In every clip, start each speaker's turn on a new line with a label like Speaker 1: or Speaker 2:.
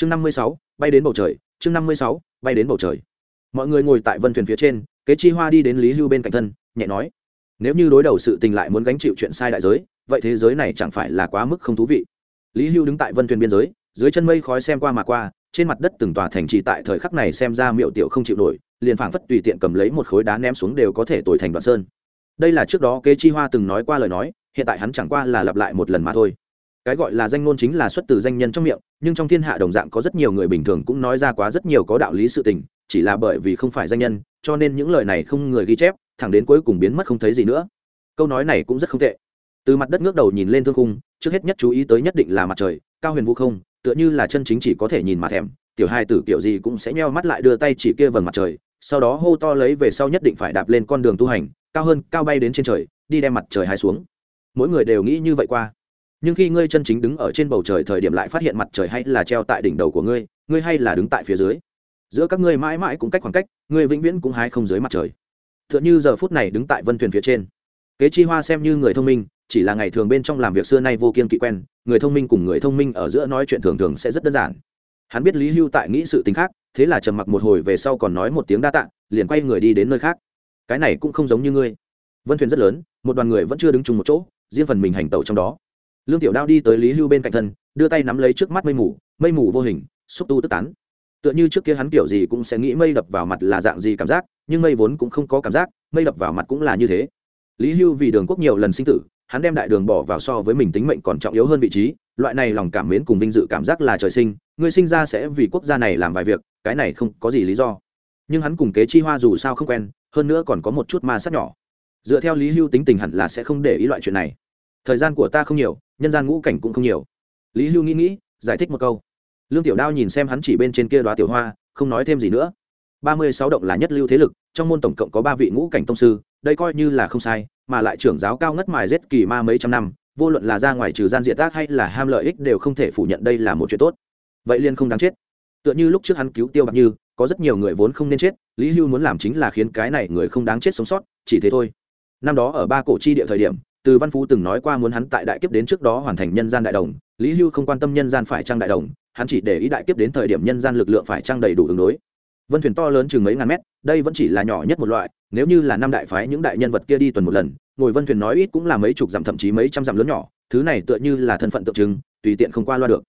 Speaker 1: chương năm mươi sáu, bay đến bầu trời. Chương năm mươi sáu, bay đến bầu trời. Mọi người ngồi tại vân thuyền phía trên, kế chi hoa đi đến lý hưu bên cạnh thân, nhẹ nói, nếu như đối đầu sự tình lại muốn gánh chịu chuyện sai đại giới, vậy thế giới này chẳng phải là quá mức không thú vị. Lý hưu đứng tại vân thuyền biên giới, dưới chân mây khói xem qua mà qua, trên mặt đất từng tòa thành trì tại thời khắc này xem ra miệu tiểu không chịu nổi, liền phảng phất tùy tiện cầm lấy một khối đá ném xuống đều có thể tồi thành đoạn sơn. Đây là trước đó kế chi hoa từng nói qua lời nói, hiện tại hắn chẳng qua là lặp lại một lần mà thôi cái gọi là danh ngôn chính là xuất từ danh nhân trong miệng, nhưng trong thiên hạ đồng dạng có rất nhiều người bình thường cũng nói ra quá rất nhiều có đạo lý sự tình, chỉ là bởi vì không phải danh nhân, cho nên những lời này không người ghi chép, thẳng đến cuối cùng biến mất không thấy gì nữa. Câu nói này cũng rất không tệ. Từ mặt đất ngước đầu nhìn lên thương khung, trước hết nhất chú ý tới nhất định là mặt trời, cao huyền vũ không, tựa như là chân chính chỉ có thể nhìn mà thèm, tiểu hai tử kiểu gì cũng sẽ nheo mắt lại đưa tay chỉ kia vầng mặt trời, sau đó hô to lấy về sau nhất định phải đạp lên con đường tu hành, cao hơn, cao bay đến trên trời, đi đem mặt trời hai xuống. Mỗi người đều nghĩ như vậy qua nhưng khi ngươi chân chính đứng ở trên bầu trời thời điểm lại phát hiện mặt trời hay là treo tại đỉnh đầu của ngươi ngươi hay là đứng tại phía dưới. Giữa các ngươi mãi mãi cũng cách khoảng cách, ngươi vĩnh viễn cũng hái không dưới mặt trời. T h ư ợ n h ư giờ phút này đứng tại vân thuyền phía trên. Kế chi hoa xem như người thông minh, chỉ là ngày thường bên trong làm việc xưa nay vô kiên kỵ quen, người thông minh cùng người thông minh ở giữa nói chuyện thường thường sẽ rất đơn giản. Hắn biết lý hưu tại nghĩ sự tính khác, thế là trầm mặc một hồi về sau còn nói một tiếng đa tạ, liền quay người đi đến nơi khác. Cái này cũng không giống như ngươi. Vân thuyền rất lớn, một đoàn người vẫn chưa đứng chung một chỗ, riêng phần mình hành tẩu trong đó lương tiểu đao đi tới lý hưu bên cạnh thân, đưa tay nắm lấy trước mắt mây mù mây mù vô hình, xúc tu tức tán. Tựa như trước kia hắn kiểu gì cũng sẽ nghĩ mây đập vào mặt là dạng gì cảm giác, nhưng mây vốn cũng không có cảm giác, mây đập vào mặt cũng là như thế. Lý hưu vì đường quốc nhiều lần sinh tử, hắn đem đại đường bỏ vào so với mình tính mệnh còn trọng yếu hơn vị trí, loại này lòng cảm mến cùng vinh dự cảm giác là trời sinh, người sinh ra sẽ vì quốc gia này làm vài việc, cái này không có gì lý do. Nhưng hắn cùng kế chi hoa dù sao không quen, hơn nữa còn có một chút ma sát nhỏ. Dựa theo lý hưu tính tình hẳn là sẽ không để ý loại chuyện này thời gian của ta không nhiều, nhân gian ngũ cảnh cũng không nhiều. Lý hưu nghĩ nghĩ, giải thích một câu. Lương tiểu đao nhìn xem hắn chỉ bên trên kia đoá tiểu hoa, không nói thêm gì nữa. Ba mươi sáu động là nhất lưu thế lực, trong môn tổng cộng có ba vị ngũ cảnh tông sư, đây coi như là không sai, mà lại trưởng giáo cao ngất mài rết kỳ ma mấy trăm năm, vô luận là ra ngoài trừ gian diện tác hay là ham lợi ích đều không thể phủ nhận đây là một chuyện tốt. Vậy liên không đáng chết. Tựa như lúc trước hắn cứu tiêu bạc như, có rất nhiều người vốn không nên chết, lý hưu muốn làm chính là khiến cái này người không đáng chết sống sót, chỉ thế thôi. Năm đó ở ba cổ chi địa thời điểm từ văn phú từng nói qua muốn hắn tại đại kiếp đến trước đó hoàn thành nhân gian đại đồng, lý hưu không quan tâm nhân gian phải trang đại đồng, hắn chỉ để ý đại kiếp đến thời điểm nhân gian lực lượng phải trang đầy đủ ứng đối. Vân thuyền to lớn chừng mấy ngàn mét, đây vẫn chỉ là nhỏ nhất một loại, nếu như là năm đại phái những đại nhân vật kia đi tuần một lần, ngồi vân thuyền nói ít cũng là mấy chục dặm thậm chí mấy trăm dặm lớn nhỏ, thứ này tựa như là thân phận tượng trưng, tùy tiện không qua loa được.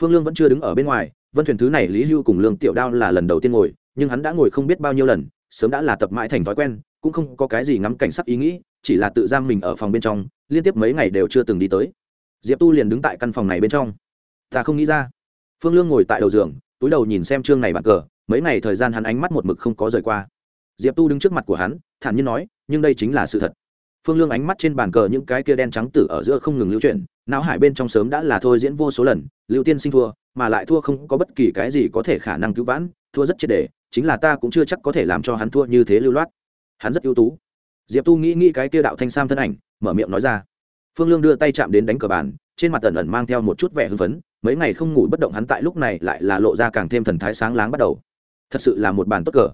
Speaker 1: Phương lương vẫn chưa đứng ở bên ngoài, vân thuyền thứ này lý hưu cùng lương tiểu đao là lần đầu tiên ngồi, nhưng hắn đã ngồi không biết bao nhiêu lần, sớm đã là tập mãi thành thói quen, cũng không có cái gì ngắm cảnh sắc ý nghĩ chỉ là tự giam mình ở phòng bên trong, liên tiếp mấy ngày đều chưa từng đi tới. Diệp tu liền đứng tại căn phòng này bên trong. Ta không nghĩ ra. Phương lương ngồi tại đầu giường, túi đầu nhìn xem chương này bàn cờ, mấy ngày thời gian hắn ánh mắt một mực không có rời qua. Diệp tu đứng trước mặt của hắn, thản nhiên nói, nhưng đây chính là sự thật. Phương lương ánh mắt trên bàn cờ những cái kia đen trắng tử ở giữa không ngừng lưu chuyển, não hải bên trong sớm đã là thôi diễn vô số lần, lưu tiên sinh thua, mà lại thua không có bất kỳ cái gì có thể khả năng cứu vãn, thua rất triệt đề chính là ta cũng chưa chắc có thể làm cho hắn thua như thế lưu loát. Hắn rất ưu tú diệp tu nghĩ nghĩ cái kia đạo thanh sam thân ảnh, mở miệng nói ra. Phương lương đưa tay chạm đến đánh cờ bàn, trên mặt ẩn ẩn mang theo một chút vẻ hưng phấn, mấy ngày không ngủ bất động hắn tại lúc này lại là lộ ra càng thêm thần thái sáng láng bắt đầu. Thật sự là một bàn tốt cờ.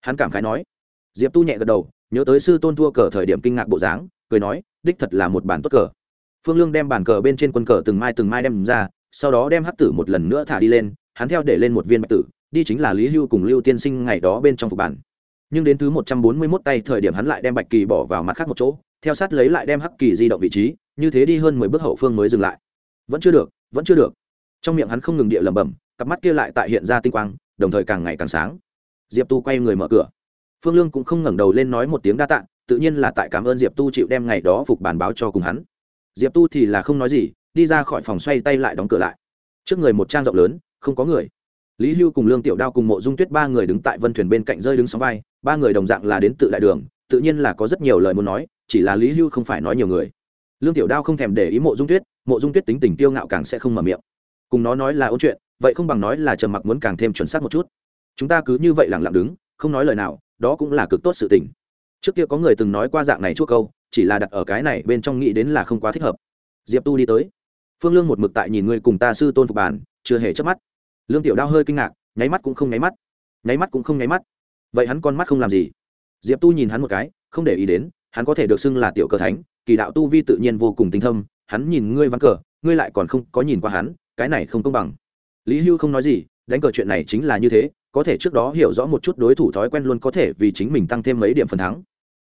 Speaker 1: Hắn cảm khái nói. Diệp tu nhẹ gật đầu, nhớ tới sư tôn thua cờ thời điểm kinh ngạc bộ dáng, cười nói, đích thật là một bàn tốt cờ. Phương lương đem bàn cờ bên trên quân cờ từng mai từng mai đem ra, sau đó đem hắc tử một lần nữa thả đi lên, hắn theo để lên một viên bạch tử, đi chính là lý hưu cùng lưu tiên sinh ngày đó bên trong phục bản nhưng đến thứ một trăm bốn mươi 141 tay thời điểm hắn lại đem bạch kỳ bỏ vào mặt khác một chỗ, theo sát lấy lại đem hắc kỳ di động vị trí, như thế đi hơn mười bước hậu phương mới dừng lại. Vẫn chưa được, vẫn chưa được. Trong miệng hắn không ngừng địa lẩm bẩm, cặp mắt kia lại tại hiện ra tinh quang, đồng thời càng ngày càng sáng. Diệp tu quay người mở cửa. Phương lương cũng không ngẩng đầu lên nói một tiếng đa tạ, tự nhiên là tại cảm ơn diệp tu chịu đem ngày đó phục bản báo cho cùng hắn. Diệp tu thì là không nói gì, đi ra khỏi phòng xoay tay lại đóng cửa lại. Trước người một trang rộng lớn, không có người. Lý hưu cùng lương tiểu đao cùng mộ dung tuyết ba người đứng tại vân thuyền bên cạnh rơi đứng sóng vai ba người đồng dạng là đến tự đại đường, tự nhiên là có rất nhiều lời muốn nói, chỉ là lý hưu không phải nói nhiều người. Lương tiểu đao không thèm để ý mộ dung tuyết, mộ dung tuyết tính tình tiêu ngạo càng sẽ không mở miệng. Cùng nó nói là ôn chuyện, vậy không bằng nói là trầm mặc muốn càng thêm chuẩn xác một chút. Chúng ta cứ như vậy lẳng lặng đứng, không nói lời nào, đó cũng là cực tốt sự tình. Trước kia có người từng nói qua dạng này chuốc câu, chỉ là đặt ở cái này bên trong nghĩ đến là không quá thích hợp. Diệp tu đi tới. Phương lương một mực tại nhìn ngươi cùng ta sư tôn phục bàn chưa hề chớp mắt. Lương tiểu đao hơi kinh ngạc, nháy mắt cũng không nháy mắt. Nháy mắt cũng không nháy mắt vậy hắn con mắt không làm gì. Diệp tu nhìn hắn một cái, không để ý đến, hắn có thể được xưng là tiểu cờ thánh, kỳ đạo tu vi tự nhiên vô cùng tinh thâm, hắn nhìn ngươi vắng cờ, ngươi lại còn không có nhìn qua hắn, cái này không công bằng. Lý hưu không nói gì, đánh cờ chuyện này chính là như thế, có thể trước đó hiểu rõ một chút đối thủ thói quen luôn có thể vì chính mình tăng thêm mấy điểm phần thắng.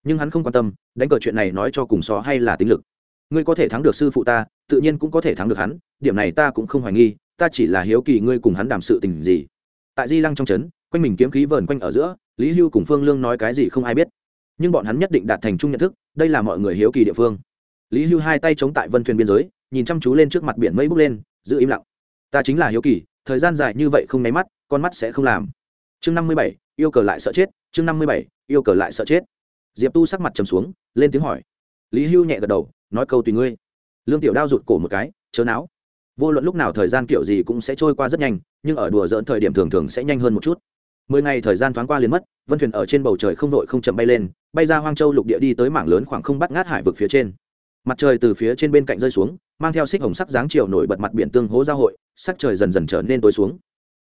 Speaker 1: Nhưng hắn không quan tâm, đánh cờ chuyện này nói cho cùng so hay là tính lực. Ngươi có thể thắng được sư phụ ta, tự nhiên cũng có thể thắng được hắn, điểm này ta cũng không hoài nghi, ta chỉ là hiếu kỳ ngươi cùng hắn đảm sự tình gì. Tại di lăng trong trấn, quanh mình kiếm khí vờn quanh ở giữa lý hưu cùng phương lương nói cái gì không ai biết nhưng bọn hắn nhất định đạt thành chung nhận thức đây là mọi người hiếu kỳ địa phương lý hưu hai tay chống tại vân thuyền biên giới nhìn chăm chú lên trước mặt biển mây bốc lên giữ im lặng ta chính là hiếu kỳ thời gian dài như vậy không nháy mắt con mắt sẽ không làm chương năm mươi bảy yêu cờ lại sợ chết chương năm mươi bảy yêu cờ lại sợ chết diệp tu sắc mặt trầm xuống lên tiếng hỏi lý hưu nhẹ gật đầu nói câu tùy ngươi lương tiểu đao rụt cổ một cái chớ não vô luận lúc nào thời gian kiểu gì cũng sẽ trôi qua rất nhanh nhưng ở đùa dỡn thời điểm thường thường sẽ nhanh hơn một chút mười ngày thời gian thoáng qua liền mất, vân thuyền ở trên bầu trời không đội không chậm bay lên, bay ra hoang châu lục địa đi tới mảng lớn khoảng không bắt ngát hải vực phía trên. Mặt trời từ phía trên bên cạnh rơi xuống, mang theo xích hồng sắc dáng chiều nổi bật mặt biển tương hố giao hội, sắc trời dần dần trở nên tối xuống.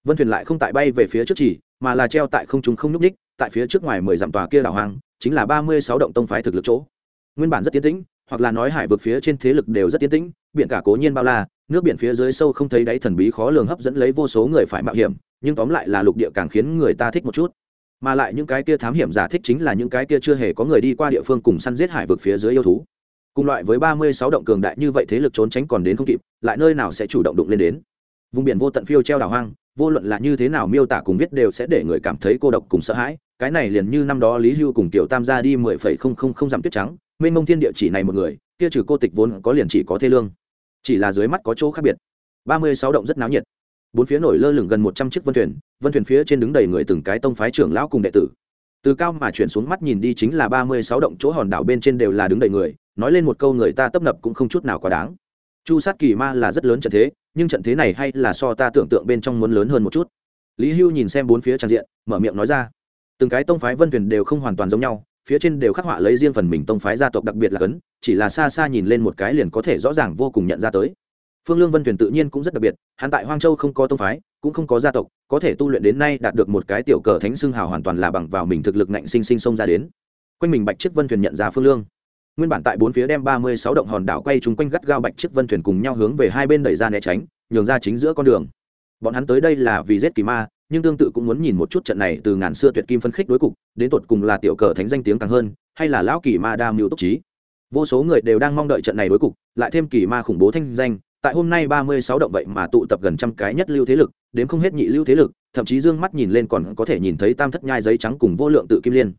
Speaker 1: Vân thuyền lại không tại bay về phía trước chỉ, mà là treo tại không trung không nhúc ních tại phía trước ngoài mười dặm tòa kia đảo hoang, chính là ba mươi sáu động tông phái thực lực chỗ. Nguyên bản rất tiến tĩnh, hoặc là nói hải vực phía trên thế lực đều rất tiến tĩnh, biển cả cố nhiên bao la, nước biển phía dưới sâu không thấy đáy thần bí khó lường hấp dẫn lấy vô số người phải mạo hiểm nhưng tóm lại là lục địa càng khiến người ta thích một chút. Mà lại những cái kia thám hiểm giả thích chính là những cái kia chưa hề có người đi qua địa phương cùng săn giết hải vực phía dưới yêu thú. Cùng loại với ba mươi sáu động cường đại như vậy thế lực trốn tránh còn đến không kịp, lại nơi nào sẽ chủ động đụng lên đến. Vùng biển vô tận phiêu treo đảo hoang, vô luận là như thế nào miêu tả cùng viết đều sẽ để người cảm thấy cô độc cùng sợ hãi. Cái này liền như năm đó lý hưu cùng tiểu tam gia đi mười phẩy không không không dặm tuyết trắng, mênh mông thiên địa chỉ này một người, kia trừ cô tịch vốn có liền chỉ có thê lương. Chỉ là dưới mắt có chỗ khác biệt. ba mươi sáu động rất náo nhiệt bốn phía nổi lơ lửng gần một trăm chiếc vân thuyền vân thuyền phía trên đứng đầy người từng cái tông phái trưởng lão cùng đệ tử. Từ cao mà chuyển xuống mắt nhìn đi chính là ba mươi sáu động chỗ hòn đảo bên trên đều là đứng đầy người, nói lên một câu người ta tấp nập cũng không chút nào quá đáng. Chu sát kỳ ma là rất lớn trận thế, nhưng trận thế này hay là so ta tưởng tượng bên trong muốn lớn hơn một chút. Lý hưu nhìn xem bốn phía trang diện, mở miệng nói ra. Từng cái tông phái vân thuyền đều không hoàn toàn giống nhau, phía trên đều khắc họa lấy riêng phần mình tông phái gia tộc đặc biệt là cấn chỉ là xa xa nhìn lên một cái liền có thể rõ ràng vô cùng nhận ra tới phương lương vân thuyền tự nhiên cũng rất đặc biệt, hắn tại hoang châu không có tông phái, cũng không có gia tộc, có thể tu luyện đến nay đạt được một cái tiểu cờ thánh xưng hào hoàn toàn là bằng vào mình thực lực nạnh sinh sinh xông ra đến. Quanh mình bạch chiếc vân thuyền nhận ra phương lương. Nguyên bản tại bốn phía đem ba mươi sáu động hòn đảo quay chúng quanh gắt gao bạch chiếc vân thuyền cùng nhau hướng về hai bên đẩy ra né tránh, nhường ra chính giữa con đường. Bọn hắn tới đây là vì giết kỳ ma, nhưng tương tự cũng muốn nhìn một chút trận này từ ngàn xưa tuyệt kim phân khích đối cục, đến tột cùng là tiểu cờ thánh danh tiếng càng hơn, hay là lão kỳ ma đa mưu túc trí. Vô số người đều đang mong đợi trận này đối cục, lại thêm kỳ ma khủng bố thanh danh tại hôm nay ba mươi sáu động vậy mà tụ tập gần trăm cái nhất lưu thế lực đến không hết nhị lưu thế lực, thậm chí dương mắt nhìn lên còn có thể nhìn thấy tam thất nhai giấy trắng cùng vô lượng tự kim liên.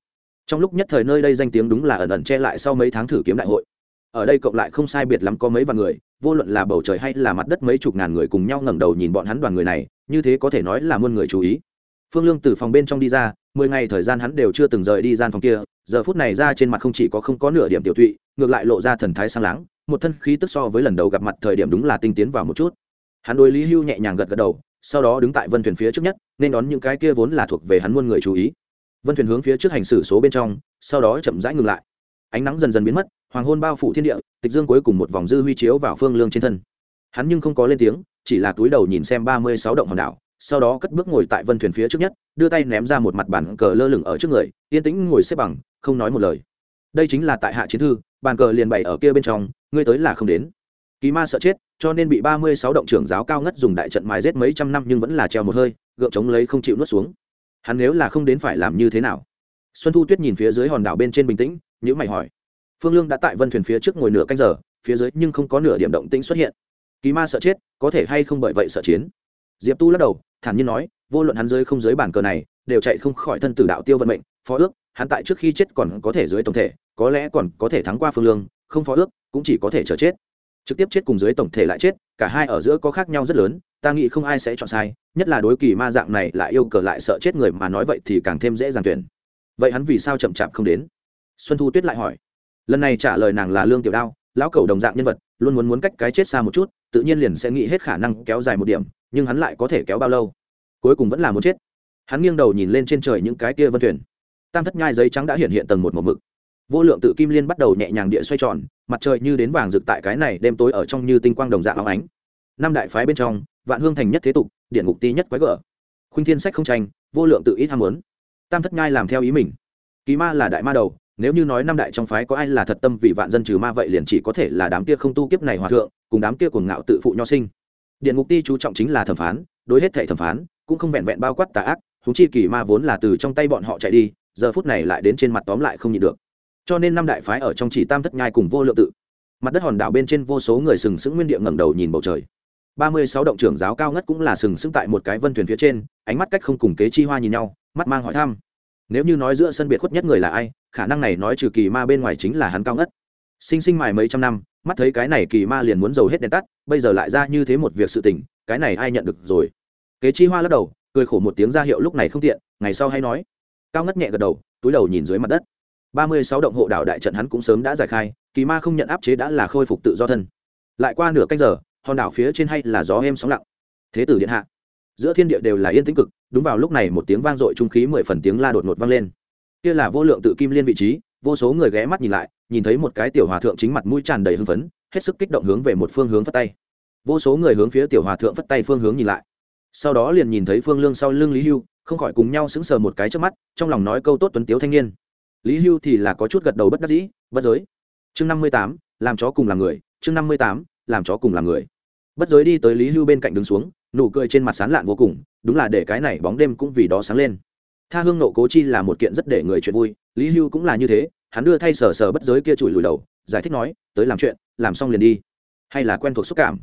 Speaker 1: Trong lúc nhất thời nơi đây danh tiếng đúng là ẩn ẩn che lại sau mấy tháng thử kiếm đại hội. Ở đây cộng lại không sai biệt lắm có mấy vạn người, vô luận là bầu trời hay là mặt đất mấy chục ngàn người cùng nhau ngẩng đầu nhìn bọn hắn đoàn người này, như thế có thể nói là muôn người chú ý. Phương lương từ phòng bên trong đi ra mười ngày thời gian hắn đều chưa từng rời đi gian phòng kia, giờ phút này ra trên mặt không chỉ có không có nửa điểm tiểu tụy, ngược lại lộ ra thần thái sang láng, một thân khí tức so với lần đầu gặp mặt thời điểm đúng là tinh tiến vào một chút. Hắn đối lý hưu nhẹ nhàng gật gật đầu, sau đó đứng tại vân thuyền phía trước nhất, nên đón những cái kia vốn là thuộc về hắn muôn người chú ý. Vân thuyền hướng phía trước hành xử số bên trong, sau đó chậm rãi ngừng lại. Ánh nắng dần dần biến mất, hoàng hôn bao phủ thiên địa, tịch dương cuối cùng một vòng dư huy chiếu vào phương lương trên thân. Hắn nhưng không có lên tiếng, chỉ là túi đầu nhìn xem ba mươi sáu động hòn đảo sau đó cất bước ngồi tại vân thuyền phía trước nhất, đưa tay ném ra một mặt bản cờ lơ lửng ở trước người, yên tĩnh ngồi xếp bằng, không nói một lời. Đây chính là tại hạ chiến thư, bàn cờ liền bày ở kia bên trong, ngươi tới là không đến. Kỳ ma sợ chết, cho nên bị ba mươi sáu động trưởng giáo cao ngất dùng đại trận mài rết mấy trăm năm nhưng vẫn là treo một hơi, gượng chống lấy không chịu nuốt xuống. Hắn nếu là không đến phải làm như thế nào? Xuân thu tuyết nhìn phía dưới hòn đảo bên trên bình tĩnh nhữ mày hỏi. Phương lương đã tại vân thuyền phía trước ngồi nửa canh giờ, phía dưới nhưng không có nửa điểm động tĩnh xuất hiện. Kỳ ma sợ chết, có thể hay không bởi vậy sợ chiến? Diệp tu lắc đầu thản nhiên nói, vô luận hắn dưới không dưới bản cờ này, đều chạy không khỏi thân tử đạo tiêu vận mệnh, phó ước, hắn tại trước khi chết còn có thể dưới tổng thể, có lẽ còn có thể thắng qua phương lương, không phó ước, cũng chỉ có thể chờ chết. Trực tiếp chết cùng dưới tổng thể lại chết, cả hai ở giữa có khác nhau rất lớn, ta nghĩ không ai sẽ chọn sai, nhất là đối kỳ ma dạng này lại yêu cờ lại sợ chết người mà nói vậy thì càng thêm dễ dàng tuyển. Vậy hắn vì sao chậm chạp không đến? Xuân thu tuyết lại hỏi. Lần này trả lời nàng là lương tiểu đao, lão cầu đồng dạng nhân vật, luôn muốn muốn cách cái chết xa một chút, tự nhiên liền sẽ nghĩ hết khả năng kéo dài một điểm nhưng hắn lại có thể kéo bao lâu? Cuối cùng vẫn là muốn chết. Hắn nghiêng đầu nhìn lên trên trời những cái kia vân thuyền. Tam thất nhai giấy trắng đã hiện hiện tầng một một mực. Vô lượng tự kim liên bắt đầu nhẹ nhàng địa xoay tròn, mặt trời như đến vàng rực tại cái này đêm tối ở trong như tinh quang đồng dạng óng ánh. Năm đại phái bên trong, vạn hương thành nhất thế tục, điện ngục ti nhất quái gở. Khuynh thiên sách không tranh, vô lượng tự ít ham muốn. Tam thất nhai làm theo ý mình. Kỳ ma là đại ma đầu, nếu như nói năm đại trong phái có ai là thật tâm vì vạn dân trừ ma vậy liền chỉ có thể là đám kia không tu kiếp này hòa thượng, cùng đám kia cuồng ngạo tự phụ nho sinh điện ngục ti chú trọng chính là thẩm phán, đối hết thệ thẩm phán, cũng không vẹn vẹn bao quát tà ác húng chi kỳ ma vốn là từ trong tay bọn họ chạy đi, giờ phút này lại đến trên mặt tóm lại không nhịn được. Cho nên năm đại phái ở trong chỉ tam thất nhai cùng vô lượng tự. Mặt đất hòn đảo bên trên vô số người sừng sững nguyên địa ngẩng đầu nhìn bầu trời. Ba mươi sáu động trưởng giáo cao ngất cũng là sừng sững tại một cái vân thuyền phía trên, ánh mắt cách không cùng kế chi hoa nhìn nhau, mắt mang hỏi thăm. Nếu như nói giữa sân biệt khuất nhất người là ai, khả năng này nói trừ kỳ ma bên ngoài chính là hắn cao ngất. Sinh sinh mài mấy trăm năm mắt thấy cái này kỳ ma liền muốn dầu hết đèn tắt, bây giờ lại ra như thế một việc sự tình, cái này ai nhận được rồi? Kế chi hoa lắc đầu, cười khổ một tiếng ra hiệu lúc này không tiện, ngày sau hay nói. Cao ngất nhẹ gật đầu, túi đầu nhìn dưới mặt đất. Ba mươi sáu động hộ đảo đại trận hắn cũng sớm đã giải khai, kỳ ma không nhận áp chế đã là khôi phục tự do thân. Lại qua nửa canh giờ, hòn đảo phía trên hay là gió êm sóng lặng. Thế tử điện hạ. Giữa thiên địa đều là yên tĩnh cực, đúng vào lúc này một tiếng vang dội trung khí mười phần tiếng la đột ngột vang lên. Kia là vô lượng tự kim liên vị trí vô số người ghé mắt nhìn lại, nhìn thấy một cái tiểu hòa thượng chính mặt mũi tràn đầy hưng phấn, hết sức kích động hướng về một phương hướng phất tay. Vô số người hướng phía tiểu hòa thượng phất tay phương hướng nhìn lại. Sau đó liền nhìn thấy phương lương sau lưng lý hưu, không khỏi cùng nhau sững sờ một cái trước mắt, trong lòng nói câu tốt tuấn tiếu thanh niên. Lý hưu thì là có chút gật đầu bất đắc dĩ, bất giới. Chương năm mươi tám, làm chó cùng làm người. Chương năm mươi tám, làm chó cùng làm người. Bất giới đi tới lý hưu bên cạnh đứng xuống, nụ cười trên mặt sán lạn vô cùng, đúng là để cái này bóng đêm cũng vì đó sáng lên. Tha hương nộ cố chi là một kiện rất để người chuyện vui, lý hưu cũng là như thế hắn đưa thay sờ sờ bất giới kia chùi lùi đầu, giải thích nói, tới làm chuyện, làm xong liền đi. Hay là quen thuộc xúc cảm.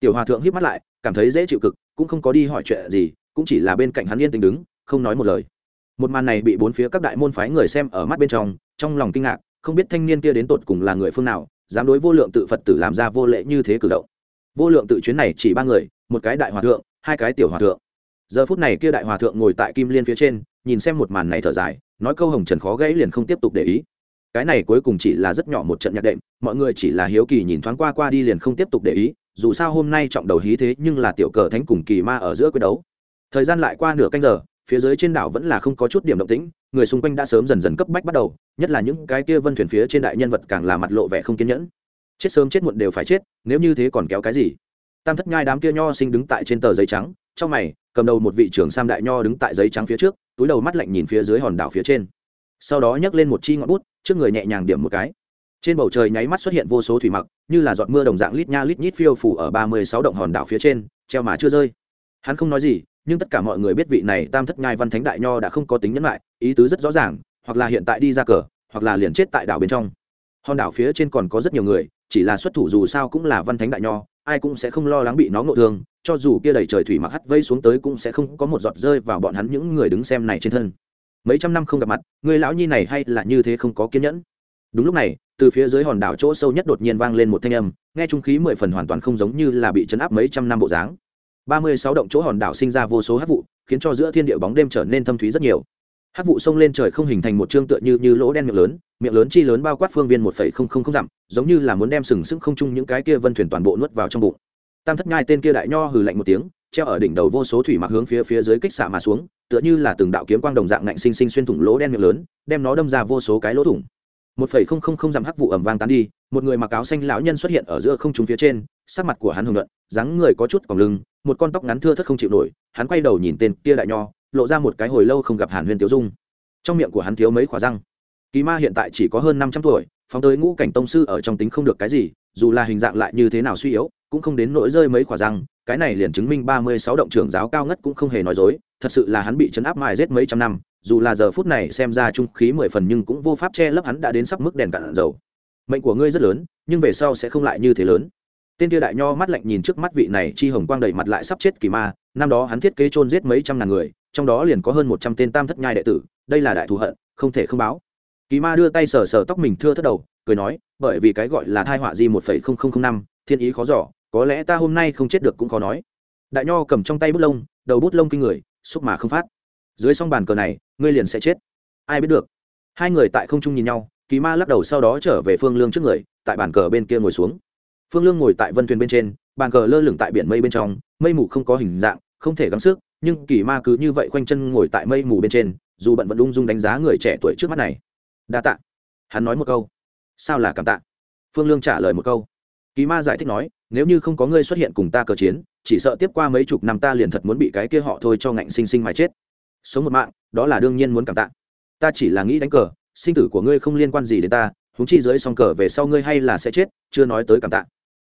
Speaker 1: Tiểu hòa thượng hít mắt lại, cảm thấy dễ chịu cực, cũng không có đi hỏi chuyện gì, cũng chỉ là bên cạnh hắn yên tình đứng, không nói một lời. Một màn này bị bốn phía các đại môn phái người xem ở mắt bên trong trong lòng kinh ngạc, không biết thanh niên kia đến tột cùng là người phương nào, dám đối vô lượng tự phật tử làm ra vô lễ như thế cử động. Vô lượng tự chuyến này chỉ ba người, một cái đại hòa thượng, hai cái tiểu hòa thượng. Giờ phút này kia đại hòa thượng ngồi tại kim liên phía trên, nhìn xem một màn này thở dài, nói câu hồng trần khó gãy liền không tiếp tục để ý cái này cuối cùng chỉ là rất nhỏ một trận nhạc đệm, mọi người chỉ là hiếu kỳ nhìn thoáng qua qua đi liền không tiếp tục để ý, dù sao hôm nay trọng đầu hí thế nhưng là tiểu cờ thánh cùng kỳ ma ở giữa quyết đấu. Thời gian lại qua nửa canh giờ, phía dưới trên đảo vẫn là không có chút điểm động tĩnh, người xung quanh đã sớm dần dần cấp bách bắt đầu, nhất là những cái kia vân thuyền phía trên đại nhân vật càng là mặt lộ vẻ không kiên nhẫn. Chết sớm chết muộn đều phải chết, nếu như thế còn kéo cái gì? Tam thất nhai đám kia nho sinh đứng tại trên tờ giấy trắng, trong mày, cầm đầu một vị trưởng sam đại nho đứng tại giấy trắng phía trước, túi đầu mắt lạnh nhìn phía dưới hòn đảo phía trên sau đó nhấc lên một chi ngọn bút, trước người nhẹ nhàng điểm một cái. Trên bầu trời nháy mắt xuất hiện vô số thủy mặc, như là giọt mưa đồng dạng lít nha lít nhít phiêu phủ ở ba mươi sáu động hòn đảo phía trên, treo mà chưa rơi. Hắn không nói gì, nhưng tất cả mọi người biết vị này tam thất nhai văn thánh đại nho đã không có tính nhẫn lại, ý tứ rất rõ ràng, hoặc là hiện tại đi ra cờ, hoặc là liền chết tại đảo bên trong. Hòn đảo phía trên còn có rất nhiều người, chỉ là xuất thủ dù sao cũng là văn thánh đại nho, ai cũng sẽ không lo lắng bị nó ngộ thương, cho dù kia đầy trời thủy mặc hắt vây xuống tới cũng sẽ không có một giọt rơi vào bọn hắn những người đứng xem này trên thân mấy trăm năm không gặp mặt, người lão nhi này hay là như thế không có kiên nhẫn. Đúng lúc này, từ phía dưới hòn đảo chỗ sâu nhất đột nhiên vang lên một thanh âm, nghe trung khí mười phần hoàn toàn không giống như là bị chấn áp mấy trăm năm bộ dáng. Ba mươi sáu động chỗ hòn đảo sinh ra vô số hát vụ, khiến cho giữa thiên địa bóng đêm trở nên thâm thúy rất nhiều. Hát vụ xông lên trời không hình thành một chương tựa như như lỗ đen miệng lớn miệng lớn chi lớn bao quát phương viên một phẩy không không không dặm, giống như là muốn đem sừng sững không chung những cái kia vân thuyền toàn bộ nuốt vào trong bụng. Tam thất nhai tên kia đại nho hừ lạnh một tiếng, treo ở đỉnh đầu vô số thủy mặc hướng phía phía dưới kích xạ mà xuống tựa như là từng đạo kiếm quang đồng dạng ngạnh sinh sinh xuyên thủng lỗ đen miệng lớn, đem nó đâm ra vô số cái lỗ thủng. Một phẩy không không không dặm hắc vụ ẩm vang tán đi, một người mặc áo xanh lão nhân xuất hiện ở giữa không trung phía trên, sắc mặt của hắn hùng luận dáng người có chút còng lưng, một con tóc ngắn thưa thất không chịu nổi, hắn quay đầu nhìn tên kia đại nho, lộ ra một cái hồi lâu không gặp hàn huyền Tiếu dung. Trong miệng của hắn thiếu mấy quả răng. Kỳ ma hiện tại chỉ có hơn năm trăm tuổi, phóng tới ngũ cảnh tông sư ở trong tính không được cái gì, dù là hình dạng lại như thế nào suy yếu, cũng không đến nỗi rơi mấy quả răng, cái này liền chứng minh ba mươi sáu động trưởng giáo cao ngất cũng không hề nói dối thật sự là hắn bị chấn áp mài rết mấy trăm năm, dù là giờ phút này xem ra trung khí mười phần nhưng cũng vô pháp che lấp hắn đã đến sắp mức đèn cạn dầu. Mệnh của ngươi rất lớn, nhưng về sau sẽ không lại như thế lớn. Tên kia đại nho mắt lạnh nhìn trước mắt vị này chi hồng quang đầy mặt lại sắp chết kỳ ma, năm đó hắn thiết kế chôn giết mấy trăm ngàn người, trong đó liền có hơn một trăm tên tam thất nhai đệ tử, đây là đại thù hận, không thể không báo. Kỳ ma đưa tay sờ sờ tóc mình thưa thất đầu, cười nói, bởi vì cái gọi là thai họa di một phẩy không không không năm, thiên ý khó giỏ có lẽ ta hôm nay không chết được cũng khó nói. Đại nho cầm trong tay bút lông, đầu bút lông kinh người xúc mà không phát. Dưới song bàn cờ này, ngươi liền sẽ chết. Ai biết được? Hai người tại không trung nhìn nhau, kỳ ma lắc đầu sau đó trở về phương lương trước người, tại bàn cờ bên kia ngồi xuống. Phương lương ngồi tại vân thuyền bên trên, bàn cờ lơ lửng tại biển mây bên trong, mây mù không có hình dạng, không thể gắng sức, nhưng kỳ ma cứ như vậy khoanh chân ngồi tại mây mù bên trên, dù bận vẫn ung dung đánh giá người trẻ tuổi trước mắt này. Đa tạ. Hắn nói một câu. Sao là cảm tạ? Phương lương trả lời một câu. Kỳ ma giải thích nói, nếu như không có ngươi xuất hiện cùng ta cờ chiến chỉ sợ tiếp qua mấy chục năm ta liền thật muốn bị cái kia họ thôi cho ngạnh sinh sinh mà chết. Sống một mạng, đó là đương nhiên muốn cảm tạ. Ta chỉ là nghĩ đánh cờ, sinh tử của ngươi không liên quan gì đến ta húng chi dưới song cờ về sau ngươi hay là sẽ chết, chưa nói tới cảm tạ.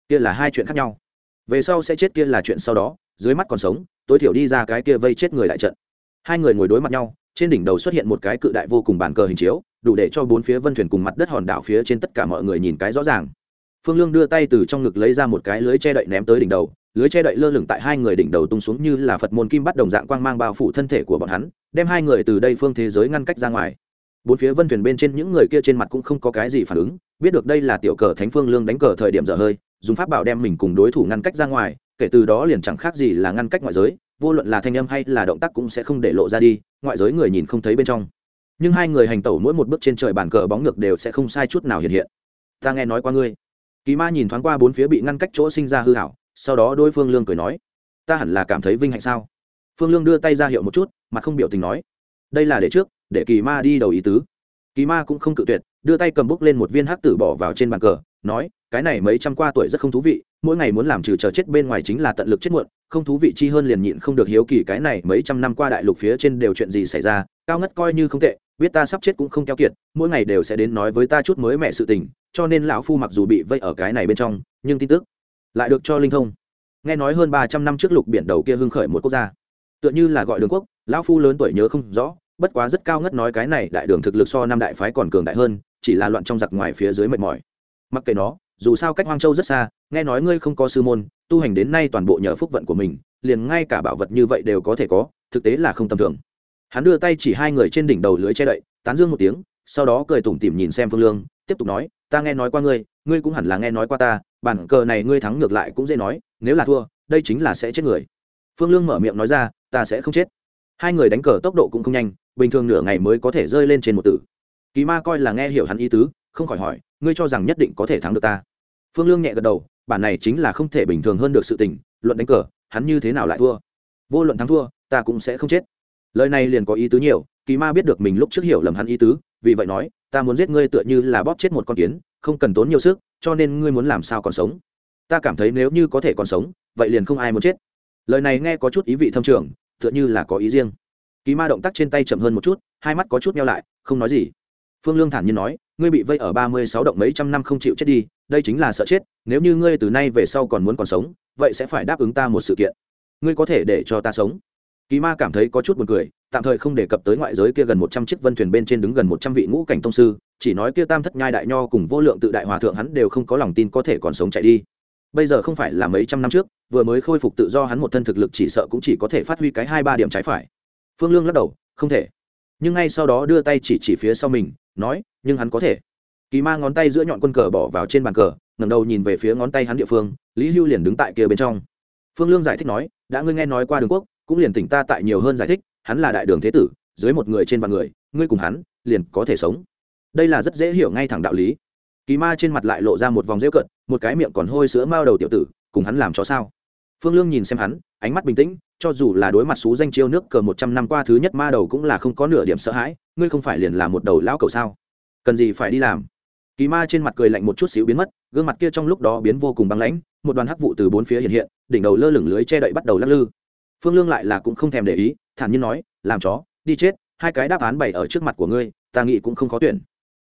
Speaker 1: Kia là hai chuyện khác nhau. Về sau sẽ chết kia là chuyện sau đó, dưới mắt còn sống, tối thiểu đi ra cái kia vây chết người đại trận. Hai người ngồi đối mặt nhau, trên đỉnh đầu xuất hiện một cái cự đại vô cùng bàn cờ hình chiếu, đủ để cho bốn phía vân thuyền cùng mặt đất hòn đảo phía trên tất cả mọi người nhìn cái rõ ràng. Phương lương đưa tay từ trong ngực lấy ra một cái lưới che đậy ném tới đỉnh đầu lưới che đậy lơ lửng tại hai người đỉnh đầu tung xuống như là phật môn kim bắt đồng dạng quang mang bao phủ thân thể của bọn hắn, đem hai người từ đây phương thế giới ngăn cách ra ngoài. Bốn phía vân thuyền bên trên những người kia trên mặt cũng không có cái gì phản ứng, biết được đây là tiểu cờ thánh phương lương đánh cờ thời điểm dở hơi, dùng pháp bảo đem mình cùng đối thủ ngăn cách ra ngoài, kể từ đó liền chẳng khác gì là ngăn cách ngoại giới, vô luận là thanh âm hay là động tác cũng sẽ không để lộ ra đi, ngoại giới người nhìn không thấy bên trong. Nhưng hai người hành tẩu mỗi một bước trên trời bàn cờ bóng ngược đều sẽ không sai chút nào hiện hiện. Ta nghe nói qua ngươi. Kỳ ma nhìn thoáng qua bốn phía bị ngăn cách chỗ sinh ra hư hảo sau đó đôi phương lương cười nói, ta hẳn là cảm thấy vinh hạnh sao? Phương lương đưa tay ra hiệu một chút mà không biểu tình nói, đây là để trước, để kỳ ma đi đầu ý tứ. Kỳ ma cũng không cự tuyệt, đưa tay cầm bút lên một viên hắc tử bỏ vào trên bàn cờ, nói, cái này mấy trăm qua tuổi rất không thú vị, mỗi ngày muốn làm trừ chờ chết bên ngoài chính là tận lực chết muộn, không thú vị chi hơn liền nhịn không được hiếu kỳ cái này mấy trăm năm qua đại lục phía trên đều chuyện gì xảy ra, cao ngất coi như không tệ, biết ta sắp chết cũng không keo kiệt, mỗi ngày đều sẽ đến nói với ta chút mới mẹ sự tình, cho nên lão phu mặc dù bị vây ở cái này bên trong, nhưng tin tức lại được cho linh thông. Nghe nói hơn ba trăm năm trước lục biển đầu kia hưng khởi một quốc gia. Tựa như là gọi đường quốc, lão phu lớn tuổi nhớ không rõ, bất quá rất cao ngất nói cái này đại đường thực lực so năm đại phái còn cường đại hơn, chỉ là loạn trong giặc ngoài phía dưới mệt mỏi. Mặc kệ nó, dù sao cách hoang châu rất xa, nghe nói ngươi không có sư môn, tu hành đến nay toàn bộ nhờ phúc vận của mình, liền ngay cả bảo vật như vậy đều có thể có, thực tế là không tầm thường. Hắn đưa tay chỉ hai người trên đỉnh đầu lưới che đậy, tán dương một tiếng, sau đó cười tủm tỉm nhìn xem phương lương, tiếp tục nói, ta nghe nói qua ngươi ngươi cũng hẳn là nghe nói qua ta bản cờ này ngươi thắng ngược lại cũng dễ nói, nếu là thua, đây chính là sẽ chết người. Phương lương mở miệng nói ra, ta sẽ không chết. Hai người đánh cờ tốc độ cũng không nhanh, bình thường nửa ngày mới có thể rơi lên trên một tử. Kỳ ma coi là nghe hiểu hắn ý tứ, không khỏi hỏi, ngươi cho rằng nhất định có thể thắng được ta? Phương lương nhẹ gật đầu, bản này chính là không thể bình thường hơn được sự tình, luận đánh cờ, hắn như thế nào lại thua? Vô luận thắng thua, ta cũng sẽ không chết. Lời này liền có ý tứ nhiều, kỳ ma biết được mình lúc trước hiểu lầm hắn ý tứ, vì vậy nói, ta muốn giết ngươi tựa như là bóp chết một con kiến không cần tốn nhiều sức, cho nên ngươi muốn làm sao còn sống? Ta cảm thấy nếu như có thể còn sống, vậy liền không ai muốn chết. Lời này nghe có chút ý vị thâm trường, tựa như là có ý riêng. Kỳ ma động tác trên tay chậm hơn một chút, hai mắt có chút nhau lại, không nói gì. Phương lương thản nhiên nói, ngươi bị vây ở ba mươi sáu động mấy trăm năm không chịu chết đi, đây chính là sợ chết, nếu như ngươi từ nay về sau còn muốn còn sống, vậy sẽ phải đáp ứng ta một sự kiện. Ngươi có thể để cho ta sống. Kỳ ma cảm thấy có chút buồn cười, tạm thời không đề cập tới ngoại giới kia gần một trăm chiếc vân thuyền bên trên đứng gần một trăm vị ngũ cảnh tông sư chỉ nói kia tam thất nhai đại nho cùng vô lượng tự đại hòa thượng hắn đều không có lòng tin có thể còn sống chạy đi. Bây giờ không phải là mấy trăm năm trước, vừa mới khôi phục tự do hắn một thân thực lực chỉ sợ cũng chỉ có thể phát huy cái hai ba điểm trái phải. Phương lương lắc đầu, không thể. Nhưng ngay sau đó đưa tay chỉ chỉ phía sau mình, nói, nhưng hắn có thể. Kỳ ma ngón tay giữa nhọn quân cờ bỏ vào trên bàn cờ ngầm đầu nhìn về phía ngón tay hắn địa phương, lý hưu liền đứng tại kia bên trong. Phương lương giải thích nói, đã ngươi nghe nói qua đường quốc, cũng liền tỉnh ta tại nhiều hơn giải thích, hắn là đại đường thế tử, dưới một người trên vạn người, ngươi cùng hắn, liền có thể sống đây là rất dễ hiểu ngay thẳng đạo lý. Kỳ ma trên mặt lại lộ ra một vòng rêu cận một cái miệng còn hôi sữa mao đầu tiểu tử, cùng hắn làm cho sao? Phương lương nhìn xem hắn, ánh mắt bình tĩnh, cho dù là đối mặt xú danh chiêu nước cờ một trăm năm qua thứ nhất ma đầu cũng là không có nửa điểm sợ hãi, ngươi không phải liền là một đầu lão cầu sao? Cần gì phải đi làm? Kỳ ma trên mặt cười lạnh một chút xíu biến mất, gương mặt kia trong lúc đó biến vô cùng băng lãnh, một đoàn hắc vụ từ bốn phía hiện hiện, đỉnh đầu lơ lửng lưới che đậy bắt đầu lắc lư. Phương lương lại là cũng không thèm để ý, thản nhiên nói, làm chó, đi chết, hai cái đáp án bày ở trước mặt của ngươi, ta nghĩ cũng không khó tuyển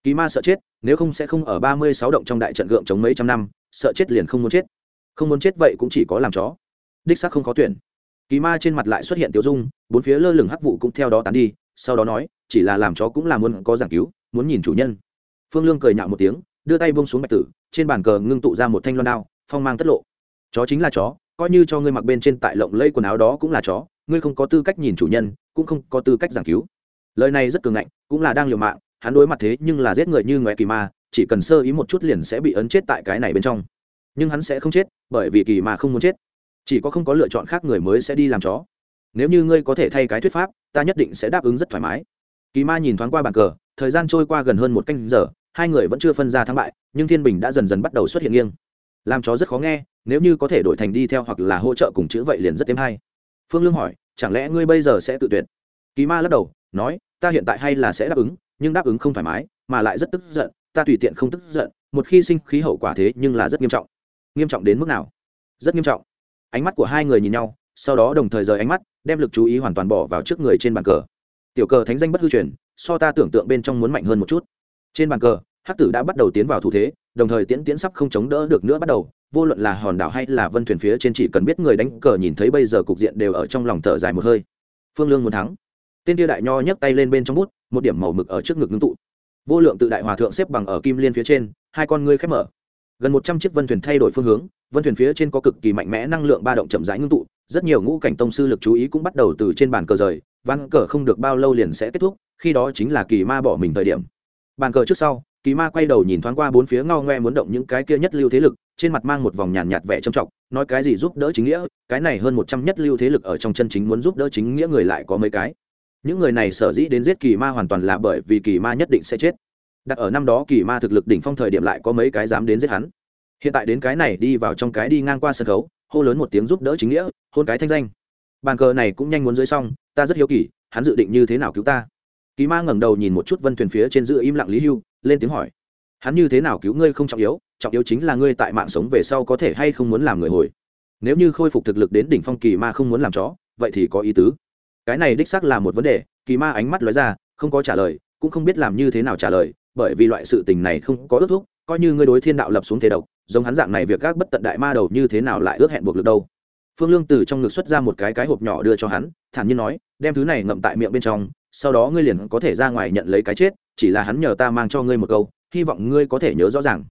Speaker 1: kỳ ma sợ chết, nếu không sẽ không ở ba mươi sáu động trong đại trận gượng chống mấy trăm năm, sợ chết liền không muốn chết. Không muốn chết vậy cũng chỉ có làm chó. Đích xác không có tuyển. Kỳ ma trên mặt lại xuất hiện tiêu dung, bốn phía lơ lửng hắc vụ cũng theo đó tán đi, sau đó nói, chỉ là làm chó cũng là muốn có giảng cứu, muốn nhìn chủ nhân. Phương lương cười nhạo một tiếng, đưa tay bông xuống bạch tử, trên bàn cờ ngưng tụ ra một thanh loan đao, phong mang tất lộ. Chó chính là chó, coi như cho ngươi mặc bên trên tại lộng lây quần áo đó cũng là chó, ngươi không có tư cách nhìn chủ nhân, cũng không có tư cách giảng cứu. Lời này rất cường ngạnh, cũng là đang liều mạng hắn đối mặt thế nhưng là giết người như ngoe kỳ ma, chỉ cần sơ ý một chút liền sẽ bị ấn chết tại cái này bên trong. Nhưng hắn sẽ không chết, bởi vì kỳ ma không muốn chết. Chỉ có không có lựa chọn khác người mới sẽ đi làm chó. Nếu như ngươi có thể thay cái thuyết pháp, ta nhất định sẽ đáp ứng rất thoải mái. Kỳ ma nhìn thoáng qua bàn cờ, thời gian trôi qua gần hơn một canh giờ, hai người vẫn chưa phân ra thắng bại, nhưng thiên bình đã dần dần bắt đầu xuất hiện nghiêng. Làm chó rất khó nghe, nếu như có thể đổi thành đi theo hoặc là hỗ trợ cùng chữ vậy liền rất thêm hay. Phương lương hỏi, chẳng lẽ ngươi bây giờ sẽ tự tuyệt? Kỳ ma lắc đầu, nói, ta hiện tại hay là sẽ đáp ứng nhưng đáp ứng không thoải mái, mà lại rất tức giận, ta tùy tiện không tức giận, một khi sinh khí hậu quả thế nhưng là rất nghiêm trọng. Nghiêm trọng đến mức nào? Rất nghiêm trọng. Ánh mắt của hai người nhìn nhau, sau đó đồng thời rời ánh mắt, đem lực chú ý hoàn toàn bỏ vào trước người trên bàn cờ. Tiểu cờ thánh danh bất hư truyền, so ta tưởng tượng bên trong muốn mạnh hơn một chút. Trên bàn cờ, hắc tử đã bắt đầu tiến vào thủ thế, đồng thời tiễn tiễn sắp không chống đỡ được nữa bắt đầu, vô luận là hòn đảo hay là vân thuyền phía trên chỉ cần biết người đánh cờ nhìn thấy bây giờ cục diện đều ở trong lòng thở dài một hơi. Phương lương muốn thắng tên kia đại nho nhấc tay lên bên trong bút, một điểm màu mực ở trước ngực ngưng tụ. Vô lượng tự đại hòa thượng xếp bằng ở kim liên phía trên, hai con ngươi khép mở. Gần một trăm chiếc vân thuyền thay đổi phương hướng, vân thuyền phía trên có cực kỳ mạnh mẽ năng lượng ba động chậm rãi ngưng tụ, rất nhiều ngũ cảnh tông sư lực chú ý cũng bắt đầu từ trên bàn cờ rời ván cờ không được bao lâu liền sẽ kết thúc, khi đó chính là kỳ ma bỏ mình thời điểm. Bàn cờ trước sau, kỳ ma quay đầu nhìn thoáng qua bốn phía ngao ngoe muốn động những cái kia nhất lưu thế lực, trên mặt mang một vòng nhàn nhạt vẻ trầm trọng, nói cái gì giúp đỡ chính nghĩa, cái này hơn một trăm nhất lưu thế lực ở trong chân chính muốn giúp đỡ chính nghĩa người lại có mấy cái những người này sở dĩ đến giết kỳ ma hoàn toàn là bởi vì kỳ ma nhất định sẽ chết. Đặt ở năm đó kỳ ma thực lực đỉnh phong thời điểm lại có mấy cái dám đến giết hắn. Hiện tại đến cái này đi vào trong cái đi ngang qua sân khấu, hô lớn một tiếng giúp đỡ chính nghĩa, hôn cái thanh danh. Bàn cờ này cũng nhanh muốn dưới xong, ta rất hiếu kỳ, hắn dự định như thế nào cứu ta? Kỳ ma ngẩng đầu nhìn một chút vân thuyền phía trên giữa im lặng lý hưu, lên tiếng hỏi. Hắn như thế nào cứu ngươi không trọng yếu trọng yếu chính là ngươi tại mạng sống về sau có thể hay không muốn làm người hồi. Nếu như khôi phục thực lực đến đỉnh phong kỳ ma không muốn làm chó, vậy thì có ý tứ cái này đích xác là một vấn đề, kỳ ma ánh mắt lóe ra, không có trả lời, cũng không biết làm như thế nào trả lời, bởi vì loại sự tình này không có ước thúc, coi như ngươi đối thiên đạo lập xuống thế độc, giống hắn dạng này việc các bất tận đại ma đầu như thế nào lại ước hẹn buộc được đâu. Phương lương từ trong ngực xuất ra một cái cái hộp nhỏ đưa cho hắn, thản nhiên nói, đem thứ này ngậm tại miệng bên trong, sau đó ngươi liền có thể ra ngoài nhận lấy cái chết, chỉ là hắn nhờ ta mang cho ngươi một câu, hy vọng ngươi có thể nhớ rõ ràng.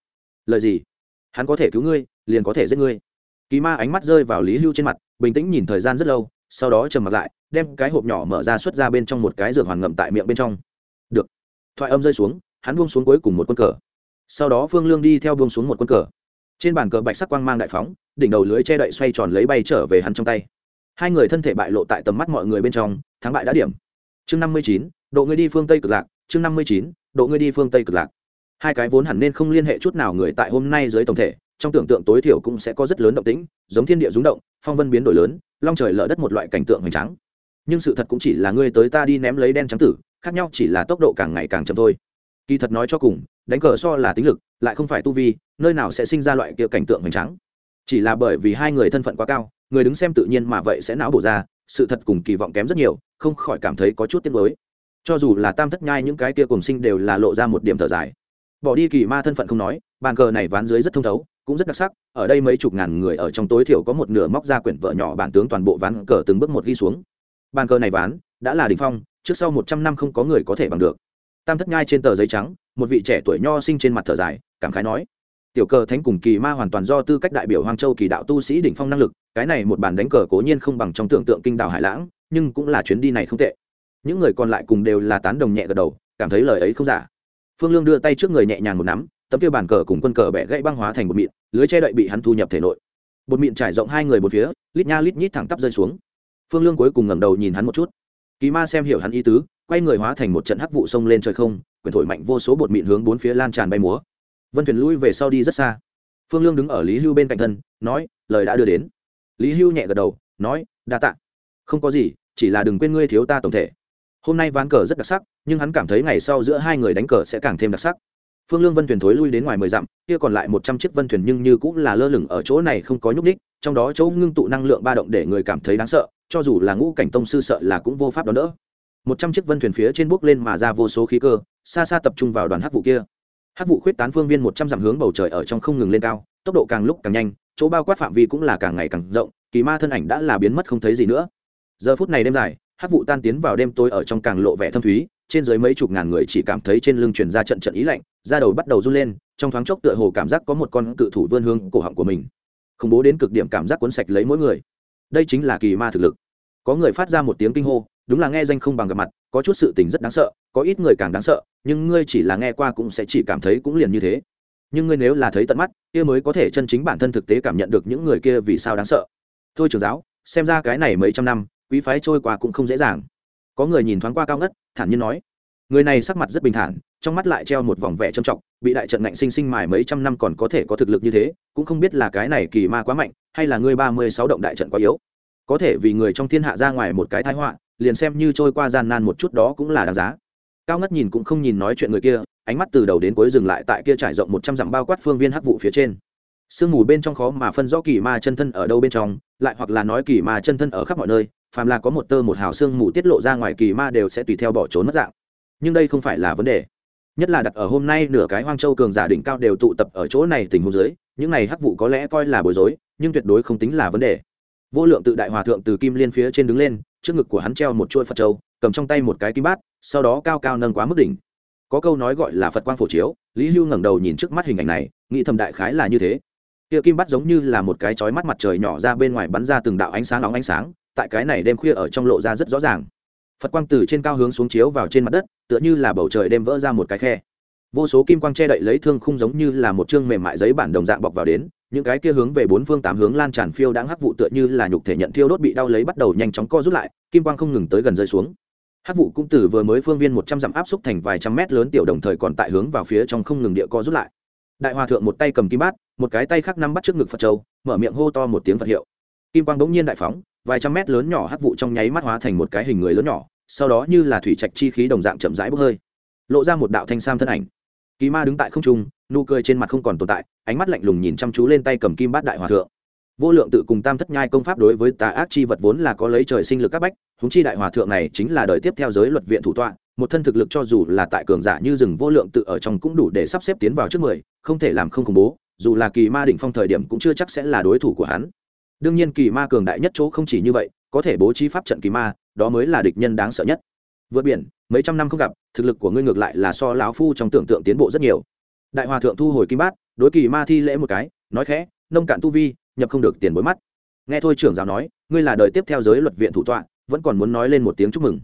Speaker 1: Lời gì? Hắn có thể cứu ngươi, liền có thể giết ngươi. Kỳ ma ánh mắt rơi vào lý hưu trên mặt, bình tĩnh nhìn thời gian rất lâu sau đó trầm mặt lại, đem cái hộp nhỏ mở ra xuất ra bên trong một cái dược hoàn ngậm tại miệng bên trong. Được. Thoại âm rơi xuống, hắn buông xuống cuối cùng một quân cờ. Sau đó phương lương đi theo buông xuống một quân cờ. Trên bàn cờ bạch sắc quang mang đại phóng, đỉnh đầu lưới che đậy xoay tròn lấy bay trở về hắn trong tay. Hai người thân thể bại lộ tại tầm mắt mọi người bên trong, thắng bại đã điểm. Chương năm mươi chín, độ người đi phương tây cực lạc. Chương năm mươi chín, độ người đi phương tây cực lạc. Hai cái vốn hẳn nên không liên hệ chút nào người tại hôm nay dưới tổng thể, trong tưởng tượng tối thiểu cũng sẽ có rất lớn động tĩnh, giống thiên địa rúng động, phong vân biến đổi lớn long trời lở đất một loại cảnh tượng hoành tráng. Nhưng sự thật cũng chỉ là ngươi tới ta đi ném lấy đen trắng tử, khác nhau chỉ là tốc độ càng ngày càng chậm thôi. Kỳ thật nói cho cùng, đánh cờ so là tính lực, lại không phải tu vi, nơi nào sẽ sinh ra loại kia cảnh tượng hoành tráng. Chỉ là bởi vì hai người thân phận quá cao, người đứng xem tự nhiên mà vậy sẽ não bổ ra, sự thật cùng kỳ vọng kém rất nhiều, không khỏi cảm thấy có chút tiếc nuối. Cho dù là tam thất nhai những cái kia cùng sinh đều là lộ ra một điểm thở dài. Bỏ đi kỳ ma thân phận không nói, bàn cờ này ván dưới rất thông thấu cũng rất đặc sắc, ở đây mấy chục ngàn người ở trong tối thiểu có một nửa móc ra quyển vợ nhỏ bản tướng toàn bộ ván cờ từng bước một ghi xuống. Bàn cờ này ván đã là đ ỉ n h phong, trước sau một trăm năm không có người có thể bằng được. Tam thất nhai trên tờ giấy trắng, một vị trẻ tuổi nho sinh trên mặt thở dài, cảm khái nói, tiểu cờ thánh cùng kỳ ma hoàn toàn do tư cách đại biểu hoang châu kỳ đạo tu sĩ đỉnh phong năng lực, cái này một bàn đánh cờ cố nhiên không bằng trong tưởng tượng kinh đảo hải lãng, nhưng cũng là chuyến đi này không tệ. Những người còn lại cùng đều là tán đồng nhẹ gật đầu, cảm thấy lời ấy không giả. Phương lương đưa tay trước người nhẹ nhàng một nắm tấm kia bàn cờ cùng quân cờ bẻ gãy băng hóa thành một mịn, lưới che đậy bị hắn thu nhập thể nội. Bột mịn trải rộng hai người một phía, lít nha lít nhít thẳng tắp rơi xuống. Phương lương cuối cùng ngẩng đầu nhìn hắn một chút. Kỳ ma xem hiểu hắn ý tứ, quay người hóa thành một trận hắc vụ sông lên trời không, quyền thổi mạnh vô số bột mịn hướng bốn phía lan tràn bay múa. Vân thuyền lui về sau đi rất xa. Phương lương đứng ở lý hưu bên cạnh thân, nói, lời đã đưa đến. Lý hưu nhẹ gật đầu, nói, đa tạ. Không có gì, chỉ là đừng quên ngươi thiếu ta tổng thể. Hôm nay ván cờ rất đặc sắc, nhưng hắn cảm thấy ngày sau giữa hai người đánh cờ sẽ càng thêm đặc sắc phương lương vân thuyền thối lui đến ngoài mười dặm, kia còn lại một trăm chiếc vân thuyền nhưng như cũng là lơ lửng ở chỗ này không có nhúc ních trong đó chỗ ngưng tụ năng lượng ba động để người cảm thấy đáng sợ, cho dù là ngũ cảnh tông sư sợ là cũng vô pháp đón đỡ. Một trăm chiếc vân thuyền phía trên bước lên mà ra vô số khí cơ, xa xa tập trung vào đoàn Hát vụ kia. Hát vụ khuyết tán phương viên một trăm dặm hướng bầu trời ở trong không ngừng lên cao, tốc độ càng lúc càng nhanh, chỗ bao quát phạm vi cũng là càng ngày càng rộng, kỳ ma thân ảnh đã là biến mất không thấy gì nữa. Giờ phút này đêm dài Hát vụ tan tiến vào đêm tối ở trong càng lộ vẻ thâm thúy trên dưới mấy chục ngàn người chỉ cảm thấy trên lưng truyền ra trận trận ý lạnh, da đầu bắt đầu run lên, trong thoáng chốc tựa hồ cảm giác có một con cự thủ vươn hương cổ họng của mình. Khủng bố đến cực điểm cảm giác cuốn sạch lấy mỗi người. Đây chính là kỳ ma thực lực. Có người phát ra một tiếng kinh hô, đúng là nghe danh không bằng gặp mặt, có chút sự tình rất đáng sợ, có ít người càng đáng sợ, nhưng ngươi chỉ là nghe qua cũng sẽ chỉ cảm thấy cũng liền như thế. Nhưng ngươi nếu là thấy tận mắt, kia mới có thể chân chính bản thân thực tế cảm nhận được những người kia vì sao đáng sợ. Thôi trưởng giáo, xem ra cái này mấy trăm năm, quý phái trôi qua cũng không dễ dàng. Có người nhìn thoáng qua cao ngất thản nhiên nói. Người này sắc mặt rất bình thản, trong mắt lại treo một vòng vẻ trầm trọng, bị đại trận ngạnh sinh sinh mài mấy trăm năm còn có thể có thực lực như thế, cũng không biết là cái này kỳ ma quá mạnh, hay là ngươi ba mươi sáu động đại trận quá yếu. Có thể vì người trong thiên hạ ra ngoài một cái thái họa, liền xem như trôi qua gian nan một chút đó cũng là đáng giá. Cao ngất nhìn cũng không nhìn nói chuyện người kia, ánh mắt từ đầu đến cuối dừng lại tại kia trải rộng một trăm dặm bao quát phương viên hắc vụ phía trên. Sương mù bên trong khó mà phân rõ kỳ ma chân thân ở đâu bên trong, lại hoặc là nói kỳ ma chân thân ở khắp mọi nơi phàm là có một tơ một hào sương mù tiết lộ ra ngoài kỳ ma đều sẽ tùy theo bỏ trốn mất dạng. Nhưng đây không phải là vấn đề. Nhất là đặt ở hôm nay nửa cái hoang châu cường giả đỉnh cao đều tụ tập ở chỗ này tình huống dưới, những này hắc vụ có lẽ coi là bối rối, nhưng tuyệt đối không tính là vấn đề. Vô lượng tự đại hòa thượng từ kim liên phía trên đứng lên, trước ngực của hắn treo một chuôi phật châu, cầm trong tay một cái kim bát, sau đó cao cao nâng quá mức đỉnh. Có câu nói gọi là phật quang phổ chiếu, lý hưu ngẩng đầu nhìn trước mắt hình ảnh này, nghĩ thầm đại khái là như thế. Kia kim bát giống như là một cái chói mắt mặt trời nhỏ ra bên ngoài bắn ra từng đạo ánh sáng nóng ánh sáng tại cái này đêm khuya ở trong lộ ra rất rõ ràng. Phật quang từ trên cao hướng xuống chiếu vào trên mặt đất, tựa như là bầu trời đêm vỡ ra một cái khe. Vô số kim quang che đậy lấy thương khung giống như là một chương mềm mại giấy bản đồng dạng bọc vào đến, những cái kia hướng về bốn phương tám hướng lan tràn phiêu đang hắc vụ tựa như là nhục thể nhận thiêu đốt bị đau lấy bắt đầu nhanh chóng co rút lại, kim quang không ngừng tới gần rơi xuống. Hắc vụ cũng từ vừa mới phương viên một trăm dặm áp xúc thành vài trăm mét lớn tiểu đồng thời còn tại hướng vào phía trong không ngừng địa co rút lại. Đại hòa thượng một tay cầm kim bát, một cái tay khác nắm bắt trước ngực phật châu, mở miệng hô to một tiếng phật hiệu. Kim quang bỗng nhiên đại phóng vài trăm mét lớn nhỏ hắc vụ trong nháy mắt hóa thành một cái hình người lớn nhỏ, sau đó như là thủy trạch chi khí đồng dạng chậm rãi bốc hơi, lộ ra một đạo thanh sam thân ảnh. Kỳ ma đứng tại không trung, nụ cười trên mặt không còn tồn tại, ánh mắt lạnh lùng nhìn chăm chú lên tay cầm kim bát đại hòa thượng. Vô lượng tự cùng tam thất nhai công pháp đối với tà ác chi vật vốn là có lấy trời sinh lực các bách húng chi đại hòa thượng này chính là đời tiếp theo giới luật viện thủ tọa, một thân thực lực cho dù là tại cường giả như rừng vô lượng tự ở trong cũng đủ để sắp xếp tiến vào trước mười, không thể làm không khủng bố, dù là kỳ ma đỉnh phong thời điểm cũng chưa chắc sẽ là đối thủ của hắn đương nhiên kỳ ma cường đại nhất chỗ không chỉ như vậy, có thể bố trí pháp trận kỳ ma, đó mới là địch nhân đáng sợ nhất. Vượt biển, mấy trăm năm không gặp, thực lực của ngươi ngược lại là so lão phu trong tưởng tượng tiến bộ rất nhiều. Đại hòa thượng thu hồi kim bát, đối kỳ ma thi lễ một cái, nói khẽ, nông cạn tu vi, nhập không được tiền bối mắt. Nghe thôi trưởng giáo nói, ngươi là đời tiếp theo giới luật viện thủ tọa, vẫn còn muốn nói lên một tiếng chúc mừng.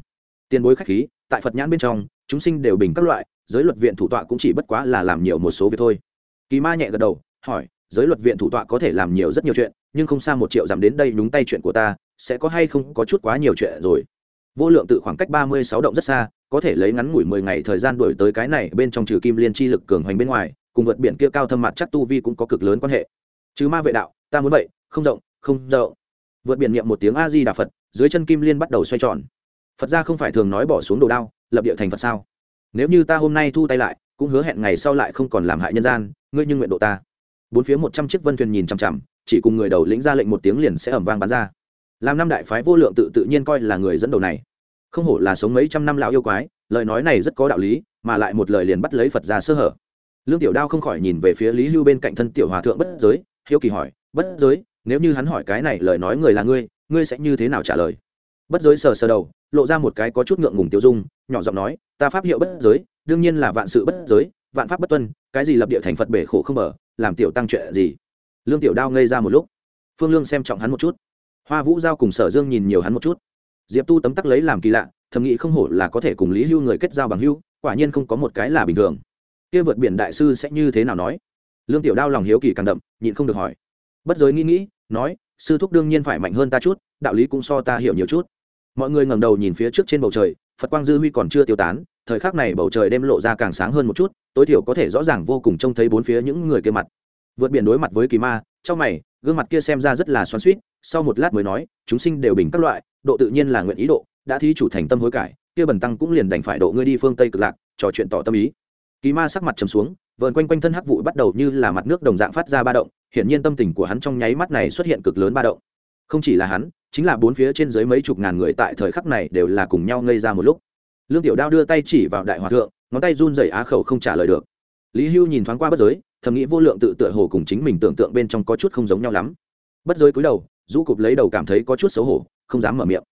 Speaker 1: Tiền bối khách khí, tại phật nhãn bên trong, chúng sinh đều bình các loại, giới luật viện thủ tọa cũng chỉ bất quá là làm nhiều một số việc thôi. Kỳ ma nhẹ gật đầu, hỏi giới luật viện thủ tọa có thể làm nhiều rất nhiều chuyện, nhưng không xa một triệu dặm đến đây đúng tay chuyện của ta, sẽ có hay không có chút quá nhiều chuyện rồi. Vô lượng tự khoảng cách ba mươi sáu động rất xa, có thể lấy ngắn ngủi mười ngày thời gian đổi tới cái này bên trong trừ kim liên chi lực cường hoành bên ngoài, cùng vượt biển kia cao thâm mặt chắc tu vi cũng có cực lớn quan hệ. Chứ ma vệ đạo, ta muốn vậy, không rộng không rộng. Vượt biển niệm một tiếng a di đà phật, dưới chân kim liên bắt đầu xoay tròn. Phật ra không phải thường nói bỏ xuống đồ đao, lập địa thành phật sao? Nếu như ta hôm nay thu tay lại, cũng hứa hẹn ngày sau lại không còn làm hại nhân gian, ngươi nhưng nguyện độ ta bốn phía một trăm chiếc vân thuyền nhìn chằm chằm, chỉ cùng người đầu lĩnh ra lệnh một tiếng liền sẽ ẩm vang bắn ra. Làm năm đại phái vô lượng tự tự nhiên coi là người dẫn đầu này. Không hổ là sống mấy trăm năm lão yêu quái, lời nói này rất có đạo lý, mà lại một lời liền bắt lấy phật ra sơ hở. Lương tiểu đao không khỏi nhìn về phía lý hưu bên cạnh thân tiểu hòa thượng bất giới, hiếu kỳ hỏi, bất giới, nếu như hắn hỏi cái này lời nói người là ngươi ngươi sẽ như thế nào trả lời? Bất giới sờ sờ đầu, lộ ra một cái có chút ngượng ngùng tiêu dung, nhỏ giọng nói, ta pháp hiệu bất giới, đương nhiên là vạn sự bất giới, vạn pháp bất tuân, cái gì lập địa thành phật bể khổ không mở làm tiểu tăng chuyện gì? Lương tiểu đao ngây ra một lúc. Phương lương xem trọng hắn một chút. Hoa vũ giao cùng sở dương nhìn nhiều hắn một chút. Diệp tu tấm tắc lấy làm kỳ lạ, thầm nghĩ không hổ là có thể cùng lý hưu người kết giao bằng hưu quả nhiên không có một cái là bình thường. Kia vượt biển đại sư sẽ như thế nào nói? Lương tiểu đao lòng hiếu kỳ càng đậm, nhịn không được hỏi. Bất giới nghĩ nghĩ, nói, sư thúc đương nhiên phải mạnh hơn ta chút, đạo lý cũng so ta hiểu nhiều chút. Mọi người ngẩng đầu nhìn phía trước trên bầu trời, phật quang dư huy còn chưa tiêu tán thời khắc này bầu trời đêm lộ ra càng sáng hơn một chút, tối thiểu có thể rõ ràng vô cùng trông thấy bốn phía những người kia mặt. Vượt biển đối mặt với kỳ ma, trong mày, gương mặt kia xem ra rất là xoắn suýt sau một lát mới nói, chúng sinh đều bình các loại, độ tự nhiên là nguyện ý độ, đã thí chủ thành tâm hối cải, kia bần tăng cũng liền đành phải độ ngươi đi phương tây cực lạc, trò chuyện tỏ tâm ý. Kỳ ma sắc mặt trầm xuống, vờn quanh quanh thân hắc vụ bắt đầu như là mặt nước đồng dạng phát ra ba động, hiển nhiên tâm tình của hắn trong nháy mắt này xuất hiện cực lớn ba động. Không chỉ là hắn, chính là bốn phía trên dưới mấy chục ngàn người tại thời khắc này đều là cùng nhau ngây ra một lúc lương tiểu đao đưa tay chỉ vào đại hòa thượng, ngón tay run rẩy á khẩu không trả lời được. Lý hưu nhìn thoáng qua bất giới, thầm nghĩ vô lượng tự tựa hồ cùng chính mình tưởng tượng bên trong có chút không giống nhau lắm. Bất giới cúi đầu, rũ cụp lấy đầu cảm thấy có chút xấu hổ, không dám mở miệng.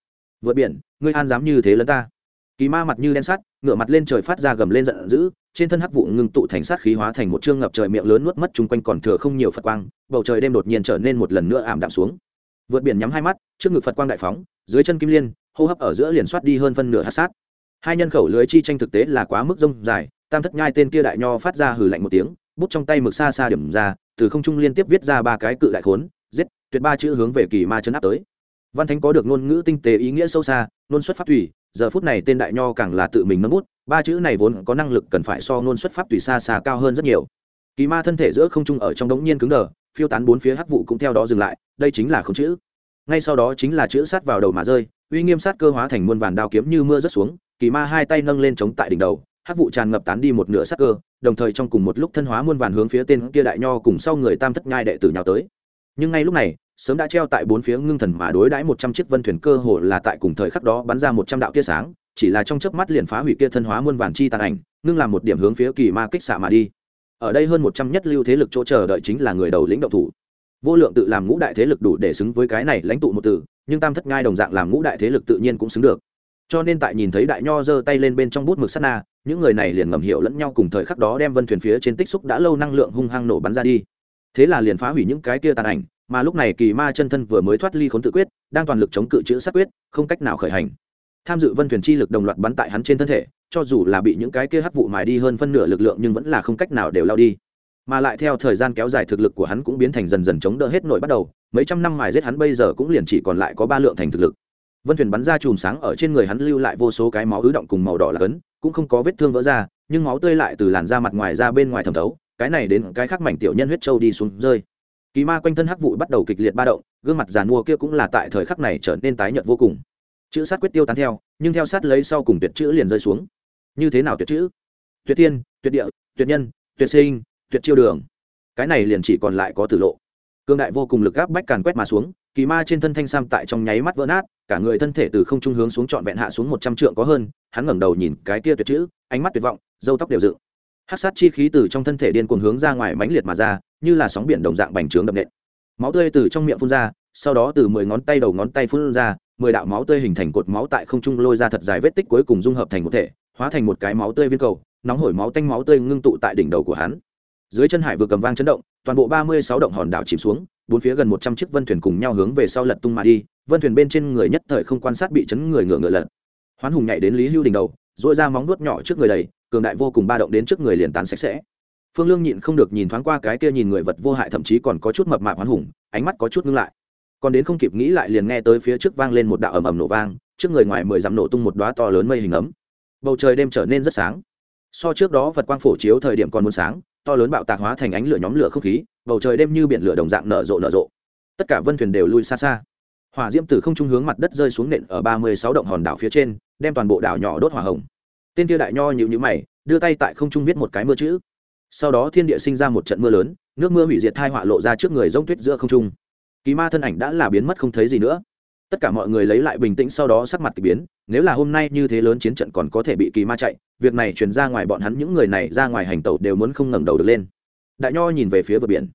Speaker 1: Vượt biển, ngươi an dám như thế lấn ta? Kỳ ma mặt như đen sắt, ngửa mặt lên trời phát ra gầm lên giận dữ, trên thân hắc vụ ngưng tụ thành sát khí hóa thành một chương ngập trời miệng lớn nuốt mất chung quanh còn thừa không nhiều phật quang, bầu trời đêm đột nhiên trở nên một lần nữa ảm đạm xuống. Vượt biển nhắm hai mắt, trước ngực phật quang đại phóng, dưới chân kim liên, hô hấp ở giữa liền soát đi hơn phân nửa hát sát hai nhân khẩu lưới chi tranh thực tế là quá mức rông dài, tam thất nhai tên kia đại nho phát ra hừ lạnh một tiếng, bút trong tay mực xa xa điểm ra, từ không trung liên tiếp viết ra ba cái cự đại khốn, giết, tuyệt ba chữ hướng về kỳ ma chấn áp tới. Văn thánh có được ngôn ngữ tinh tế ý nghĩa sâu xa, ngôn xuất pháp thủy giờ phút này tên đại nho càng là tự mình nâng bút, ba chữ này vốn có năng lực cần phải so ngôn xuất pháp tùy xa xa cao hơn rất nhiều. Kỳ ma thân thể giữa không trung ở trong đống nhiên cứng đờ, phiêu tán bốn phía hắc vụ cũng theo đó dừng lại, đây chính là không chữ. Ngay sau đó chính là chữ sát vào đầu mà rơi, uy nghiêm sát cơ hóa thành muôn vàn đao kiếm như mưa rớt xuống kỳ ma hai tay nâng lên chống tại đỉnh đầu, hắc vụ tràn ngập tán đi một nửa sát cơ, đồng thời trong cùng một lúc thân hóa muôn vàn hướng phía tên kia đại nho cùng sau người tam thất nhai đệ tử nhào tới. Nhưng ngay lúc này, sớm đã treo tại bốn phía ngưng thần mà đối đãi một trăm chiếc vân thuyền cơ hồ là tại cùng thời khắc đó bắn ra một trăm đạo tia sáng, chỉ là trong chớp mắt liền phá hủy kia thân hóa muôn vàn chi tàn ảnh, ngưng làm một điểm hướng phía kỳ ma kích xạ mà đi. Ở đây hơn một trăm nhất lưu thế lực chỗ chờ đợi chính là người đầu lĩnh động thủ. Vô lượng tự làm ngũ đại thế lực đủ để xứng với cái này lãnh tụ một từ nhưng tam thất ngai đồng dạng làm ngũ đại thế lực tự nhiên cũng xứng được cho nên tại nhìn thấy đại nho giơ tay lên bên trong bút mực sắt na, những người này liền ngầm hiểu lẫn nhau cùng thời khắc đó đem vân thuyền phía trên tích xúc đã lâu năng lượng hung hăng nổ bắn ra đi. Thế là liền phá hủy những cái kia tàn ảnh, mà lúc này kỳ ma chân thân vừa mới thoát ly khốn tự quyết, đang toàn lực chống cự chữ sát quyết, không cách nào khởi hành. Tham dự vân thuyền chi lực đồng loạt bắn tại hắn trên thân thể, cho dù là bị những cái kia hắc vụ mài đi hơn phân nửa lực lượng nhưng vẫn là không cách nào đều lao đi. Mà lại theo thời gian kéo dài thực lực của hắn cũng biến thành dần dần chống đỡ hết nổi bắt đầu, mấy trăm năm mài giết hắn bây giờ cũng liền chỉ còn lại có ba lượng thành thực lực vân thuyền bắn ra chùm sáng ở trên người hắn lưu lại vô số cái máu ứ động cùng màu đỏ là cấn, cũng không có vết thương vỡ ra, nhưng máu tươi lại từ làn da mặt ngoài ra bên ngoài thẩm thấu, cái này đến cái khác mảnh tiểu nhân huyết trâu đi xuống rơi. Kỳ ma quanh thân hắc vụ bắt đầu kịch liệt ba động, gương mặt giàn mua kia cũng là tại thời khắc này trở nên tái nhợt vô cùng. Chữ sát quyết tiêu tán theo, nhưng theo sát lấy sau cùng tuyệt chữ liền rơi xuống. Như thế nào tuyệt chữ? Tuyệt tiên tuyệt địa, tuyệt nhân, tuyệt sinh, tuyệt chiêu đường. Cái này liền chỉ còn lại có tử lộ. Cương đại vô cùng lực gáp bách càn quét mà xuống kỳ ma trên thân thanh sam tại trong nháy mắt vỡ nát, cả người thân thể từ không trung hướng xuống trọn vẹn hạ xuống một trăm trượng có hơn, hắn ngẩng đầu nhìn cái kia tuyệt chữ, ánh mắt tuyệt vọng, dâu tóc đều dựng. Hát sát chi khí từ trong thân thể điên cuồng hướng ra ngoài mãnh liệt mà ra, như là sóng biển đồng dạng bành trướng đậm nện. Máu tươi từ trong miệng phun ra, sau đó từ mười ngón tay đầu ngón tay phun ra, mười đạo máu tươi hình thành cột máu tại không trung lôi ra thật dài vết tích cuối cùng dung hợp thành một thể, hóa thành một cái máu tươi viên cầu, nóng hổi máu tanh máu tươi ngưng tụ tại đỉnh đầu của hắn. Dưới chân hải vừa cầm vang chấn động, toàn bộ ba mươi sáu động hòn đảo chìm xuống bốn phía gần một trăm chiếc vân thuyền cùng nhau hướng về sau lật tung mà đi, vân thuyền bên trên người nhất thời không quan sát bị chấn người ngựa ngựa lật. Hoán hùng nhảy đến lý hưu đỉnh đầu dội ra móng nuốt nhỏ trước người đầy, cường đại vô cùng ba động đến trước người liền tán sạch sẽ. Phương lương nhịn không được nhìn thoáng qua cái kia nhìn người vật vô hại thậm chí còn có chút mập mạp hoán hùng, ánh mắt có chút ngưng lại. Còn đến không kịp nghĩ lại liền nghe tới phía trước vang lên một đạo ầm ầm nổ vang, trước người ngoài mười dặm nổ tung một đoá to lớn mây hình ấm. Bầu trời đêm trở nên rất sáng. So trước đó vật quang phổ chiếu thời điểm còn muốn sáng, to lớn bạo tạc hóa thành ánh lửa nhóm lửa không khí bầu trời đêm như biển lửa đồng dạng nở rộ nở rộ. Tất cả vân thuyền đều lui xa xa. Hỏa diễm từ không trung hướng mặt đất rơi xuống nện ở ba mươi sáu động hòn đảo phía trên, đem toàn bộ đảo nhỏ đốt hỏa hồng. Tên kia đại nho nhịu nhữ mày, đưa tay tại không trung viết một cái mưa chữ. Sau đó thiên địa sinh ra một trận mưa lớn, nước mưa hủy diệt thai họa lộ ra trước người rông tuyết giữa không trung. Kỳ ma thân ảnh đã là biến mất không thấy gì nữa. Tất cả mọi người lấy lại bình tĩnh sau đó sắc mặt k ỳ biến, nếu là hôm nay như thế lớn chiến trận còn có thể bị kỳ ma chạy, việc này truyền ra ngoài bọn hắn, những người này ra ngoài hành tẩu đều muốn không ngẩng đầu được lên. Đại nho nhìn về phía vượt biển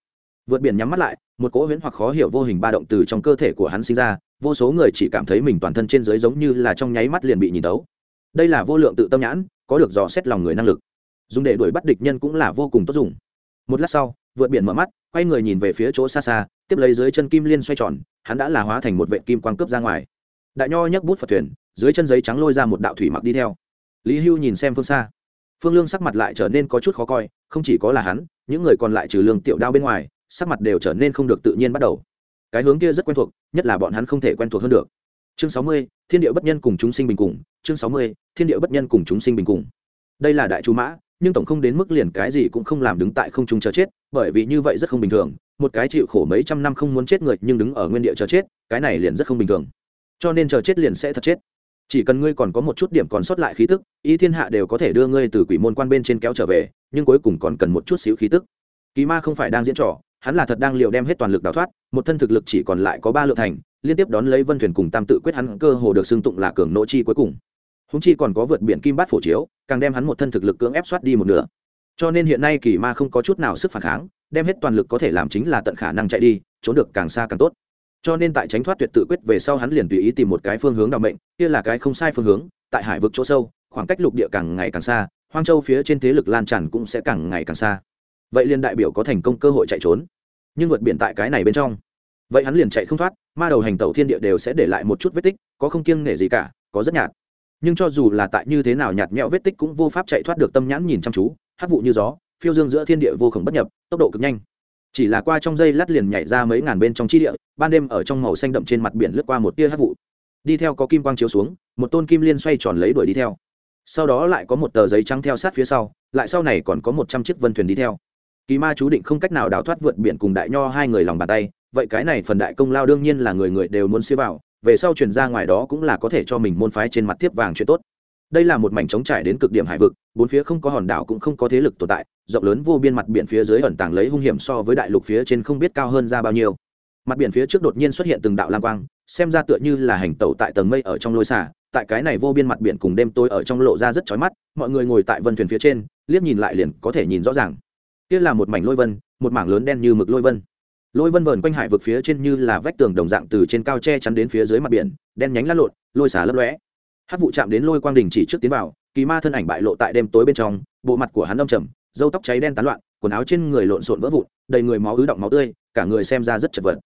Speaker 1: vượt biển nhắm mắt lại, một cỗ huyễn hoặc khó hiểu vô hình ba động từ trong cơ thể của hắn sinh ra, vô số người chỉ cảm thấy mình toàn thân trên dưới giống như là trong nháy mắt liền bị nhìn tấu đây là vô lượng tự tâm nhãn, có được dò xét lòng người năng lực. Dùng để đuổi bắt địch nhân cũng là vô cùng tốt dùng. Một lát sau, vượt biển mở mắt, quay người nhìn về phía chỗ xa xa, tiếp lấy dưới chân kim liên xoay tròn, hắn đã là hóa thành một vệ kim quang cướp ra ngoài. Đại nho nhấc bút phật thuyền, dưới chân giấy trắng lôi ra một đạo thủy mặc đi theo. Lý hưu nhìn xem phương xa. Phương lương sắc mặt lại trở nên có chút khó coi, không chỉ có là hắn, những người còn lại trừ lương tiểu đao bên ngoài sắc mặt đều trở nên không được tự nhiên bắt đầu. Cái hướng kia rất quen thuộc, nhất là bọn hắn không thể quen thuộc hơn được. Chương sáu mươi, thiên địa bất nhân cùng chúng sinh bình cùng. Chương sáu mươi, thiên địa bất nhân cùng chúng sinh bình cùng. Đây là đại chú mã, nhưng tổng không đến mức liền cái gì cũng không làm đứng tại không trung chờ chết, bởi vì như vậy rất không bình thường. Một cái chịu khổ mấy trăm năm không muốn chết người, nhưng đứng ở nguyên địa chờ chết, cái này liền rất không bình thường. Cho nên chờ chết liền sẽ thật chết. Chỉ cần ngươi còn có một chút điểm còn sót lại khí tức, ý thiên hạ đều có thể đưa ngươi từ quỷ môn quan bên trên kéo trở về, nhưng cuối cùng còn cần một chút xíu khí tức. Kỳ ma không phải đang diễn trò hắn là thật đang liều đem hết toàn lực đào thoát, một thân thực lực chỉ còn lại có ba lượng thành, liên tiếp đón lấy vân thuyền cùng tam tự quyết hắn cơ hồ được xưng tụng là cường nỗ chi cuối cùng. Húng chi còn có vượt biển kim bát phổ chiếu, càng đem hắn một thân thực lực cưỡng ép soát đi một nửa. Cho nên hiện nay kỳ ma không có chút nào sức phản kháng, đem hết toàn lực có thể làm chính là tận khả năng chạy đi, trốn được càng xa càng tốt. Cho nên tại tránh thoát tuyệt tự quyết về sau hắn liền tùy ý tìm một cái phương hướng đ mệnh, kia là cái không sai phương hướng, tại hải vực chỗ sâu, khoảng cách lục địa càng ngày càng xa, hoang châu phía trên thế lực lan tràn cũng sẽ càng ngày càng xa vậy liền đại biểu có thành công cơ hội chạy trốn. Nhưng vượt biển tại cái này bên trong. Vậy hắn liền chạy không thoát, ma đầu hành tẩu thiên địa đều sẽ để lại một chút vết tích, có không kiêng nể gì cả, có rất nhạt. Nhưng cho dù là tại như thế nào nhạt nhẽo vết tích cũng vô pháp chạy thoát được tâm nhãn nhìn chăm chú hát vụ như gió, phiêu dương giữa thiên địa vô khổng bất nhập, tốc độ cực nhanh. Chỉ là qua trong dây lát liền nhảy ra mấy ngàn bên trong chi địa, ban đêm ở trong màu xanh đậm trên mặt biển lướt qua một tia hát vụ. Đi theo có kim quang chiếu xuống, một tôn kim liên xoay tròn lấy đuổi đi theo. Sau đó lại có một tờ giấy trắng theo sát phía sau, lại sau này còn có một trăm chiếc vân thuyền đi theo kỳ ma chú định không cách nào đào thoát vượt biển cùng đại nho hai người lòng bàn tay, vậy cái này phần đại công lao đương nhiên là người người đều muốn xưa vào, về sau chuyển ra ngoài đó cũng là có thể cho mình môn phái trên mặt tiếp vàng chuyện tốt. Đây là một mảnh trống trải đến cực điểm hải vực, bốn phía không có hòn đảo cũng không có thế lực tồn tại, rộng lớn vô biên mặt biển phía dưới ẩn tàng lấy hung hiểm so với đại lục phía trên không biết cao hơn ra bao nhiêu. Mặt biển phía trước đột nhiên xuất hiện từng đạo lam quang, xem ra tựa như là hành tẩu tại tầng mây ở trong lôi xả tại cái này vô biên mặt biển cùng đêm tối ở trong lộ ra rất chói mắt, mọi người ngồi tại vân thuyền phía trên, liếc nhìn lại liền có thể nhìn rõ ràng kia là một mảnh lôi vân, một mảng lớn đen như mực lôi vân. Lôi vân vờn quanh hải vực phía trên như là vách tường đồng dạng từ trên cao che chắn đến phía dưới mặt biển, đen nhánh lát lộn, lôi xả lấp lóe. Hát vụ chạm đến lôi quang đình chỉ trước tiến vào, kỳ ma thân ảnh bại lộ tại đêm tối bên trong, bộ mặt của hắn âm trầm dâu tóc cháy đen tán loạn, quần áo trên người lộn xộn vỡ vụn, đầy người máu ứ động máu tươi, cả người xem ra rất chật vật.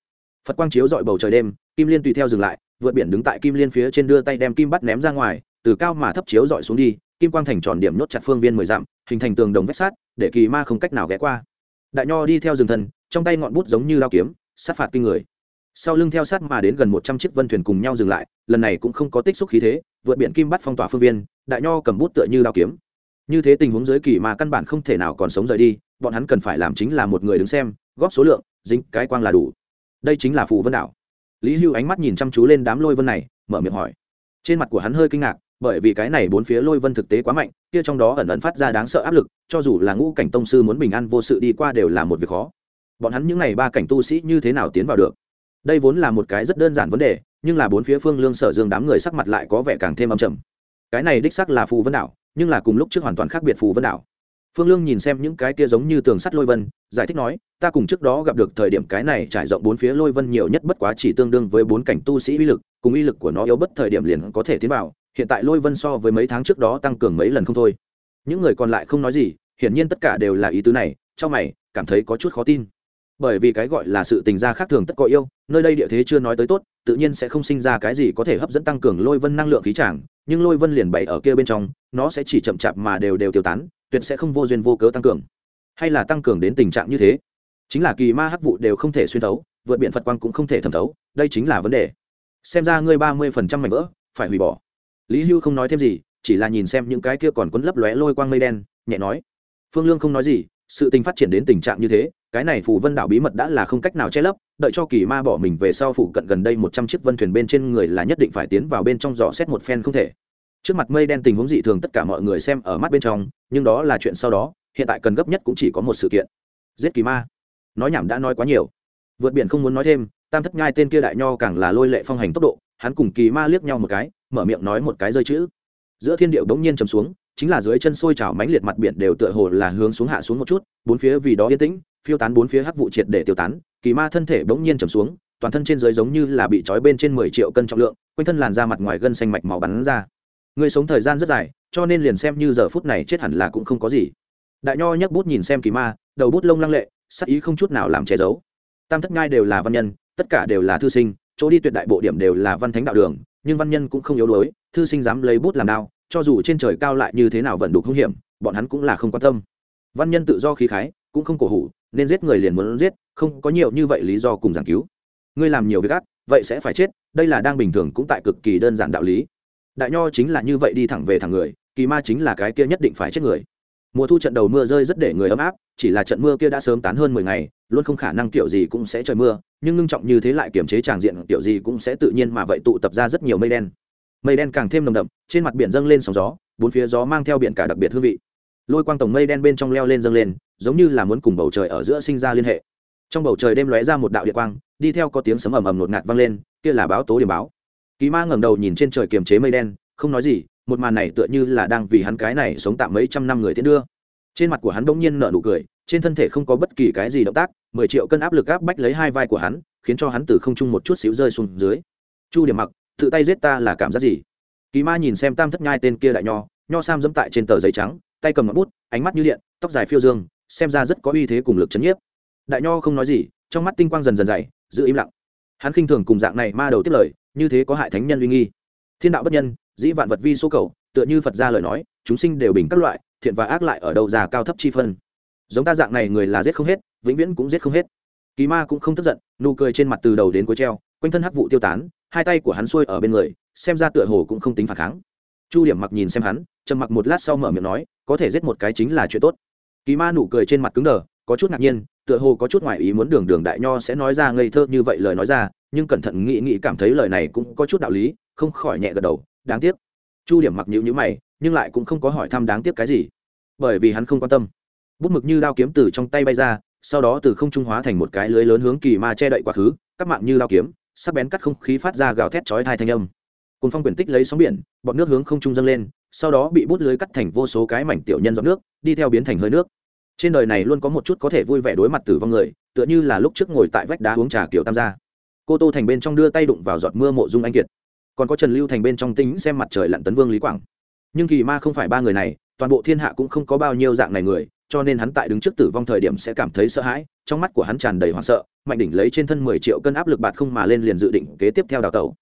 Speaker 1: Phật quang chiếu dọi bầu trời đêm, kim liên tùy theo dừng lại, vượt biển đứng tại kim liên phía trên đưa tay đem kim bắt ném ra ngoài, từ cao mà thấp chiếu dọi xuống đi kim quang thành tròn điểm nhốt chặt phương viên mười dặm, hình thành tường đồng vách sát để kỳ ma không cách nào ghé qua. Đại nho đi theo rừng thần trong tay ngọn bút giống như lao kiếm, sát phạt kinh người. Sau lưng theo sát mà đến gần một trăm chiếc vân thuyền cùng nhau dừng lại, lần này cũng không có tích xúc khí thế, vượt biển kim bắt phong tỏa phương viên, đại nho cầm bút tựa như lao kiếm. Như thế tình huống dưới kỳ mà căn bản không thể nào còn sống rời đi, bọn hắn cần phải làm chính là một người đứng xem, góp số lượng, dính cái quang là đủ. Đây chính là phù vân đảo. Lý hưu ánh mắt nhìn chăm chú lên đám lôi vân này, mở miệng hỏi. Trên mặt của hắn hơi kinh ngạc bởi vì cái này bốn phía lôi vân thực tế quá mạnh, kia trong đó ẩn ẩn phát ra đáng sợ áp lực, cho dù là ngũ cảnh tông sư muốn bình an vô sự đi qua đều là một việc khó. Bọn hắn những n à y ba cảnh tu sĩ như thế nào tiến vào được? Đây vốn là một cái rất đơn giản vấn đề, nhưng là bốn phía phương lương sở dương đám người sắc mặt lại có vẻ càng thêm âm trầm. Cái này đích sắc là phù vân đảo, nhưng là cùng lúc trước hoàn toàn khác biệt phù vân đảo. Phương lương nhìn xem những cái kia giống như tường sắt lôi vân, giải thích nói, ta cùng trước đó gặp được thời điểm cái này trải rộng bốn phía lôi vân nhiều nhất bất quá chỉ tương đương với bốn cảnh tu sĩ uy lực, cùng uy lực của nó yếu bất thời điểm liền có thể tiến vào hiện tại lôi vân so với mấy tháng trước đó tăng cường mấy lần không thôi. Những người còn lại không nói gì, hiển nhiên tất cả đều là ý tứ này, trong mày, cảm thấy có chút khó tin. Bởi vì cái gọi là sự tình gia khác thường tất có yêu, nơi đây địa thế chưa nói tới tốt, tự nhiên sẽ không sinh ra cái gì có thể hấp dẫn tăng cường lôi vân năng lượng khí tràng, nhưng lôi vân liền bày ở kia bên trong, nó sẽ chỉ chậm chạp mà đều đều tiêu tán, tuyệt sẽ không vô duyên vô cớ tăng cường. Hay là tăng cường đến tình trạng như thế? Chính là kỳ ma hắc vụ đều không thể xuyên thấu, vượt biển phật quang cũng không thể thẩm thấu, đây chính là vấn đề. Xem ra ngươi ba mươi phần trăm mảnh vỡ, phải hủy bỏ lý hưu không nói thêm gì, chỉ là nhìn xem những cái kia còn quấn lấp lóe lôi quang mây đen, nhẹ nói, phương lương không nói gì, sự tình phát triển đến tình trạng như thế, cái này phù vân đảo bí mật đã là không cách nào che lấp, đợi cho kỳ ma bỏ mình về sau phụ cận gần đây một trăm chiếc vân thuyền bên trên người là nhất định phải tiến vào bên trong dò xét một phen không thể. Trước mặt mây đen tình huống dị thường tất cả mọi người xem ở mắt bên trong, nhưng đó là chuyện sau đó, hiện tại cần gấp nhất cũng chỉ có một sự kiện. Giết kỳ ma. Nói nhảm đã nói quá nhiều. Vượt biển không muốn nói thêm, tam thất nhai tên kia đại nho càng là lôi lệ phong hành tốc độ hắn cùng kỳ ma liếc nhau một cái, mở miệng nói một cái rơi chữ. Giữa thiên điệu bỗng nhiên chầm xuống, chính là dưới chân sôi trào mánh liệt mặt biển đều tựa hồ là hướng xuống hạ xuống một chút, bốn phía vì đó yên tĩnh, phiêu tán bốn phía hắc vụ triệt để tiêu tán, kỳ ma thân thể bỗng nhiên chầm xuống, toàn thân trên dưới giống như là bị trói bên trên mười triệu cân trọng lượng, quanh thân làn da mặt ngoài gân xanh mạch màu bắn ra. Người sống thời gian rất dài, cho nên liền xem như giờ phút này chết hẳn là cũng không có gì. Đại nho nhấc bút nhìn xem kỳ ma, đầu bút lông lăng lệ, sắc ý không chút nào làm che giấu. Tam thất ngai đều là văn nhân, tất cả đều là thư sinh chỗ đi tuyệt đại bộ điểm đều là văn thánh đạo đường, nhưng văn nhân cũng không yếu đuối, thư sinh dám lấy bút làm đao, cho dù trên trời cao lại như thế nào vẫn đủ hung hiểm, bọn hắn cũng là không quan tâm. Văn nhân tự do khí khái, cũng không cổ hủ, nên giết người liền muốn giết, không có nhiều như vậy lý do cùng giảng cứu. Ngươi làm nhiều việc ác, vậy sẽ phải chết, đây là đang bình thường cũng tại cực kỳ đơn giản đạo lý. Đại nho chính là như vậy đi thẳng về thẳng người, kỳ ma chính là cái kia nhất định phải chết người mùa thu trận đầu mưa rơi rất để người ấm áp, chỉ là trận mưa kia đã sớm tán hơn mười ngày, luôn không khả năng kiểu gì cũng sẽ trời mưa, nhưng ngưng trọng như thế lại kiềm chế tràng diện, kiểu gì cũng sẽ tự nhiên mà vậy tụ tập ra rất nhiều mây đen. Mây đen càng thêm nồng đậm, trên mặt biển dâng lên sóng gió, bốn phía gió mang theo biển cả đặc biệt hương vị. Lôi quang tổng mây đen bên trong leo lên dâng lên, giống như là muốn cùng bầu trời ở giữa sinh ra liên hệ. Trong bầu trời đêm lóe ra một đạo địa quang, đi theo có tiếng sấm ầm ầm ngột ngạt vang lên, kia là báo tố điểm báo. Kỳ ma ngẩng đầu nhìn trên trời kiềm chế mây đen, không nói gì một màn này tựa như là đang vì hắn cái này sống tạm mấy trăm năm người tiến đưa. Trên mặt của hắn bỗng nhiên nở nụ cười, trên thân thể không có bất kỳ cái gì động tác, mười triệu cân áp lực áp bách lấy hai vai của hắn, khiến cho hắn từ không trung một chút xíu rơi xuống dưới. Chu điểm mặc, tự tay giết ta là cảm giác gì? Kỳ ma nhìn xem tam thất nhai tên kia đại nho nho sam dẫm tại trên tờ giấy trắng, tay cầm ngọn bút, ánh mắt như điện, tóc dài phiêu dương, xem ra rất có uy thế cùng lực chấn nhiếp. Đại nho không nói gì, trong mắt tinh quang dần dần dày, giữ im lặng. Hắn khinh thường cùng dạng này ma đầu tiếp lời, như thế có hại thánh nhân uy nghi. Thiên đạo bất nhân dĩ vạn vật vi số cầu, tựa như phật ra lời nói, chúng sinh đều bình các loại, thiện và ác lại ở đâu già cao thấp chi phân. Giống ta dạng này người là giết không hết, vĩnh viễn cũng giết không hết. Kỳ ma cũng không tức giận, nụ cười trên mặt từ đầu đến cuối treo, quanh thân hắc vụ tiêu tán, hai tay của hắn xuôi ở bên người, xem ra tựa hồ cũng không tính phản kháng. Chu điểm mặc nhìn xem hắn, trầm mặc một lát sau mở miệng nói, có thể giết một cái chính là chuyện tốt. Kỳ ma nụ cười trên mặt cứng đờ, có chút ngạc nhiên, tựa hồ có chút ngoại ý muốn đường đường đại nho sẽ nói ra ngây thơ như vậy lời nói ra, nhưng cẩn thận nghĩ nghĩ cảm thấy lời này cũng có chút đạo lý, không khỏi nhẹ gật đầu đáng tiếc. Chu điểm mặc nhữ nhữ mày, nhưng lại cũng không có hỏi thăm đáng tiếc cái gì. Bởi vì hắn không quan tâm. Bút mực như đao kiếm từ trong tay bay ra, sau đó từ không trung hóa thành một cái lưới lớn hướng kỳ ma che đậy quá khứ, các mạng như đao kiếm, sắc bén cắt không khí phát ra gào thét chói thai thanh âm. Cùng phong quyển tích lấy sóng biển bọn nước hướng không trung dâng lên, sau đó bị bút lưới cắt thành vô số cái mảnh tiểu nhân giọt nước, đi theo biến thành hơi nước. Trên đời này luôn có một chút có thể vui vẻ đối mặt tử vong người, tựa như là lúc trước ngồi tại vách đá uống trà kiểu tam gia. Cô tô thành bên trong đưa tay đụng vào giọt mưa mộ dung anh kiệt còn có trần lưu thành bên trong tính xem mặt trời lặn tấn vương lý quảng. Nhưng kỳ ma không phải ba người này, toàn bộ thiên hạ cũng không có bao nhiêu dạng này người, cho nên hắn tại đứng trước tử vong thời điểm sẽ cảm thấy sợ hãi, trong mắt của hắn tràn đầy hoảng sợ, mạnh đỉnh lấy trên thân mười triệu cân áp lực bạt không mà lên liền dự định kế tiếp theo đào tẩu.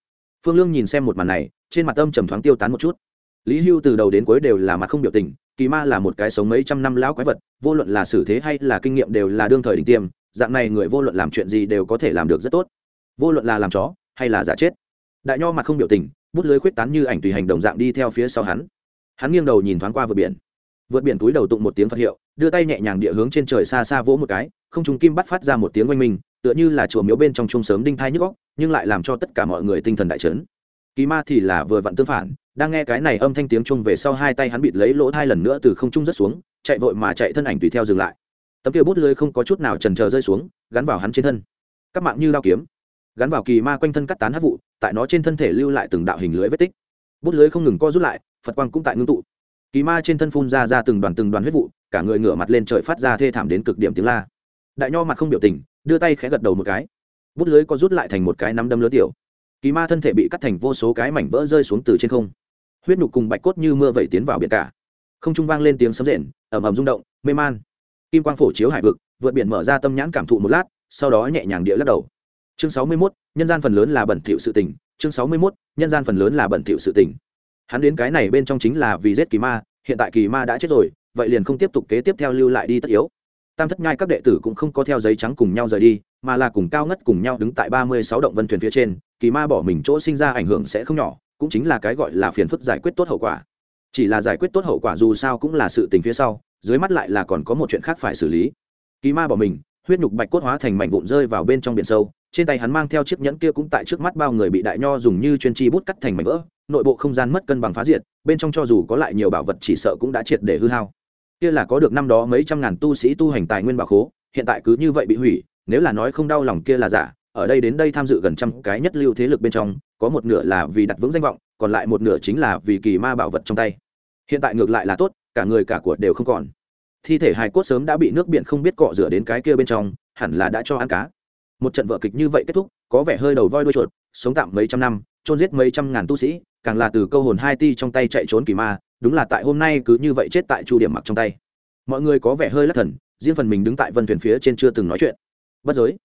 Speaker 1: Phương lương nhìn xem một màn này, trên mặt âm trầm thoáng tiêu tán một chút. Lý hưu từ đầu đến cuối đều là mặt không biểu tình, kỳ ma là một cái sống mấy trăm năm lão quái vật, vô luận là xử thế hay là kinh nghiệm đều là đương thời đỉnh tiêm, dạng này người vô luận làm chuyện gì đều có thể làm được rất tốt. Vô luận là làm chó hay là giả chết đại nho mặt không biểu tình, bút lưới khuyết tán như ảnh tùy hành đồng dạng đi theo phía sau hắn. Hắn nghiêng đầu nhìn thoáng qua vượt biển. Vượt biển túi đầu tụng một tiếng phật hiệu, đưa tay nhẹ nhàng địa hướng trên trời xa xa vỗ một cái, không trùng kim bắt phát ra một tiếng oanh minh, tựa như là chùa miếu bên trong chung sớm đinh thai nhức góc nhưng lại làm cho tất cả mọi người tinh thần đại chấn. Kỳ ma thì là vừa vặn tương phản, đang nghe cái này âm thanh tiếng chung về sau hai tay hắn bịt lấy lỗ hai lần nữa từ không trung rất xuống, chạy vội mà chạy thân ảnh tùy theo dừng lại. Tấm kia bút lưới không có chút nào trần trờ rơi xuống, gắn vào hắn trên thân. Các mạng như đao kiếm gắn vào kỳ ma quanh thân cắt tán hát vụ, tại nó trên thân thể lưu lại từng đạo hình lưới vết tích. Bút lưới không ngừng co rút lại, phật quang cũng tại ngưng tụ. Kỳ ma trên thân phun ra ra từng đoàn từng đoàn huyết vụ, cả người ngửa mặt lên trời phát ra thê thảm đến cực điểm tiếng la. Đại nho mặt không biểu tình, đưa tay khẽ gật đầu một cái. Bút lưới có rút lại thành một cái nắm đâm lớn tiểu. Kỳ ma thân thể bị cắt thành vô số cái mảnh vỡ rơi xuống từ trên không. Huyết nhục cùng bạch cốt như mưa vẩy tiến vào biển cả. Không trung vang lên tiếng sấm rền, ầm ầm rung động, mê man. Kim quang phổ chiếu hải vực, vượt biển mở ra tâm nhãn cảm thụ một lát, sau đó nhẹ nhàng địa lắc đầu chương sáu mươi 61, nhân gian phần lớn là bẩn thỉu sự tình. Chương sáu mươi 61, nhân gian phần lớn là bẩn thỉu sự tình. Hắn đến cái này bên trong chính là vì giết kỳ ma hiện tại kỳ ma đã chết rồi vậy liền không tiếp tục kế tiếp theo lưu lại đi tất yếu. Tam thất nhai các đệ tử cũng không có theo giấy trắng cùng nhau rời đi mà là cùng cao ngất cùng nhau đứng tại ba mươi sáu động vân thuyền phía trên. Kỳ ma bỏ mình chỗ sinh ra ảnh hưởng sẽ không nhỏ cũng chính là cái gọi là phiền phức giải quyết tốt hậu quả. Chỉ là giải quyết tốt hậu quả dù sao cũng là sự tình phía sau dưới mắt lại là còn có một chuyện khác phải xử lý. Kỳ ma bỏ mình huyết nhục bạch cốt hóa thành mảnh vụn rơi vào bên trong biển sâu. Trên tay hắn mang theo chiếc nhẫn kia cũng tại trước mắt bao người bị đại nho dùng như chuyên chi bút cắt thành mảnh vỡ. Nội bộ không gian mất cân bằng phá diệt, bên trong cho dù có lại nhiều bảo vật chỉ sợ cũng đã triệt để hư hao. Kia là có được năm đó mấy trăm ngàn tu sĩ tu hành tài nguyên bảo khố, hiện tại cứ như vậy bị hủy, nếu là nói không đau lòng kia là giả, ở đây đến đây tham dự gần trăm cái nhất lưu thế lực bên trong, có một nửa là vì đặt vững danh vọng, còn lại một nửa chính là vì kỳ ma bảo vật trong tay. Hiện tại ngược lại là tốt, cả người cả của đều không còn thi thể hài cốt sớm đã bị nước biển không biết cọ rửa đến cái kia bên trong, hẳn là đã cho ăn cá. Một trận vợ kịch như vậy kết thúc, có vẻ hơi đầu voi đuôi chuột, sống tạm mấy trăm năm trôn giết mấy trăm ngàn tu sĩ, càng là từ câu hồn hai ti trong tay chạy trốn kỳ ma, đúng là tại hôm nay cứ như vậy chết tại chu điểm mặc trong tay. Mọi người có vẻ hơi lắc thần, riêng phần mình đứng tại vân thuyền phía trên chưa từng nói chuyện. Bất giới.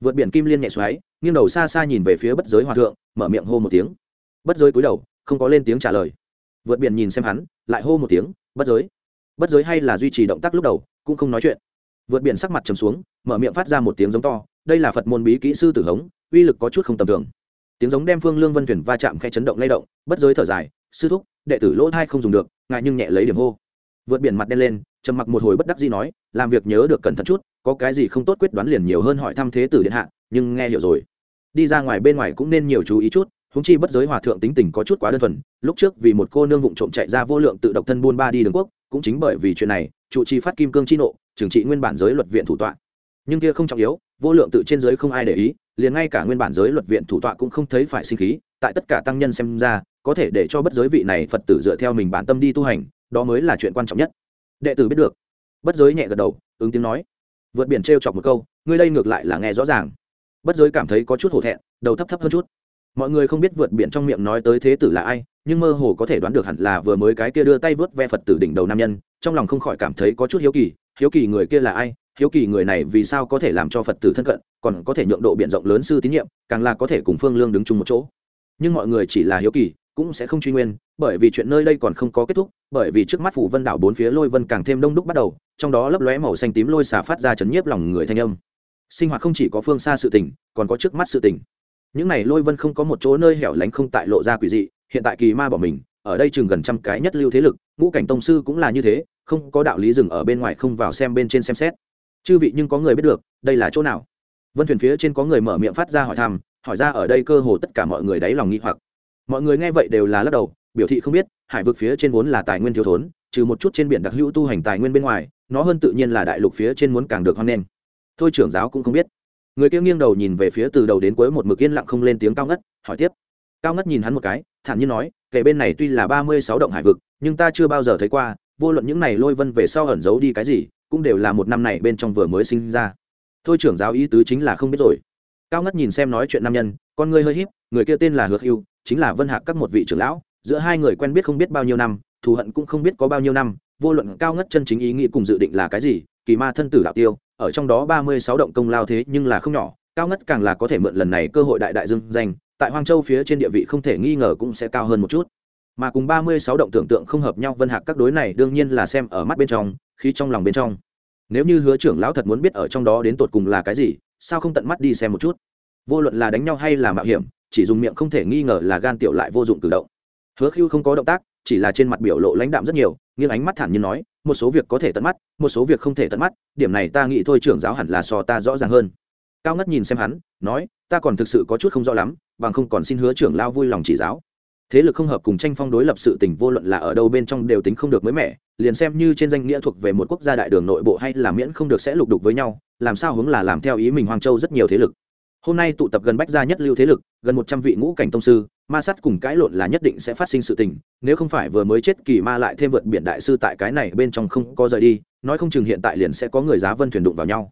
Speaker 1: Vượt biển kim liên nhẹ xoáy, nghiêng đầu xa xa nhìn về phía bất giới hòa thượng, mở miệng hô một tiếng. Bất giới cúi đầu, không có lên tiếng trả lời. Vượt biển nhìn xem hắn, lại hô một tiếng, bất giới bất giới hay là duy trì động tác lúc đầu, cũng không nói chuyện. Vượt biển sắc mặt trầm xuống, mở miệng phát ra một tiếng giống to, đây là phật môn bí kỹ sư tử hống, uy lực có chút không tầm thường. Tiếng giống đem phương lương vân thuyền va chạm khe chấn động lay động, bất giới thở dài, sư thúc, đệ tử lỗ thai không dùng được ngại nhưng nhẹ lấy điểm hô. Vượt biển mặt đen lên, trầm mặc một hồi bất đắc dĩ nói, làm việc nhớ được cẩn thận chút, có cái gì không tốt quyết đoán liền nhiều hơn hỏi thăm thế tử điện hạ, nhưng nghe hiểu rồi. Đi ra ngoài bên ngoài cũng nên nhiều chú ý chút húng chi bất giới hòa thượng tính tình có chút quá đơn thuần, lúc trước vì một cô nương vụng trộm chạy ra vô lượng tự độc thân buôn ba đi đường quốc, cũng chính bởi vì chuyện này, trụ trì phát kim cương chi nộ, trừng trị nguyên bản giới luật viện thủ tọa. Nhưng kia không trọng yếu, vô lượng tự trên giới không ai để ý, liền ngay cả nguyên bản giới luật viện thủ tọa cũng không thấy phải sinh khí, tại tất cả tăng nhân xem ra, có thể để cho bất giới vị này phật tử dựa theo mình bản tâm đi tu hành, đó mới là chuyện quan trọng nhất. Đệ tử biết được. Bất giới nhẹ gật đầu, ứng tiếng nói. Vượt biển t chọc một câu, ngươi đây ngược lại là nghe rõ ràng. Bất giới cảm thấy có chút hổ thẹn, đầu thấp thấp hơn chút mọi người không biết vượt biển trong miệng nói tới thế tử là ai nhưng mơ hồ có thể đoán được hẳn là vừa mới cái kia đưa tay vớt ve phật tử đỉnh đầu nam nhân trong lòng không khỏi cảm thấy có chút hiếu kỳ hiếu kỳ người kia là ai hiếu kỳ người này vì sao có thể làm cho phật tử thân cận còn có thể nhượng độ biện rộng lớn sư tín nhiệm càng là có thể cùng phương lương đứng chung một chỗ nhưng mọi người chỉ là hiếu kỳ cũng sẽ không truy nguyên bởi vì chuyện nơi đây còn không có kết thúc bởi vì trước mắt phủ vân đảo bốn phía lôi vân càng thêm đông đúc bắt đầu trong đó lấp lóe màu xanh tím lôi xả phát ra chấn nhiếp lòng người thanh âm sinh hoạt không chỉ có phương xa sự tỉnh, còn có trước mắt sự tỉnh những này lôi vân không có một chỗ nơi hẻo lánh không tại lộ ra quỷ dị, hiện tại kỳ ma bỏ mình, ở đây chừng gần trăm cái nhất lưu thế lực, ngũ cảnh tông sư cũng là như thế, không có đạo lý dừng ở bên ngoài không vào xem bên trên xem xét. Chư vị nhưng có người biết được, đây là chỗ nào? Vân thuyền phía trên có người mở miệng phát ra hỏi thăm, hỏi ra ở đây cơ hồ tất cả mọi người đáy lòng nghĩ hoặc. Mọi người nghe vậy đều là lắc đầu, biểu thị không biết, hải vực phía trên vốn là tài nguyên thiếu thốn, trừ một chút trên biển đặc hữu tu hành tài nguyên bên ngoài, nó hơn tự nhiên là đại lục phía trên muốn càng được hoan nghênh. Thôi trưởng giáo cũng không biết người kia nghiêng đầu nhìn về phía từ đầu đến cuối một mực yên lặng không lên tiếng cao ngất, hỏi tiếp. Cao ngất nhìn hắn một cái, thản nhiên nói kể bên này tuy là ba mươi sáu động hải vực, nhưng ta chưa bao giờ thấy qua, vô luận những này lôi vân về sau ẩn giấu đi cái gì, cũng đều là một năm này bên trong vừa mới sinh ra. Thôi trưởng giáo ý tứ chính là không biết rồi. Cao ngất nhìn xem nói chuyện nam nhân, con người hơi híp, người kia tên là hược hưu, chính là vân hạc các một vị trưởng lão, giữa hai người quen biết không biết bao nhiêu năm, thù hận cũng không biết có bao nhiêu năm, vô luận cao ngất chân chính ý nghĩ cùng dự định là cái gì, kỳ ma thân tử đạo tiêu ở trong đó ba mươi sáu động công lao thế nhưng là không nhỏ, cao ngất càng là có thể mượn lần này cơ hội đại đại dương danh, tại hoang châu phía trên địa vị không thể nghi ngờ cũng sẽ cao hơn một chút. Mà cùng ba mươi sáu động tưởng tượng không hợp nhau, vân hạc các đối này đương nhiên là xem ở mắt bên trong, khí trong lòng bên trong. Nếu như hứa trưởng lão thật muốn biết ở trong đó đến tột cùng là cái gì, sao không tận mắt đi xem một chút? Vô luận là đánh nhau hay là mạo hiểm, chỉ dùng miệng không thể nghi ngờ là gan tiểu lại vô dụng cử động. Hứa Khưu không có động tác, chỉ là trên mặt biểu lộ lãnh đạm rất nhiều, nghiêng ánh mắt thản nhiên nói một số việc có thể tận mắt, một số việc không thể tận mắt, điểm này ta nghĩ thôi trưởng giáo hẳn là so ta rõ ràng hơn. Cao ngất nhìn xem hắn, nói, ta còn thực sự có chút không rõ lắm, bằng không còn xin hứa trưởng lao vui lòng chỉ giáo. Thế lực không hợp cùng tranh phong đối lập sự tình vô luận là ở đâu bên trong đều tính không được mới mẻ, liền xem như trên danh nghĩa thuộc về một quốc gia đại đường nội bộ hay là miễn không được sẽ lục đục với nhau, làm sao hướng là làm theo ý mình hoàng châu rất nhiều thế lực. Hôm nay tụ tập gần bách gia nhất lưu thế lực, gần một trăm vị ngũ cảnh tông sư ma sát cùng cãi lộn là nhất định sẽ phát sinh sự tình, nếu không phải vừa mới chết kỳ ma lại thêm vượt biển đại sư tại cái này bên trong không có rời đi, nói không chừng hiện tại liền sẽ có người giá vân thuyền đụng vào nhau.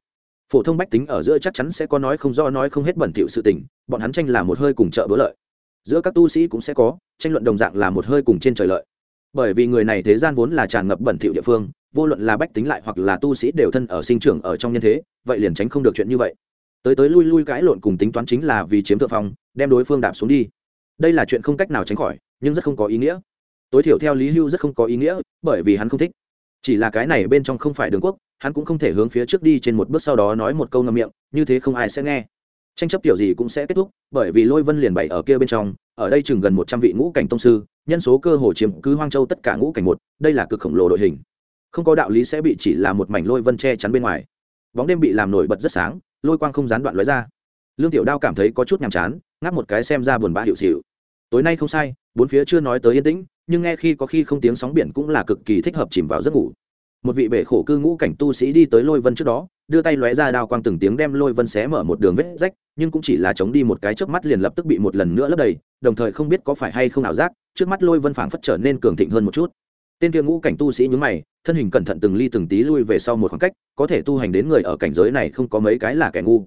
Speaker 1: Phổ thông bách tính ở giữa chắc chắn sẽ có nói không do nói không hết bẩn thỉu sự tình, bọn hắn tranh là một hơi cùng chợ bữa lợi. Giữa các tu sĩ cũng sẽ có, tranh luận đồng dạng là một hơi cùng trên trời lợi. Bởi vì người này thế gian vốn là tràn ngập bẩn thỉu địa phương, vô luận là bách tính lại hoặc là tu sĩ đều thân ở sinh trưởng ở trong nhân thế, vậy liền tránh không được chuyện như vậy. Tới tới lui lui cãi lộn cùng tính toán chính là vì chiếm thượng phong, đem đối phương đạp xuống đi đây là chuyện không cách nào tránh khỏi, nhưng rất không có ý nghĩa. Tối thiểu theo lý hưu rất không có ý nghĩa, bởi vì hắn không thích. Chỉ là cái này bên trong không phải đường quốc, hắn cũng không thể hướng phía trước đi trên một bước sau đó nói một câu ngâm miệng, như thế không ai sẽ nghe. Tranh chấp kiểu gì cũng sẽ kết thúc, bởi vì lôi vân liền bày ở kia bên trong, ở đây chừng gần một trăm vị ngũ cảnh tông sư, nhân số cơ hồ chiếm cứ hoang châu tất cả ngũ cảnh một, đây là cực khổng lồ đội hình. Không có đạo lý sẽ bị chỉ là một mảnh lôi vân che chắn bên ngoài. Bóng đêm bị làm nổi bật rất sáng, lôi quang không gián đoạn lóe ra. Lương tiểu đao cảm thấy có chút nhàm chán ngáp một cái xem ra buồn bã hiệu xịu. Tối nay không sai, bốn phía chưa nói tới yên tĩnh, nhưng nghe khi có khi không tiếng sóng biển cũng là cực kỳ thích hợp chìm vào giấc ngủ. Một vị bể khổ cư ngũ cảnh tu sĩ đi tới lôi vân trước đó, đưa tay lóe ra đao quang từng tiếng đem lôi vân xé mở một đường vết rách, nhưng cũng chỉ là chống đi một cái trước mắt liền lập tức bị một lần nữa lấp đầy, đồng thời không biết có phải hay không ảo giác, trước mắt lôi vân phảng phất trở nên cường thịnh hơn một chút. Tên kia ngũ cảnh tu sĩ nhúng mày, thân hình cẩn thận từng ly từng tí lui về sau một khoảng cách, có thể tu hành đến người ở cảnh giới này không có mấy cái là kẻ ngu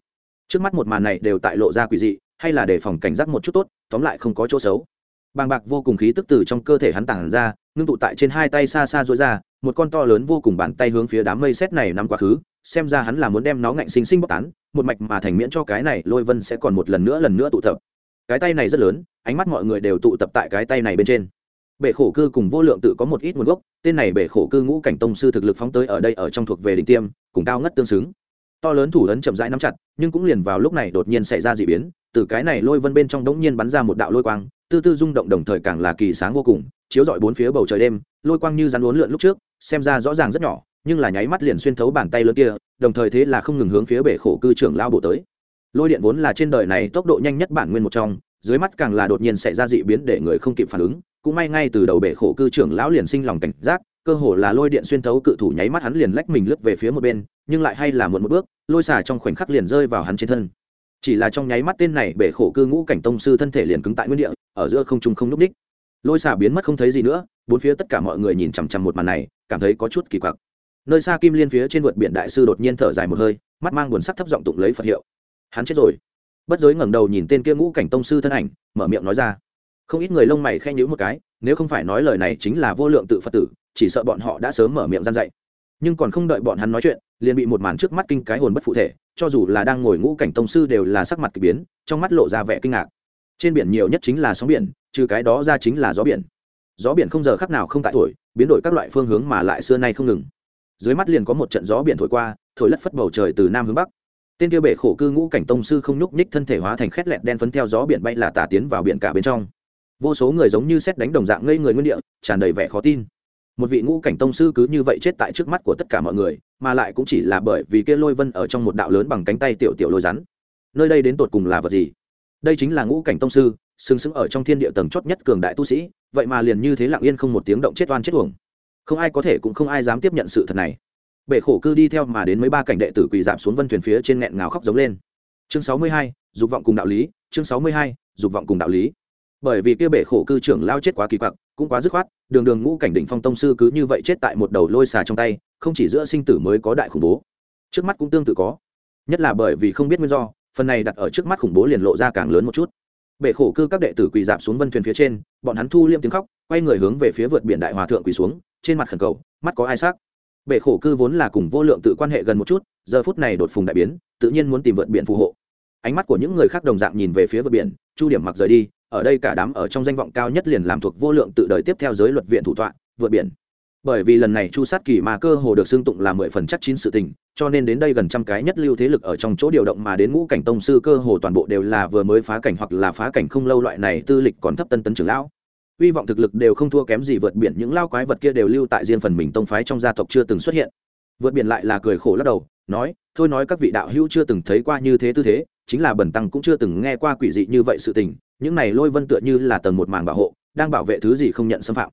Speaker 1: trước mắt một màn này đều tại lộ ra quỷ dị, hay là đề phòng cảnh giác một chút tốt, tóm lại không có chỗ xấu. Bàng bạc vô cùng khí tức từ trong cơ thể hắn tản ra, ngưng tụ tại trên hai tay xa xa dối ra, một con to lớn vô cùng bàn tay hướng phía đám mây xét này nằm quá khứ, xem ra hắn là muốn đem nó ngạnh sinh sinh bóc tán, một mạch mà thành miễn cho cái này lôi vân sẽ còn một lần nữa lần nữa tụ tập. Cái tay này rất lớn, ánh mắt mọi người đều tụ tập tại cái tay này bên trên. Bể khổ cư cùng vô lượng tự có một ít nguồn gốc, tên này bể khổ cư ngũ cảnh tông sư thực lực phóng tới ở đây ở trong thuộc về đỉnh tiêm, cùng cao ngất tương xứng to lớn thủ ấn chậm rãi nắm chặt, nhưng cũng liền vào lúc này đột nhiên xảy ra d ị biến, từ cái này lôi vân bên trong đống nhiên bắn ra một đạo lôi quang, tư tư rung động đồng thời càng là kỳ sáng vô cùng, chiếu rọi bốn phía bầu trời đêm, lôi quang như rắn uốn lượn lúc trước, xem ra rõ ràng rất nhỏ, nhưng là nháy mắt liền xuyên thấu bàn tay lớn kia, đồng thời thế là không ngừng hướng phía bể khổ cư trưởng lao bộ tới. Lôi điện vốn là trên đời này tốc độ nhanh nhất bản nguyên một trong, dưới mắt càng là đột nhiên xảy ra dị biến để người không kịp phản ứng, cũng may ngay từ đầu bể khổ cư trưởng lão liền sinh lòng cảnh giác cơ hồ là lôi điện xuyên thấu cự thủ nháy mắt hắn liền lách mình lướt về phía một bên, nhưng lại hay là muộn một bước, lôi xả trong khoảnh khắc liền rơi vào hắn trên thân. Chỉ là trong nháy mắt tên này bể khổ cư ngũ cảnh tông sư thân thể liền cứng tại nguyên địa, ở giữa không trung không núp ních. Lôi xả biến mất không thấy gì nữa, bốn phía tất cả mọi người nhìn chằm chằm một màn này, cảm thấy có chút kỳ quặc. Nơi xa kim liên phía trên vượt biển đại sư đột nhiên thở dài một hơi, mắt mang buồn sắc thấp giọng tụng lấy phật hiệu. Hắn chết rồi. Bất giới ngẩng đầu nhìn tên kia ngũ cảnh tông sư thân ảnh, mở miệng nói ra. Không ít người lông mày khen nhữ một cái, nếu không phải nói lời này chính là vô lượng tự phật tử chỉ sợ bọn họ đã sớm mở miệng gian dạy. Nhưng còn không đợi bọn hắn nói chuyện, liền bị một màn trước mắt kinh cái hồn bất phụ thể, cho dù là đang ngồi ngũ cảnh tông sư đều là sắc mặt kỳ biến, trong mắt lộ ra vẻ kinh ngạc. Trên biển nhiều nhất chính là sóng biển, trừ cái đó ra chính là gió biển. Gió biển không giờ khắc nào không tại thổi, biến đổi các loại phương hướng mà lại xưa nay không ngừng. Dưới mắt liền có một trận gió biển thổi qua, thổi lất phất bầu trời từ nam hướng bắc. Tên kia bể khổ cư ngũ cảnh tông sư không nhúc nhích thân thể hóa thành khét lẹt đen phấn theo gió biển bay là tả tiến vào biển cả bên trong. Vô số người giống như xét đánh đồng dạng ngây người nguyên địa, tràn đầy vẻ khó tin một vị ngũ cảnh tông sư cứ như vậy chết tại trước mắt của tất cả mọi người, mà lại cũng chỉ là bởi vì kia lôi vân ở trong một đạo lớn bằng cánh tay tiểu tiểu lôi rắn. Nơi đây đến tột cùng là vật gì? Đây chính là ngũ cảnh tông sư xứng xứng ở trong thiên địa tầng chót nhất cường đại tu sĩ, vậy mà liền như thế lặng yên không một tiếng động chết oan chết uổng. Không ai có thể cũng không ai dám tiếp nhận sự thật này. Bể khổ cư đi theo mà đến mấy ba cảnh đệ tử quỳ giảm xuống vân thuyền phía trên nghẹn ngào khóc giống lên. Chương sáu mươi hai, dục vọng cùng đạo lý, chương sáu mươi hai, dục vọng cùng đạo lý bởi vì kia bể khổ cư trưởng lao chết quá kỳ quặc, cũng quá dứt khoát, đường đường ngũ cảnh đỉnh phong tông sư cứ như vậy chết tại một đầu lôi xà trong tay, không chỉ giữa sinh tử mới có đại khủng bố. Trước mắt cũng tương tự có. Nhất là bởi vì không biết nguyên do, phần này đặt ở trước mắt khủng bố liền lộ ra càng lớn một chút. Bể khổ cư các đệ tử quỳ dạp xuống vân thuyền phía trên, bọn hắn thu liêm tiếng khóc, quay người hướng về phía vượt biển đại hòa thượng quỳ xuống, trên mặt khẩn cầu, mắt có ai sắc bể khổ cư vốn là cùng vô lượng tự quan hệ gần một chút, giờ phút này đột phùng đại biến, tự nhiên muốn tìm vượt biển phù hộ. Ánh mắt của những người khác đồng dạng nhìn về phía vượt biển, chu điểm mặc rời đi ở đây cả đám ở trong danh vọng cao nhất liền làm thuộc vô lượng tự đời tiếp theo giới luật viện thủ tọa, vượt biển. Bởi vì lần này chu sát kỳ mà cơ hồ được xưng tụng là mười phần chắc chín sự tình, cho nên đến đây gần trăm cái nhất lưu thế lực ở trong chỗ điều động mà đến ngũ cảnh tông sư cơ hồ toàn bộ đều là vừa mới phá cảnh hoặc là phá cảnh không lâu loại này tư lịch còn thấp tân tấn trưởng lão. Hy vọng thực lực đều không thua kém gì vượt biển, những lao quái vật kia đều lưu tại riêng phần mình tông phái trong gia tộc chưa từng xuất hiện. Vượt biển lại là cười khổ lắc đầu, nói, thôi nói các vị đạo hữu chưa từng thấy qua như thế tư thế chính là bẩn tăng cũng chưa từng nghe qua quỷ dị như vậy sự tình, những này lôi vân tựa như là tầng một màng bảo hộ, đang bảo vệ thứ gì không nhận xâm phạm.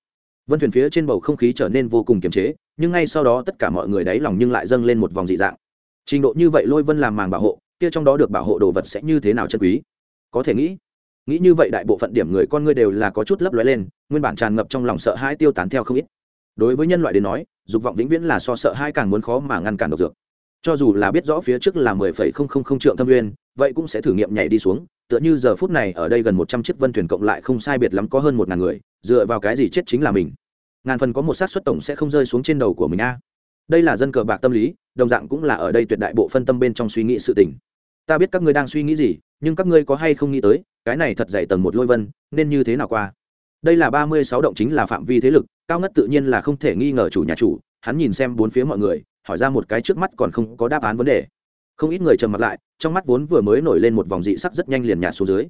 Speaker 1: Vân thuyền phía trên bầu không khí trở nên vô cùng kiềm chế, nhưng ngay sau đó tất cả mọi người đáy lòng nhưng lại dâng lên một vòng dị dạng. Trình độ như vậy lôi vân làm màng bảo hộ, kia trong đó được bảo hộ đồ vật sẽ như thế nào chân quý? Có thể nghĩ nghĩ như vậy đại bộ phận điểm người con ngươi đều là có chút lấp lóe lên, nguyên bản tràn ngập trong lòng sợ hãi tiêu tán theo không ít. Đối với nhân loại đến nói, dục vọng vĩnh viễn là so sợ hãi càng muốn khó mà ngăn cản độc dược cho dù là biết rõ phía trước là mười phẩy không không không trượng thâm nguyên, vậy cũng sẽ thử nghiệm nhảy đi xuống, tựa như giờ phút này ở đây gần một trăm chiếc vân thuyền cộng lại không sai biệt lắm có hơn một ngàn người, dựa vào cái gì chết chính là mình. Ngàn phần có một sát xuất tổng sẽ không rơi xuống trên đầu của mình a. Đây là dân cờ bạc tâm lý, đồng dạng cũng là ở đây tuyệt đại bộ phân tâm bên trong suy nghĩ sự tình. Ta biết các ngươi đang suy nghĩ gì, nhưng các ngươi có hay không nghĩ tới, cái này thật dày tầng một lôi vân, nên như thế nào qua? Đây là ba mươi sáu động chính là phạm vi thế lực, cao ngất tự nhiên là không thể nghi ngờ chủ nhà chủ, hắn nhìn xem bốn phía mọi người hỏi ra một cái trước mắt còn không có đáp án vấn đề. Không ít người trầm mặt lại, trong mắt vốn vừa mới nổi lên một vòng dị sắc rất nhanh liền nhạt xuống dưới.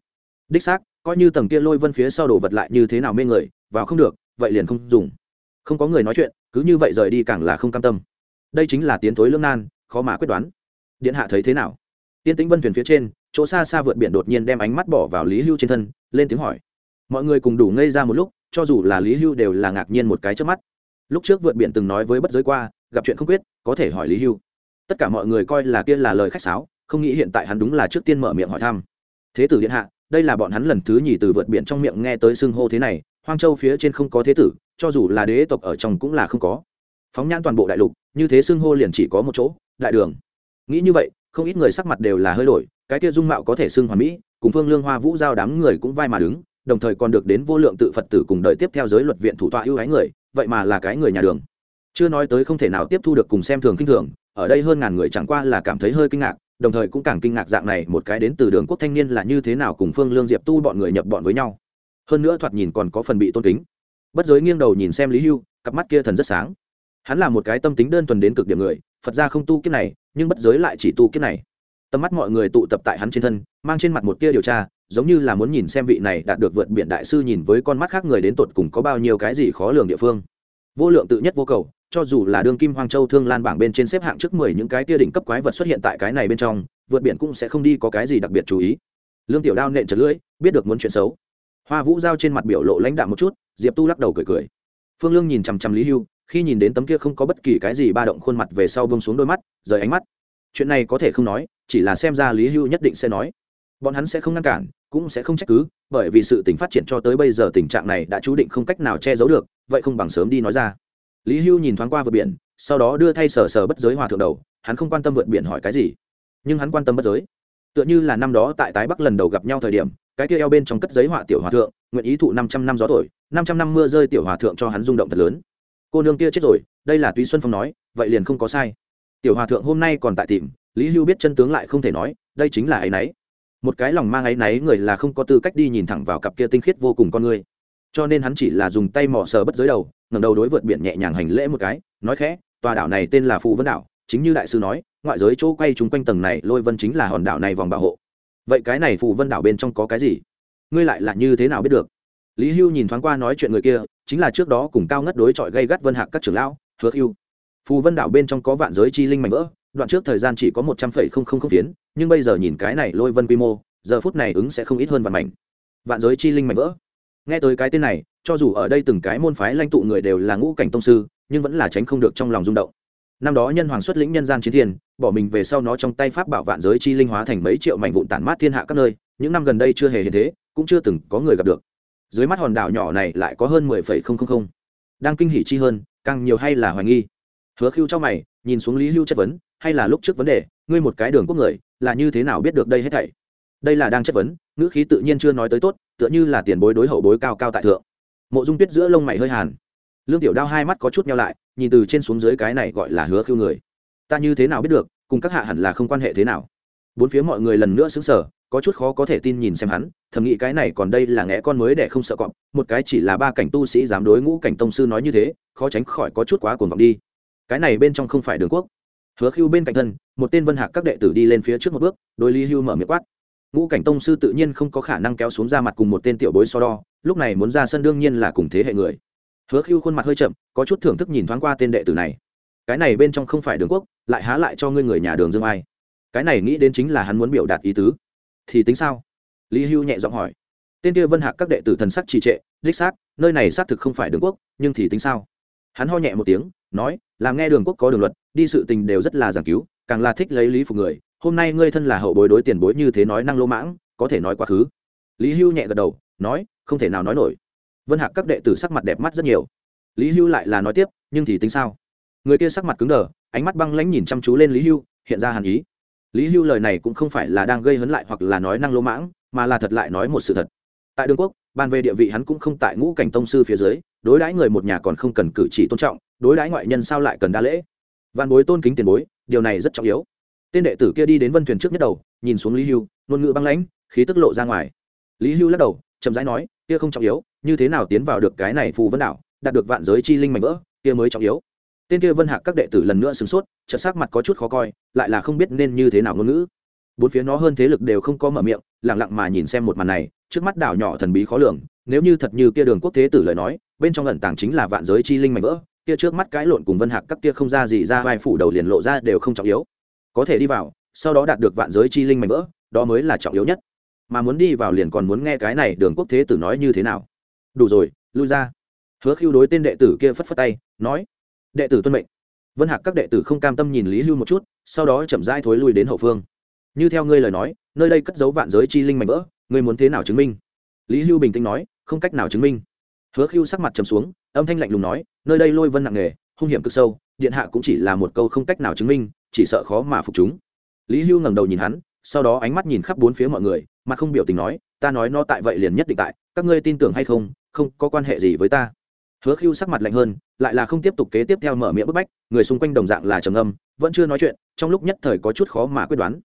Speaker 1: Đích xác, coi như tầng kia lôi vân phía sau đồ vật lại như thế nào mê người, vào không được, vậy liền không dùng. Không có người nói chuyện, cứ như vậy rời đi càng là không cam tâm. Đây chính là tiến thối lương nan, khó mà quyết đoán. Điện hạ thấy thế nào? Tiên tĩnh vân thuyền phía trên, chỗ xa xa vượt biển đột nhiên đem ánh mắt bỏ vào lý hưu trên thân, lên tiếng hỏi. Mọi người cùng đủ ngây ra một lúc, cho dù là lý hưu đều là ngạc nhiên một cái trước mắt lúc trước vượt biển từng nói với bất giới qua, gặp chuyện không quyết, có thể hỏi lý hưu. Tất cả mọi người coi là kia là lời khách sáo, không nghĩ hiện tại hắn đúng là trước tiên mở miệng hỏi thăm. Thế tử điện hạ, đây là bọn hắn lần thứ nhì từ vượt biển trong miệng nghe tới xưng hô thế này, hoang châu phía trên không có thế tử, cho dù là đế tộc ở trong cũng là không có. Phóng nhãn toàn bộ đại lục, như thế xưng hô liền chỉ có một chỗ, đại đường. Nghĩ như vậy, không ít người sắc mặt đều là hơi đổi, cái kia dung mạo có thể xưng hoàn mỹ, cùng phương lương hoa vũ giao đám người cũng vai mà đứng, đồng thời còn được đến vô lượng tự phật tử cùng đợi tiếp theo giới luật viện thủ tọa ưu ái người vậy mà là cái người nhà đường. Chưa nói tới không thể nào tiếp thu được cùng xem thường kinh thường, ở đây hơn ngàn người chẳng qua là cảm thấy hơi kinh ngạc, đồng thời cũng càng kinh ngạc dạng này một cái đến từ đường quốc thanh niên là như thế nào cùng phương lương diệp tu bọn người nhập bọn với nhau. Hơn nữa thoạt nhìn còn có phần bị tôn kính. Bất giới nghiêng đầu nhìn xem lý hưu, cặp mắt kia thần rất sáng. Hắn là một cái tâm tính đơn thuần đến cực điểm người, phật ra không tu kiếp này, nhưng bất giới lại chỉ tu kiếp này. Tầm mắt mọi người tụ tập tại hắn trên thân, mang trên mặt một tia điều tra giống như là muốn nhìn xem vị này đạt được vượt biển đại sư nhìn với con mắt khác người đến tột cùng có bao nhiêu cái gì khó lường địa phương. Vô lượng tự nhất vô cầu, cho dù là đương kim hoang châu thương lan bảng bên trên xếp hạng trước mười những cái tia đỉnh cấp quái vật xuất hiện tại cái này bên trong, vượt biển cũng sẽ không đi có cái gì đặc biệt chú ý. Lương tiểu đao nện trật lưỡi, biết được muốn chuyện xấu. Hoa vũ giao trên mặt biểu lộ lãnh đạm một chút, diệp tu lắc đầu cười cười. Phương lương nhìn chằm chằm lý hưu, khi nhìn đến tấm kia không có bất kỳ cái gì ba động khuôn mặt về sau bông xuống đôi mắt, rời ánh mắt. Chuyện này có thể không nói, chỉ là xem ra lý hưu nhất định sẽ nói. Bọn hắn sẽ không ngăn cản cũng sẽ không trách cứ, bởi vì sự tình phát triển cho tới bây giờ tình trạng này đã chú định không cách nào che giấu được, vậy không bằng sớm đi nói ra. Lý hưu nhìn thoáng qua vượt biển, sau đó đưa thay sờ sờ bất giới hòa thượng đầu, hắn không quan tâm vượt biển hỏi cái gì, nhưng hắn quan tâm bất giới. Tựa như là năm đó tại tái bắc lần đầu gặp nhau thời điểm, cái kia eo bên trong cất giấy họa tiểu hòa thượng, nguyện ý thụ năm trăm năm gió thổi, năm trăm năm mưa rơi tiểu hòa thượng cho hắn rung động thật lớn. Cô nương kia chết rồi, đây là túy xuân phong nói, vậy liền không có sai. Tiểu hòa thượng hôm nay còn tại tìm, lý hưu biết chân tướng lại không thể nói, đây chính là ấ y náy một cái lòng mang áy náy người là không có tư cách đi nhìn thẳng vào cặp kia tinh khiết vô cùng con người. Cho nên hắn chỉ là dùng tay mò sờ bất giới đầu ngầm đầu đối vượt biển nhẹ nhàng hành lễ một cái, nói khẽ, tòa đảo này tên là phụ vân đảo, chính như đại sư nói, ngoại giới chỗ quay chung quanh tầng này lôi vân chính là hòn đảo này vòng bảo hộ. Vậy cái này phù vân đảo bên trong có cái gì? Ngươi lại là như thế nào biết được? Lý hưu nhìn thoáng qua nói chuyện người kia, chính là trước đó cùng cao ngất đối chọi gây gắt vân hạc các trưởng lão, hứa hưu, phù vân đảo bên trong có vạn giới chi linh mạnh vỡ đoạn trước thời gian chỉ có một trăm phẩy không không không phiến, nhưng bây giờ nhìn cái này lôi vân quy mô, giờ phút này ứng sẽ không ít hơn vạn mảnh. Vạn giới chi linh mảnh vỡ. Nghe tới cái tên này, cho dù ở đây từng cái môn phái lãnh tụ người đều là ngũ cảnh tông sư, nhưng vẫn là tránh không được trong lòng rung động. Năm đó nhân hoàng xuất lĩnh nhân gian chiến thiên, bỏ mình về sau nó trong tay pháp bảo vạn giới chi linh hóa thành mấy triệu mảnh vụn tản mát thiên hạ các nơi, những năm gần đây chưa hề hiện thế, cũng chưa từng có người gặp được. Dưới mắt hòn đảo nhỏ này lại có hơn mười phẩy không không không. Đang kinh hỉ chi hơn, càng nhiều hay là hoài nghi. Hứa Khưu cho mày, nhìn xuống lý hưu chất vấn hay là lúc trước vấn đề, ngươi một cái đường quốc người, là như thế nào biết được đây hết thảy? Đây là đang chất vấn, ngữ khí tự nhiên chưa nói tới tốt, tựa như là tiền bối đối hậu bối cao cao tại thượng. Mộ dung tuyết giữa lông mày hơi hàn. Lương tiểu đao hai mắt có chút nhau lại, nhìn từ trên xuống dưới cái này gọi là hứa khiêu người. Ta như thế nào biết được, cùng các hạ hẳn là không quan hệ thế nào? Bốn phía mọi người lần nữa xứng sở có chút khó có thể tin nhìn xem hắn, thầm nghĩ cái này còn đây là ngẽ con mới để không sợ cọp, một cái chỉ là ba cảnh tu sĩ dám đối ngũ cảnh tông sư nói như thế, khó tránh khỏi có chút quá cuồng vọng đi. Cái này bên trong không phải đường quốc hứa khiêu bên cạnh thân, một tên vân hạc các đệ tử đi lên phía trước một bước đôi lý hưu mở miệng quát. Ngũ cảnh tông sư tự nhiên không có khả năng kéo xuống ra mặt cùng một tên tiểu bối so đo, lúc này muốn ra sân đương nhiên là cùng thế hệ người. Hứa khiêu khuôn mặt hơi chậm, có chút thưởng thức nhìn thoáng qua tên đệ tử này. Cái này bên trong không phải đường quốc, lại há lại cho ngươi người nhà đường dương ai? Cái này nghĩ đến chính là hắn muốn biểu đạt ý tứ. Thì tính sao? Lý hưu nhẹ giọng hỏi. Tên kia vân hạc các đệ tử thần sắc trì trệ, đích xác, nơi này xác thực không phải đường quốc, nhưng thì tính sao? Hắn ho nhẹ một tiếng, nói, làm nghe đường quốc có đường luật đi sự tình đều rất là giảng cứu, càng là thích lấy lý phục người. Hôm nay ngươi thân là hậu bối đối tiền bối như thế nói năng lỗ mãng, có thể nói quá khứ. Lý hưu nhẹ gật đầu, nói, không thể nào nói nổi. Vân hạc các đệ tử sắc mặt đẹp mắt rất nhiều. Lý hưu lại là nói tiếp, nhưng thì tính sao? Người kia sắc mặt cứng đờ, ánh mắt băng lãnh nhìn chăm chú lên lý hưu, hiện ra hàn ý. Lý hưu lời này cũng không phải là đang gây hấn lại hoặc là nói năng lỗ mãng, mà là thật lại nói một sự thật. Tại đường quốc, ban về địa vị hắn cũng không tại ngũ cảnh tông sư phía dưới, đối đãi người một nhà còn không cần cử chỉ tôn trọng, đối đãi ngoại nhân sao lại cần đa lễ? Văn bối tôn kính tiền bối, điều này rất trọng yếu. Tên đệ tử kia đi đến vân thuyền trước nhất đầu, nhìn xuống lý hưu, ngôn ngữ băng lãnh, khí tức lộ ra ngoài. Lý hưu lắc đầu, chậm rãi nói, kia không trọng yếu, như thế nào tiến vào được cái này phù vân đảo, đạt được vạn giới chi linh mạnh vỡ, kia mới trọng yếu. Tên kia vân hạc các đệ tử lần nữa sửng sốt, chợt sắc mặt có chút khó coi, lại là không biết nên như thế nào ngôn ngữ. Bốn phía nó hơn thế lực đều không có mở miệng, lặng lặng mà nhìn xem một màn này, trước mắt đảo nhỏ thần bí khó lường, nếu như thật như kia đường quốc thế tử lời nói, bên trong ẩn tàng chính là vạn giới chi linh mạnh vỡ kia trước mắt cái lộn cùng vân hạc các kia không ra gì ra vai phủ đầu liền lộ ra đều không trọng yếu. Có thể đi vào, sau đó đạt được vạn giới chi linh mạnh vỡ, đó mới là trọng yếu nhất. Mà muốn đi vào liền còn muốn nghe cái này đường quốc thế tử nói như thế nào. Đủ rồi, lui ra. Hứa khiêu đối tên đệ tử kia phất phất tay, nói, đệ tử tuân mệnh. Vân hạc các đệ tử không cam tâm nhìn lý hưu một chút, sau đó chậm rãi thối lui đến hậu phương. Như theo ngươi lời nói, nơi đây cất giấu vạn giới chi linh mạnh vỡ, ngươi muốn thế nào chứng minh? Lý hưu bình tĩnh nói, không cách nào chứng minh. Hứa khiêu sắc mặt trầm xuống, âm thanh lạnh lùng nói nơi đây lôi vân nặng nề hung hiểm cực sâu, điện hạ cũng chỉ là một câu không cách nào chứng minh, chỉ sợ khó mà phục chúng. Lý hưu ngẩng đầu nhìn hắn, sau đó ánh mắt nhìn khắp bốn phía mọi người, mà không biểu tình nói, ta nói nó tại vậy liền nhất định tại, các ngươi tin tưởng hay không không có quan hệ gì với ta. Hứa khiêu sắc mặt lạnh hơn, lại là không tiếp tục kế tiếp theo mở miệng bức bách, người xung quanh đồng dạng là trầm âm vẫn chưa nói chuyện, trong lúc nhất thời có chút khó mà quyết đoán.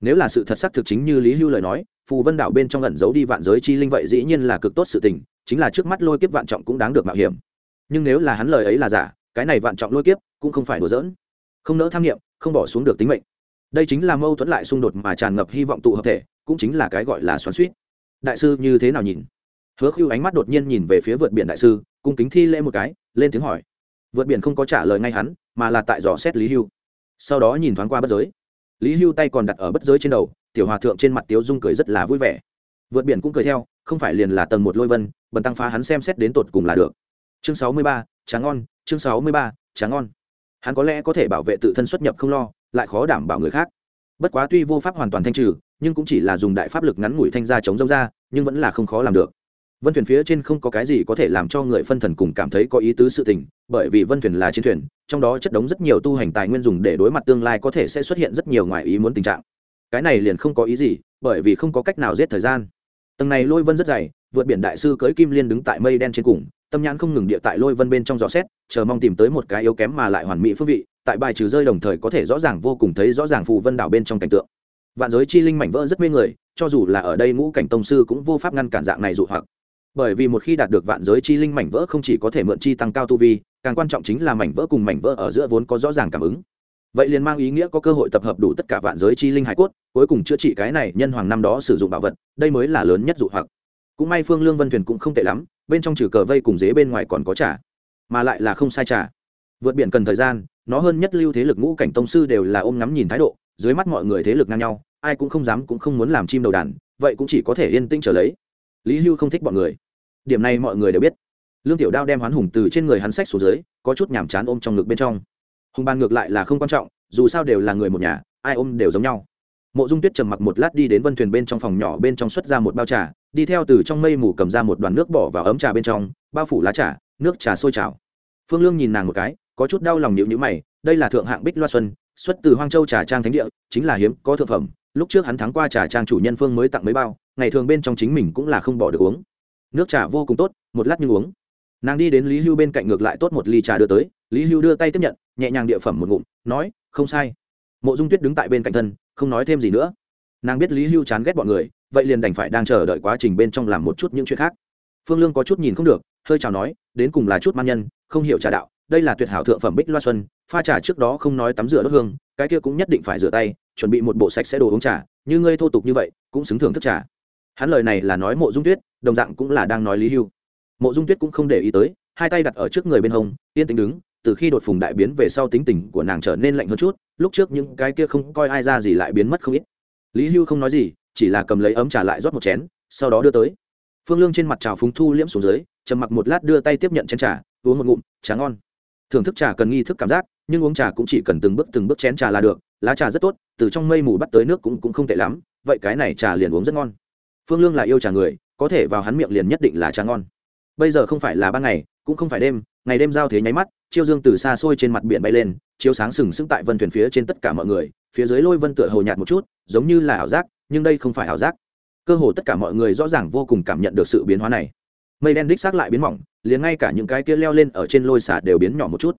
Speaker 1: Nếu là sự thật xác thực chính như lý hưu lời nói, phù vân đảo bên trong ẩn giấu đi vạn giới chi linh vậy dĩ nhiên là cực tốt sự tình, chính là trước mắt lôi kiếp vạn trọng cũng đáng được mạo hiểm nhưng nếu là hắn lời ấy là giả, cái này vạn trọng lôi kiếp cũng không phải đùa giỡn. Không nỡ tham nghiệm, không bỏ xuống được tính mệnh. Đây chính là mâu thuẫn lại xung đột mà tràn ngập hy vọng tụ hợp thể, cũng chính là cái gọi là xoắn suýt đại sư như thế nào nhìn? Hứa khưu ánh mắt đột nhiên nhìn về phía vượt biển đại sư, cung kính thi lễ một cái, lên tiếng hỏi. Vượt biển không có trả lời ngay hắn, mà là tại dò xét lý hưu. Sau đó nhìn thoáng qua bất giới. Lý hưu tay còn đặt ở bất giới trên đầu, tiểu hòa thượng trên mặt tiếu dung cười rất là vui vẻ. Vượt biển cũng cười theo, không phải liền là tầng một lôi vân, bần tăng phá hắn xem xét đến tột cùng là được chương sáu mươi ba tráng ngon, chương sáu mươi ba tráng ngon. Hắn có lẽ có thể bảo vệ tự thân xuất nhập không lo, lại khó đảm bảo người khác. Bất quá tuy vô pháp hoàn toàn thanh trừ, nhưng cũng chỉ là dùng đại pháp lực ngắn ngủi thanh ra chống rông ra, nhưng vẫn là không khó làm được. Vân thuyền phía trên không có cái gì có thể làm cho người phân thần cùng cảm thấy có ý tứ sự tình, bởi vì vân thuyền là chiến thuyền, trong đó chất đống rất nhiều tu hành tài nguyên dùng để đối mặt tương lai có thể sẽ xuất hiện rất nhiều ngoài ý muốn tình trạng. Cái này liền không có ý gì, bởi vì không có cách nào giết thời gian. Tầng này lôi vân rất dày, vượt biển đại sư cưới kim liên đứng tại mây đen trên cùng tâm nhãn không ngừng địa tại lôi vân bên trong dò xét, chờ mong tìm tới một cái yếu kém mà lại hoàn mỹ phương vị, tại bài trừ rơi đồng thời có thể rõ ràng vô cùng thấy rõ ràng phù vân đảo bên trong cảnh tượng. Vạn giới chi linh mảnh vỡ rất mê người, cho dù là ở đây ngũ cảnh tông sư cũng vô pháp ngăn cản dạng này dụ hoặc. Bởi vì một khi đạt được vạn giới chi linh mảnh vỡ không chỉ có thể mượn chi tăng cao tu vi, càng quan trọng chính là mảnh vỡ cùng mảnh vỡ ở giữa vốn có rõ ràng cảm ứng. Vậy liền mang ý nghĩa có cơ hội tập hợp đủ tất cả vạn giới chi linh hải cốt, cuối cùng chữa trị cái này nhân hoàng năm đó sử dụng bảo vật, đây mới là lớn nhất dụ hoặc. Cũng may phương lương vân thuyền cũng không tệ lắm bên trong trừ cờ vây cùng dế bên ngoài còn có trả mà lại là không sai trả vượt biển cần thời gian, nó hơn nhất lưu thế lực ngũ cảnh tông sư đều là ôm ngắm nhìn thái độ, dưới mắt mọi người thế lực ngang nhau, ai cũng không dám cũng không muốn làm chim đầu đàn, vậy cũng chỉ có thể yên tĩnh trở lấy. Lý hưu không thích bọn người. Điểm này mọi người đều biết. Lương tiểu đao đem hoán hùng từ trên người hắn sách xuống dưới, có chút nhàm chán ôm trong ngực bên trong. Hùng bàn ngược lại là không quan trọng, dù sao đều là người một nhà, ai ôm đều giống nhau mộ dung tuyết trầm mặc một lát đi đến vân thuyền bên trong phòng nhỏ bên trong xuất ra một bao trà, đi theo từ trong mây mù cầm ra một đoàn nước bỏ vào ấm trà bên trong, bao phủ lá trà, nước trà sôi trào. Phương lương nhìn nàng một cái, có chút đau lòng nhịu nhữ mày, đây là thượng hạng bích loa xuân, xuất từ hoang châu trà trang thánh địa, chính là hiếm có thượng phẩm, lúc trước hắn thắng qua trà trang chủ nhân phương mới tặng mấy bao, ngày thường bên trong chính mình cũng là không bỏ được uống. Nước trà vô cùng tốt, một lát nhưng uống. Nàng đi đến lý hưu bên cạnh ngược lại tốt một ly trà đưa tới, lý hưu đưa tay tiếp nhận, nhẹ nhàng địa phẩm một ngụm, nói, không sai. Mộ dung tuyết đứng tại bên cạnh thân không nói thêm gì nữa. Nàng biết lý hưu chán ghét bọn người, vậy liền đành phải đang chờ đợi quá trình bên trong làm một chút những chuyện khác. Phương lương có chút nhìn không được, hơi chào nói, đến cùng là chút man nhân, không hiểu trà đạo, đây là tuyệt hảo thượng phẩm bích loa xuân, pha trà trước đó không nói tắm rửa đốt hương, cái kia cũng nhất định phải rửa tay, chuẩn bị một bộ sạch sẽ đồ uống trà, như ngươi thô tục như vậy, cũng xứng thưởng thức trà. Hắn lời này là nói mộ dung tuyết, đồng dạng cũng là đang nói lý hưu. Mộ dung tuyết cũng không để ý tới, hai tay đặt ở trước người bên hông, yên tĩnh đứng từ khi đột phùng đại biến về sau tính tình của nàng trở nên lạnh hơn chút, lúc trước những cái kia không coi ai ra gì lại biến mất không ít. Lý hưu không nói gì, chỉ là cầm lấy ấm trà lại rót một chén, sau đó đưa tới. Phương lương trên mặt trào phúng thu liễm xuống dưới, trầm mặc một lát đưa tay tiếp nhận chén trà, uống một ngụm, trà ngon. Thưởng thức trà cần nghi thức cảm giác, nhưng uống trà cũng chỉ cần từng bước từng bước chén trà là được, lá trà rất tốt, từ trong mây mù bắt tới nước cũng cũng không tệ lắm, vậy cái này trà liền uống rất ngon. Phương lương là yêu trà người, có thể vào hắn miệng liền nhất định là trà ngon. Bây giờ không phải là ban ngày cũng không phải đêm, ngày đêm giao thế nháy mắt, chiêu dương từ xa xôi trên mặt biển bay lên, chiếu sáng sừng sững tại vân thuyền phía trên tất cả mọi người, phía dưới lôi vân tựa hồ nhạt một chút, giống như là ảo giác, nhưng đây không phải ảo giác. Cơ hồ tất cả mọi người rõ ràng vô cùng cảm nhận được sự biến hóa này. Mây đen đích xác lại biến mỏng, liền ngay cả những cái kia leo lên ở trên lôi xả đều biến nhỏ một chút.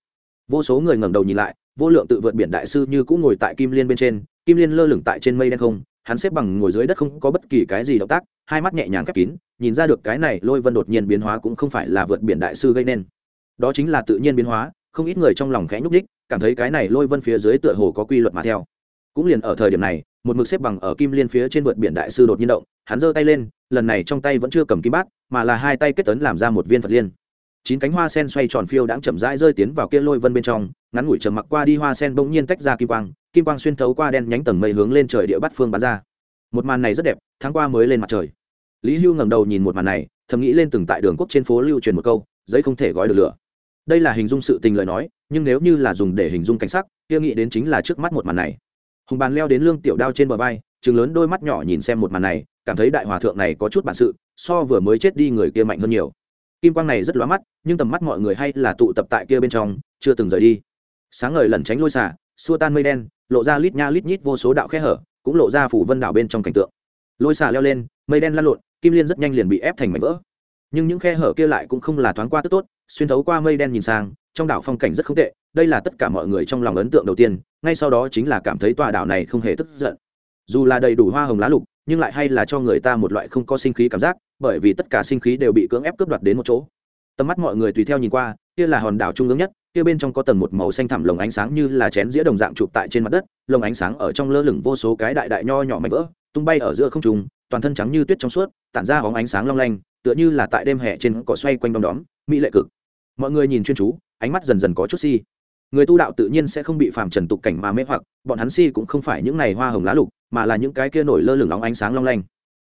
Speaker 1: Vô số người ngẩng đầu nhìn lại, vô lượng tự vượt biển đại sư như cũng ngồi tại kim liên bên trên, kim liên lơ lửng tại trên mây đen không hắn xếp bằng ngồi dưới đất không có bất kỳ cái gì động tác, hai mắt nhẹ nhàng khép kín, nhìn ra được cái này lôi vân đột nhiên biến hóa cũng không phải là vượt biển đại sư gây nên. Đó chính là tự nhiên biến hóa, không ít người trong lòng khẽ nhúc ních cảm thấy cái này lôi vân phía dưới tựa hồ có quy luật mà theo. Cũng liền ở thời điểm này, một mực xếp bằng ở kim liên phía trên vượt biển đại sư đột nhiên động, hắn giơ tay lên, lần này trong tay vẫn chưa cầm kim bát, mà là hai tay kết tấn làm ra một viên phật liên. Chín cánh hoa sen xoay tròn phiêu đãng chậm rãi rơi tiến vào kia lôi vân bên trong, ngắn ngủi trầm mặc qua đi hoa sen bỗng nhiên tách ra kim quang kim quang xuyên thấu qua đen nhánh tầng mây hướng lên trời địa bắt phương bắn ra. Một màn này rất đẹp, tháng qua mới lên mặt trời. Lý hưu ngẩng đầu nhìn một màn này, thầm nghĩ lên từng tại đường quốc trên phố lưu truyền một câu, giấy không thể gói được lửa. Đây là hình dung sự tình lời nói, nhưng nếu như là dùng để hình dung cảnh sắc, kia nghĩ đến chính là trước mắt một màn này. Hùng bàn leo đến lương tiểu đao trên bờ vai chừng lớn đôi mắt nhỏ nhìn xem một màn này, cảm thấy đại hòa thượng này có chút bản sự, so vừa mới chết đi người kia mạnh hơn nhiều. Kim quang này rất lóa mắt, nhưng tầm mắt mọi người hay là tụ tập tại kia bên trong, chưa từng rời đi. Sáng ngời lẩn tránh lôi xả xua tan mây đen, lộ ra lít nha lít nhít vô số đạo khe hở, cũng lộ ra phủ vân đảo bên trong cảnh tượng. Lôi xà leo lên, mây đen lăn lộn, kim liên rất nhanh liền bị ép thành mảnh vỡ. Nhưng những khe hở kia lại cũng không là thoáng qua tức tốt, xuyên thấu qua mây đen nhìn sang, trong đảo phong cảnh rất không tệ, đây là tất cả mọi người trong lòng ấn tượng đầu tiên, ngay sau đó chính là cảm thấy tòa đảo này không hề tức giận. Dù là đầy đủ hoa hồng lá lục, nhưng lại hay là cho người ta một loại không có sinh khí cảm giác, bởi vì tất cả sinh khí đều bị cưỡng ép cướp đoạt đến một chỗ. Tầm mắt mọi người tùy theo nhìn qua, kia là hòn đảo trung ương nhất kia bên trong có tầng một màu xanh thẳm lồng ánh sáng như là chén dĩa đồng dạng chụp tại trên mặt đất, lồng ánh sáng ở trong lơ lửng vô số cái đại đại nho nhỏ mảnh vỡ, tung bay ở giữa không trung, toàn thân trắng như tuyết trong suốt, tản ra hóng ánh sáng long lanh, tựa như là tại đêm hè trên cỏ xoay quanh đom đóm, mỹ lệ cực. Mọi người nhìn chuyên chú, ánh mắt dần dần có chút si. Người tu đạo tự nhiên sẽ không bị phàm trần tục cảnh mà mê hoặc, bọn hắn si cũng không phải những này hoa hồng lá lục, mà là những cái kia nổi lơ lửng óng ánh sáng long lanh.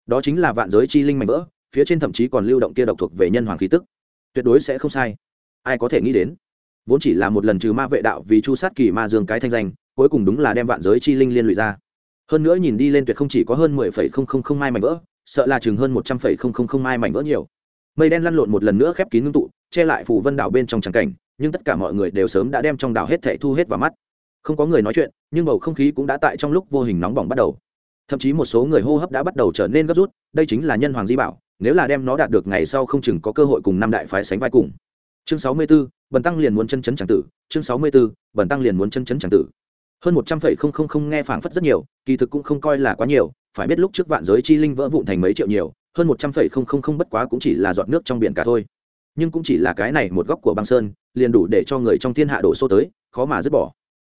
Speaker 1: Đó chính là vạn giới chi linh mảnh vỡ, phía trên thậm chí còn lưu động kia độc thuộc về nhân hoàng khí tức. Tuyệt đối sẽ không sai. Ai có thể nghĩ đến? Vốn chỉ là một lần trừ ma vệ đạo vì chu sát kỳ ma dương cái thanh danh cuối cùng đúng là đem vạn giới chi linh liên lụy ra. Hơn nữa nhìn đi lên tuyệt không chỉ có hơn mười phẩy không không không mai mảnh vỡ sợ là chừng hơn một trăm phẩy không không không mai mảnh vỡ nhiều. Mây đen lăn lộn một lần nữa khép kín ngưng tụ che lại phủ vân đảo bên trong tràng cảnh nhưng tất cả mọi người đều sớm đã đem trong đảo hết thảy thu hết vào mắt. Không có người nói chuyện nhưng bầu không khí cũng đã tại trong lúc vô hình nóng bỏng bắt đầu. Thậm chí một số người hô hấp đã bắt đầu trở nên gấp rút đây chính là nhân hoàng di bảo nếu là đem nó đạt được ngày sau không chừng có cơ hội cùng năm đại phái sánh vai cùng. Chương sáu mươi 64, bần tăng liền muốn chân chấn chẳng tử chương sáu mươi 64, bần tăng liền muốn chân chấn chẳng tử. Hơn một trăm phẩy không không không nghe phảng phất rất nhiều kỳ thực cũng không coi là quá nhiều phải biết lúc trước vạn giới chi linh vỡ vụn thành mấy triệu nhiều hơn một trăm phẩy không không không bất quá cũng chỉ là giọt nước trong biển cả thôi. Nhưng cũng chỉ là cái này một góc của băng sơn liền đủ để cho người trong thiên hạ đổ xô tới khó mà dứt bỏ.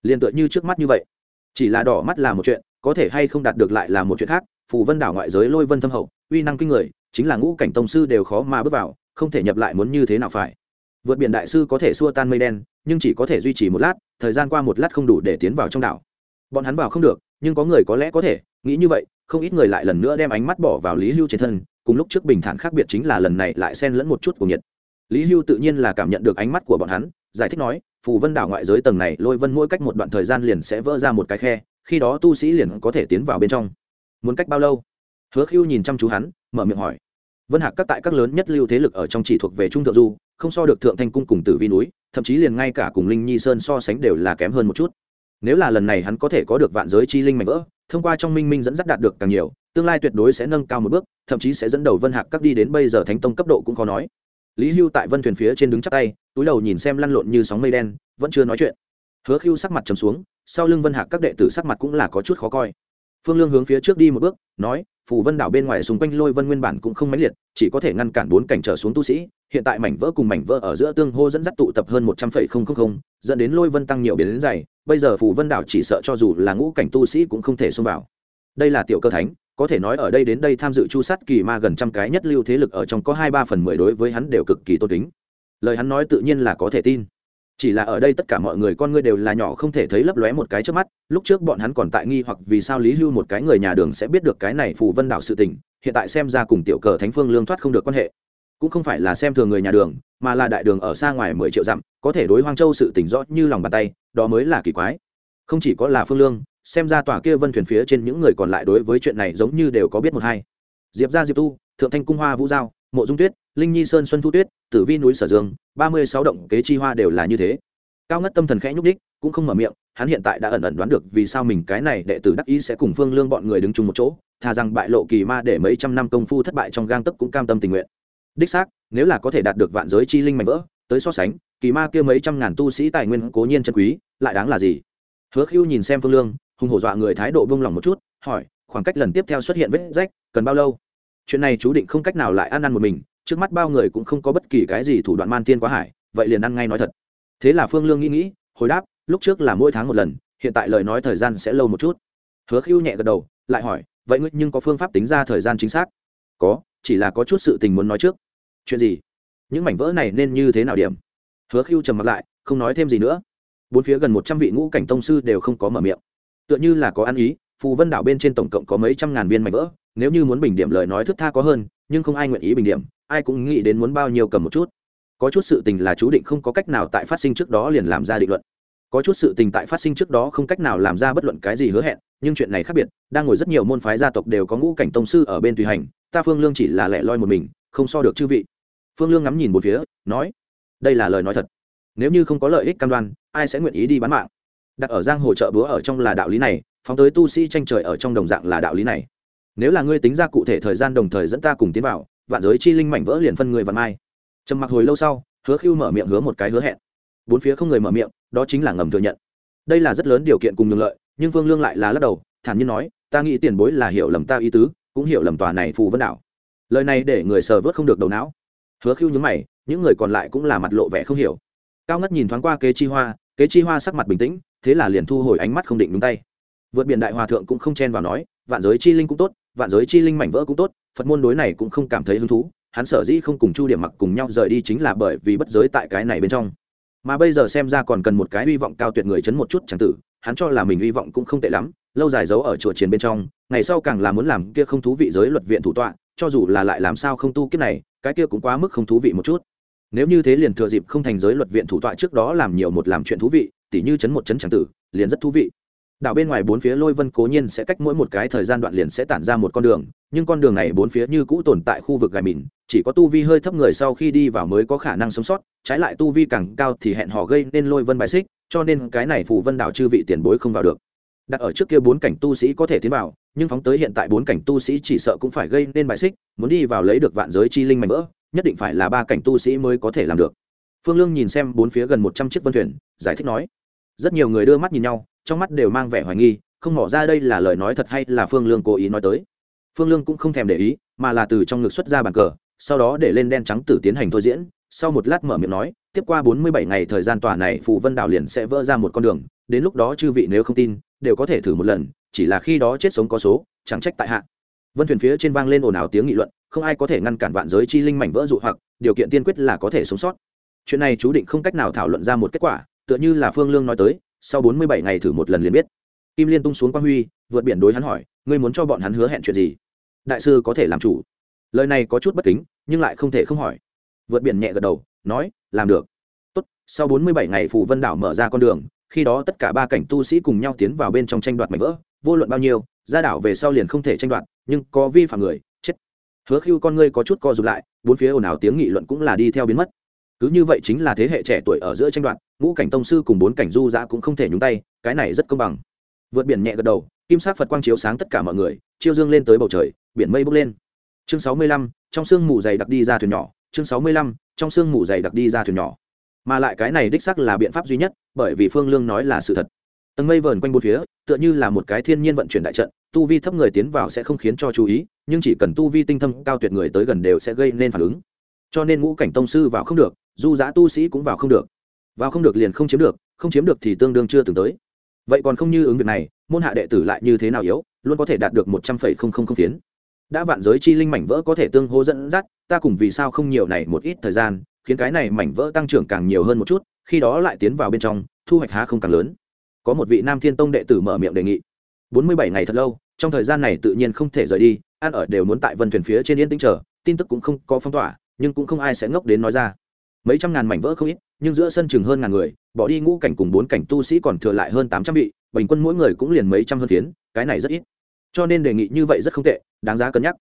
Speaker 1: Liền tựa như trước mắt như vậy. Chỉ là đỏ mắt là một chuyện có thể hay không đạt được lại là một chuyện khác phù vân đảo ngoại giới lôi vân thâm hậu uy năng kinh người chính là ngũ cảnh tông sư đều khó mà bước vào không thể nhập lại muốn như thế nào phải vượt biển đại sư có thể xua tan mây đen, nhưng chỉ có thể duy trì một lát, thời gian qua một lát không đủ để tiến vào trong đảo. Bọn hắn vào không được, nhưng có người có lẽ có thể, nghĩ như vậy, không ít người lại lần nữa đem ánh mắt bỏ vào lý hưu trên thân, cùng lúc trước bình thản khác biệt chính là lần này lại xen lẫn một chút của nhiệt. Lý hưu tự nhiên là cảm nhận được ánh mắt của bọn hắn, giải thích nói, phù vân đảo ngoại giới tầng này, lôi vân mỗi cách một đoạn thời gian liền sẽ vỡ ra một cái khe, khi đó tu sĩ liền có thể tiến vào bên trong. Muốn cách bao lâu? Hứa Khưu nhìn chăm chú hắn, mở miệng hỏi. Vân hạc các tại các lớn nhất lưu thế lực ở trong chỉ thuộc về trung thượng du không so được thượng thanh cung cùng tử vi núi, thậm chí liền ngay cả cùng linh nhi sơn so sánh đều là kém hơn một chút. Nếu là lần này hắn có thể có được vạn giới chi linh mạnh vỡ, thông qua trong minh minh dẫn dắt đạt được càng nhiều, tương lai tuyệt đối sẽ nâng cao một bước, thậm chí sẽ dẫn đầu vân hạc các đi đến bây giờ thánh tông cấp độ cũng khó nói. Lý hưu tại vân thuyền phía trên đứng chắc tay, túi đầu nhìn xem lăn lộn như sóng mây đen, vẫn chưa nói chuyện. Hứa khưu sắc mặt trầm xuống, sau lưng vân hạc các đệ tử sắc mặt cũng là có chút khó coi phương lương hướng phía trước đi một bước, nói, phù vân đảo bên ngoài xung quanh lôi vân nguyên bản cũng không mãnh liệt, chỉ có thể ngăn cản bốn cảnh trở xuống tu sĩ, hiện tại mảnh vỡ cùng mảnh vỡ ở giữa tương hô dẫn dắt tụ tập hơn một trăm phẩy không không không, dẫn đến lôi vân tăng nhiều biến đến dày, bây giờ phù vân đảo chỉ sợ cho dù là ngũ cảnh tu sĩ cũng không thể xông vào. Đây là tiểu cơ thánh, có thể nói ở đây đến đây tham dự chu sát kỳ ma gần trăm cái nhất lưu thế lực ở trong có hai ba phần mười đối với hắn đều cực kỳ tôn kính. Lời hắn nói tự nhiên là có thể tin chỉ là ở đây tất cả mọi người con ngươi đều là nhỏ không thể thấy lấp lóe một cái trước mắt, lúc trước bọn hắn còn tại nghi hoặc vì sao lý hưu một cái người nhà đường sẽ biết được cái này phù vân đảo sự tình, hiện tại xem ra cùng tiểu cờ thánh phương lương thoát không được quan hệ. Cũng không phải là xem thường người nhà đường, mà là đại đường ở xa ngoài mười triệu dặm, có thể đối hoang châu sự tỉnh rõ như lòng bàn tay, đó mới là kỳ quái. Không chỉ có là phương lương, xem ra tòa kia vân thuyền phía trên những người còn lại đối với chuyện này giống như đều có biết một hai. Diệp gia diệp tu, thượng thanh cung hoa vũ giao mộ dung tuyết, linh nhi sơn xuân thu tuyết, tử vi núi sở dương, ba mươi sáu động kế chi hoa đều là như thế. Cao ngất tâm thần khẽ nhúc đích cũng không mở miệng, hắn hiện tại đã ẩn ẩn đoán được vì sao mình cái này đệ tử đắc ý sẽ cùng phương lương bọn người đứng chung một chỗ, thà rằng bại lộ kỳ ma để mấy trăm năm công phu thất bại trong gang tấc cũng cam tâm tình nguyện. Đích xác, nếu là có thể đạt được vạn giới chi linh mạnh vỡ, tới so sánh, kỳ ma kia mấy trăm ngàn tu sĩ tài nguyên cố nhiên chân quý, lại đáng là gì? Hứa khiêu nhìn xem phương lương, hùng hổ dọa người thái độ buông lỏng một chút, hỏi, khoảng cách lần tiếp theo xuất hiện vết rách, cần bao lâu? Chuyện này chú định không cách nào lại ăn ăn một mình, trước mắt bao người cũng không có bất kỳ cái gì thủ đoạn man tiên quá hải, vậy liền ăn ngay nói thật. Thế là phương lương nghĩ nghĩ, hồi đáp, lúc trước là mỗi tháng một lần, hiện tại lời nói thời gian sẽ lâu một chút. Hứa khiêu nhẹ gật đầu, lại hỏi, vậy ngươi nhưng có phương pháp tính ra thời gian chính xác? Có, chỉ là có chút sự tình muốn nói trước. Chuyện gì? Những mảnh vỡ này nên như thế nào điểm? Hứa khiêu trầm mặt lại, không nói thêm gì nữa. Bốn phía gần một trăm vị ngũ cảnh tông sư đều không có mở miệng. Tựa như là có ăn ý, phù vân đảo bên trên tổng cộng có mấy trăm ngàn viên mảnh vỡ nếu như muốn bình điểm lời nói thức tha có hơn, nhưng không ai nguyện ý bình điểm, ai cũng nghĩ đến muốn bao nhiêu cầm một chút. Có chút sự tình là chú định không có cách nào tại phát sinh trước đó liền làm ra định luận. Có chút sự tình tại phát sinh trước đó không cách nào làm ra bất luận cái gì hứa hẹn, nhưng chuyện này khác biệt, đang ngồi rất nhiều môn phái gia tộc đều có ngũ cảnh tông sư ở bên tùy hành, ta phương lương chỉ là lẻ loi một mình, không so được chư vị. Phương lương ngắm nhìn một phía, nói, đây là lời nói thật. Nếu như không có lợi ích cam đoan, ai sẽ nguyện ý đi bán mạng? Đặt ở giang hồ trợ búa ở trong là đạo lý này, phóng tới tu sĩ tranh trời ở trong đồng dạng là đạo lý này nếu là ngươi tính ra cụ thể thời gian đồng thời dẫn ta cùng tiến vào, vạn giới chi linh mảnh vỡ liền phân người và mai. Trầm mặc hồi lâu sau, hứa khiêu mở miệng hứa một cái hứa hẹn. Bốn phía không người mở miệng, đó chính là ngầm thừa nhận. Đây là rất lớn điều kiện cùng nhường lợi, nhưng vương lương lại là lắc đầu, thản nhiên nói, ta nghĩ tiền bối là hiểu lầm ta ý tứ, cũng hiểu lầm tòa này phù vân đảo. Lời này để người sờ vớt không được đầu não. Hứa khiêu nhúng mày, những người còn lại cũng là mặt lộ vẻ không hiểu. Cao ngất nhìn thoáng qua kế chi hoa, kế chi hoa sắc mặt bình tĩnh, thế là liền thu hồi ánh mắt không định đúng tay. Vượt biển đại hòa thượng cũng không chen vào nói, vạn giới chi linh cũng tốt vạn giới chi linh mảnh vỡ cũng tốt, phật môn đối này cũng không cảm thấy hứng thú, hắn sở dĩ không cùng chu điểm mặc cùng nhau rời đi chính là bởi vì bất giới tại cái này bên trong. Mà bây giờ xem ra còn cần một cái hy vọng cao tuyệt người chấn một chút chẳng tử, hắn cho là mình hy vọng cũng không tệ lắm, lâu dài giấu ở chùa chiến bên trong, ngày sau càng là muốn làm kia không thú vị giới luật viện thủ tọa, cho dù là lại làm sao không tu kiếp này, cái kia cũng quá mức không thú vị một chút. Nếu như thế liền thừa dịp không thành giới luật viện thủ tọa trước đó làm nhiều một làm chuyện thú vị, tỉ như chấn một chấn chẳng tử, liền rất thú vị đảo bên ngoài bốn phía lôi vân cố nhiên sẽ cách mỗi một cái thời gian đoạn liền sẽ tản ra một con đường, nhưng con đường này bốn phía như cũ tồn tại khu vực gài mìn, chỉ có tu vi hơi thấp người sau khi đi vào mới có khả năng sống sót, trái lại tu vi càng cao thì hẹn họ gây nên lôi vân bài xích, cho nên cái này phù vân đảo chư vị tiền bối không vào được. Đặt ở trước kia bốn cảnh tu sĩ có thể tiến vào, nhưng phóng tới hiện tại bốn cảnh tu sĩ chỉ sợ cũng phải gây nên bài xích, muốn đi vào lấy được vạn giới chi linh mạnh vỡ, nhất định phải là ba cảnh tu sĩ mới có thể làm được. Phương lương nhìn xem bốn phía gần một trăm chiếc vân thuyền, giải thích nói. Rất nhiều người đưa mắt nhìn nhau trong mắt đều mang vẻ hoài nghi, không mỏ ra đây là lời nói thật hay là phương lương cố ý nói tới. Phương lương cũng không thèm để ý, mà là từ trong ngực xuất ra bàn cờ, sau đó để lên đen trắng tử tiến hành thôi diễn, sau một lát mở miệng nói, tiếp qua bốn mươi bảy ngày thời gian tòa này phù vân đảo liền sẽ vỡ ra một con đường, đến lúc đó chư vị nếu không tin, đều có thể thử một lần, chỉ là khi đó chết sống có số, chẳng trách tại hạ. Vân thuyền phía trên vang lên ồn ào tiếng nghị luận, không ai có thể ngăn cản vạn giới chi linh mảnh vỡ dụ hoặc, điều kiện tiên quyết là có thể sống sót. Chuyện này chú định không cách nào thảo luận ra một kết quả, tựa như là phương lương nói tới sau bốn mươi bảy ngày thử một lần liền biết. Kim liên tung xuống quang huy, vượt biển đối hắn hỏi, ngươi muốn cho bọn hắn hứa hẹn chuyện gì? Đại sư có thể làm chủ. Lời này có chút bất kính, nhưng lại không thể không hỏi. Vượt biển nhẹ gật đầu, nói, làm được. Tốt. Sau bốn mươi bảy ngày Phủ vân đảo mở ra con đường, khi đó tất cả ba cảnh tu sĩ cùng nhau tiến vào bên trong tranh đoạt mảnh vỡ, vô luận bao nhiêu, ra đảo về sau liền không thể tranh đoạt, nhưng có vi phạm người, chết. Hứa Khưu con ngươi có chút co rụt lại, bốn phía ồn ào tiếng nghị luận cũng là đi theo biến mất. Cứ như vậy chính là thế hệ trẻ tuổi ở giữa tranh đoạt ngũ cảnh tông sư cùng bốn cảnh du giã cũng không thể nhúng tay, cái này rất công bằng. Vượt biển nhẹ gật đầu, kim sắc phật quang chiếu sáng tất cả mọi người, chiêu dương lên tới bầu trời, biển mây bốc lên. Chương sáu mươi lăm, trong sương mù dày đặc đi ra thuyền nhỏ, chương sáu mươi lăm, trong sương mù dày đặc đi ra thuyền nhỏ. Mà lại cái này đích sắc là biện pháp duy nhất, bởi vì phương lương nói là sự thật. Tầng mây vờn quanh bốn phía, tựa như là một cái thiên nhiên vận chuyển đại trận, tu vi thấp người tiến vào sẽ không khiến cho chú ý, nhưng chỉ cần tu vi tinh thâm, cao tuyệt người tới gần đều sẽ gây nên phản ứng. Cho nên ngũ cảnh tông sư vào không được, du giã tu sĩ cũng vào không được vào không được liền không chiếm được, không chiếm được thì tương đương chưa từng tới. Vậy còn không như ứng việc này, môn hạ đệ tử lại như thế nào yếu, luôn có thể đạt được một trăm phẩy không không không phiến. Đã vạn giới chi linh mảnh vỡ có thể tương hô dẫn dắt, ta cùng vì sao không nhiều này một ít thời gian, khiến cái này mảnh vỡ tăng trưởng càng nhiều hơn một chút, khi đó lại tiến vào bên trong, thu hoạch há không càng lớn. Có một vị nam thiên tông đệ tử mở miệng đề nghị. Bốn mươi bảy ngày thật lâu, trong thời gian này tự nhiên không thể rời đi, ăn ở đều muốn tại vân thuyền phía trên yên tĩnh chờ, tin tức cũng không có phong tỏa, nhưng cũng không ai sẽ ngốc đến nói ra mấy trăm ngàn mảnh vỡ không ít, nhưng giữa sân chừng hơn ngàn người, bỏ đi ngũ cảnh cùng bốn cảnh tu sĩ còn thừa lại hơn tám trăm vị, bình quân mỗi người cũng liền mấy trăm hơn phiến, cái này rất ít. Cho nên đề nghị như vậy rất không tệ, đáng giá cân nhắc.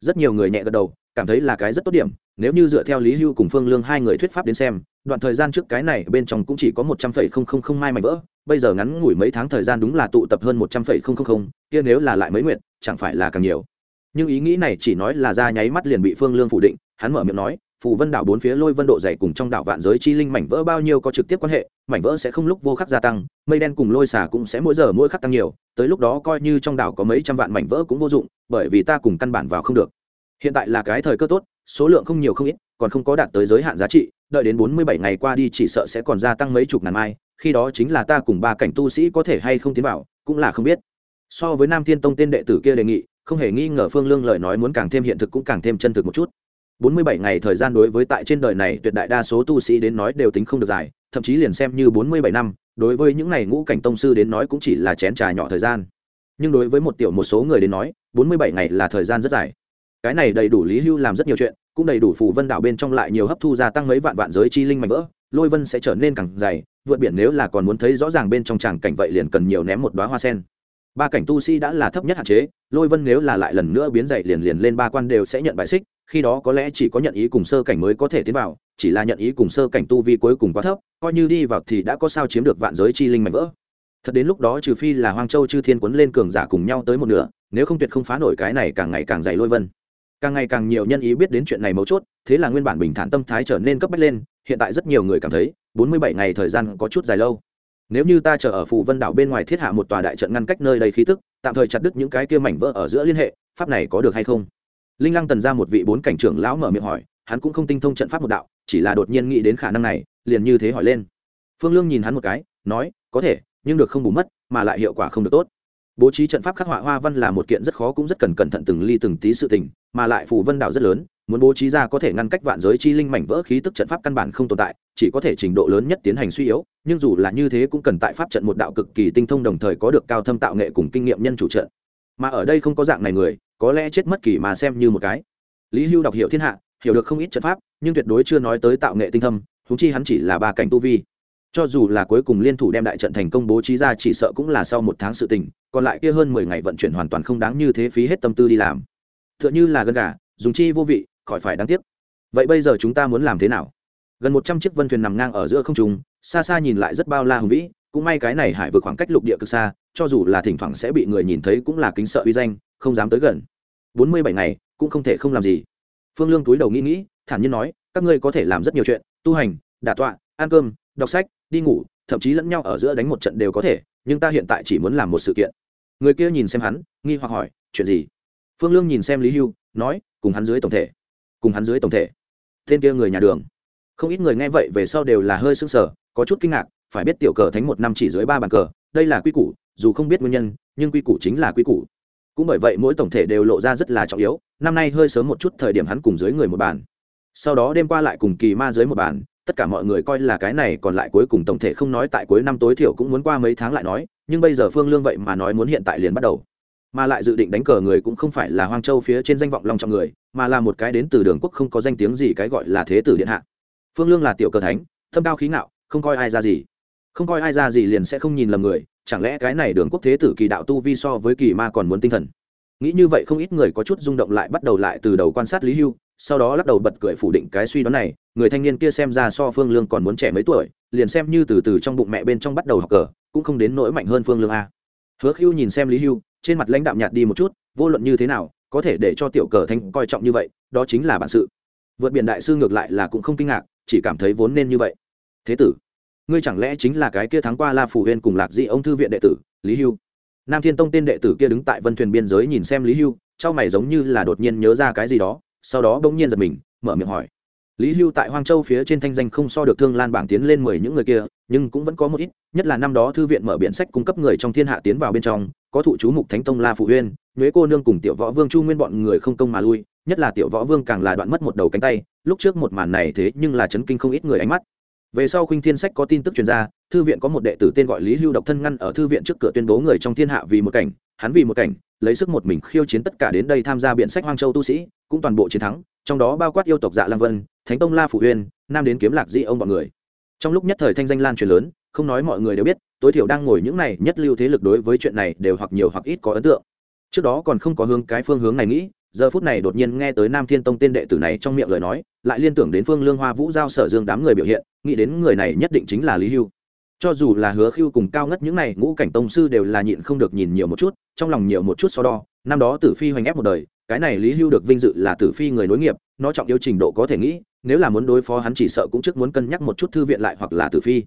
Speaker 1: Rất nhiều người nhẹ gật đầu, cảm thấy là cái rất tốt điểm, nếu như dựa theo lý hưu cùng phương lương hai người thuyết pháp đến xem, đoạn thời gian trước cái này bên trong cũng chỉ có một trăm phẩy không không không mai mảnh vỡ, bây giờ ngắn ngủi mấy tháng thời gian đúng là tụ tập hơn một trăm phẩy không không không, kia nếu là lại mấy nguyện chẳng phải là càng nhiều. Nhưng ý nghĩ này chỉ nói là ra nháy mắt liền bị phương lương phủ định, hắn mở miệng nói phù vân đảo bốn phía lôi vân độ dày cùng trong đảo vạn giới chi linh mảnh vỡ bao nhiêu có trực tiếp quan hệ, mảnh vỡ sẽ không lúc vô khắc gia tăng, mây đen cùng lôi xả cũng sẽ mỗi giờ mỗi khắc tăng nhiều, tới lúc đó coi như trong đảo có mấy trăm vạn mảnh vỡ cũng vô dụng, bởi vì ta cùng căn bản vào không được. Hiện tại là cái thời cơ tốt, số lượng không nhiều không ít, còn không có đạt tới giới hạn giá trị, đợi đến bốn mươi bảy ngày qua đi chỉ sợ sẽ còn gia tăng mấy chục ngàn mai, khi đó chính là ta cùng ba cảnh tu sĩ có thể hay không tiến vào, cũng là không biết. So với nam thiên tông tên đệ tử kia đề nghị, không hề nghi ngờ phương lương lời nói muốn càng thêm hiện thực cũng càng thêm chân thực một chút bốn mươi bảy ngày thời gian đối với tại trên đời này tuyệt đại đa số tu sĩ đến nói đều tính không được dài, thậm chí liền xem như bốn mươi bảy năm, đối với những này ngũ cảnh tông sư đến nói cũng chỉ là chén trà nhỏ thời gian. Nhưng đối với một tiểu một số người đến nói, bốn mươi bảy ngày là thời gian rất dài. Cái này đầy đủ lý hưu làm rất nhiều chuyện, cũng đầy đủ phù vân đảo bên trong lại nhiều hấp thu gia tăng mấy vạn vạn giới chi linh mạnh vỡ, lôi vân sẽ trở nên càng dày, vượt biển nếu là còn muốn thấy rõ ràng bên trong tràng cảnh vậy liền cần nhiều ném một đoá hoa sen. Ba cảnh tu sĩ đã là thấp nhất hạn chế, lôi vân nếu là lại lần nữa biến dày liền liền lên ba quan đều sẽ nhận bài xích khi đó có lẽ chỉ có nhận ý cùng sơ cảnh mới có thể tiến vào, chỉ là nhận ý cùng sơ cảnh tu vi cuối cùng quá thấp, coi như đi vào thì đã có sao chiếm được vạn giới chi linh mạnh vỡ. Thật đến lúc đó trừ phi là hoang châu chư thiên quấn lên cường giả cùng nhau tới một nửa, nếu không tuyệt không phá nổi cái này càng ngày càng dày lôi vân. Càng ngày càng nhiều nhân ý biết đến chuyện này mấu chốt, thế là nguyên bản bình thản tâm thái trở nên cấp bách lên, hiện tại rất nhiều người cảm thấy, bốn mươi bảy ngày thời gian có chút dài lâu. Nếu như ta chờ ở phù vân đảo bên ngoài thiết hạ một tòa đại trận ngăn cách nơi đây khí tức, tạm thời chặt đứt những cái kia mảnh vỡ ở giữa liên hệ, pháp này có được hay không? Linh lăng tần ra một vị bốn cảnh trưởng lão mở miệng hỏi, hắn cũng không tinh thông trận pháp một đạo, chỉ là đột nhiên nghĩ đến khả năng này, liền như thế hỏi lên. Phương lương nhìn hắn một cái, nói, có thể, nhưng được không bù mất, mà lại hiệu quả không được tốt. Bố trí trận pháp khắc họa hoa văn là một kiện rất khó cũng rất cần cẩn thận từng ly từng tí sự tình, mà lại phù vân đạo rất lớn, muốn bố trí ra có thể ngăn cách vạn giới chi linh mảnh vỡ khí tức trận pháp căn bản không tồn tại, chỉ có thể trình độ lớn nhất tiến hành suy yếu, nhưng dù là như thế cũng cần tại pháp trận một đạo cực kỳ tinh thông đồng thời có được cao thâm tạo nghệ cùng kinh nghiệm nhân chủ trận. Mà ở đây không có dạng này người có lẽ chết mất kỳ mà xem như một cái. Lý hưu đọc hiểu thiên hạ, hiểu được không ít trận pháp, nhưng tuyệt đối chưa nói tới tạo nghệ tinh thâm thú chi hắn chỉ là ba cảnh tu vi. Cho dù là cuối cùng liên thủ đem đại trận thành công bố trí ra, chỉ sợ cũng là sau một tháng sự tình, còn lại kia hơn mười ngày vận chuyển hoàn toàn không đáng như thế phí hết tâm tư đi làm. T h ư ợ n h ư là gân gà, dùng chi vô vị, khỏi phải đáng tiếc. Vậy bây giờ chúng ta muốn làm thế nào? Gần một trăm chiếc vân thuyền nằm ngang ở giữa không trung, xa xa nhìn lại rất bao la hùng vĩ, cũng may cái này hải vượt khoảng cách lục địa cực xa, cho dù là thỉnh thoảng sẽ bị người nhìn thấy cũng là kính sợ uy danh, không dám tới gần bốn mươi bảy ngày, cũng không thể không làm gì. Phương lương túi đầu nghĩ nghĩ, thản nhiên nói, các ngươi có thể làm rất nhiều chuyện, tu hành, đả tọa, ăn cơm, đọc sách, đi ngủ, thậm chí lẫn nhau ở giữa đánh một trận đều có thể, nhưng ta hiện tại chỉ muốn làm một sự kiện. Người kia nhìn xem hắn, nghi hoặc hỏi, chuyện gì? Phương lương nhìn xem lý hưu, nói, cùng hắn dưới tổng thể, cùng hắn dưới tổng thể. Tên kia người nhà đường. Không ít người nghe vậy về sau đều là hơi sưng sờ, có chút kinh ngạc, phải biết tiểu cờ thánh một năm chỉ dưới ba bàn cờ, đây là quy củ, dù không biết nguyên nhân, nhưng quy củ chính là quy củ cũng bởi vậy mỗi tổng thể đều lộ ra rất là trọng yếu, năm nay hơi sớm một chút thời điểm hắn cùng dưới người một bàn. Sau đó đêm qua lại cùng kỳ ma dưới một bàn, tất cả mọi người coi là cái này còn lại cuối cùng tổng thể không nói tại cuối năm tối thiểu cũng muốn qua mấy tháng lại nói, nhưng bây giờ phương lương vậy mà nói muốn hiện tại liền bắt đầu. Mà lại dự định đánh cờ người cũng không phải là hoang châu phía trên danh vọng long trọng người, mà là một cái đến từ đường quốc không có danh tiếng gì cái gọi là thế tử điện hạ. Phương lương là tiểu cờ thánh, thâm cao khí ngạo, không coi ai ra gì. Không coi ai ra gì liền sẽ không nhìn lầm người chẳng lẽ cái này đường quốc thế tử kỳ đạo tu vi so với kỳ ma còn muốn tinh thần? Nghĩ như vậy không ít người có chút rung động lại bắt đầu lại từ đầu quan sát lý hưu, sau đó lắc đầu bật cười phủ định cái suy đoán này, người thanh niên kia xem ra so phương lương còn muốn trẻ mấy tuổi, liền xem như từ từ trong bụng mẹ bên trong bắt đầu học cờ, cũng không đến nỗi mạnh hơn phương lương a. Hứa hưu nhìn xem lý hưu, trên mặt lãnh đạm nhạt đi một chút, vô luận như thế nào, có thể để cho tiểu cờ thanh coi trọng như vậy, đó chính là bản sự. Vượt biển đại sư ngược lại là cũng không kinh ngạc, chỉ cảm thấy vốn nên như vậy. Thế tử ngươi chẳng lẽ chính là cái kia thắng qua la phủ huyên cùng lạc dị ông thư viện đệ tử, lý hưu? Nam thiên tông tên đệ tử kia đứng tại vân thuyền biên giới nhìn xem lý hưu trao mày giống như là đột nhiên nhớ ra cái gì đó, sau đó bỗng nhiên giật mình, mở miệng hỏi. Lý hưu tại hoang châu phía trên thanh danh không so được thương lan bảng tiến lên mười những người kia, nhưng cũng vẫn có một ít, nhất là năm đó thư viện mở biện sách cung cấp người trong thiên hạ tiến vào bên trong, có thụ chú mục thánh tông la phụ huyên, nhuế cô nương cùng tiểu võ vương chu nguyên bọn người không công mà lui, nhất là tiểu võ vương càng là đoạn mất một đầu cánh tay, lúc trước một màn này thế nhưng là chấn kinh không ít người ánh mắt về sau khuynh thiên sách có tin tức truyền ra, thư viện có một đệ tử tên gọi lý hưu độc thân ngăn ở thư viện trước cửa tuyên bố người trong thiên hạ vì một cảnh, hắn vì một cảnh, lấy sức một mình khiêu chiến tất cả đến đây tham gia biện sách hoang châu tu sĩ, cũng toàn bộ chiến thắng, trong đó bao quát yêu tộc dạ lang vân, thánh tông la phủ huyên nam đến kiếm lạc di ông bọn người. Trong lúc nhất thời thanh danh lan truyền lớn, không nói mọi người đều biết, tối thiểu đang ngồi những này nhất lưu thế lực đối với chuyện này đều hoặc nhiều hoặc ít có ấn tượng. Trước đó còn không có hướng cái phương hướng này nghĩ giờ phút này đột nhiên nghe tới nam thiên tông tên đệ tử này trong miệng lời nói, lại liên tưởng đến phương lương hoa vũ giao sở dương đám người biểu hiện, nghĩ đến người này nhất định chính là lý hưu. Cho dù là hứa khiêu cùng cao ngất những này ngũ cảnh tông sư đều là nhịn không được nhìn nhiều một chút, trong lòng nhiều một chút so đo, năm đó tử phi hoành ép một đời, cái này lý hưu được vinh dự là tử phi người nối nghiệp, nó trọng yếu trình độ có thể nghĩ, nếu là muốn đối phó hắn chỉ sợ cũng trước muốn cân nhắc một chút thư viện lại hoặc là tử phi.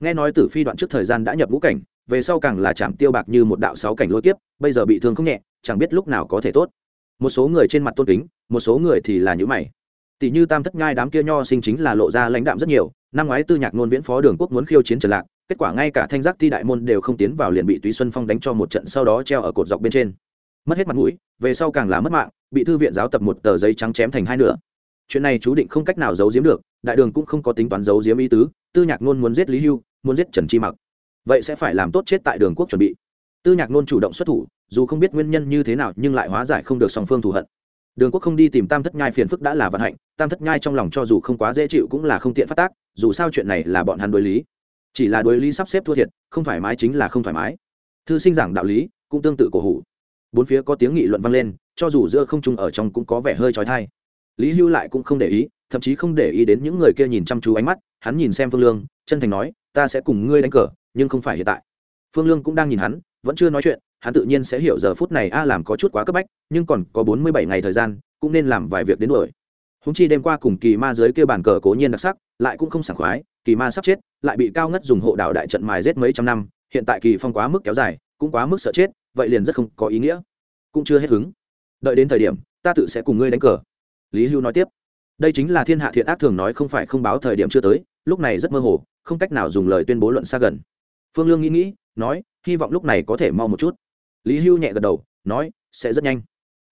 Speaker 1: Nghe nói tử phi đoạn trước thời gian đã nhập ngũ cảnh, về sau càng là chạm tiêu bạc như một đạo sáu cảnh lôi kiếp, bây giờ bị thương không nhẹ, chẳng biết lúc nào có thể tốt một số người trên mặt tôn kính, một số người thì là nhữ mày. Tỷ như tam thất nhai đám kia nho sinh chính là lộ ra lãnh đạm rất nhiều, năm ngoái tư nhạc nôn viễn phó đường quốc muốn khiêu chiến trần lạc, kết quả ngay cả thanh giác thi đại môn đều không tiến vào liền bị túy xuân phong đánh cho một trận sau đó treo ở cột dọc bên trên. Mất hết mặt mũi, về sau càng là mất mạng, bị thư viện giáo tập một tờ giấy trắng chém thành hai nửa. Chuyện này chú định không cách nào giấu giếm được, đại đường cũng không có tính toán giấu giếm ý tứ, tư nhạc nôn muốn giết lý hưu, muốn giết trần chi mặc. Vậy sẽ phải làm tốt chết tại đường quốc chuẩn bị. Tư nhạc nôn chủ động xuất thủ dù không biết nguyên nhân như thế nào nhưng lại hóa giải không được song phương thù hận. Đường quốc không đi tìm tam thất nhai phiền phức đã là vận hạnh, tam thất nhai trong lòng cho dù không quá dễ chịu cũng là không tiện phát tác, dù sao chuyện này là bọn hắn đối lý. Chỉ là đối lý sắp xếp thua thiệt, không thoải mái chính là không thoải mái. Thư sinh giảng đạo lý, cũng tương tự cổ hủ. Bốn phía có tiếng nghị luận vang lên, cho dù giữa không trung ở trong cũng có vẻ hơi trói thai lý hưu lại cũng không để ý, thậm chí không để ý đến những người kia nhìn chăm chú ánh mắt, hắn nhìn xem phương lương, chân thành nói, ta sẽ cùng ngươi đánh cờ, nhưng không phải hiện tại. Phương lương cũng đang nhìn hắn, vẫn chưa nói chuyện hắn tự nhiên sẽ hiểu giờ phút này a làm có chút quá cấp bách, nhưng còn có bốn mươi bảy ngày thời gian, cũng nên làm vài việc đến đuổi. Húng chi đêm qua cùng kỳ ma dưới kêu bàn cờ cố nhiên đặc sắc, lại cũng không sảng khoái, kỳ ma sắp chết, lại bị cao ngất dùng hộ đạo đại trận mài rết mấy trăm năm, hiện tại kỳ phong quá mức kéo dài, cũng quá mức sợ chết, vậy liền rất không có ý nghĩa. Cũng chưa hết hứng. Đợi đến thời điểm, ta tự sẽ cùng ngươi đánh cờ. Lý hưu nói tiếp. Đây chính là thiên hạ thiện ác thường nói không phải không báo thời điểm chưa tới, lúc này rất mơ hồ, không cách nào dùng lời tuyên bố luận xa gần. Phương lương nghĩ nghĩ, nói, hy vọng lúc này có thể mau một chút lý hưu nhẹ gật đầu, nói, sẽ rất nhanh.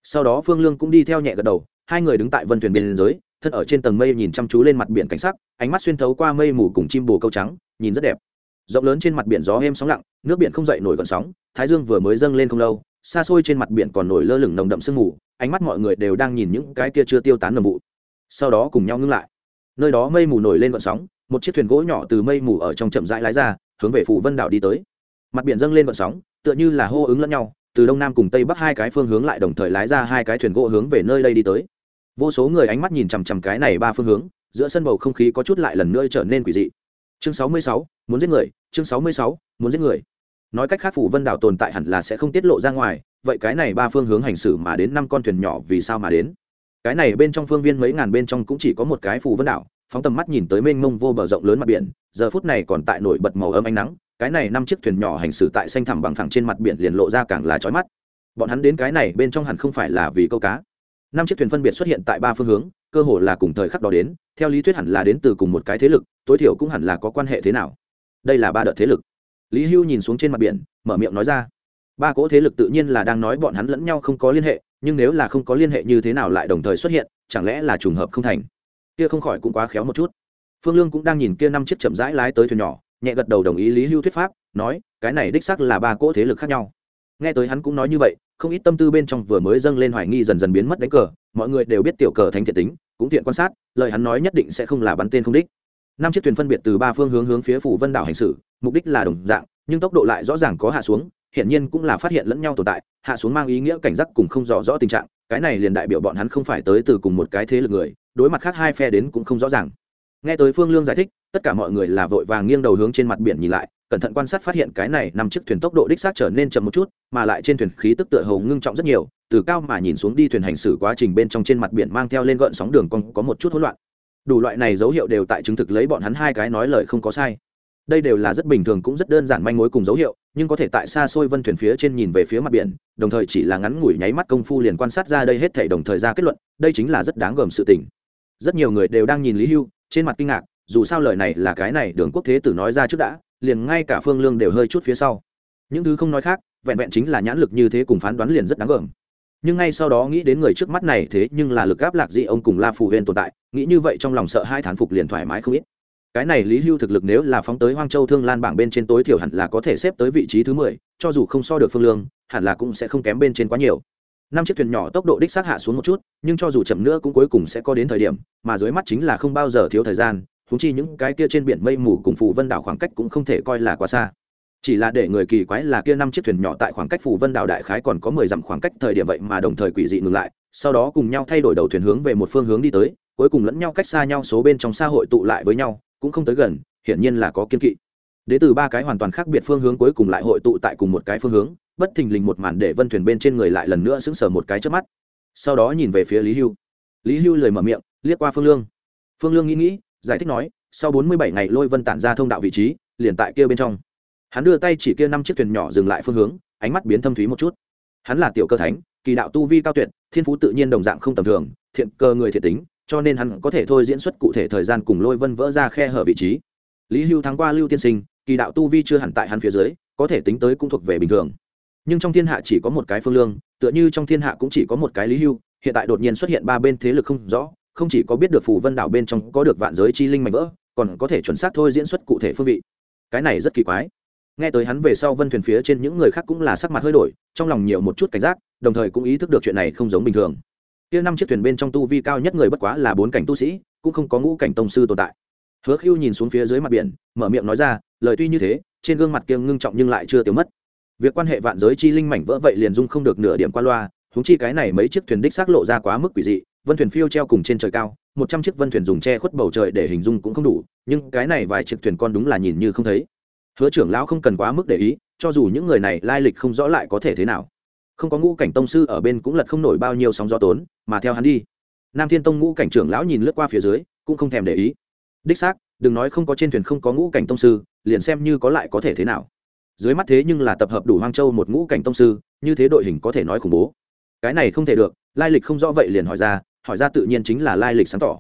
Speaker 1: Sau đó phương lương cũng đi theo nhẹ gật đầu, hai người đứng tại vân thuyền biên giới, thân ở trên tầng mây nhìn chăm chú lên mặt biển cảnh sắc, ánh mắt xuyên thấu qua mây mù cùng chim bồ câu trắng, nhìn rất đẹp. Rộng lớn trên mặt biển gió êm sóng lặng, nước biển không dậy nổi gọn sóng, thái dương vừa mới dâng lên không lâu, xa xôi trên mặt biển còn nổi lơ lửng nồng đậm sương mù, ánh mắt mọi người đều đang nhìn những cái kia chưa tiêu tán nồng vụ. Sau đó cùng nhau ngưng lại. Nơi đó mây mù nổi lên gọn sóng, một chiếc thuyền gỗ nhỏ từ mây mù ở trong chậm rãi lái ra, hướng về phủ vân đảo đi tới. Mặt biển dâng lên gọn sóng tựa như là hô ứng lẫn nhau, từ đông nam cùng tây bắc hai cái phương hướng lại đồng thời lái ra hai cái thuyền gỗ hướng về nơi đây đi tới. Vô số người ánh mắt nhìn chằm chằm cái này ba phương hướng, giữa sân bầu không khí có chút lại lần nữa trở nên quỷ dị. Chương sáu mươi sáu, muốn giết người, chương sáu mươi sáu, muốn giết người. Nói cách khác phủ vân đảo tồn tại hẳn là sẽ không tiết lộ ra ngoài, vậy cái này ba phương hướng hành xử mà đến năm con thuyền nhỏ vì sao mà đến? Cái này bên trong phương viên mấy ngàn bên trong cũng chỉ có một cái phủ vân đảo, phóng tầm mắt nhìn tới mênh mông vô bờ rộng lớn mặt biển, giờ phút này còn tại nổi bật màu ấm ánh nắng cái này năm chiếc thuyền nhỏ hành xử tại xanh thẳm bằng phẳng trên mặt biển liền lộ ra càng là chói mắt. Bọn hắn đến cái này bên trong hẳn không phải là vì câu cá. Năm chiếc thuyền phân biệt xuất hiện tại ba phương hướng, cơ hồ là cùng thời khắc đó đến, theo lý thuyết hẳn là đến từ cùng một cái thế lực, tối thiểu cũng hẳn là có quan hệ thế nào. Đây là ba đợt thế lực. Lý hưu nhìn xuống trên mặt biển, mở miệng nói ra. Ba cỗ thế lực tự nhiên là đang nói bọn hắn lẫn nhau không có liên hệ, nhưng nếu là không có liên hệ như thế nào lại đồng thời xuất hiện, chẳng lẽ là trùng hợp không thành? Kia không khỏi cũng quá khéo một chút. Phương lương cũng đang nhìn kia năm chiếc chậm rãi lái tới thuyền nhỏ nhẹ gật đầu đồng ý lý hưu thuyết pháp, nói, cái này đích xác là ba cỗ thế lực khác nhau. Nghe tới hắn cũng nói như vậy, không ít tâm tư bên trong vừa mới dâng lên hoài nghi dần dần biến mất đánh cờ, mọi người đều biết tiểu cờ thánh thiện tính, cũng thiện quan sát, lời hắn nói nhất định sẽ không là bắn tên không đích. Năm chiếc thuyền phân biệt từ ba phương hướng hướng phía phủ vân đảo hành xử, mục đích là đồng dạng, nhưng tốc độ lại rõ ràng có hạ xuống hiện nhiên cũng là phát hiện lẫn nhau tồn tại, hạ xuống mang ý nghĩa cảnh giác cùng không rõ rõ tình trạng, cái này liền đại biểu bọn hắn không phải tới từ cùng một cái thế lực người, đối mặt khác hai phe đến cũng không rõ ràng. Nghe tới phương lương giải thích tất cả mọi người là vội vàng nghiêng đầu hướng trên mặt biển nhìn lại, cẩn thận quan sát phát hiện cái này nằm chiếc thuyền tốc độ đích xác trở nên chậm một chút, mà lại trên thuyền khí tức tựa hầu ngưng trọng rất nhiều, từ cao mà nhìn xuống đi thuyền hành xử quá trình bên trong trên mặt biển mang theo lên gợn sóng đường cong có một chút hỗn loạn. Đủ loại này dấu hiệu đều tại chứng thực lấy bọn hắn hai cái nói lời không có sai. Đây đều là rất bình thường cũng rất đơn giản manh mối cùng dấu hiệu, nhưng có thể tại xa xôi vân thuyền phía trên nhìn về phía mặt biển, đồng thời chỉ là ngắn ngủi nháy mắt công phu liền quan sát ra đây hết thể đồng thời ra kết luận, đây chính là rất đáng gờm sự tình. Rất nhiều người đều đang nhìn lý hưu, trên mặt kinh ngạc dù sao lời này là cái này đường quốc thế tử nói ra trước đã, liền ngay cả phương lương đều hơi chút phía sau. Những thứ không nói khác, vẹn vẹn chính là nhãn lực như thế cùng phán đoán liền rất đáng gờm. Nhưng ngay sau đó nghĩ đến người trước mắt này thế nhưng là lực áp lạc dị ông cùng la phù huyền tồn tại, nghĩ như vậy trong lòng sợ hai thán phục liền thoải mái không ít. Cái này lý hưu thực lực nếu là phóng tới hoang châu thương lan bảng bên trên tối thiểu hẳn là có thể xếp tới vị trí thứ mười, cho dù không so được phương lương, hẳn là cũng sẽ không kém bên trên quá nhiều. Năm chiếc thuyền nhỏ tốc độ đích xác hạ xuống một chút, nhưng cho dù chậm nữa cũng cuối cùng sẽ có đến thời điểm, mà dưới mắt chính là không bao giờ thiếu thời gian húng chi những cái kia trên biển mây mù cùng phù vân đảo khoảng cách cũng không thể coi là quá xa. Chỉ là để người kỳ quái là kia năm chiếc thuyền nhỏ tại khoảng cách phù vân đảo đại khái còn có mười dặm khoảng cách thời điểm vậy mà đồng thời quỷ dị ngừng lại, sau đó cùng nhau thay đổi đầu thuyền hướng về một phương hướng đi tới, cuối cùng lẫn nhau cách xa nhau số bên trong xã hội tụ lại với nhau, cũng không tới gần, hiển nhiên là có kiên kỵ. Đến từ ba cái hoàn toàn khác biệt phương hướng cuối cùng lại hội tụ tại cùng một cái phương hướng, bất thình lình một màn để vân thuyền bên trên người lại lần nữa sững sờ một cái trước mắt. Sau đó nhìn về phía lý hưu. Lý hưu lời mở miệng, liếc qua phương lương. Phương lương nghĩ nghĩ giải thích nói, sau bốn mươi bảy ngày lôi vân tản ra thông đạo vị trí, liền tại kia bên trong. Hắn đưa tay chỉ kia năm chiếc thuyền nhỏ dừng lại phương hướng, ánh mắt biến thâm thúy một chút. Hắn là tiểu cơ thánh, kỳ đạo tu vi cao tuyệt, thiên phú tự nhiên đồng dạng không tầm thường, thiện cơ người thiện tính, cho nên hắn có thể thôi diễn xuất cụ thể thời gian cùng lôi vân vỡ ra khe hở vị trí. Lý hưu thắng qua lưu tiên sinh, kỳ đạo tu vi chưa hẳn tại hắn phía dưới, có thể tính tới cũng thuộc về bình thường. Nhưng trong thiên hạ chỉ có một cái phương lương, tựa như trong thiên hạ cũng chỉ có một cái lý hưu, hiện tại đột nhiên xuất hiện ba bên thế lực không rõ không chỉ có biết được phù vân đảo bên trong có được vạn giới chi linh mạnh vỡ, còn có thể chuẩn xác thôi diễn xuất cụ thể phương vị. Cái này rất kỳ quái. Nghe tới hắn về sau vân thuyền phía trên những người khác cũng là sắc mặt hơi đổi, trong lòng nhiều một chút cảnh giác, đồng thời cũng ý thức được chuyện này không giống bình thường. Kia năm chiếc thuyền bên trong tu vi cao nhất người bất quá là bốn cảnh tu sĩ, cũng không có ngũ cảnh tông sư tồn tại. Hứa khiêu nhìn xuống phía dưới mặt biển, mở miệng nói ra, lời tuy như thế, trên gương mặt kia ngưng trọng nhưng lại chưa tiêu mất. Việc quan hệ vạn giới chi linh mảnh vỡ vậy liền dung không được nửa điểm qua loa húng chi cái này mấy chiếc thuyền đích xác lộ ra quá mức quỷ dị vân thuyền phiêu treo cùng trên trời cao, một trăm chiếc vân thuyền dùng che khuất bầu trời để hình dung cũng không đủ, nhưng cái này vài chiếc thuyền con đúng là nhìn như không thấy. Hứa trưởng lão không cần quá mức để ý, cho dù những người này lai lịch không rõ lại có thể thế nào. Không có ngũ cảnh tông sư ở bên cũng lật không nổi bao nhiêu sóng gió tốn, mà theo hắn đi, nam thiên tông ngũ cảnh trưởng lão nhìn lướt qua phía dưới, cũng không thèm để ý. Đích xác, đừng nói không có trên thuyền không có ngũ cảnh tông sư, liền xem như có lại có thể thế nào. Dưới mắt thế nhưng là tập hợp đủ hoang châu một ngũ cảnh tông sư, như thế đội hình có thể nói khủng bố. Cái này không thể được, lai lịch không rõ vậy liền hỏi ra hỏi ra tự nhiên chính là lai lịch sáng tỏ.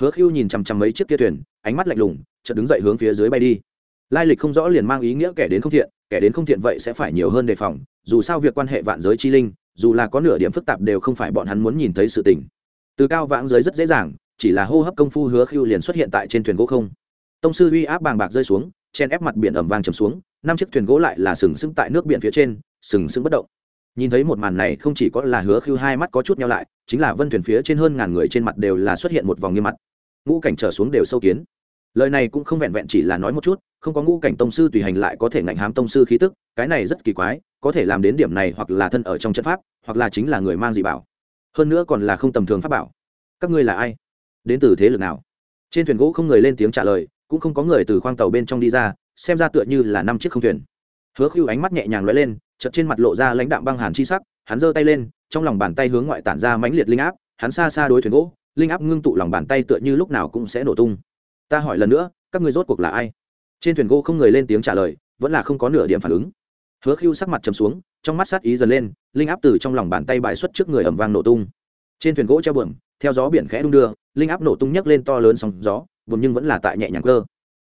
Speaker 1: Hứa khiêu nhìn chằm chằm mấy chiếc kia thuyền, ánh mắt lạnh lùng, chợt đứng dậy hướng phía dưới bay đi. Lai lịch không rõ liền mang ý nghĩa kẻ đến không thiện, kẻ đến không thiện vậy sẽ phải nhiều hơn đề phòng, dù sao việc quan hệ vạn giới chi linh, dù là có nửa điểm phức tạp đều không phải bọn hắn muốn nhìn thấy sự tình. Từ cao vãng giới rất dễ dàng, chỉ là hô hấp công phu hứa khiêu liền xuất hiện tại trên thuyền gỗ không. Tông sư uy áp bàng bạc rơi xuống, chen ép mặt biển ẩm vang chầm xuống, năm chiếc thuyền gỗ lại là sừng sững tại nước biển phía trên, sừng sững bất động nhìn thấy một màn này không chỉ có là hứa khiêu hai mắt có chút nhau lại, chính là vân thuyền phía trên hơn ngàn người trên mặt đều là xuất hiện một vòng nghiêm mặt. Ngũ cảnh trở xuống đều sâu kiến. Lời này cũng không vẹn vẹn chỉ là nói một chút, không có ngũ cảnh tông sư tùy hành lại có thể ngạnh hám tông sư khí tức, cái này rất kỳ quái, có thể làm đến điểm này hoặc là thân ở trong trận pháp, hoặc là chính là người mang dị bảo. Hơn nữa còn là không tầm thường pháp bảo. Các ngươi là ai? Đến từ thế lực nào? Trên thuyền gỗ không người lên tiếng trả lời, cũng không có người từ khoang tàu bên trong đi ra, xem ra tựa như là năm chiếc không thuyền. Hứa khưu ánh mắt nhẹ nhàng lóe lên chợt trên mặt lộ ra lãnh đạm băng hàn chi sắc, hắn giơ tay lên, trong lòng bàn tay hướng ngoại tản ra mãnh liệt linh áp, hắn xa xa đối thuyền gỗ, linh áp ngưng tụ lòng bàn tay tựa như lúc nào cũng sẽ nổ tung. Ta hỏi lần nữa, các người rốt cuộc là ai? Trên thuyền gỗ không người lên tiếng trả lời, vẫn là không có nửa điểm phản ứng. Hứa khưu sắc mặt trầm xuống, trong mắt sát ý dần lên, linh áp từ trong lòng bàn tay bài xuất trước người ẩm vang nổ tung. Trên thuyền gỗ treo bờm theo gió biển khẽ đung đưa, linh áp nổ tung nhấc lên to lớn sóng gió buồn nhưng vẫn là tại nhẹ nhàng cơ.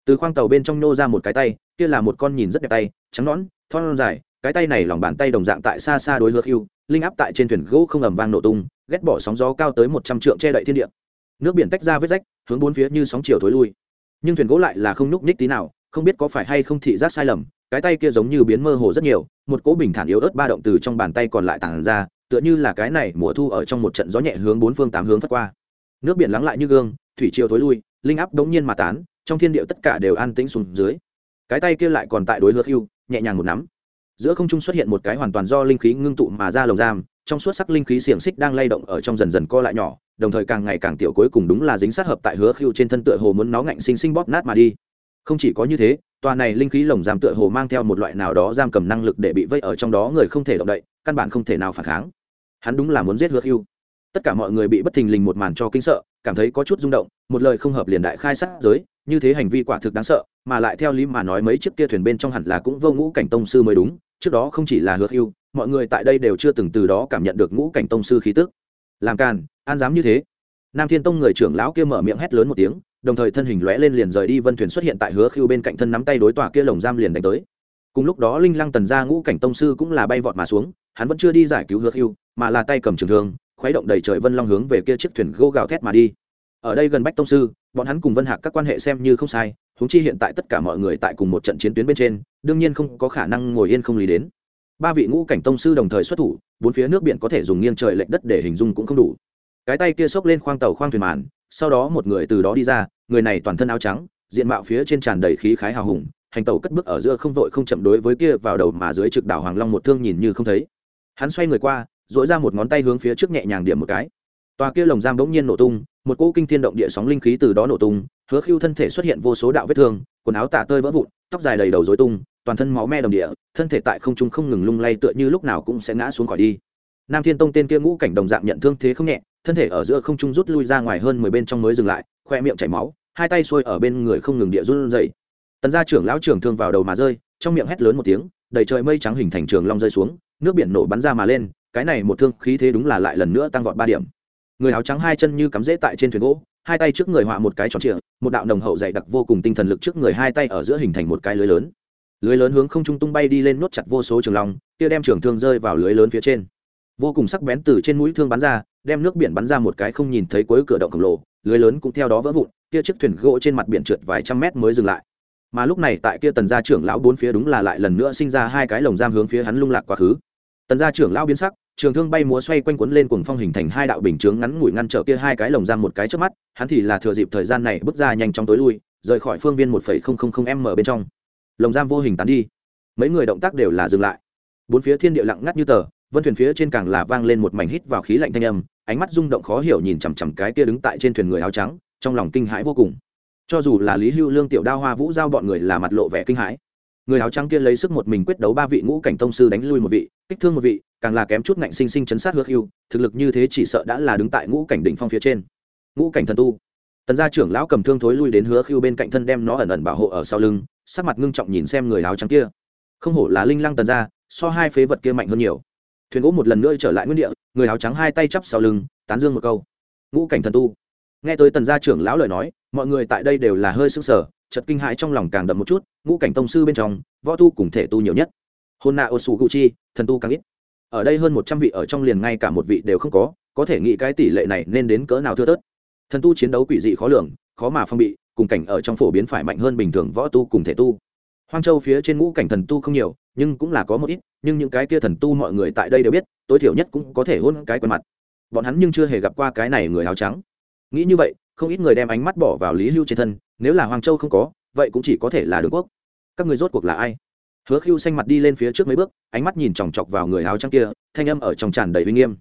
Speaker 1: Từ khoang tàu bên trong nô ra một cái tay, kia là một con nhìn rất đẹp tay, trắng nõn, thon dài cái tay này lòng bàn tay đồng dạng tại xa xa đối hứa khưu linh áp tại trên thuyền gỗ không ầm vang nổ tung, ghét bỏ sóng gió cao tới một trăm trượng che đậy thiên địa. Nước biển tách ra vết rách, hướng bốn phía như sóng chiều thối lui. Nhưng thuyền gỗ lại là không nhúc nhích tí nào, không biết có phải hay không thị giác sai lầm, cái tay kia giống như biến mơ hồ rất nhiều, một cỗ bình thản yếu ớt ba động từ trong bàn tay còn lại tàn ra, tựa như là cái này mùa thu ở trong một trận gió nhẹ hướng bốn phương tám hướng phát qua. Nước biển lắng lại như gương, thủy chiều thối lui, linh áp đống nhiên mà tán, trong thiên địa tất cả đều an tĩnh xuống dưới. Cái tay kia lại còn tại đối hứa hưu nhẹ nhàng một nắm giữa không trung xuất hiện một cái hoàn toàn do linh khí ngưng tụ mà ra lồng giam, trong suốt sắc linh khí xiềng xích đang lay động ở trong dần dần co lại nhỏ, đồng thời càng ngày càng tiểu cuối cùng đúng là dính sát hợp tại hứa khiêu trên thân tựa hồ muốn nó ngạnh sinh sinh bóp nát mà đi. Không chỉ có như thế, tòa này linh khí lồng giam tựa hồ mang theo một loại nào đó giam cầm năng lực để bị vây ở trong đó người không thể động đậy, căn bản không thể nào phản kháng. Hắn đúng là muốn giết hứa khiêu tất cả mọi người bị bất thình lình một màn cho kinh sợ, cảm thấy có chút rung động, một lời không hợp liền đại khai sát giới, như thế hành vi quả thực đáng sợ, mà lại theo lý mà nói mấy chiếc kia thuyền bên trong hẳn là cũng vô ngũ cảnh tông sư mới đúng trước đó không chỉ là hứa hưu mọi người tại đây đều chưa từng từ đó cảm nhận được ngũ cảnh tông sư khí tức. Làm càn, an dám như thế. Nam thiên tông người trưởng lão kia mở miệng hét lớn một tiếng, đồng thời thân hình lóe lên liền rời đi vân thuyền xuất hiện tại hứa khiêu bên cạnh thân nắm tay đối tòa kia lồng giam liền đánh tới. Cùng lúc đó linh lăng tần gia ngũ cảnh tông sư cũng là bay vọt mà xuống, hắn vẫn chưa đi giải cứu hứa khiêu, mà là tay cầm trường thương, khuấy động đầy trời vân long hướng về kia chiếc thuyền gỗ gào thét mà đi. Ở đây gần bách tông sư, bọn hắn cùng vân hạc các quan hệ xem như không sai huống chi hiện tại tất cả mọi người tại cùng một trận chiến tuyến bên trên, đương nhiên không có khả năng ngồi yên không lý đến. Ba vị ngũ cảnh tông sư đồng thời xuất thủ, bốn phía nước biển có thể dùng nghiêng trời lệch đất để hình dung cũng không đủ. Cái tay kia xốc lên khoang tàu khoang thuyền màn, sau đó một người từ đó đi ra, người này toàn thân áo trắng, diện mạo phía trên tràn đầy khí khái hào hùng, hành tàu cất bước ở giữa không vội không chậm đối với kia vào đầu mà dưới trực đảo hoàng long một thương nhìn như không thấy. Hắn xoay người qua dỗi ra một ngón tay hướng phía trước nhẹ nhàng điểm một cái tòa kia lồng giam bỗng nhiên nổ tung, một cỗ kinh thiên động địa sóng linh khí từ đó nổ tung, hứa khiêu thân thể xuất hiện vô số đạo vết thương, quần áo tả tơi vỡ vụn, tóc dài đầy đầu dối tung, toàn thân máu me đồng địa, thân thể tại không trung không ngừng lung lay tựa như lúc nào cũng sẽ ngã xuống khỏi đi. Nam thiên tông tên kia ngũ cảnh đồng dạng nhận thương thế không nhẹ, thân thể ở giữa không trung rút lui ra ngoài hơn mười bên trong mới dừng lại, khoe miệng chảy máu, hai tay xuôi ở bên người không ngừng địa run dậy tần gia trưởng lão trưởng thương vào đầu mà rơi, trong miệng hét lớn một tiếng, đầy trời mây trắng hình thành trường long rơi xuống, nước biển nổ bắn ra mà lên, cái này một thương khí thế đúng là lại lần nữa tăng vọt ba điểm người áo trắng hai chân như cắm rễ tại trên thuyền gỗ, hai tay trước người họa một cái tròn trịa, một đạo nồng hậu dày đặc vô cùng tinh thần lực trước người hai tay ở giữa hình thành một cái lưới lớn. Lưới lớn hướng không trung tung bay đi lên nốt chặt vô số trường long, kia đem trường thương rơi vào lưới lớn phía trên. Vô cùng sắc bén từ trên mũi thương bắn ra, đem nước biển bắn ra một cái không nhìn thấy cuối cửa động khổng lồ, lưới lớn cũng theo đó vỡ vụn, kia chiếc thuyền gỗ trên mặt biển trượt vài trăm mét mới dừng lại. Mà lúc này tại kia tần gia trưởng lão bốn phía đúng là lại lần nữa sinh ra hai cái lồng giam hướng phía hắn lung lạc quá khứ. Tần gia trưởng lão biến sắc trường thương bay múa xoay quanh quấn lên cuồng phong hình thành hai đạo bình chướng ngắn ngủi ngăn trở kia hai cái lồng giam một cái trước mắt, hắn thì là thừa dịp thời gian này bước ra nhanh chóng tối lui, rời khỏi phương viên một phẩy không không không m bên trong. Lồng giam vô hình tán đi. Mấy người động tác đều là dừng lại. Bốn phía thiên địa lặng ngắt như tờ, vân thuyền phía trên càng là vang lên một mảnh hít vào khí lạnh thanh âm, ánh mắt rung động khó hiểu nhìn chằm chằm cái kia đứng tại trên thuyền người áo trắng, trong lòng kinh hãi vô cùng. Cho dù là lý hưu lương, tiểu đao hoa vũ giao bọn người là mặt lộ vẻ kinh hãi người áo trắng kia lấy sức một mình quyết đấu ba vị ngũ cảnh tông sư đánh lui một vị, kích thương một vị, càng là kém chút ngạnh sinh sinh chấn sát hứa hưu thực lực như thế chỉ sợ đã là đứng tại ngũ cảnh đỉnh phong phía trên. Ngũ cảnh thần tu. Tần gia trưởng lão cầm thương thối lui đến hứa khiêu bên cạnh thân đem nó ẩn ẩn bảo hộ ở sau lưng, sắc mặt ngưng trọng nhìn xem người áo trắng kia. Không hổ là linh lăng tần gia, so hai phế vật kia mạnh hơn nhiều. Thuyền gỗ một lần nữa trở lại nguyên địa, người áo trắng hai tay chắp sau lưng, tán dương một câu. Ngũ cảnh thần tu. Nghe tới tần gia trưởng lão lời nói, mọi người tại đây đều là hơi sững sở chật kinh hãi trong lòng càng đậm một chút, ngũ cảnh tông sư bên trong, võ tu cùng thể tu nhiều nhất. Hôn nạ ô sù cụ chi thần tu càng ít. Ở đây hơn một trăm vị ở trong liền ngay cả một vị đều không có có thể nghĩ cái tỷ lệ này nên đến cỡ nào thưa tớt thần tu chiến đấu quỷ dị khó lường, khó mà phong bị, cùng cảnh ở trong phổ biến phải mạnh hơn bình thường võ tu cùng thể tu. Hoang châu phía trên ngũ cảnh thần tu không nhiều, nhưng cũng là có một ít, nhưng những cái kia thần tu mọi người tại đây đều biết, tối thiểu nhất cũng có thể hôn cái quần mặt. Bọn hắn nhưng chưa hề gặp qua cái này người áo trắng. Nghĩ như vậy không ít người đem ánh mắt bỏ vào lý hưu trên thân, nếu là hoàng châu không có, vậy cũng chỉ có thể là đường quốc. Các người rốt cuộc là ai? Hứa khiu xanh mặt đi lên phía trước mấy bước, ánh mắt nhìn chòng chọc vào người áo trắng kia, thanh âm ở trong tràn đầy uy nghiêm.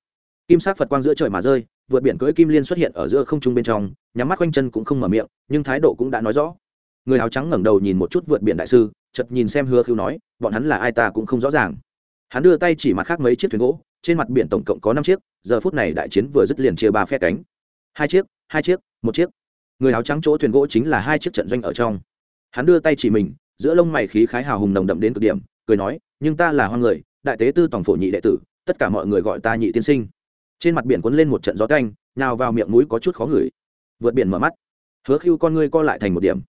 Speaker 1: Kim sắc phật quang giữa trời mà rơi, vượt biển cưỡi kim liên xuất hiện ở giữa không trung bên trong, nhắm mắt quanh chân cũng không mở miệng, nhưng thái độ cũng đã nói rõ. Người áo trắng ngẩng đầu nhìn một chút vượt biển đại sư chật nhìn xem hứa khiu nói, bọn hắn là ai ta cũng không rõ ràng. Hắn đưa tay chỉ mặt khác mấy chiếc thuyền gỗ, trên mặt biển tổng cộng có năm chiếc, giờ phút này đại chiến vừa dứt liền chia ba phe cánh. Hai chiếc hai chiếc, một chiếc. Người áo trắng chỗ thuyền gỗ chính là hai chiếc trận doanh ở trong. Hắn đưa tay chỉ mình, giữa lông mày khí khái hào hùng nồng đậm đến cực điểm, cười nói, nhưng ta là hoa người, đại tế tư tổng phổ nhị đệ tử, tất cả mọi người gọi ta nhị tiên sinh. Trên mặt biển cuốn lên một trận gió canh nào vào miệng mũi có chút khó ngửi. Vượt biển mở mắt. Hứa khiu con ngươi co lại thành một điểm.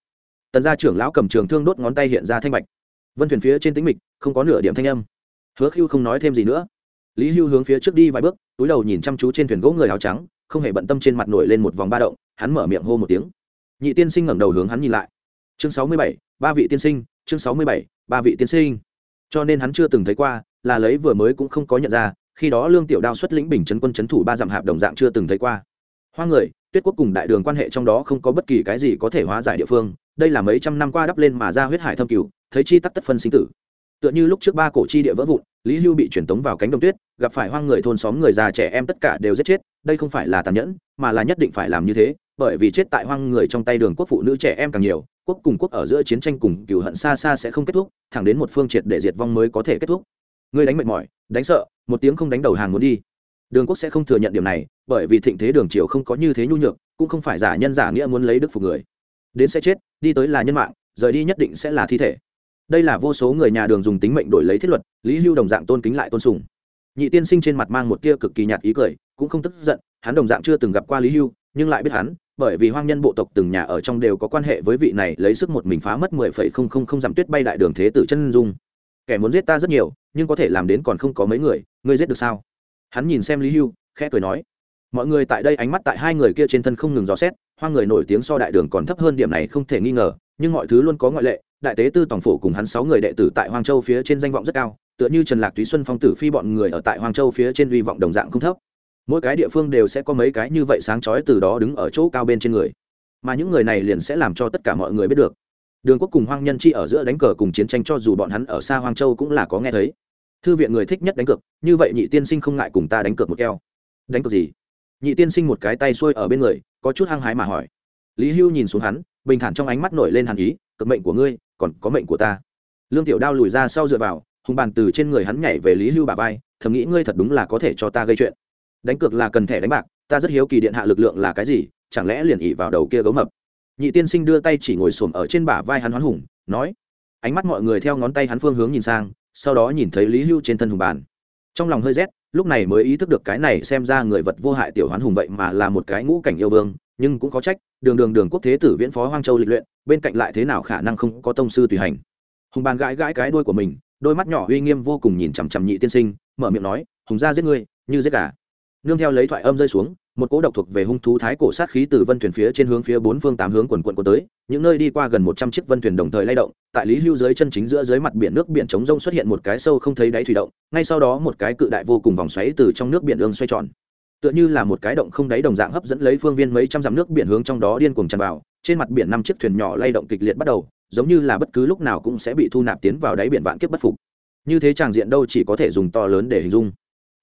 Speaker 1: Tần gia trưởng lão cầm trường thương đốt ngón tay hiện ra thanh bạch. Vân thuyền phía trên tính mịch, không có nửa điểm thanh âm. Hứa khiu không nói thêm gì nữa. Lý hưu hướng phía trước đi vài bước, túi đầu nhìn chăm chú trên thuyền gỗ người áo trắng không hề bận tâm trên mặt nổi lên một vòng ba động, hắn mở miệng hô một tiếng. Nhị tiên sinh ngẩng đầu hướng hắn nhìn lại. Chương sáu mươi bảy, ba vị tiên sinh, chương sáu mươi bảy, ba vị tiên sinh. Cho nên hắn chưa từng thấy qua, là lấy vừa mới cũng không có nhận ra, khi đó lương tiểu đao xuất lĩnh bình chấn quân chấn thủ ba dặm hạp đồng dạng chưa từng thấy qua. Hoa người, tuyết quốc cùng đại đường quan hệ trong đó không có bất kỳ cái gì có thể hóa giải địa phương, đây là mấy trăm năm qua đắp lên mà ra huyết hải thâm cửu, thấy chi tắc tất phân sinh tử. Tựa như lúc trước ba cổ chi địa vỡ vụn, lý hưu bị truyền tống vào cánh đồng tuyết, gặp phải hoang người thôn xóm người già trẻ em tất cả đều giết chết đây không phải là tàn nhẫn, mà là nhất định phải làm như thế, bởi vì chết tại hoang người trong tay đường quốc phụ nữ trẻ em càng nhiều, quốc cùng quốc ở giữa chiến tranh cùng cựu hận xa xa sẽ không kết thúc, thẳng đến một phương triệt để diệt vong mới có thể kết thúc. Ngươi đánh mệt mỏi, đánh sợ, một tiếng không đánh đầu hàng muốn đi. Đường quốc sẽ không thừa nhận điểm này, bởi vì thịnh thế đường triều không có như thế nhu nhược, cũng không phải giả nhân giả nghĩa muốn lấy đức phục người. Đến sẽ chết, đi tới là nhân mạng, rời đi nhất định sẽ là thi thể. Đây là vô số người nhà đường dùng tính mệnh đổi lấy thiết luật, lý hưu đồng dạng tôn kính lại tôn sùng nhị tiên sinh trên mặt mang một tia cực kỳ nhạt ý cười, cũng không tức giận, hắn đồng dạng chưa từng gặp qua lý hưu, nhưng lại biết hắn, bởi vì hoang nhân bộ tộc từng nhà ở trong đều có quan hệ với vị này, lấy sức một mình phá mất mười phẩy không không không dặm tuyết bay đại đường thế tử chân dung. Kẻ muốn giết ta rất nhiều, nhưng có thể làm đến còn không có mấy người, ngươi giết được sao? Hắn nhìn xem lý hưu, khẽ cười nói, mọi người tại đây ánh mắt tại hai người kia trên thân không ngừng dò xét, hoang người nổi tiếng so đại đường còn thấp hơn điểm này không thể nghi ngờ, nhưng mọi thứ luôn có ngoại lệ, đại tế tư tổng phổ cùng hắn sáu người đệ tử tại hoang châu phía trên danh vọng rất cao tựa như trần lạc túy xuân phong tử phi bọn người ở tại hoang châu phía trên hy vọng đồng dạng không thấp. Mỗi cái địa phương đều sẽ có mấy cái như vậy sáng chói từ đó đứng ở chỗ cao bên trên người. Mà những người này liền sẽ làm cho tất cả mọi người biết được. Đường quốc cùng hoang nhân chi ở giữa đánh cờ cùng chiến tranh cho dù bọn hắn ở xa hoang châu cũng là có nghe thấy. Thư viện người thích nhất đánh cược, như vậy nhị tiên sinh không ngại cùng ta đánh cược một keo. Đánh cược gì? Nhị tiên sinh một cái tay xuôi ở bên người, có chút hăng hái mà hỏi. Lý hưu nhìn xuống hắn, bình thản trong ánh mắt nổi lên hàn ý cực mệnh của ngươi, còn có mệnh của ta. Lương tiểu đao lùi ra sau dựa vào hùng bàn từ trên người hắn nhảy về lý hưu bà vai, thầm nghĩ ngươi thật đúng là có thể cho ta gây chuyện. Đánh cược là cần thẻ đánh bạc, ta rất hiếu kỳ điện hạ lực lượng là cái gì, chẳng lẽ liền ỉ vào đầu kia gấu mập. Nhị tiên sinh đưa tay chỉ ngồi xổm ở trên bả vai hắn hoán hùng, nói. Ánh mắt mọi người theo ngón tay hắn phương hướng nhìn sang, sau đó nhìn thấy lý hưu trên thân hùng bàn. Trong lòng hơi rét, lúc này mới ý thức được cái này xem ra người vật vô hại tiểu hoán hùng vậy mà là một cái ngũ cảnh yêu vương, nhưng cũng có trách, đường đường đường quốc thế tử viễn phó hoang châu lịch luyện, bên cạnh lại thế nào khả năng không có tông sư tùy hành. Hùng bàn gãi gãi cái đuôi của mình đôi mắt nhỏ uy nghiêm vô cùng nhìn chằm chằm nhị tiên sinh, mở miệng nói, hùng ra giết ngươi, như giết gà. Nương theo lấy thoại âm rơi xuống, một cỗ độc thuộc về hung thú thái cổ sát khí từ vân thuyền phía trên hướng phía bốn phương tám hướng quần quận của tới, những nơi đi qua gần một trăm chiếc vân thuyền đồng thời lay động, tại lý hưu dưới chân chính giữa dưới mặt biển nước biển trống rông xuất hiện một cái sâu không thấy đáy thủy động, ngay sau đó một cái cự đại vô cùng vòng xoáy từ trong nước biển ương xoay tròn. Tựa như là một cái động không đáy đồng dạng hấp dẫn lấy phương viên mấy trăm dặm nước biển hướng trong đó điên cuồng tràn vào, trên mặt biển năm chiếc thuyền nhỏ lay động kịch liệt bắt đầu giống như là bất cứ lúc nào cũng sẽ bị thu nạp tiến vào đáy biển vạn kiếp bất phục. Như thế tràng diện đâu chỉ có thể dùng to lớn để hình dung.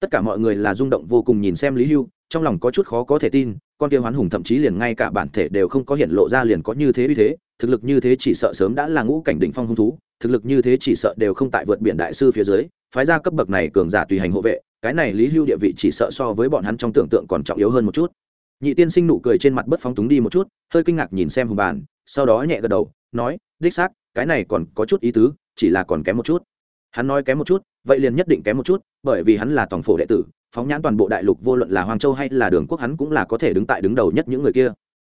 Speaker 1: Tất cả mọi người là rung động vô cùng nhìn xem lý hưu, trong lòng có chút khó có thể tin, con kia hoán hùng thậm chí liền ngay cả bản thể đều không có hiện lộ ra liền có như thế uy thế, thực lực như thế chỉ sợ sớm đã là ngũ cảnh đỉnh phong hung thú, thực lực như thế chỉ sợ đều không tại vượt biển đại sư phía dưới, phái ra cấp bậc này cường giả tùy hành hộ vệ, cái này lý hưu địa vị chỉ sợ so với bọn hắn trong tưởng tượng còn trọng yếu hơn một chút. Nhị tiên sinh nụ cười trên mặt bất phóng túng đi một chút, hơi kinh ngạc nhìn xem hùng bàn sau đó nhẹ gật đầu nói, đích xác, cái này còn có chút ý tứ, chỉ là còn kém một chút. Hắn nói kém một chút, vậy liền nhất định kém một chút, bởi vì hắn là tổng phổ đệ tử, phóng nhãn toàn bộ đại lục vô luận là hoàng châu hay là đường quốc hắn cũng là có thể đứng tại đứng đầu nhất những người kia.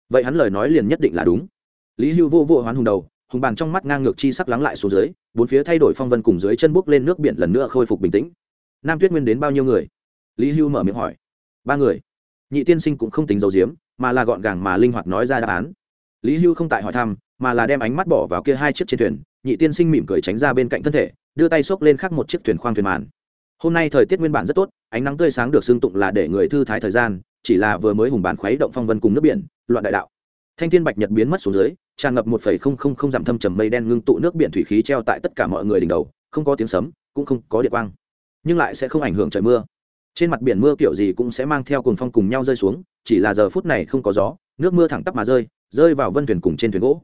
Speaker 1: Vậy hắn lời nói liền nhất định là đúng. Lý hưu vô vô hoán hùng đầu, hùng bàn trong mắt ngang ngược chi sắc lắng lại xuống dưới, bốn phía thay đổi phong vân cùng dưới chân bước lên nước biển lần nữa khôi phục bình tĩnh. Nam tuyết nguyên đến bao nhiêu người? Lý hưu mở miệng hỏi. Ba người. Nhị tiên sinh cũng không tính dầu diếm, mà là gọn gàng mà linh hoạt nói ra đáp án. Lý hưu không tại hỏi thăm mà là đem ánh mắt bỏ vào kia hai chiếc trên thuyền, nhị tiên sinh mỉm cười tránh ra bên cạnh thân thể, đưa tay xốc lên khắc một chiếc thuyền khoang thuyền màn. Hôm nay thời tiết nguyên bản rất tốt, ánh nắng tươi sáng được xưng tụng là để người thư thái thời gian, chỉ là vừa mới hùng bản khuấy động phong vân cùng nước biển, loạn đại đạo. Thanh thiên bạch nhật biến mất xuống dưới, tràn ngập một phẩy không không không dặm thâm trầm mây đen ngưng tụ nước biển thủy khí treo tại tất cả mọi người đỉnh đầu, không có tiếng sấm, cũng không có địa quang. Nhưng lại sẽ không ảnh hưởng trời mưa. Trên mặt biển mưa kiểu gì cũng sẽ mang theo cồn phong cùng nhau rơi xuống, chỉ là giờ phút này không có gió, nước mưa thẳng tắp mà rơi rơi vào vân thuyền cùng trên thuyền gỗ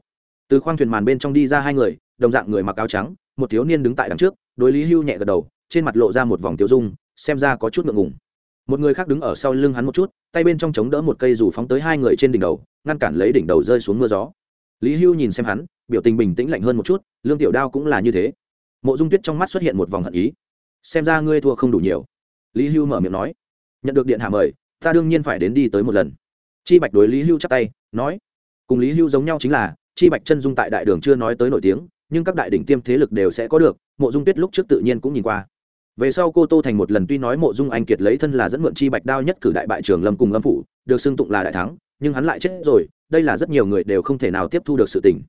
Speaker 1: từ khoang thuyền màn bên trong đi ra hai người, đồng dạng người mặc áo trắng, một thiếu niên đứng tại đằng trước, đối lý hưu nhẹ gật đầu, trên mặt lộ ra một vòng tiêu dung, xem ra có chút ngượng ngùng. Một người khác đứng ở sau lưng hắn một chút, tay bên trong chống đỡ một cây dù phóng tới hai người trên đỉnh đầu, ngăn cản lấy đỉnh đầu rơi xuống mưa gió. Lý hưu nhìn xem hắn, biểu tình bình tĩnh lạnh hơn một chút, lương tiểu đao cũng là như thế. Mộ dung tuyết trong mắt xuất hiện một vòng hận ý. Xem ra ngươi thua không đủ nhiều. Lý hưu mở miệng nói. Nhận được điện hạ mời, ta đương nhiên phải đến đi tới một lần. Chi bạch đối lý hưu chắp tay, nói. Cùng lý hưu giống nhau chính là chi bạch chân dung tại đại đường chưa nói tới nổi tiếng, nhưng các đại đỉnh tiêm thế lực đều sẽ có được, mộ dung tuyết lúc trước tự nhiên cũng nhìn qua. Về sau cô tô thành một lần tuy nói mộ dung anh kiệt lấy thân là dẫn mượn chi bạch đao nhất cử đại bại trường lâm cùng lâm phủ, được xưng tụng là đại thắng, nhưng hắn lại chết rồi, đây là rất nhiều người đều không thể nào tiếp thu được sự tình.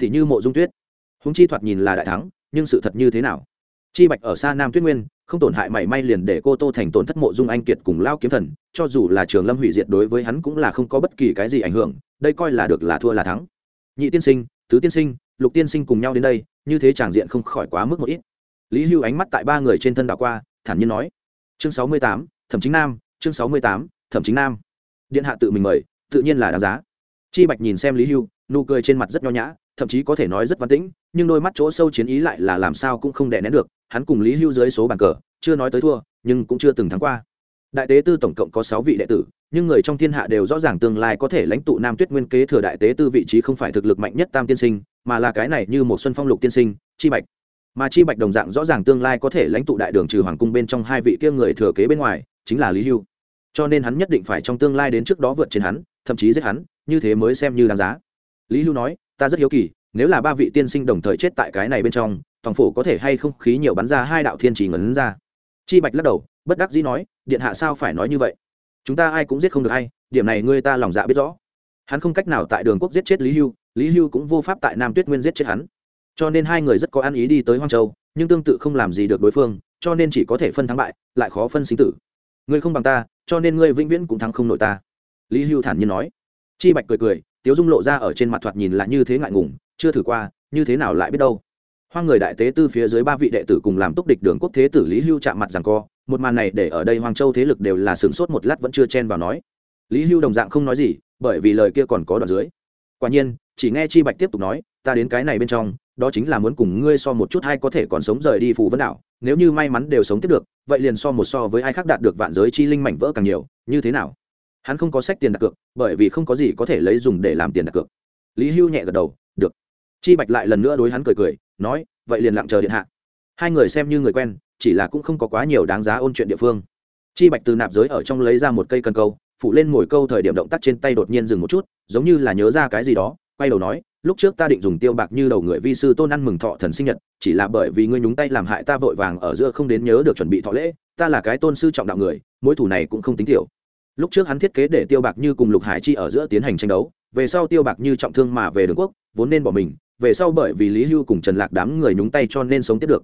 Speaker 1: Thì như mộ dung tuyết húng chi thoạt nhìn là đại thắng, nhưng sự thật như thế nào? Chi bạch ở xa nam tuyết nguyên, không tổn hại mảy may liền để cô tô thành tổn thất mộ dung anh kiệt cùng lao kiếm thần, cho dù là trường lâm hủy diệt đối với hắn cũng là không có bất kỳ cái gì ảnh hưởng, đây coi là được là thua là thắng nhị tiên sinh, tứ tiên sinh, lục tiên sinh cùng nhau đến đây, như thế tràng diện không khỏi quá mức một ít. Lý hưu ánh mắt tại ba người trên thân đạo qua, thản nhiên nói, chương sáu mươi tám, thẩm chính nam, chương sáu mươi tám, thẩm chính nam. Điện hạ tự mình mời, tự nhiên là đáng giá. Chi bạch nhìn xem lý hưu, nụ cười trên mặt rất nho nhã, thậm chí có thể nói rất văn tĩnh, nhưng đôi mắt chỗ sâu chiến ý lại là làm sao cũng không đè nén được, hắn cùng lý hưu dưới số bàn cờ, chưa nói tới thua, nhưng cũng chưa từng thắng qua. Đại tế tư tổng cộng có sáu vị đệ tử nhưng người trong thiên hạ đều rõ ràng tương lai có thể lãnh tụ nam tuyết nguyên kế thừa đại tế tư vị trí không phải thực lực mạnh nhất tam tiên sinh, mà là cái này như một xuân phong lục tiên sinh, chi bạch. Mà chi bạch đồng dạng rõ ràng tương lai có thể lãnh tụ đại đường trừ hoàng cung bên trong hai vị kia người thừa kế bên ngoài, chính là lý hưu. Cho nên hắn nhất định phải trong tương lai đến trước đó vượt trên hắn, thậm chí giết hắn, như thế mới xem như đáng giá. Lý hưu nói, ta rất hiếu kỳ, nếu là ba vị tiên sinh đồng thời chết tại cái này bên trong, tòng phổ có thể hay không khí nhiều bắn ra hai đạo thiên chỉ ngấn ra? Chi bạch lắc đầu, bất đắc dĩ nói, điện hạ sao phải nói như vậy? Chúng ta ai cũng giết không được hay điểm này ngươi ta lòng dạ biết rõ. Hắn không cách nào tại đường quốc giết chết lý hưu lý hưu cũng vô pháp tại nam tuyết nguyên giết chết hắn. Cho nên hai người rất có ăn ý đi tới hoang châu, nhưng tương tự không làm gì được đối phương, cho nên chỉ có thể phân thắng bại, lại khó phân sinh tử. Ngươi không bằng ta, cho nên ngươi vĩnh viễn cũng thắng không nổi ta. Lý hưu thản nhiên nói. Chi bạch cười cười, tiếu dung lộ ra ở trên mặt thoạt nhìn là như thế ngại ngùng, chưa thử qua, như thế nào lại biết đâu hoang người đại tế tư phía dưới ba vị đệ tử cùng làm túc địch đường quốc thế tử lý hưu chạm mặt rằng co, một màn này để ở đây hoang châu thế lực đều là sửng sốt một lát vẫn chưa chen vào nói. Lý hưu đồng dạng không nói gì, bởi vì lời kia còn có đoạn dưới. Quả nhiên, chỉ nghe chi bạch tiếp tục nói, ta đến cái này bên trong, đó chính là muốn cùng ngươi so một chút hay có thể còn sống rời đi phù vân đảo, nếu như may mắn đều sống tiếp được, vậy liền so một so với ai khác đạt được vạn giới chi linh mảnh vỡ càng nhiều, như thế nào? Hắn không có sách tiền đặt cược, bởi vì không có gì có thể lấy dùng để làm tiền đặt cược. Lý hưu nhẹ gật đầu, được. Chi bạch lại lần nữa đối hắn cười cười nói, vậy liền lặng chờ điện hạ. Hai người xem như người quen, chỉ là cũng không có quá nhiều đáng giá ôn chuyện địa phương. Chi bạch từ nạp giới ở trong lấy ra một cây cần câu phụ lên mồi câu thời điểm động tác trên tay đột nhiên dừng một chút, giống như là nhớ ra cái gì đó, quay đầu nói, lúc trước ta định dùng tiêu bạc như đầu người vi sư tôn ăn mừng thọ thần sinh nhật, chỉ là bởi vì ngươi nhúng tay làm hại ta vội vàng ở giữa không đến nhớ được chuẩn bị thọ lễ, ta là cái tôn sư trọng đạo người, mối thủ này cũng không tính tiểu. Lúc trước hắn thiết kế để tiêu bạc như cùng lục hải chi ở giữa tiến hành tranh đấu, về sau tiêu bạc như trọng thương mà về đường quốc, vốn nên bỏ mình về sau bởi vì lý hưu cùng trần lạc đám người nhúng tay cho nên sống tiếp được.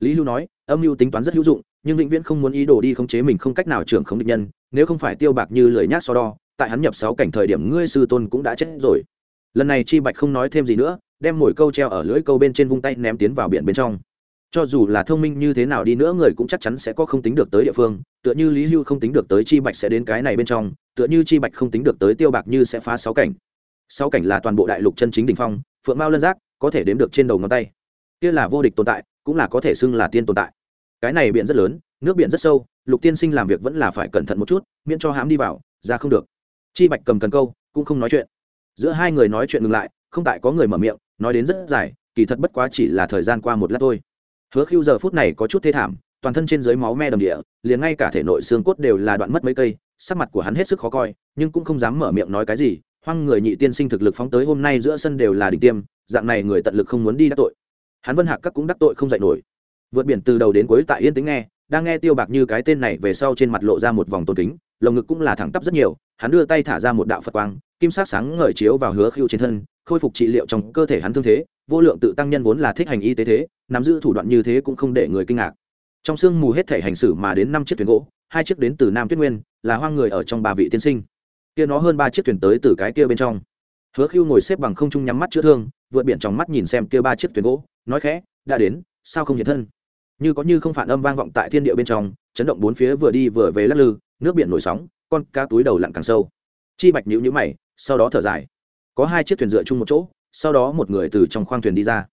Speaker 1: Lý hưu nói, âm mưu tính toán rất hữu dụng, nhưng vĩnh viễn không muốn ý đồ đi khống chế mình không cách nào trưởng khống địch nhân, nếu không phải tiêu bạc như lời nhác so đo, tại hắn nhập sáu cảnh thời điểm ngươi sư tôn cũng đã chết rồi. Lần này chi bạch không nói thêm gì nữa, đem mồi câu treo ở lưỡi câu bên trên vung tay ném tiến vào biển bên trong. Cho dù là thông minh như thế nào đi nữa người cũng chắc chắn sẽ có không tính được tới địa phương, tựa như lý hưu không tính được tới chi bạch sẽ đến cái này bên trong, tựa như chi bạch không tính được tới tiêu bạc như sẽ phá sáu cảnh. Sáu cảnh là toàn bộ đại lục chân chính đình phong phượng mao lân giác có thể đếm được trên đầu ngón tay kia là vô địch tồn tại cũng là có thể xưng là tiên tồn tại cái này biển rất lớn nước biển rất sâu lục tiên sinh làm việc vẫn là phải cẩn thận một chút miễn cho hãm đi vào ra không được chi bạch cầm cần câu cũng không nói chuyện giữa hai người nói chuyện ngừng lại không tại có người mở miệng nói đến rất dài kỳ thật bất quá chỉ là thời gian qua một lát thôi hứa khiêu giờ phút này có chút thê thảm toàn thân trên dưới máu me đầm địa liền ngay cả thể nội xương cốt đều là đoạn mất mấy cây sắc mặt của hắn hết sức khó coi nhưng cũng không dám mở miệng nói cái gì hoang người nhị tiên sinh thực lực phóng tới hôm nay giữa sân đều là đỉnh tiêm, dạng này người tận lực không muốn đi đắc tội. Hắn vân hạc các cũng đắc tội không dạy nổi. Vượt biển từ đầu đến cuối tại yên tĩnh nghe, đang nghe tiêu bạc như cái tên này về sau trên mặt lộ ra một vòng tôn kính, lồng ngực cũng là thẳng tắp rất nhiều, hắn đưa tay thả ra một đạo phật quang, kim sắc sáng ngời chiếu vào hứa khiêu trên thân, khôi phục trị liệu trong cơ thể hắn thương thế, vô lượng tự tăng nhân vốn là thích hành y tế thế, nắm giữ thủ đoạn như thế cũng không để người kinh ngạc. Trong sương mù hết thể hành xử mà đến năm chiếc thuyền gỗ, hai chiếc đến từ nam tuyết nguyên, là hoang người ở trong ba vị tiên sinh kia nó hơn ba chiếc thuyền tới từ cái kia bên trong. Hứa khiêu ngồi xếp bằng không trung nhắm mắt chữa thương, vượt biển trong mắt nhìn xem kia ba chiếc thuyền gỗ, nói khẽ, đã đến, sao không hiện thân? Như có như không phản âm vang vọng tại thiên địa bên trong, chấn động bốn phía vừa đi vừa về lắc lư, nước biển nổi sóng, con cá túi đầu lặn càng sâu. Chi bạch nhữ nhữ mày, sau đó thở dài. Có hai chiếc thuyền dựa chung một chỗ, sau đó một người từ trong khoang thuyền đi ra.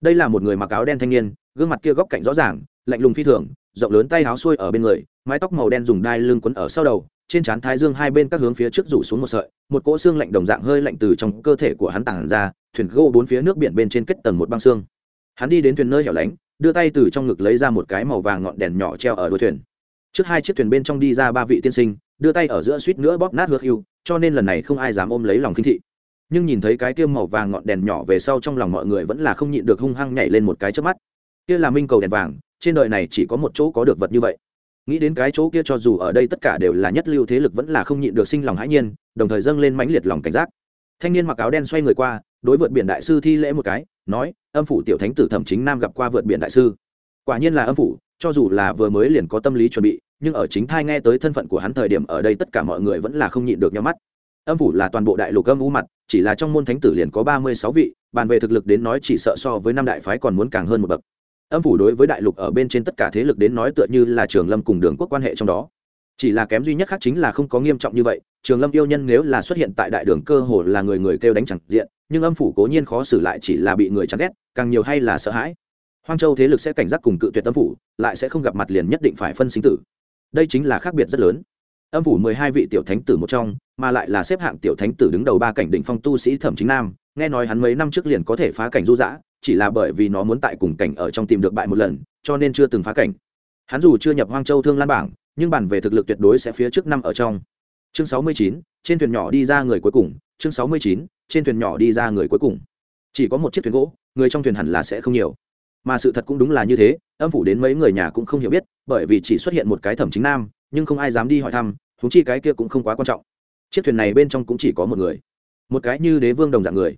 Speaker 1: Đây là một người mặc áo đen thanh niên, gương mặt kia góc cạnh rõ ràng, lạnh lùng phi thường, rộng lớn tay áo xuôi ở bên người, mái tóc màu đen dùng đai lưng quấn ở sau đầu trên trán thái dương hai bên các hướng phía trước rủ xuống một sợi, một cỗ xương lạnh đồng dạng hơi lạnh từ trong cơ thể của hắn tản ra, thuyền gỗ bốn phía nước biển bên trên kết tầng một băng xương. Hắn đi đến thuyền nơi hẻo lánh, đưa tay từ trong ngực lấy ra một cái màu vàng ngọn đèn nhỏ treo ở đuôi thuyền. Trước hai chiếc thuyền bên trong đi ra ba vị tiên sinh, đưa tay ở giữa suýt nữa bóp nát hước hưu cho nên lần này không ai dám ôm lấy lòng khinh thị. Nhưng nhìn thấy cái tiêm màu vàng ngọn đèn nhỏ về sau trong lòng mọi người vẫn là không nhịn được hung hăng nhảy lên một cái trước mắt. Kia là minh cầu đèn vàng, trên đời này chỉ có một chỗ có được vật như vậy nghĩ đến cái chỗ kia cho dù ở đây tất cả đều là nhất lưu thế lực vẫn là không nhịn được sinh lòng hãi nhiên, đồng thời dâng lên mãnh liệt lòng cảnh giác. Thanh niên mặc áo đen xoay người qua, đối vượt biển đại sư thi lễ một cái, nói, âm phủ tiểu thánh tử thẩm chính nam gặp qua vượt biển đại sư. Quả nhiên là âm phủ, cho dù là vừa mới liền có tâm lý chuẩn bị, nhưng ở chính thai nghe tới thân phận của hắn thời điểm ở đây tất cả mọi người vẫn là không nhịn được nhau mắt. Âm phủ là toàn bộ đại lục âm u mặt, chỉ là trong môn thánh tử liền có ba mươi sáu vị, bàn về thực lực đến nói chỉ sợ so với năm đại phái còn muốn càng hơn một bậc âm phủ đối với đại lục ở bên trên tất cả thế lực đến nói tựa như là trường lâm cùng đường quốc quan hệ trong đó. Chỉ là kém duy nhất khác chính là không có nghiêm trọng như vậy, trường lâm yêu nhân nếu là xuất hiện tại đại đường cơ hồ là người người kêu đánh chẳng diện, nhưng âm phủ cố nhiên khó xử lại chỉ là bị người chán ghét, càng nhiều hay là sợ hãi. Hoang châu thế lực sẽ cảnh giác cùng cự tuyệt âm phủ, lại sẽ không gặp mặt liền nhất định phải phân sinh tử. Đây chính là khác biệt rất lớn. Âm phủ mười hai vị tiểu thánh tử một trong, mà lại là xếp hạng tiểu thánh tử đứng đầu ba cảnh đỉnh phong tu sĩ thẩm chính nam, nghe nói hắn mấy năm trước liền có thể phá cảnh du dã chỉ là bởi vì nó muốn tại cùng cảnh ở trong tìm được bại một lần, cho nên chưa từng phá cảnh. Hắn dù chưa nhập hoang châu thương lan bảng, nhưng bản về thực lực tuyệt đối sẽ phía trước năm ở trong. Chương sáu mươi chín, trên thuyền nhỏ đi ra người cuối cùng. Chương sáu mươi chín, trên thuyền nhỏ đi ra người cuối cùng. Chỉ có một chiếc thuyền gỗ, người trong thuyền hẳn là sẽ không nhiều. Mà sự thật cũng đúng là như thế, âm phủ đến mấy người nhà cũng không hiểu biết, bởi vì chỉ xuất hiện một cái thẩm chính nam, nhưng không ai dám đi hỏi thăm húng chi cái kia cũng không quá quan trọng. Chiếc thuyền này bên trong cũng chỉ có một người. Một cái như đế vương đồng dạng người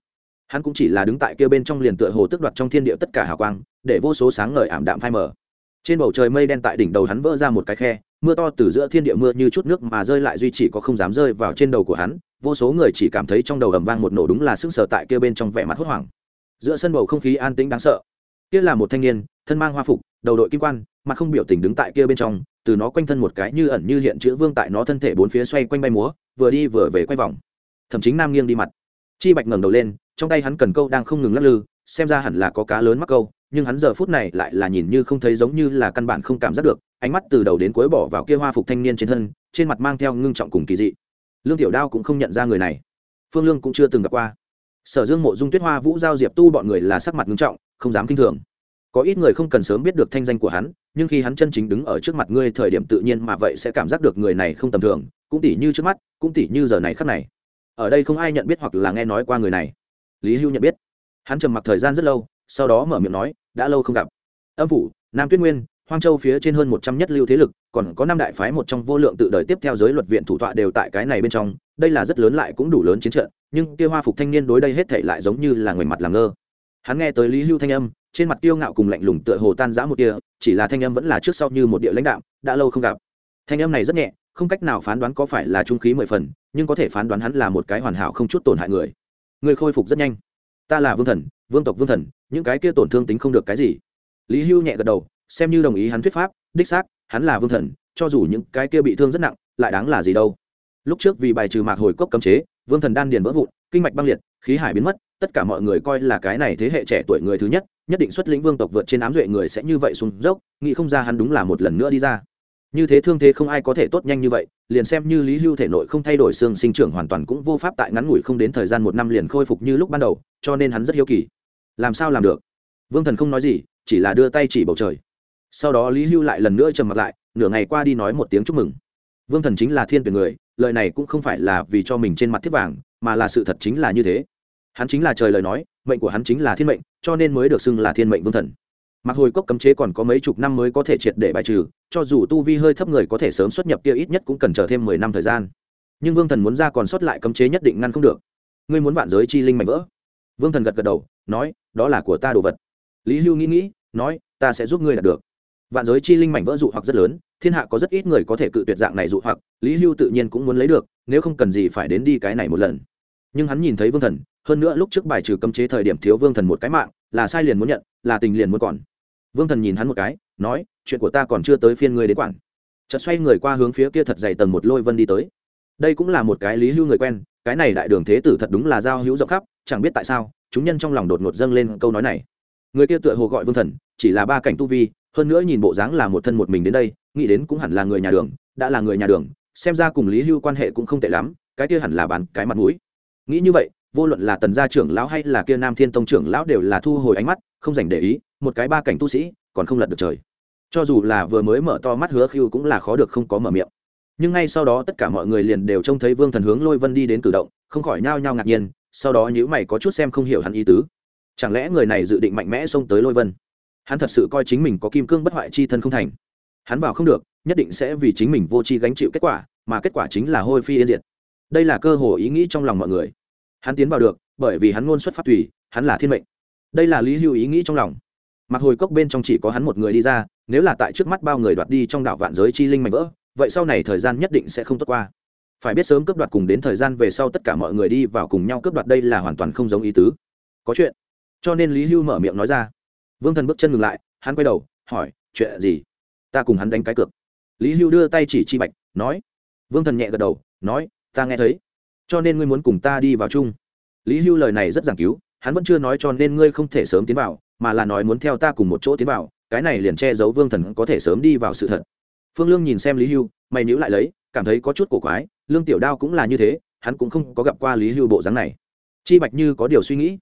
Speaker 1: hắn cũng chỉ là đứng tại kia bên trong liền tựa hồ tức đoạt trong thiên địa tất cả hào quang, để vô số sáng ngời ảm đạm phai mờ. Trên bầu trời mây đen tại đỉnh đầu hắn vỡ ra một cái khe, mưa to từ giữa thiên địa mưa như chút nước mà rơi lại duy chỉ có không dám rơi vào trên đầu của hắn, vô số người chỉ cảm thấy trong đầu ầm vang một nổ đúng là sững sờ tại kia bên trong vẻ mặt hốt hoảng. Giữa sân bầu không khí an tĩnh đáng sợ. Kia là một thanh niên, thân mang hoa phục, đầu đội kim quan, mặt không biểu tình đứng tại kia bên trong, từ nó quanh thân một cái như ẩn như hiện chữ vương tại nó thân thể bốn phía xoay quanh bay múa, vừa đi vừa về quay vòng. Thậm chí nam nghiêng đi mặt. Chi bạch ngẩng đầu lên trong tay hắn cần câu đang không ngừng lắc lư, xem ra hẳn là có cá lớn mắc câu, nhưng hắn giờ phút này lại là nhìn như không thấy giống như là căn bản không cảm giác được, ánh mắt từ đầu đến cuối bỏ vào kia hoa phục thanh niên trên thân, trên mặt mang theo ngưng trọng cùng kỳ dị. Lương tiểu đao cũng không nhận ra người này. Phương lương cũng chưa từng gặp qua. Sở dương mộ dung tuyết hoa, vũ giao diệp tu bọn người là sắc mặt ngưng trọng, không dám k i n h thường. Có ít người không cần sớm biết được thanh danh của hắn, nhưng khi hắn chân chính đứng ở trước mặt ngươi thời điểm tự nhiên mà vậy sẽ cảm giác được người này không tầm thường, cũng tỉ như trước mắt, cũng tỉ như giờ này khắc này. Ở đây không ai nhận biết hoặc là nghe nói qua người này lý hưu nhận biết. Hắn trầm mặc thời gian rất lâu, sau đó mở miệng nói, đã lâu không gặp. Âm phủ, nam tuyết nguyên, hoang châu phía trên hơn một trăm nhất lưu thế lực, còn có năm đại phái một trong vô lượng tự đời tiếp theo giới luật viện thủ tọa đều tại cái này bên trong, đây là rất lớn lại cũng đủ lớn chiến trận, nhưng kia hoa phục thanh niên đối đây hết thảy lại giống như là người mặt làm ngơ. Hắn nghe tới lý hưu thanh âm, trên mặt tiêu ngạo cùng lạnh lùng tựa hồ tan rã một kia chỉ là thanh âm vẫn là trước sau như một địa lãnh đạo đã lâu không gặp. Thanh âm này rất nhẹ, không cách nào phán đoán có phải là trung khí mười phần, nhưng có thể phán đoán hắn là một cái hoàn hảo không chút tổn hại người người khôi phục rất nhanh. Ta là vương thần, vương tộc vương thần, những cái kia tổn thương tính không được cái gì. Lý hưu nhẹ gật đầu, xem như đồng ý hắn thuyết pháp, đích xác, hắn là vương thần, cho dù những cái kia bị thương rất nặng, lại đáng là gì đâu. Lúc trước vì bài trừ mạc hồi cốc cấm chế, vương thần đan điền vỡ vụn, kinh mạch băng liệt, khí hải biến mất, tất cả mọi người coi là cái này thế hệ trẻ tuổi người thứ nhất nhất định xuất lĩnh vương tộc vượt trên ám duệ người sẽ như vậy xuống dốc, nghĩ không ra hắn đúng là một lần nữa đi ra như thế thương thế không ai có thể tốt nhanh như vậy, liền xem như lý hưu thể nội không thay đổi xương sinh trưởng hoàn toàn cũng vô pháp tại ngắn ngủi không đến thời gian một năm liền khôi phục như lúc ban đầu, cho nên hắn rất hiếu kỳ. Làm sao làm được? Vương thần không nói gì, chỉ là đưa tay chỉ bầu trời. Sau đó lý hưu lại lần nữa trầm mặt lại, nửa ngày qua đi nói một tiếng chúc mừng. Vương thần chính là thiên tuyển người, lời này cũng không phải là vì cho mình trên mặt thiết vàng, mà là sự thật chính là như thế. Hắn chính là trời lời nói, mệnh của hắn chính là thiên mệnh, cho nên mới được xưng là thiên mệnh vương thần. Mặc hồi cốc cấm chế còn có mấy chục năm mới có thể triệt để bài trừ cho dù tu vi hơi thấp người có thể sớm xuất nhập kia ít nhất cũng cần chờ thêm mười năm thời gian. Nhưng vương thần muốn ra còn sót lại cấm chế nhất định ngăn không được. Ngươi muốn vạn giới chi linh mạnh vỡ. Vương thần gật gật đầu, nói, đó là của ta đồ vật. Lý hưu nghĩ nghĩ, nói, ta sẽ giúp ngươi đạt được. Vạn giới chi linh mảnh vỡ dụ hoặc rất lớn, thiên hạ có rất ít người có thể cự tuyệt dạng này dụ hoặc, lý hưu tự nhiên cũng muốn lấy được, nếu không cần gì phải đến đi cái này một lần. Nhưng hắn nhìn thấy vương thần, hơn nữa lúc trước bài trừ cấm chế thời điểm thiếu vương thần một cái mạng, là sai liền muốn nhận, là tình liền muốn còn. Vương thần nhìn hắn một cái nói, chuyện của ta còn chưa tới phiên ngươi đến quản. Chợt xoay người qua hướng phía kia thật dày tầng một lôi vân đi tới. Đây cũng là một cái lý hưu người quen, cái này đại đường thế tử thật đúng là giao hữu rộng khắp, chẳng biết tại sao, chúng nhân trong lòng đột ngột dâng lên câu nói này. Người kia tựa hồ gọi vương thần, chỉ là ba cảnh tu vi, hơn nữa nhìn bộ dáng là một thân một mình đến đây, nghĩ đến cũng hẳn là người nhà đường, đã là người nhà đường, xem ra cùng lý hưu quan hệ cũng không tệ lắm, cái kia hẳn là bán cái mặt mũi. Nghĩ như vậy, vô luận là tần gia trưởng lão hay là kia nam thiên tông trưởng lão đều là thu hồi ánh mắt, không dành để ý, một cái ba cảnh tu sĩ, còn không lật được trời cho dù là vừa mới mở to mắt hứa khiêu cũng là khó được không có mở miệng. Nhưng ngay sau đó tất cả mọi người liền đều trông thấy vương thần hướng lôi vân đi đến cử động, không khỏi nhao nhao ngạc nhiên, sau đó nhữ mày có chút xem không hiểu hắn ý tứ. Chẳng lẽ người này dự định mạnh mẽ xông tới lôi vân? Hắn thật sự coi chính mình có kim cương bất hoại chi thân không thành. Hắn vào không được, nhất định sẽ vì chính mình vô chi gánh chịu kết quả, mà kết quả chính là hôi phi yên diệt. Đây là cơ hồ ý nghĩ trong lòng mọi người. Hắn tiến vào được, bởi vì hắn ngôn xuất phát tùy, hắn là thiên mệnh. Đây là lý hưu ý nghĩ trong lòng. Mặc hồi cốc bên trong chỉ có hắn một người đi ra nếu là tại trước mắt bao người đoạt đi trong đảo vạn giới chi linh mạnh vỡ, vậy sau này thời gian nhất định sẽ không tốt qua. Phải biết sớm cướp đoạt cùng đến thời gian về sau tất cả mọi người đi vào cùng nhau cướp đoạt đây là hoàn toàn không giống ý tứ. Có chuyện. Cho nên lý hưu mở miệng nói ra. Vương thần bước chân ngừng lại, hắn quay đầu, hỏi, chuyện gì? Ta cùng hắn đánh cái cược. Lý hưu đưa tay chỉ chi bạch, nói. Vương thần nhẹ gật đầu, nói, ta nghe thấy. Cho nên ngươi muốn cùng ta đi vào chung. Lý hưu lời này rất giảng cứu, hắn vẫn chưa nói cho nên ngươi không thể sớm tiến vào, mà là nói muốn theo ta cùng một chỗ tiến vào cái này liền che giấu vương thần có thể sớm đi vào sự thật. Phương lương nhìn xem lý hưu, mày nhữ lại lấy, cảm thấy có chút cổ quái, lương tiểu đao cũng là như thế, hắn cũng không có gặp qua lý hưu bộ dáng này. Chi bạch như có điều suy nghĩ.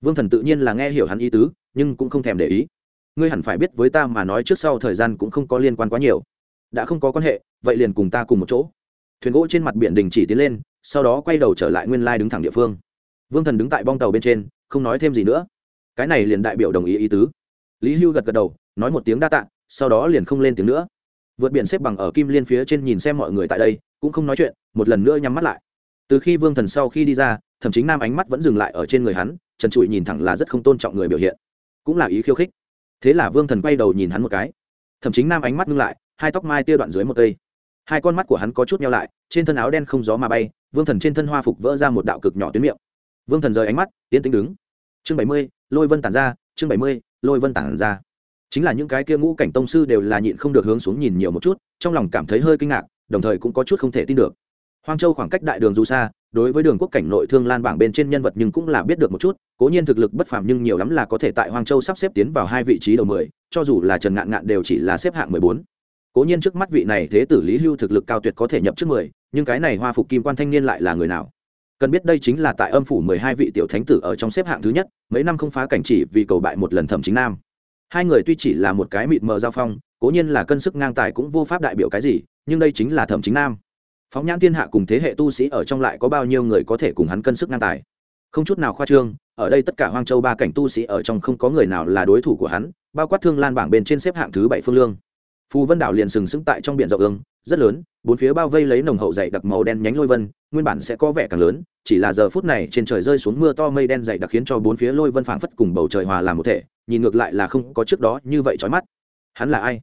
Speaker 1: Vương thần tự nhiên là nghe hiểu hắn ý tứ, nhưng cũng không thèm để ý. Ngươi hẳn phải biết với ta mà nói trước sau thời gian cũng không có liên quan quá nhiều. Đã không có quan hệ, vậy liền cùng ta cùng một chỗ. Thuyền gỗ trên mặt biển đình chỉ tiến lên, sau đó quay đầu trở lại nguyên lai đứng thẳng địa phương. Vương thần đứng tại bong tàu bên trên, không nói thêm gì nữa. Cái này liền đại biểu đồng ý ý tứ. Lý hưu gật gật đầu nói một tiếng đa tạ, sau đó liền không lên tiếng nữa. Vượt biển xếp bằng ở kim liên phía trên nhìn xem mọi người tại đây, cũng không nói chuyện, một lần nữa nhắm mắt lại. Từ khi vương thần sau khi đi ra, thậm chí nam ánh mắt vẫn dừng lại ở trên người hắn, trần trụi nhìn thẳng là rất không tôn trọng người biểu hiện. Cũng là ý khiêu khích. Thế là vương thần quay đầu nhìn hắn một cái. Thậm chí nam ánh mắt ngưng lại, hai tóc mai tia đoạn dưới một cây. Hai con mắt của hắn có chút nhau lại, trên thân áo đen không gió mà bay, vương thần trên thân hoa phục vỡ ra một đạo cực nhỏ tuyến miệng. Vương thần rời ánh mắt, tiến tính đứng. Chương bảy mươi, lôi vân tản ra, chương bảy mươi, lôi vân tản ra chính là những cái kia ngũ cảnh tông sư đều là nhịn không được hướng xuống nhìn nhiều một chút, trong lòng cảm thấy hơi kinh ngạc, đồng thời cũng có chút không thể tin được. Hoang châu khoảng cách đại đường dù xa, đối với đường quốc cảnh nội thương lan bảng bên trên nhân vật nhưng cũng là biết được một chút, cố nhiên thực lực bất phàm nhưng nhiều lắm là có thể tại hoang châu sắp xếp tiến vào hai vị trí đầu mười, cho dù là trần ngạn ngạn đều chỉ là xếp hạng mười bốn. Cố nhiên trước mắt vị này thế tử lý hưu thực lực cao tuyệt có thể nhập trước mười, nhưng cái này hoa phục kim quan thanh niên lại là người nào? Cần biết đây chính là tại âm phủ mười hai vị tiểu thánh tử ở trong xếp hạng thứ nhất, mấy năm không phá cảnh chỉ vì cầu bại một lần thẩm chính nam hai người tuy chỉ là một cái mịt mờ giao phong, cố nhiên là cân sức ngang tài cũng vô pháp đại biểu cái gì, nhưng đây chính là thẩm chính nam. Phóng nhãn thiên hạ cùng thế hệ tu sĩ ở trong lại có bao nhiêu người có thể cùng hắn cân sức ngang tài? Không chút nào khoa trương, ở đây tất cả hoang châu ba cảnh tu sĩ ở trong không có người nào là đối thủ của hắn, bao quát thương lan bảng bên trên xếp hạng thứ bảy phương lương. Phù vân đảo liền sừng sững tại trong biển rộng ương, rất lớn, bốn phía bao vây lấy nồng hậu dày đặc màu đen nhánh lôi vân, nguyên bản sẽ có vẻ càng lớn chỉ là giờ phút này trên trời rơi xuống mưa to mây đen dày đặc khiến cho bốn phía lôi vân phảng phất cùng bầu trời hòa làm một thể, nhìn ngược lại là không có trước đó như vậy trói mắt. Hắn là ai?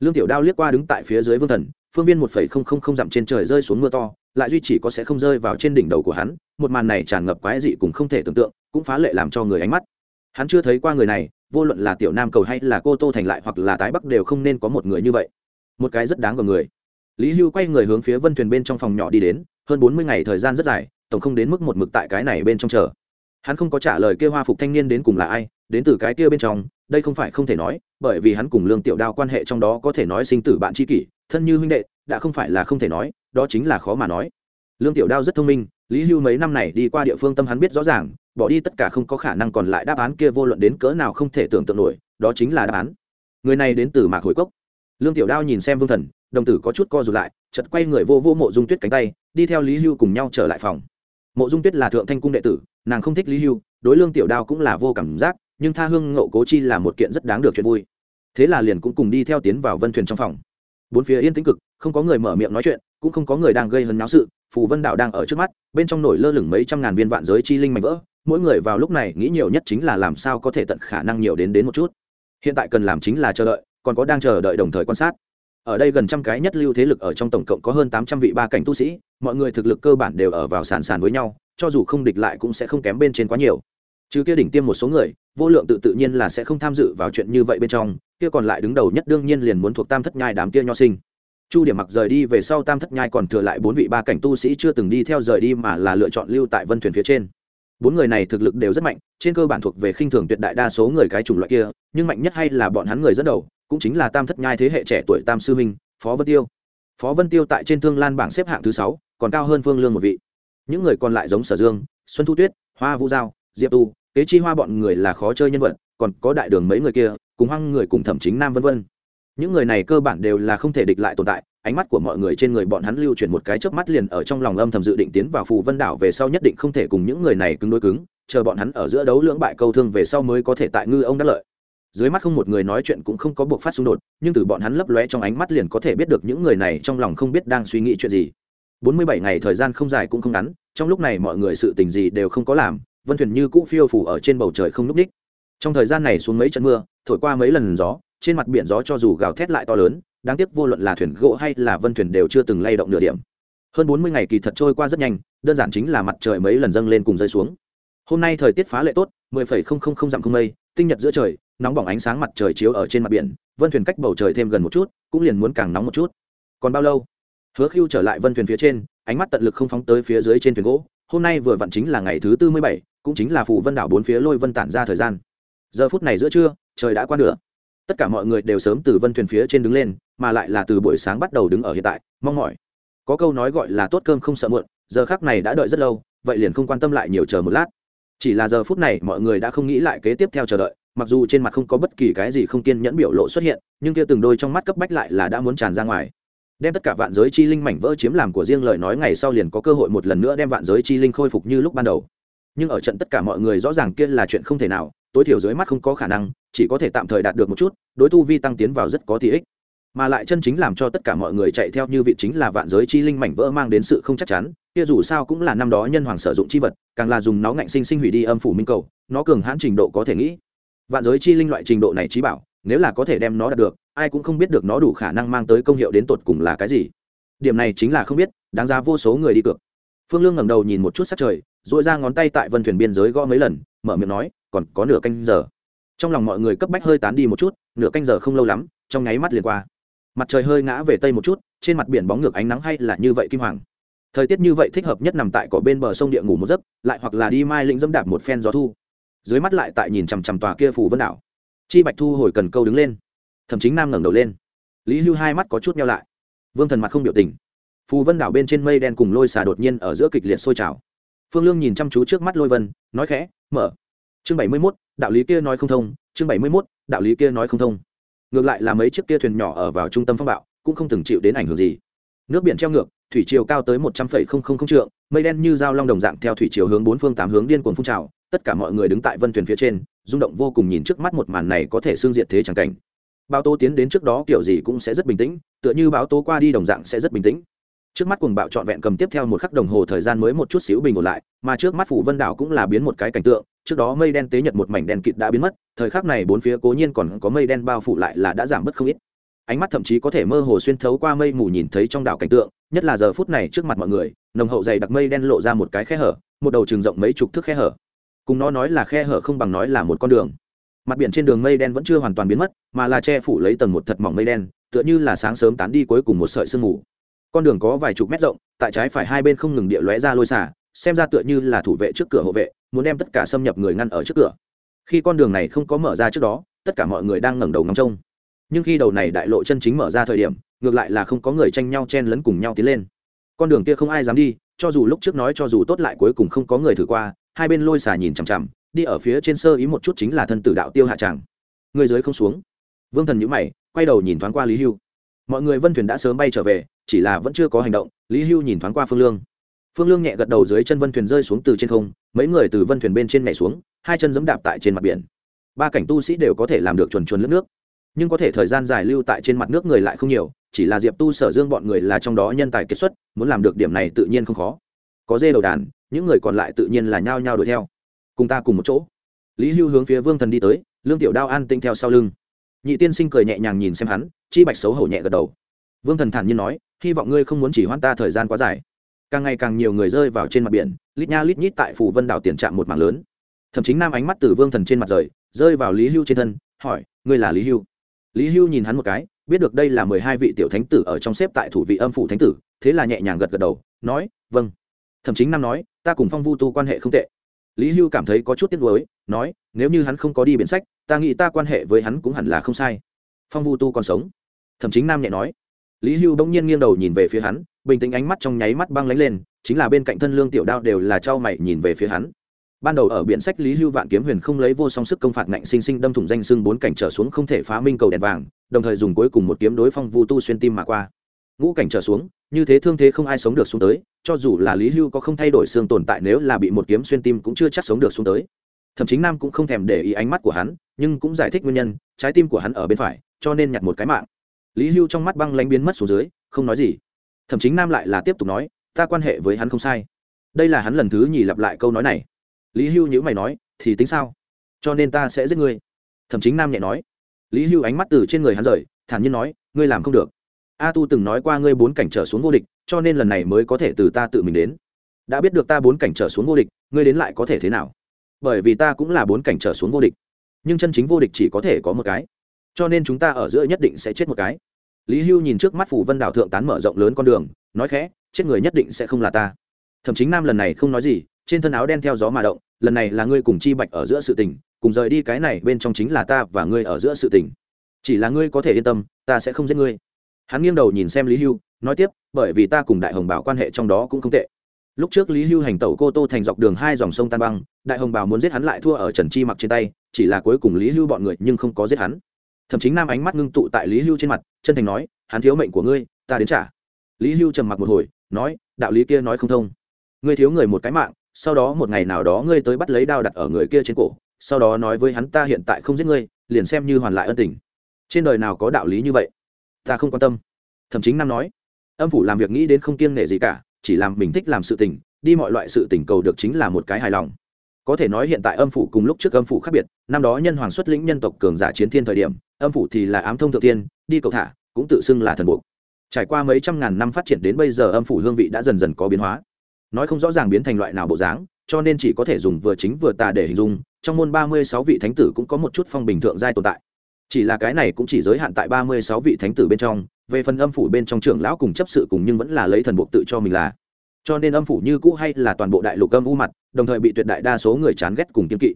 Speaker 1: Lương tiểu đao liếc qua đứng tại phía dưới vương thần, phương viên một phẩy không không không dặm trên trời rơi xuống mưa to, lại duy chỉ có sẽ không rơi vào trên đỉnh đầu của hắn, một màn này tràn ngập quái dị cùng không thể tưởng tượng, cũng phá lệ làm cho người ánh mắt. Hắn chưa thấy qua người này, vô luận là tiểu nam cầu hay là cô tô thành lại hoặc là tái bắc đều không nên có một người như vậy. Một cái rất đáng gờm người. Lý hưu quay người hướng phía vân thuyền bên trong phòng nhỏ đi đến, hơn bốn mươi ngày thời gian rất dài tổng không đến mức một mực tại cái này bên trong chờ. Hắn không có trả lời kêu hoa phục thanh niên đến cùng là ai, đến từ cái kia bên trong, đây không phải không thể nói, bởi vì hắn cùng lương tiểu đao quan hệ trong đó có thể nói sinh tử bạn tri kỷ, thân như huynh đệ, đã không phải là không thể nói, đó chính là khó mà nói. Lương tiểu đao rất thông minh, lý hưu mấy năm này đi qua địa phương tâm hắn biết rõ ràng, bỏ đi tất cả không có khả năng còn lại đáp án kia vô luận đến cỡ nào không thể tưởng tượng nổi, đó chính là đáp án. Người này đến từ mạc hồi cốc. Lương tiểu đao nhìn xem vương thần, đồng tử có chút co rụt lại chật quay người vô vô mộ dung tuyết cánh tay, đi theo lý hưu cùng nhau trở lại phòng mộ dung tuyết là thượng thanh cung đệ tử, nàng không thích lý hưu, đối lương tiểu đao cũng là vô cảm giác, nhưng tha hương ngộ cố chi là một kiện rất đáng được chuyện vui. Thế là liền cũng cùng đi theo tiến vào vân thuyền trong phòng. Bốn phía yên tĩnh cực, không có người mở miệng nói chuyện, cũng không có người đang gây hấn náo sự, phù vân đạo đang ở trước mắt, bên trong nổi lơ lửng mấy trăm ngàn viên vạn giới chi linh mạnh vỡ, mỗi người vào lúc này nghĩ nhiều nhất chính là làm sao có thể tận khả năng nhiều đến đến một chút. Hiện tại cần làm chính là chờ đợi, còn có đang chờ đợi đồng thời quan sát ở đây gần trăm cái nhất lưu thế lực ở trong tổng cộng có hơn tám trăm vị ba cảnh tu sĩ, mọi người thực lực cơ bản đều ở vào sàn sàn với nhau, cho dù không địch lại cũng sẽ không kém bên trên quá nhiều. Chứ kia đỉnh tiêm một số người, vô lượng tự tự nhiên là sẽ không tham dự vào chuyện như vậy bên trong, kia còn lại đứng đầu nhất đương nhiên liền muốn thuộc tam thất nhai đám kia nho sinh. Chu điểm mặc rời đi về sau tam thất nhai còn thừa lại bốn vị ba cảnh tu sĩ chưa từng đi theo rời đi mà là lựa chọn lưu tại vân thuyền phía trên. Bốn người này thực lực đều rất mạnh, trên cơ bản thuộc về khinh thường tuyệt đại đa số người cái chủng loại kia, nhưng mạnh nhất hay là bọn hắn người dẫn đầu cũng chính là tam thất nhai thế hệ trẻ tuổi tam sư minh phó vân tiêu. Phó vân tiêu tại trên thương lan bảng xếp hạng thứ sáu, còn cao hơn phương lương một vị. Những người còn lại giống sở dương, xuân thu tuyết, hoa vũ giao, diệp tu, kế chi hoa bọn người là khó chơi nhân vật, còn có đại đường mấy người kia, cùng hoang người cùng thẩm chính nam vân vân. Những người này cơ bản đều là không thể địch lại tồn tại, ánh mắt của mọi người trên người bọn hắn lưu chuyển một cái chớp mắt liền ở trong lòng âm thầm dự định tiến vào phù vân đảo về sau nhất định không thể cùng những người này cứng đối cứng, chờ bọn hắn ở giữa đấu lưỡng bại câu thương về sau mới có thể tại ngư ông đắc lợi dưới mắt không một người nói chuyện cũng không có buộc phát xung đột, nhưng từ bọn hắn lấp lóe trong ánh mắt liền có thể biết được những người này trong lòng không biết đang suy nghĩ chuyện gì. Bốn mươi bảy ngày thời gian không dài cũng không ngắn, trong lúc này mọi người sự tình gì đều không có làm, vân thuyền như cũ phiêu phủ ở trên bầu trời không núp đích trong thời gian này xuống mấy trận mưa, thổi qua mấy lần gió, trên mặt biển gió cho dù gào thét lại to lớn, đáng tiếc vô luận là thuyền gỗ hay là vân thuyền đều chưa từng lay động nửa điểm. Hơn bốn mươi ngày kỳ thật trôi qua rất nhanh, đơn giản chính là mặt trời mấy lần dâng lên cùng rơi xuống. Hôm nay thời tiết phá lệ tốt, mười phẩy không không không dặm không mây, tinh nhật giữa trời nóng bỏng ánh sáng mặt trời chiếu ở trên mặt biển, vân thuyền cách bầu trời thêm gần một chút, cũng liền muốn càng nóng một chút. Còn bao lâu? Hứa khiêu trở lại vân thuyền phía trên, ánh mắt tận lực không phóng tới phía dưới trên thuyền gỗ. Hôm nay vừa vặn chính là ngày thứ tư mươi bảy, cũng chính là phủ vân đảo bốn phía lôi vân tản ra thời gian. Giờ phút này giữa trưa, trời đã qua nửa. Tất cả mọi người đều sớm từ vân thuyền phía trên đứng lên, mà lại là từ buổi sáng bắt đầu đứng ở hiện tại, mong mỏi. Có câu nói gọi là tốt cơm không sợ muộn, giờ khác này đã đợi rất lâu, vậy liền không quan tâm lại nhiều chờ một lát. Chỉ là giờ phút này mọi người đã không nghĩ lại kế tiếp theo chờ đợi mặc dù trên mặt không có bất kỳ cái gì không kiên nhẫn biểu lộ xuất hiện, nhưng kia từng đôi trong mắt cấp bách lại là đã muốn tràn ra ngoài. Đem tất cả vạn giới chi linh mảnh vỡ chiếm làm của riêng lời nói ngày sau liền có cơ hội một lần nữa đem vạn giới chi linh khôi phục như lúc ban đầu. Nhưng ở trận tất cả mọi người rõ ràng kia là chuyện không thể nào, tối thiểu dưới mắt không có khả năng, chỉ có thể tạm thời đạt được một chút, đối tu vi tăng tiến vào rất có tỷ ích. Mà lại chân chính làm cho tất cả mọi người chạy theo như vị chính là vạn giới chi linh mảnh vỡ mang đến sự không chắc chắn, kia dù sao cũng là năm đó nhân hoàng sử dụng chi vật, càng là dùng nó ngạnh sinh sinh hủy đi âm phủ minh cầu, nó cường hãn trình độ có thể nghĩ vạn giới chi linh loại trình độ này trí bảo, nếu là có thể đem nó đạt được, ai cũng không biết được nó đủ khả năng mang tới công hiệu đến tột cùng là cái gì. Điểm này chính là không biết, đáng giá vô số người đi cược. Phương lương ngẩng đầu nhìn một chút sát trời dội ra ngón tay tại vân thuyền biên giới gõ mấy lần, mở miệng nói, còn có nửa canh giờ. Trong lòng mọi người cấp bách hơi tán đi một chút, nửa canh giờ không lâu lắm, trong nháy mắt liền qua. Mặt trời hơi ngã về tây một chút, trên mặt biển bóng ngược ánh nắng hay là như vậy kim hoàng. Thời tiết như vậy thích hợp nhất nằm tại cỏ bên bờ sông địa ngủ một giấc, lại hoặc là đi mai lĩnh dẫm đạp một phen gió thu dưới mắt lại tại nhìn chằm chằm tòa kia phủ vân đảo. Chi bạch thu hồi cần câu đứng lên, thậm chí nam ngẩng đầu lên. Lý hưu hai mắt có chút nhau lại. Vương thần mặt không biểu tình. Phù vân đảo bên trên mây đen cùng lôi xà đột nhiên ở giữa kịch liệt sôi trào. Phương lương nhìn chăm chú trước mắt lôi vân, nói khẽ, mở. Chương bảy mươi mốt, đạo lý kia nói không thông, chương bảy mươi mốt, đạo lý kia nói không thông. Ngược lại là mấy chiếc kia thuyền nhỏ ở vào trung tâm phong bạo, cũng không từng chịu đến ảnh hưởng gì. Nước biển treo ngược, thủy chiều cao tới một trăm phẩy không không không trượng, mây đen như dao long đồng dạng theo thủy chiều hướng bốn phương tám hướng điên cuồng phun trào tất cả mọi người đứng tại vân thuyền phía trên, rung động vô cùng nhìn trước mắt một màn này có thể xương diện thế chẳng cảnh. Báo tố tiến đến trước đó kiểu gì cũng sẽ rất bình tĩnh, tựa như báo tố qua đi đồng dạng sẽ rất bình tĩnh. Trước mắt cùng bạo trọn vẹn cầm tiếp theo một khắc đồng hồ thời gian mới một chút xíu bình ổn lại, mà trước mắt phủ vân đảo cũng là biến một cái cảnh tượng, trước đó mây đen tế nhật một mảnh đen kịt đã biến mất, thời khắc này bốn phía cố nhiên còn có mây đen bao phủ lại là đã giảm bớt không ít. Ánh mắt thậm chí có thể mơ hồ xuyên thấu qua mây mù nhìn thấy trong đảo cảnh tượng, nhất là giờ phút này trước mặt mọi người, nồng hậu dày đặc mây đen lộ ra một cái khe hở, một đầu trường rộng mấy chục thước khe hở cùng nó nói là khe hở không bằng nói là một con đường. Mặt biển trên đường mây đen vẫn chưa hoàn toàn biến mất, mà là che phủ lấy tầng một thật mỏng mây đen, tựa như là sáng sớm tán đi cuối cùng một sợi sương mù. Con đường có vài chục mét rộng, tại trái phải hai bên không ngừng địa lóe ra lôi xả, xem ra tựa như là thủ vệ trước cửa hộ vệ, muốn đem tất cả xâm nhập người ngăn ở trước cửa. Khi con đường này không có mở ra trước đó, tất cả mọi người đang ngẩng đầu ngắm trông. Nhưng khi đầu này đại lộ chân chính mở ra thời điểm, ngược lại là không có người tranh nhau chen lấn cùng nhau tiến lên. Con đường kia không ai dám đi, cho dù lúc trước nói cho dù tốt lại cuối cùng không có người thử qua hai bên lôi xà nhìn chằm chằm, đi ở phía trên sơ ý một chút chính là thân tử đạo tiêu hạ tràng. Người dưới không xuống. Vương thần nhữ mày, quay đầu nhìn thoáng qua lý hưu. Mọi người vân thuyền đã sớm bay trở về, chỉ là vẫn chưa có hành động, lý hưu nhìn thoáng qua phương lương. Phương lương nhẹ gật đầu dưới chân vân thuyền rơi xuống từ trên không, mấy người từ vân thuyền bên trên nhảy xuống, hai chân giẫm đạp tại trên mặt biển. Ba cảnh tu sĩ đều có thể làm được chuồn chuồn lướt nước, nhưng có thể thời gian dài lưu tại trên mặt nước người lại không nhiều, chỉ là diệp tu sở dương bọn người là trong đó nhân tài kết xuất, muốn làm được điểm này tự nhiên không khó có dê đầu đàn, những người còn lại tự nhiên là nhao nhao đuổi theo. Cùng ta cùng một chỗ. Lý hưu hướng phía vương thần đi tới, lương tiểu đao an tinh theo sau lưng. Nhị tiên sinh cười nhẹ nhàng nhìn xem hắn, chi bạch xấu hổ nhẹ gật đầu. Vương thần thản nhiên nói, hy vọng ngươi không muốn chỉ hoãn ta thời gian quá dài. Càng ngày càng nhiều người rơi vào trên mặt biển, lít nha lít nhít tại phủ vân đảo tiền trạm một mảng lớn. Thậm chí nam ánh mắt từ vương thần trên mặt rời, rơi vào lý hưu trên thân, hỏi, ngươi là lý hưu? Lý hưu nhìn hắn một cái, biết được đây là mười hai vị tiểu thánh tử ở trong xếp tại thủ vị âm phủ thánh tử, thế là nhẹ nhàng gật gật đầu, nói vâng thậm chí nam nói, ta cùng phong vu tu quan hệ không tệ. Lý hưu cảm thấy có chút tiếc nuối, nói, nếu như hắn không có đi biển sách, ta nghĩ ta quan hệ với hắn cũng hẳn là không sai. Phong vu tu còn sống. Thẩm Chính nam nhẹ nói. Lý hưu bỗng nhiên nghiêng đầu nhìn về phía hắn, bình tĩnh ánh mắt trong nháy mắt băng lánh lên, chính là bên cạnh thân lương tiểu đao đều là trao mày nhìn về phía hắn. Ban đầu ở biển sách lý hưu vạn kiếm huyền không lấy vô song sức công phạt ngạnh sinh sinh đâm thủng danh xưng bốn cảnh trở xuống không thể phá minh cầu đèn vàng, đồng thời dùng cuối cùng một kiếm đối phong vu tu xuyên tim mà qua. Ngũ cảnh trở xuống, như thế thương thế không ai sống được xuống tới cho dù là lý hưu có không thay đổi xương tồn tại nếu là bị một kiếm xuyên tim cũng chưa chắc sống được xuống tới. Thậm chí nam cũng không thèm để ý ánh mắt của hắn, nhưng cũng giải thích nguyên nhân, trái tim của hắn ở bên phải, cho nên nhặt một cái mạng. Lý hưu trong mắt băng lánh biến mất xuống dưới, không nói gì. Thậm chí nam lại là tiếp tục nói, ta quan hệ với hắn không sai. Đây là hắn lần thứ nhì lặp lại câu nói này. Lý hưu nhữ mày nói, thì tính sao? Cho nên ta sẽ giết ngươi. Thậm chính nam nhẹ nói. Lý hưu ánh mắt từ trên người hắn rời, thản nhiên nói, ngươi làm không được a tu từng nói qua ngươi bốn cảnh trở xuống vô địch, cho nên lần này mới có thể từ ta tự mình đến. Đã biết được ta bốn cảnh trở xuống vô địch, ngươi đến lại có thể thế nào? Bởi vì ta cũng là bốn cảnh trở xuống vô địch. Nhưng chân chính vô địch chỉ có thể có một cái. Cho nên chúng ta ở giữa nhất định sẽ chết một cái. Lý hưu nhìn trước mắt phủ vân đảo thượng tán mở rộng lớn con đường, nói khẽ, chết người nhất định sẽ không là ta. Thậm chí nam lần này không nói gì, trên thân áo đen theo gió mà động, lần này là ngươi cùng chi bạch ở giữa sự tình, cùng rời đi cái này bên trong chính là ta và ngươi ở giữa sự tình. Chỉ là ngươi có thể yên tâm, ta sẽ không giết ngươi hắn nghiêng đầu nhìn xem lý hưu, nói tiếp, bởi vì ta cùng đại hồng bảo quan hệ trong đó cũng không tệ. Lúc trước lý hưu hành tẩu cô tô thành dọc đường hai dòng sông tan băng, đại hồng bảo muốn giết hắn lại thua ở trần chi mặc trên tay, chỉ là cuối cùng lý hưu bọn người nhưng không có giết hắn. Thậm chí nam ánh mắt ngưng tụ tại lý hưu trên mặt, chân thành nói, hắn thiếu mệnh của ngươi, ta đến trả. Lý hưu trầm mặc một hồi, nói, đạo lý kia nói không thông. Ngươi thiếu người một cái mạng, sau đó một ngày nào đó ngươi tới bắt lấy đao đặt ở người kia trên cổ, sau đó nói với hắn ta hiện tại không giết ngươi, liền xem như hoàn lại ân tình. Trên đời nào có đạo lý như vậy? Ta không quan tâm. Thậm chí nam nói. Âm phủ làm việc nghĩ đến không kiêng nể gì cả, chỉ làm mình thích làm sự tình, đi mọi loại sự tình cầu được chính là một cái hài lòng. Có thể nói hiện tại âm phủ cùng lúc trước âm phủ khác biệt, năm đó nhân hoàng xuất lĩnh nhân tộc cường giả chiến thiên thời điểm, âm phủ thì là ám thông thượng tiên, đi cầu thả, cũng tự xưng là thần buộc. Trải qua mấy trăm ngàn năm phát triển đến bây giờ âm phủ hương vị đã dần dần có biến hóa. Nói không rõ ràng biến thành loại nào bộ dáng, cho nên chỉ có thể dùng vừa chính vừa tà để hình dung, trong môn ba mươi sáu vị thánh tử cũng có một chút phong bình thượng giai tồn tại chỉ là cái này cũng chỉ giới hạn tại ba mươi sáu vị thánh tử bên trong, về phần âm phủ bên trong trưởng lão cùng chấp sự cùng nhưng vẫn là lấy thần buộc tự cho mình là. Cho nên âm phủ như cũ hay là toàn bộ đại lục âm u mặt, đồng thời bị tuyệt đại đa số người chán ghét cùng kiên kỵ.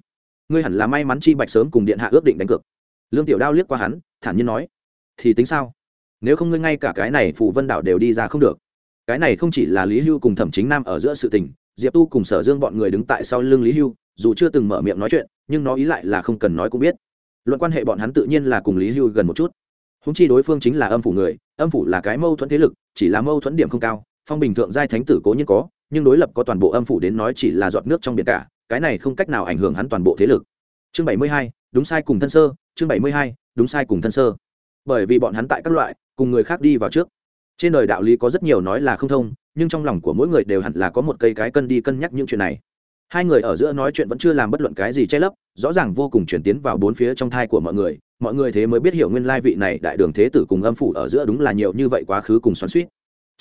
Speaker 1: Ngươi hẳn là may mắn chi bạch sớm cùng điện hạ ước định đánh cược. Lương tiểu đao liếc qua hắn, thản nhiên nói, thì tính sao? Nếu không ngươi ngay cả cái này phủ vân đảo đều đi ra không được. Cái này không chỉ là lý hưu cùng thẩm chính nam ở giữa sự tình, diệp tu cùng sở dương bọn người đứng tại sau lưng lý hưu, dù chưa từng mở miệng nói chuyện, nhưng nó ý lại là không cần nói cũng biết luận quan hệ bọn hắn tự nhiên là cùng lý hưu gần một chút. Húng chi đối phương chính là âm phủ người, âm phủ là cái mâu thuẫn thế lực, chỉ là mâu thuẫn điểm không cao, phong bình thượng giai thánh tử cố nhiên có, nhưng đối lập có toàn bộ âm phủ đến nói chỉ là giọt nước trong biển cả, cái này không cách nào ảnh hưởng hắn toàn bộ thế lực. Chương bảy mươi hai, đúng sai cùng thân sơ, chương bảy mươi hai, đúng sai cùng thân sơ. Bởi vì bọn hắn tại các loại, cùng người khác đi vào trước. Trên đời đạo lý có rất nhiều nói là không thông, nhưng trong lòng của mỗi người đều hẳn là có một cây cái cân đi cân nhắc những chuyện này hai người ở giữa nói chuyện vẫn chưa làm bất luận cái gì che lấp, rõ ràng vô cùng chuyển tiến vào bốn phía trong thai của mọi người mọi người thế mới biết hiểu nguyên lai vị này đại đường thế tử cùng âm phủ ở giữa đúng là nhiều như vậy quá khứ cùng xoắn suýt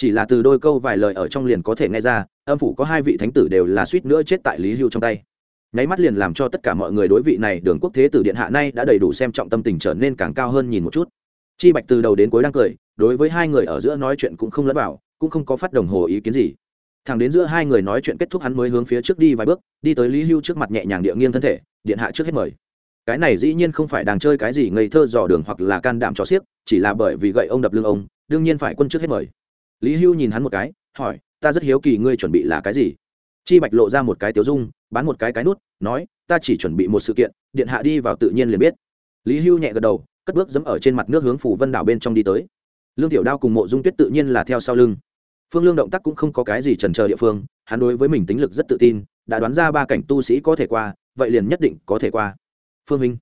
Speaker 1: chỉ là từ đôi câu vài lời ở trong liền có thể nghe ra, âm phủ có hai vị thánh tử đều là suýt nữa chết tại lý hưu trong tay. Nháy mắt liền làm cho tất cả mọi người đối vị này đường quốc thế tử điện hạ nay đã đầy đủ xem trọng tâm tình trở nên càng cao hơn nhìn một chút. Chi bạch từ đầu đến cuối đang cười, đối với hai người ở giữa nói chuyện cũng không lẫn vào, cũng không có phát đồng hồ ý kiến gì thằng đến giữa hai người nói chuyện kết thúc hắn mới hướng phía trước đi vài bước, đi tới lý hưu trước mặt nhẹ nhàng địa nghiêng thân thể, điện hạ trước hết mời. Cái này dĩ nhiên không phải đang chơi cái gì ngây thơ dò đường hoặc là can đảm cho xiếc, chỉ là bởi vì gậy ông đập lưng ông, đương nhiên phải quân trước hết mời. Lý hưu nhìn hắn một cái, hỏi, ta rất hiếu kỳ ngươi chuẩn bị là cái gì? Chi bạch lộ ra một cái tiếu dung, bán một cái cái nút, nói, ta chỉ chuẩn bị một sự kiện, điện hạ đi vào tự nhiên liền biết. Lý hưu nhẹ gật đầu, cất bước dẫm ở trên mặt nước hướng phủ vân đảo bên trong đi tới. Lương tiểu đao cùng mộ dung tuyết tự nhiên là theo sau lưng phương lương động tác cũng không có cái gì trần chờ địa phương, hắn đối với mình tính lực rất tự tin, đã đoán ra ba cảnh tu sĩ có thể qua, vậy liền nhất định có thể qua. Phương minh.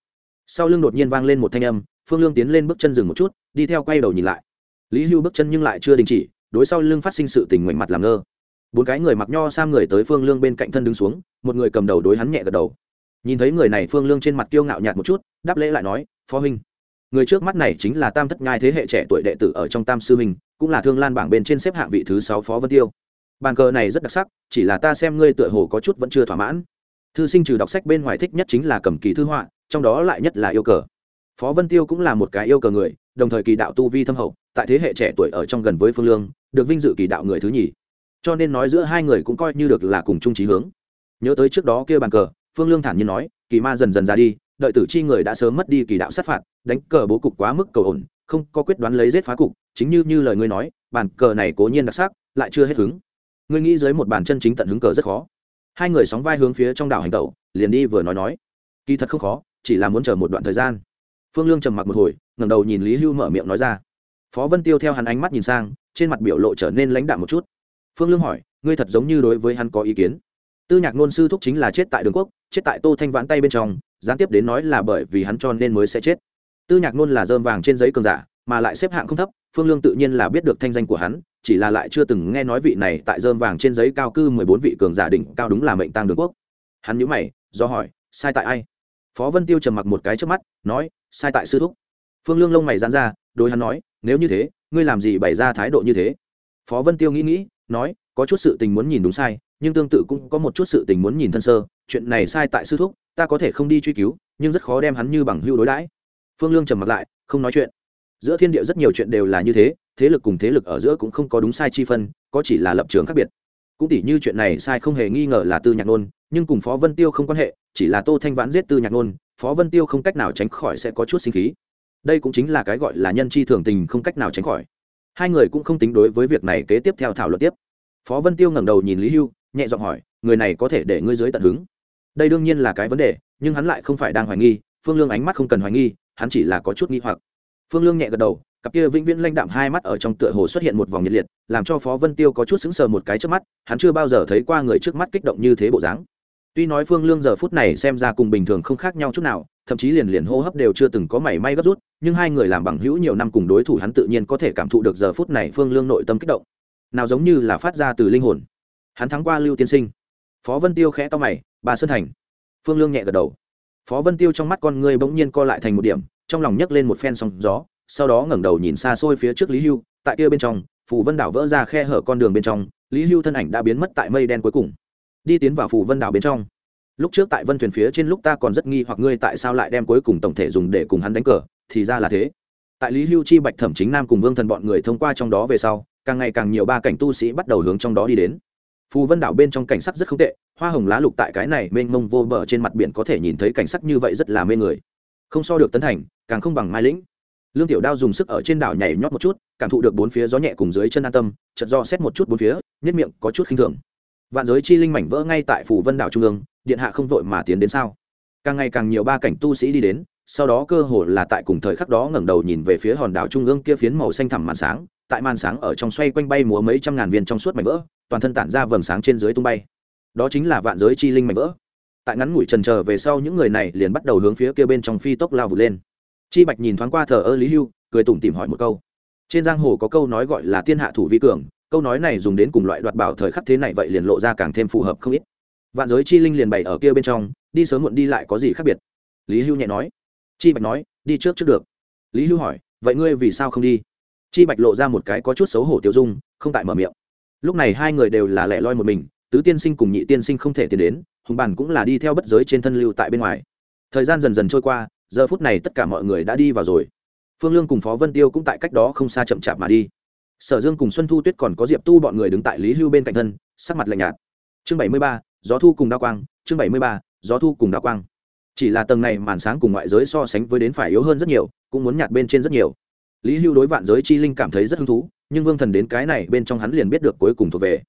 Speaker 1: Sau lưng đột nhiên vang lên một thanh âm, phương lương tiến lên bước chân dừng một chút, đi theo quay đầu nhìn lại. Lý hưu bước chân nhưng lại chưa đình chỉ, đối sau lưng phát sinh sự tình ngoảnh mặt làm ngơ. Bốn cái người mặc nho sam người tới phương lương bên cạnh thân đứng xuống, một người cầm đầu đối hắn nhẹ gật đầu. Nhìn thấy người này, phương lương trên mặt kiêu ngạo nhạt một chút, đáp lễ lại nói, phó huynh, người trước mắt này chính là tam thất nhai thế hệ trẻ tuổi đệ tử ở trong tam sư huynh cũng là thương lan bảng bên trên xếp hạng vị thứ sáu phó vân tiêu. Bàn cờ này rất đặc sắc, chỉ là ta xem ngươi tựa hồ có chút vẫn chưa thỏa mãn. Thư sinh trừ đọc sách bên ngoài thích nhất chính là cầm kỳ thư họa, trong đó lại nhất là yêu cờ. Phó vân tiêu cũng là một cái yêu cờ người, đồng thời kỳ đạo tu vi thâm hậu, tại thế hệ trẻ tuổi ở trong gần với phương lương, được vinh dự kỳ đạo người thứ nhì. Cho nên nói giữa hai người cũng coi như được là cùng chung trí hướng. Nhớ tới trước đó kia bàn cờ, phương lương thản nhiên nói, kỳ ma dần dần ra đi, đợi tử chi người đã sớm mất đi kỳ đạo sát phạt, đánh cờ bố cục quá mức cầu ổn không có quyết đoán lấy giết phá cục, chính như như lời ngươi nói bàn cờ này cố nhiên đặc sắc, lại chưa hết hứng. Ngươi nghĩ dưới một bàn chân chính tận hứng cờ rất khó. Hai người sóng vai hướng phía trong đảo hành tẩu, liền đi vừa nói nói. Kỳ thật không khó, chỉ là muốn chờ một đoạn thời gian. Phương lương trầm mặc một hồi, ngẩng đầu nhìn lý hưu mở miệng nói ra. Phó vân tiêu theo hắn ánh mắt nhìn sang, trên mặt biểu lộ trở nên lãnh đạm một chút. Phương lương hỏi, ngươi thật giống như đối với hắn có ý kiến? Tư nhạc nôn sư thúc chính là chết tại đường quốc, chết tại tô thanh vãn tay bên trong, gián tiếp đến nói là bởi vì hắn cho nên mới sẽ chết tư nhạc nôn là dơm vàng trên giấy cường giả, mà lại xếp hạng không thấp, phương lương tự nhiên là biết được thanh danh của hắn, chỉ là lại chưa từng nghe nói vị này tại dơm vàng trên giấy cao cư mười bốn vị cường giả đỉnh cao đúng là mệnh tăng đường quốc. Hắn nhữ mày, do hỏi, sai tại ai? Phó vân tiêu trầm mặc một cái trước mắt, nói, sai tại sư thúc. Phương lương lông mày dán ra, đối hắn nói, nếu như thế, ngươi làm gì bày ra thái độ như thế? Phó vân tiêu nghĩ nghĩ, nói, có chút sự tình muốn nhìn đúng sai, nhưng tương tự cũng có một chút sự tình muốn nhìn thân sơ. Chuyện này sai tại sư thúc, ta có thể không đi truy cứu, nhưng rất khó đem hắn như bằng hưu đối đãi phương lương trầm mặc lại, không nói chuyện. Giữa thiên địa rất nhiều chuyện đều là như thế thế lực cùng thế lực ở giữa cũng không có đúng sai chi phân, có chỉ là lập trường khác biệt. Cũng tỉ như chuyện này sai không hề nghi ngờ là tư nhạc nôn, nhưng cùng phó vân tiêu không quan hệ, chỉ là tô thanh vãn giết tư nhạc nôn, phó vân tiêu không cách nào tránh khỏi sẽ có chút sinh khí. Đây cũng chính là cái gọi là nhân chi thường tình không cách nào tránh khỏi. Hai người cũng không tính đối với việc này kế tiếp theo thảo luận tiếp. Phó vân tiêu ngẩng đầu nhìn lý hưu, nhẹ giọng hỏi, người này có thể để ngươi dưới tận hứng? Đây đương nhiên là cái vấn đề, nhưng hắn lại không phải đang hoài nghi, phương lương ánh mắt không cần hoài nghi hắn chỉ là có chút nghi hoặc. Phương lương nhẹ gật đầu, cặp kia vĩnh viễn lanh đạm hai mắt ở trong tựa hồ xuất hiện một vòng nhiệt liệt, làm cho phó vân tiêu có chút sững sờ một cái trước mắt, hắn chưa bao giờ thấy qua người trước mắt kích động như thế bộ dáng. Tuy nói phương lương giờ phút này xem ra cùng bình thường không khác nhau chút nào, thậm chí liền liền hô hấp đều chưa từng có mảy may gấp rút, nhưng hai người làm bằng hữu nhiều năm cùng đối thủ hắn tự nhiên có thể cảm thụ được giờ phút này phương lương nội tâm kích động. Nào giống như là phát ra từ linh hồn. Hắn thắng qua lưu tiên sinh. Phó vân tiêu khẽ to mày bà sơn thành. Phương lương nhẹ gật đầu phó vân tiêu trong mắt con ngươi bỗng nhiên co lại thành một điểm, trong lòng nhấc lên một phen sóng gió, sau đó ngẩng đầu nhìn xa xôi phía trước lý hưu, tại kia bên trong, phù vân đảo vỡ ra khe hở con đường bên trong, lý hưu thân ảnh đã biến mất tại mây đen cuối cùng. Đi tiến vào phù vân đảo bên trong. Lúc trước tại vân thuyền phía trên lúc ta còn rất nghi hoặc ngươi tại sao lại đem cuối cùng tổng thể dùng để cùng hắn đánh cờ, thì ra là thế. Tại lý hưu chi bạch thẩm chính nam cùng vương thần bọn người thông qua trong đó về sau, càng ngày càng nhiều ba cảnh tu sĩ bắt đầu hướng trong đó đi đến phù vân đảo bên trong cảnh sắc rất không tệ, hoa hồng lá lục tại cái này mênh mông vô bờ trên mặt biển có thể nhìn thấy cảnh sắc như vậy rất là mê người. Không so được tấn thành, càng không bằng mai lĩnh. Lương tiểu đao dùng sức ở trên đảo nhảy nhót một chút, cảm thụ được bốn phía gió nhẹ cùng dưới chân an tâm chật do xét một chút bốn phía, nhất miệng có chút khinh thường. Vạn giới chi linh mảnh vỡ ngay tại phủ vân đảo trung ương, điện hạ không vội mà tiến đến sao? Càng ngày càng nhiều ba cảnh tu sĩ đi đến, sau đó cơ hồ là tại cùng thời khắc đó ngẩng đầu nhìn về phía hòn đảo trung ương kia phiến màu xanh thẳm màn sáng, tại màn sáng ở trong xoay quanh bay múa mấy trăm ngàn viên trong suốt mảnh vỡ toàn thân tản ra vầng sáng trên dưới tung bay. Đó chính là vạn giới chi linh mạnh vỡ. Tại ngắn ngủi trần trờ về sau, những người này liền bắt đầu hướng phía kia bên trong phi tốc lao vụt lên. Chi bạch nhìn thoáng qua thờ ơ lý hưu, cười tủm tìm hỏi một câu. Trên giang hồ có câu nói gọi là tiên hạ thủ vi cường, câu nói này dùng đến cùng loại đoạt bảo thời khắc thế này vậy liền lộ ra càng thêm phù hợp không ít. Vạn giới chi linh liền bày ở kia bên trong, đi sớm muộn đi lại có gì khác biệt? Lý hưu nhẹ nói. Chi bạch nói, đi trước trước được. Lý hưu hỏi, vậy ngươi vì sao không đi? Chi bạch lộ ra một cái có chút xấu hổ tiêu dung, không tại mở miệng lúc này hai người đều là lẻ loi một mình, tứ tiên sinh cùng nhị tiên sinh không thể tiến đến, hùng bản cũng là đi theo bất giới trên thân lưu tại bên ngoài. Thời gian dần dần trôi qua, giờ phút này tất cả mọi người đã đi vào rồi. Phương lương cùng phó vân tiêu cũng tại cách đó không xa chậm chạp mà đi. Sở dương cùng xuân thu tuyết còn có diệp tu bọn người đứng tại lý hưu bên cạnh thân, sắc mặt lạnh nhạt. Chương bảy mươi ba, gió thu cùng đa quang, chương bảy mươi ba, gió thu cùng đa quang. Chỉ là tầng này màn sáng cùng ngoại giới so sánh với đến phải yếu hơn rất nhiều, cũng muốn nhạt bên trên rất nhiều. Lý hưu đối vạn giới chi linh cảm thấy rất hứng thú nhưng vương thần đến cái này bên trong hắn liền biết được cuối cùng thuộc về.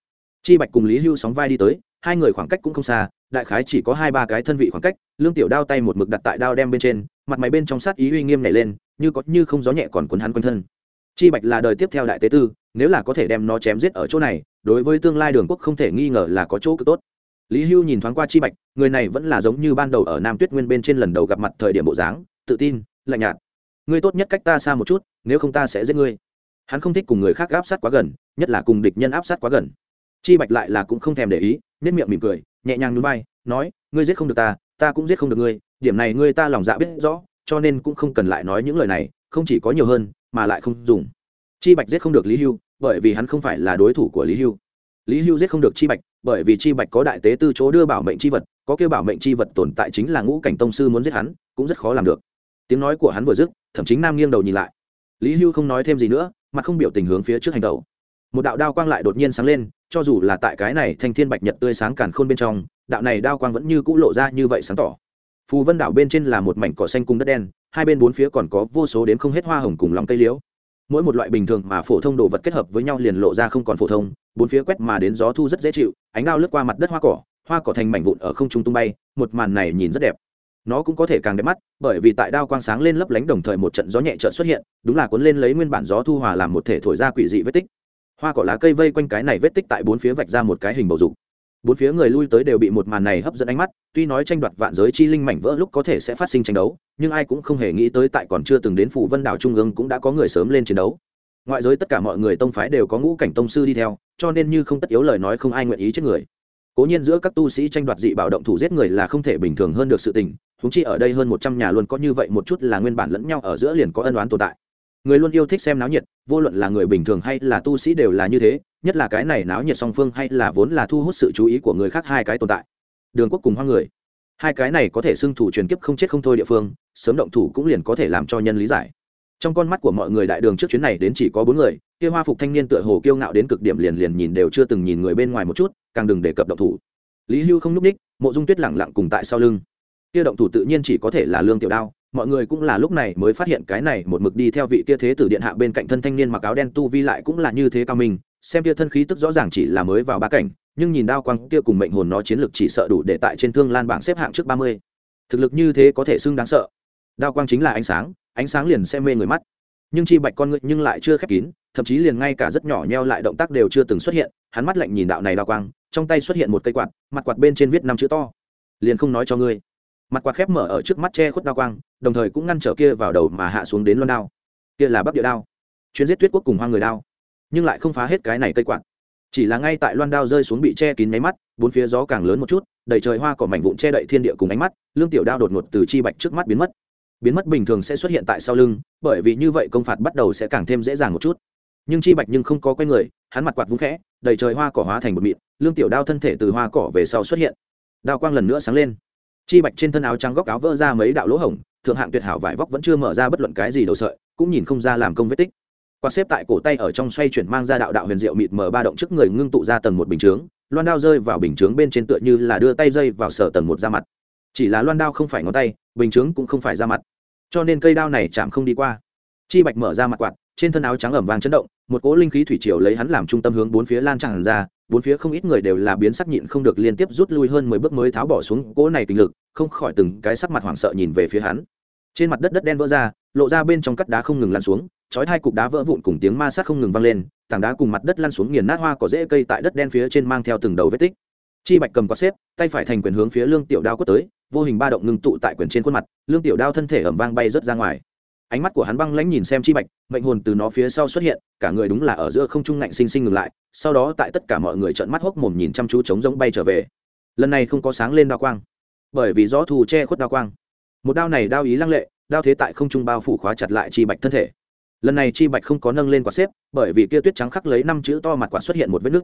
Speaker 1: Chi bạch cùng lý hưu sóng vai đi tới, hai người khoảng cách cũng không xa, đại khái chỉ có hai ba cái thân vị khoảng cách, lương tiểu đao tay một mực đặt tại đao đem bên trên, mặt máy bên trong sát ý uy nghiêm nhảy lên, như có như không gió nhẹ còn quấn hắn quanh thân. Chi bạch là đời tiếp theo đại tế tư, nếu là có thể đem nó chém giết ở chỗ này, đối với tương lai đường quốc không thể nghi ngờ là có chỗ cực tốt. Lý hưu nhìn thoáng qua chi bạch, người này vẫn là giống như ban đầu ở nam tuyết nguyên bên trên lần đầu gặp mặt thời điểm bộ dáng, tự tin, lạnh nhạt. Ngươi tốt nhất cách ta xa một chút, nếu không ta sẽ giết ngươi hắn không thích cùng người khác áp sát quá gần, nhất là cùng địch nhân áp sát quá gần. Chi bạch lại là cũng không thèm để ý nết miệng mỉm cười, nhẹ nhàng núi bay nói, ngươi giết không được ta ta cũng giết không được ngươi, điểm này ngươi ta lòng dạ biết rõ, cho nên cũng không cần lại nói những lời này, không chỉ có nhiều hơn, mà lại không dùng. Chi bạch giết không được lý hưu, bởi vì hắn không phải là đối thủ của lý hưu. Lý hưu giết không được chi bạch, bởi vì chi bạch có đại tế tư chỗ đưa bảo mệnh chi vật, có kêu bảo mệnh chi vật tồn tại chính là ngũ cảnh tông sư muốn giết hắn, cũng rất khó làm được. Tiếng nói của hắn vừa dứt thậm chí nam nghiêng đầu nhìn lại. Lý hưu không nói thêm gì nữa mặt không biểu tình hướng phía trước hành tẩu. Một đạo đao quang lại đột nhiên sáng lên, cho dù là tại cái này thanh thiên bạch nhật tươi sáng càn khôn bên trong, đạo này đao quang vẫn như cũ lộ ra như vậy sáng tỏ. Phù vân đảo bên trên là một mảnh cỏ xanh cung đất đen, hai bên bốn phía còn có vô số đến không hết hoa hồng cùng lòng cây liễu. Mỗi một loại bình thường mà phổ thông đồ vật kết hợp với nhau liền lộ ra không còn phổ thông, bốn phía quét mà đến gió thu rất dễ chịu, ánh đao lướt qua mặt đất hoa cỏ hoa cỏ thành mảnh vụn ở không trung tung bay, một màn này nhìn rất đẹp nó cũng có thể càng đẹp mắt, bởi vì tại đao quang sáng lên lấp lánh đồng thời một trận gió nhẹ trợn xuất hiện, đúng là cuốn lên lấy nguyên bản gió thu hòa làm một thể thổi ra quỷ dị vết tích. Hoa cỏ lá cây vây quanh cái này vết tích tại bốn phía vạch ra một cái hình bầu dục. Bốn phía người lui tới đều bị một màn này hấp dẫn ánh mắt, tuy nói tranh đoạt vạn giới chi linh mảnh vỡ lúc có thể sẽ phát sinh tranh đấu, nhưng ai cũng không hề nghĩ tới tại còn chưa từng đến phủ vân đảo trung ương cũng đã có người sớm lên chiến đấu. Ngoại giới tất cả mọi người tông phái đều có ngũ cảnh tông sư đi theo, cho nên như không tất yếu lời nói không ai nguyện ý chết người cố nhiên giữa các tu sĩ tranh đoạt dị bảo động thủ giết người là không thể bình thường hơn được sự tình húng chi ở đây hơn một trăm nhà luôn có như vậy một chút là nguyên bản lẫn nhau ở giữa liền có ân oán tồn tại. Người luôn yêu thích xem náo nhiệt, vô luận là người bình thường hay là tu sĩ đều là như thế, nhất là cái này náo nhiệt song phương hay là vốn là thu hút sự chú ý của người khác hai cái tồn tại. Đường quốc cùng hoa người. Hai cái này có thể xưng thủ truyền kiếp không chết không thôi địa phương, sớm động thủ cũng liền có thể làm cho nhân lý giải trong con mắt của mọi người đại đường trước chuyến này đến chỉ có bốn người, kia hoa phục thanh niên tựa hồ kiêu ngạo đến cực điểm liền liền nhìn đều chưa từng nhìn người bên ngoài một chút, càng đừng đề cập động thủ. Lý hưu không n ú c ních mộ dung tuyết lẳng lặng cùng tại sau lưng. Kia động thủ tự nhiên chỉ có thể là lương tiểu đao, mọi người cũng là lúc này mới phát hiện cái này một mực đi theo vị kia thế tử điện hạ bên cạnh thân thanh niên mặc áo đen tu vi lại cũng là như thế cao minh, xem kia thân khí tức rõ ràng chỉ là mới vào ba cảnh, nhưng nhìn đao quang kia cùng mệnh hồn nó chiến lược chỉ sợ đủ để tại trên thương lan bảng xếp hạng trước ba mươi. Thực lực như thế có thể xưng đáng sợ. Đao quang chính là ánh sáng ánh sáng liền xem mê người mắt. Nhưng chi bạch con ngự nhưng lại chưa khép kín, thậm chí liền ngay cả rất nhỏ nheo lại động tác đều chưa từng xuất hiện, hắn mắt lạnh nhìn đạo này đao quang, trong tay xuất hiện một cây quạt, mặt quạt bên trên viết năm chữ to. Liền không nói cho ngươi. Mặt quạt khép mở ở trước mắt che khuất đao quang, đồng thời cũng ngăn trở kia vào đầu mà hạ xuống đến loan đao. Kia là bắc địa đao. Chuyến giết tuyết quốc cùng hoa người đao. Nhưng lại không phá hết cái này cây quạt. Chỉ là ngay tại loan đao rơi xuống bị che kín nháy mắt, bốn phía gió càng lớn một chút, đầy trời hoa cỏ mảnh vụn che đậy thiên địa cùng ánh mắt, lương tiểu đao đột ngột từ chi bạch trước mắt biến mất biến mất bình thường sẽ xuất hiện tại sau lưng, bởi vì như vậy công phạt bắt đầu sẽ càng thêm dễ dàng một chút. Nhưng chi bạch nhưng không có quen người, hắn mặt quạt vung khẽ, đầy trời hoa cỏ hóa thành một mịn, lương tiểu đao thân thể từ hoa cỏ về sau xuất hiện. Đao quang lần nữa sáng lên. Chi bạch trên thân áo trắng góc áo vỡ ra mấy đạo lỗ hổng, thượng hạng tuyệt hảo vải vóc vẫn chưa mở ra bất luận cái gì đầu sợi, cũng nhìn không ra làm công vết tích. Quạt xếp tại cổ tay ở trong xoay chuyển mang ra đạo đạo huyền diệu mịt mở ba động trước người ngưng tụ ra tầng một bình chướng, loan đao rơi vào bình chướng bên trên tựa như là đưa tay dây vào sở tầng một ra mặt chỉ là loan đao không phải ngón tay, bình chướng cũng không phải ra mặt. Cho nên cây đao này chạm không đi qua. Chi bạch mở ra mặt quạt, trên thân áo trắng ẩm vàng chấn động, một cỗ linh khí thủy triều lấy hắn làm trung tâm hướng bốn phía lan tràn ra, bốn phía không ít người đều là biến sắc nhịn không được liên tiếp rút lui hơn mười bước mới tháo bỏ xuống cỗ này kinh lực, không khỏi từng cái sắc mặt hoảng sợ nhìn về phía hắn. Trên mặt đất đất đen vỡ ra, lộ ra bên trong cắt đá không ngừng lăn xuống, chói hai cục đá vỡ vụn cùng tiếng ma sát không ngừng vang lên, tảng đá cùng mặt đất lăn xuống nghiền nát hoa có rễ cây tại đất đen phía trên mang theo từng đầu vết tích. Chi bạch cầm quạt xếp, tay phải thành quyền hướng phía lương tiểu đao quất tới vô hình ba động ngưng tụ tại quyền trên khuôn mặt, lương tiểu đao thân thể ẩm vang bay rớt ra ngoài. Ánh mắt của hắn băng lãnh nhìn xem chi bạch, mệnh hồn từ nó phía sau xuất hiện, cả người đúng là ở giữa không trung ngạnh sinh sinh ngừng lại, sau đó tại tất cả mọi người trợn mắt hốc mồm nhìn chăm chú trống giống bay trở về. Lần này không có sáng lên đao quang, bởi vì gió thù che khuất đao quang. Một đao này đao ý lăng lệ, đao thế tại không trung bao phủ khóa chặt lại chi bạch thân thể. Lần này chi bạch không có nâng lên quả xếp, bởi vì kia tuyết trắng khắc lấy năm chữ to mặt quả xuất hiện một vết nứt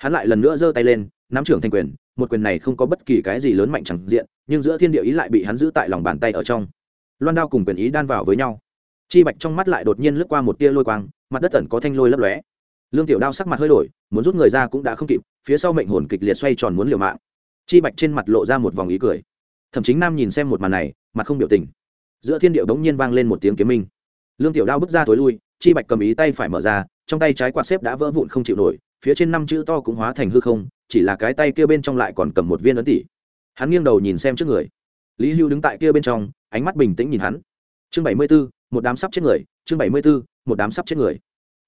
Speaker 1: hắn lại lần nữa giơ tay lên, nắm trưởng thành quyền, một quyền này không có bất kỳ cái gì lớn mạnh chẳng diện, nhưng giữa thiên địa ý lại bị hắn giữ tại lòng bàn tay ở trong. Loan đao cùng quyền ý đan vào với nhau. Chi bạch trong mắt lại đột nhiên lướt qua một tia lôi quang, mặt đất tẩn có thanh lôi lấp lóe. Lương tiểu đao sắc mặt hơi đổi, muốn rút người ra cũng đã không kịp, phía sau mệnh hồn kịch liệt xoay tròn muốn liều mạng. Chi bạch trên mặt lộ ra một vòng ý cười. Thậm chí nam nhìn xem một màn này, mặt không biểu tình. Giữa thiên điệu đống nhiên vang lên một tiếng kiếm minh. Lương tiểu đao bước ra thối lui, chi bạch cầm ý tay phải mở ra, trong tay trái quạt xếp đã vỡ vụn không chịu nổi phía trên năm chữ to cũng hóa thành hư không, chỉ là cái tay kia bên trong lại còn cầm một viên ấn tỷ hắn nghiêng đầu nhìn xem trước người. Lý hưu đứng tại kia bên trong, ánh mắt bình tĩnh nhìn hắn. Chương bảy mươi b ố một đám sắp chết người, chương bảy mươi b ố một đám sắp chết người.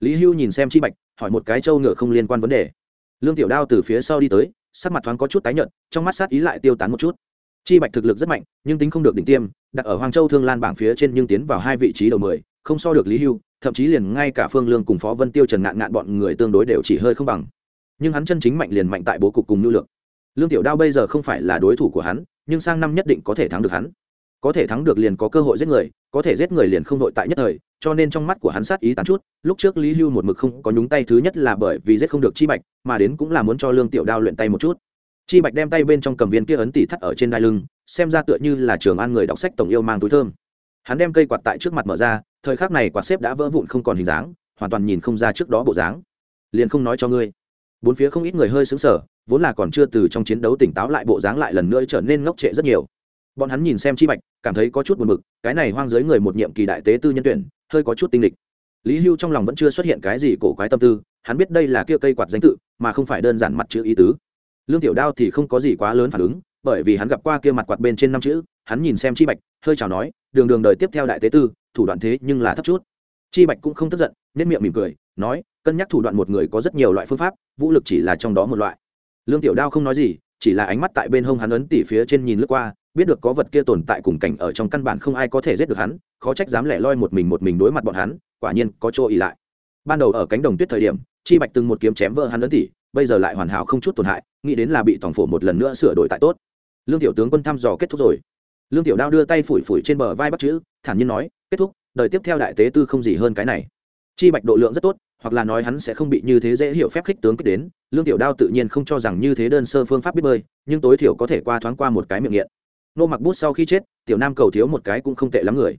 Speaker 1: Lý hưu nhìn xem chi bạch, hỏi một cái trâu ngựa không liên quan vấn đề. Lương tiểu đao từ phía sau đi tới, sắc mặt thoáng có chút tái nhợt, trong mắt sát ý lại tiêu tán một chút. Chi bạch thực lực rất mạnh, nhưng tính không được đỉnh tiêm, đặt ở hoàng châu thương lan bảng phía trên nhưng tiến vào hai vị trí đầu mười không so được lý hưu, thậm chí liền ngay cả phương lương cùng phó vân tiêu trần ngạn ngạn bọn người tương đối đều chỉ hơi không bằng. Nhưng hắn chân chính mạnh liền mạnh tại bố cục cùng nhu lượng lương tiểu đao bây giờ không phải là đối thủ của hắn, nhưng sang năm nhất định có thể thắng được hắn. Có thể thắng được liền có cơ hội giết người, có thể giết người liền không nội tại nhất thời, cho nên trong mắt của hắn sát ý tán chút, lúc trước lý hưu một mực không có nhúng tay thứ nhất là bởi vì giết không được chi bạch, mà đến cũng là muốn cho lương tiểu đao luyện tay một chút. Chi bạch đem tay bên trong cầm viên kia ấn tỉ thắt ở trên đai lưng, xem ra tựa như là trường an người đọc sách tổng yêu mang túi thơm. Hắn đem cây quạt tại trước mặt mở ra thời khắc này quạt xếp đã vỡ vụn không còn hình dáng, hoàn toàn nhìn không ra trước đó bộ dáng. Liền không nói cho ngươi. Bốn phía không ít người hơi xứng sở vốn là còn chưa từ trong chiến đấu tỉnh táo lại bộ dáng lại lần nữa trở nên ngốc trệ rất nhiều. Bọn hắn nhìn xem chi bạch, cảm thấy có chút buồn bực, cái này hoang dưới người một nhiệm kỳ đại tế tư nhân tuyển, hơi có chút tinh lịch lý hưu trong lòng vẫn chưa xuất hiện cái gì cổ quái tâm tư, hắn biết đây là kia cây quạt danh tự, mà không phải đơn giản mặt chữ ý tứ. Lương tiểu đao thì không có gì quá lớn phản ứng, bởi vì hắn gặp qua kia mặt quạt bên trên năm chữ, hắn nhìn xem chi bạch, hơi chào nói, đường đường đời tiếp theo đại tế tư thủ đoạn thế nhưng là thấp chút. Chi bạch cũng không tức giận nết miệng mỉm cười, nói, cân nhắc thủ đoạn một người có rất nhiều loại phương pháp, vũ lực chỉ là trong đó một loại. Lương tiểu đao không nói gì, chỉ là ánh mắt tại bên hông hắn ấn tỉ phía trên nhìn lướt qua, biết được có vật kia tồn tại cùng cảnh ở trong căn bản không ai có thể giết được hắn, khó trách dám lẻ loi một mình một mình đối mặt bọn hắn, quả nhiên có chỗ ỉ lại. Ban đầu ở cánh đồng tuyết thời điểm, chi bạch từng một kiếm chém vỡ hắn ấn tỉ, bây giờ lại hoàn hảo không chút tổn hại, nghĩ đến là bị tổng phổ một lần nữa sửa đổi tại tốt. Lương tiểu tướng quân thăm dò kết thúc rồi lương tiểu đao đưa tay phủi phủi trên bờ vai bắt chữ, thản nhiên nói, kết thúc, đời tiếp theo đại tế tư không gì hơn cái này. Chi bạch độ lượng rất tốt, hoặc là nói hắn sẽ không bị như thế dễ hiểu phép khích tướng kích đến. Lương tiểu đao tự nhiên không cho rằng như thế đơn sơ phương pháp biết bơi, nhưng tối thiểu có thể qua thoáng qua một cái miệng nghiện. Nô mặc bút sau khi chết, tiểu nam cầu thiếu một cái cũng không tệ lắm người.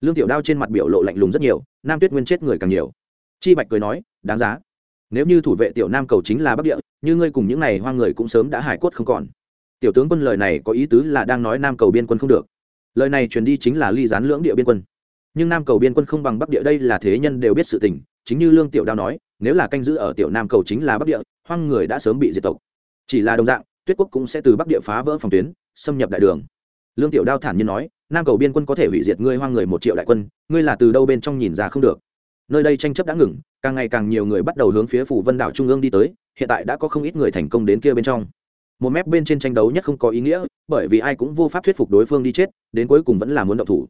Speaker 1: Lương tiểu đao trên mặt biểu lộ lạnh lùng rất nhiều, nam tuyết nguyên chết người càng nhiều. Chi bạch cười nói, đáng giá. Nếu như thủ vệ tiểu nam cầu chính là bắc địa, như ngươi cùng những này hoang người cũng sớm đã hải cốt không còn tiểu tướng quân lời này có ý tứ là đang nói nam cầu biên quân không được. Lời này truyền đi chính là ly gián lưỡng địa biên quân. Nhưng nam cầu biên quân không bằng bắc địa đây là thế nhân đều biết sự tình, chính như lương tiểu đao nói, nếu là canh giữ ở tiểu nam cầu chính là bắc địa, hoang người đã sớm bị diệt tộc. Chỉ là đồng dạng, tuyết quốc cũng sẽ từ bắc địa phá vỡ phòng tuyến, xâm nhập đại đường. Lương tiểu đao thản nhiên nói, nam cầu biên quân có thể hủy diệt ngươi hoang người một triệu đại quân, ngươi là từ đâu bên trong nhìn ra không được. Nơi đây tranh chấp đã ngừng, càng ngày càng nhiều người bắt đầu hướng phía phủ vân đảo trung ương đi tới, hiện tại đã có không ít người thành công đến kia bên trong một mép bên trên tranh đấu nhất không có ý nghĩa, bởi vì ai cũng vô pháp thuyết phục đối phương đi chết, đến cuối cùng vẫn là muốn động thủ.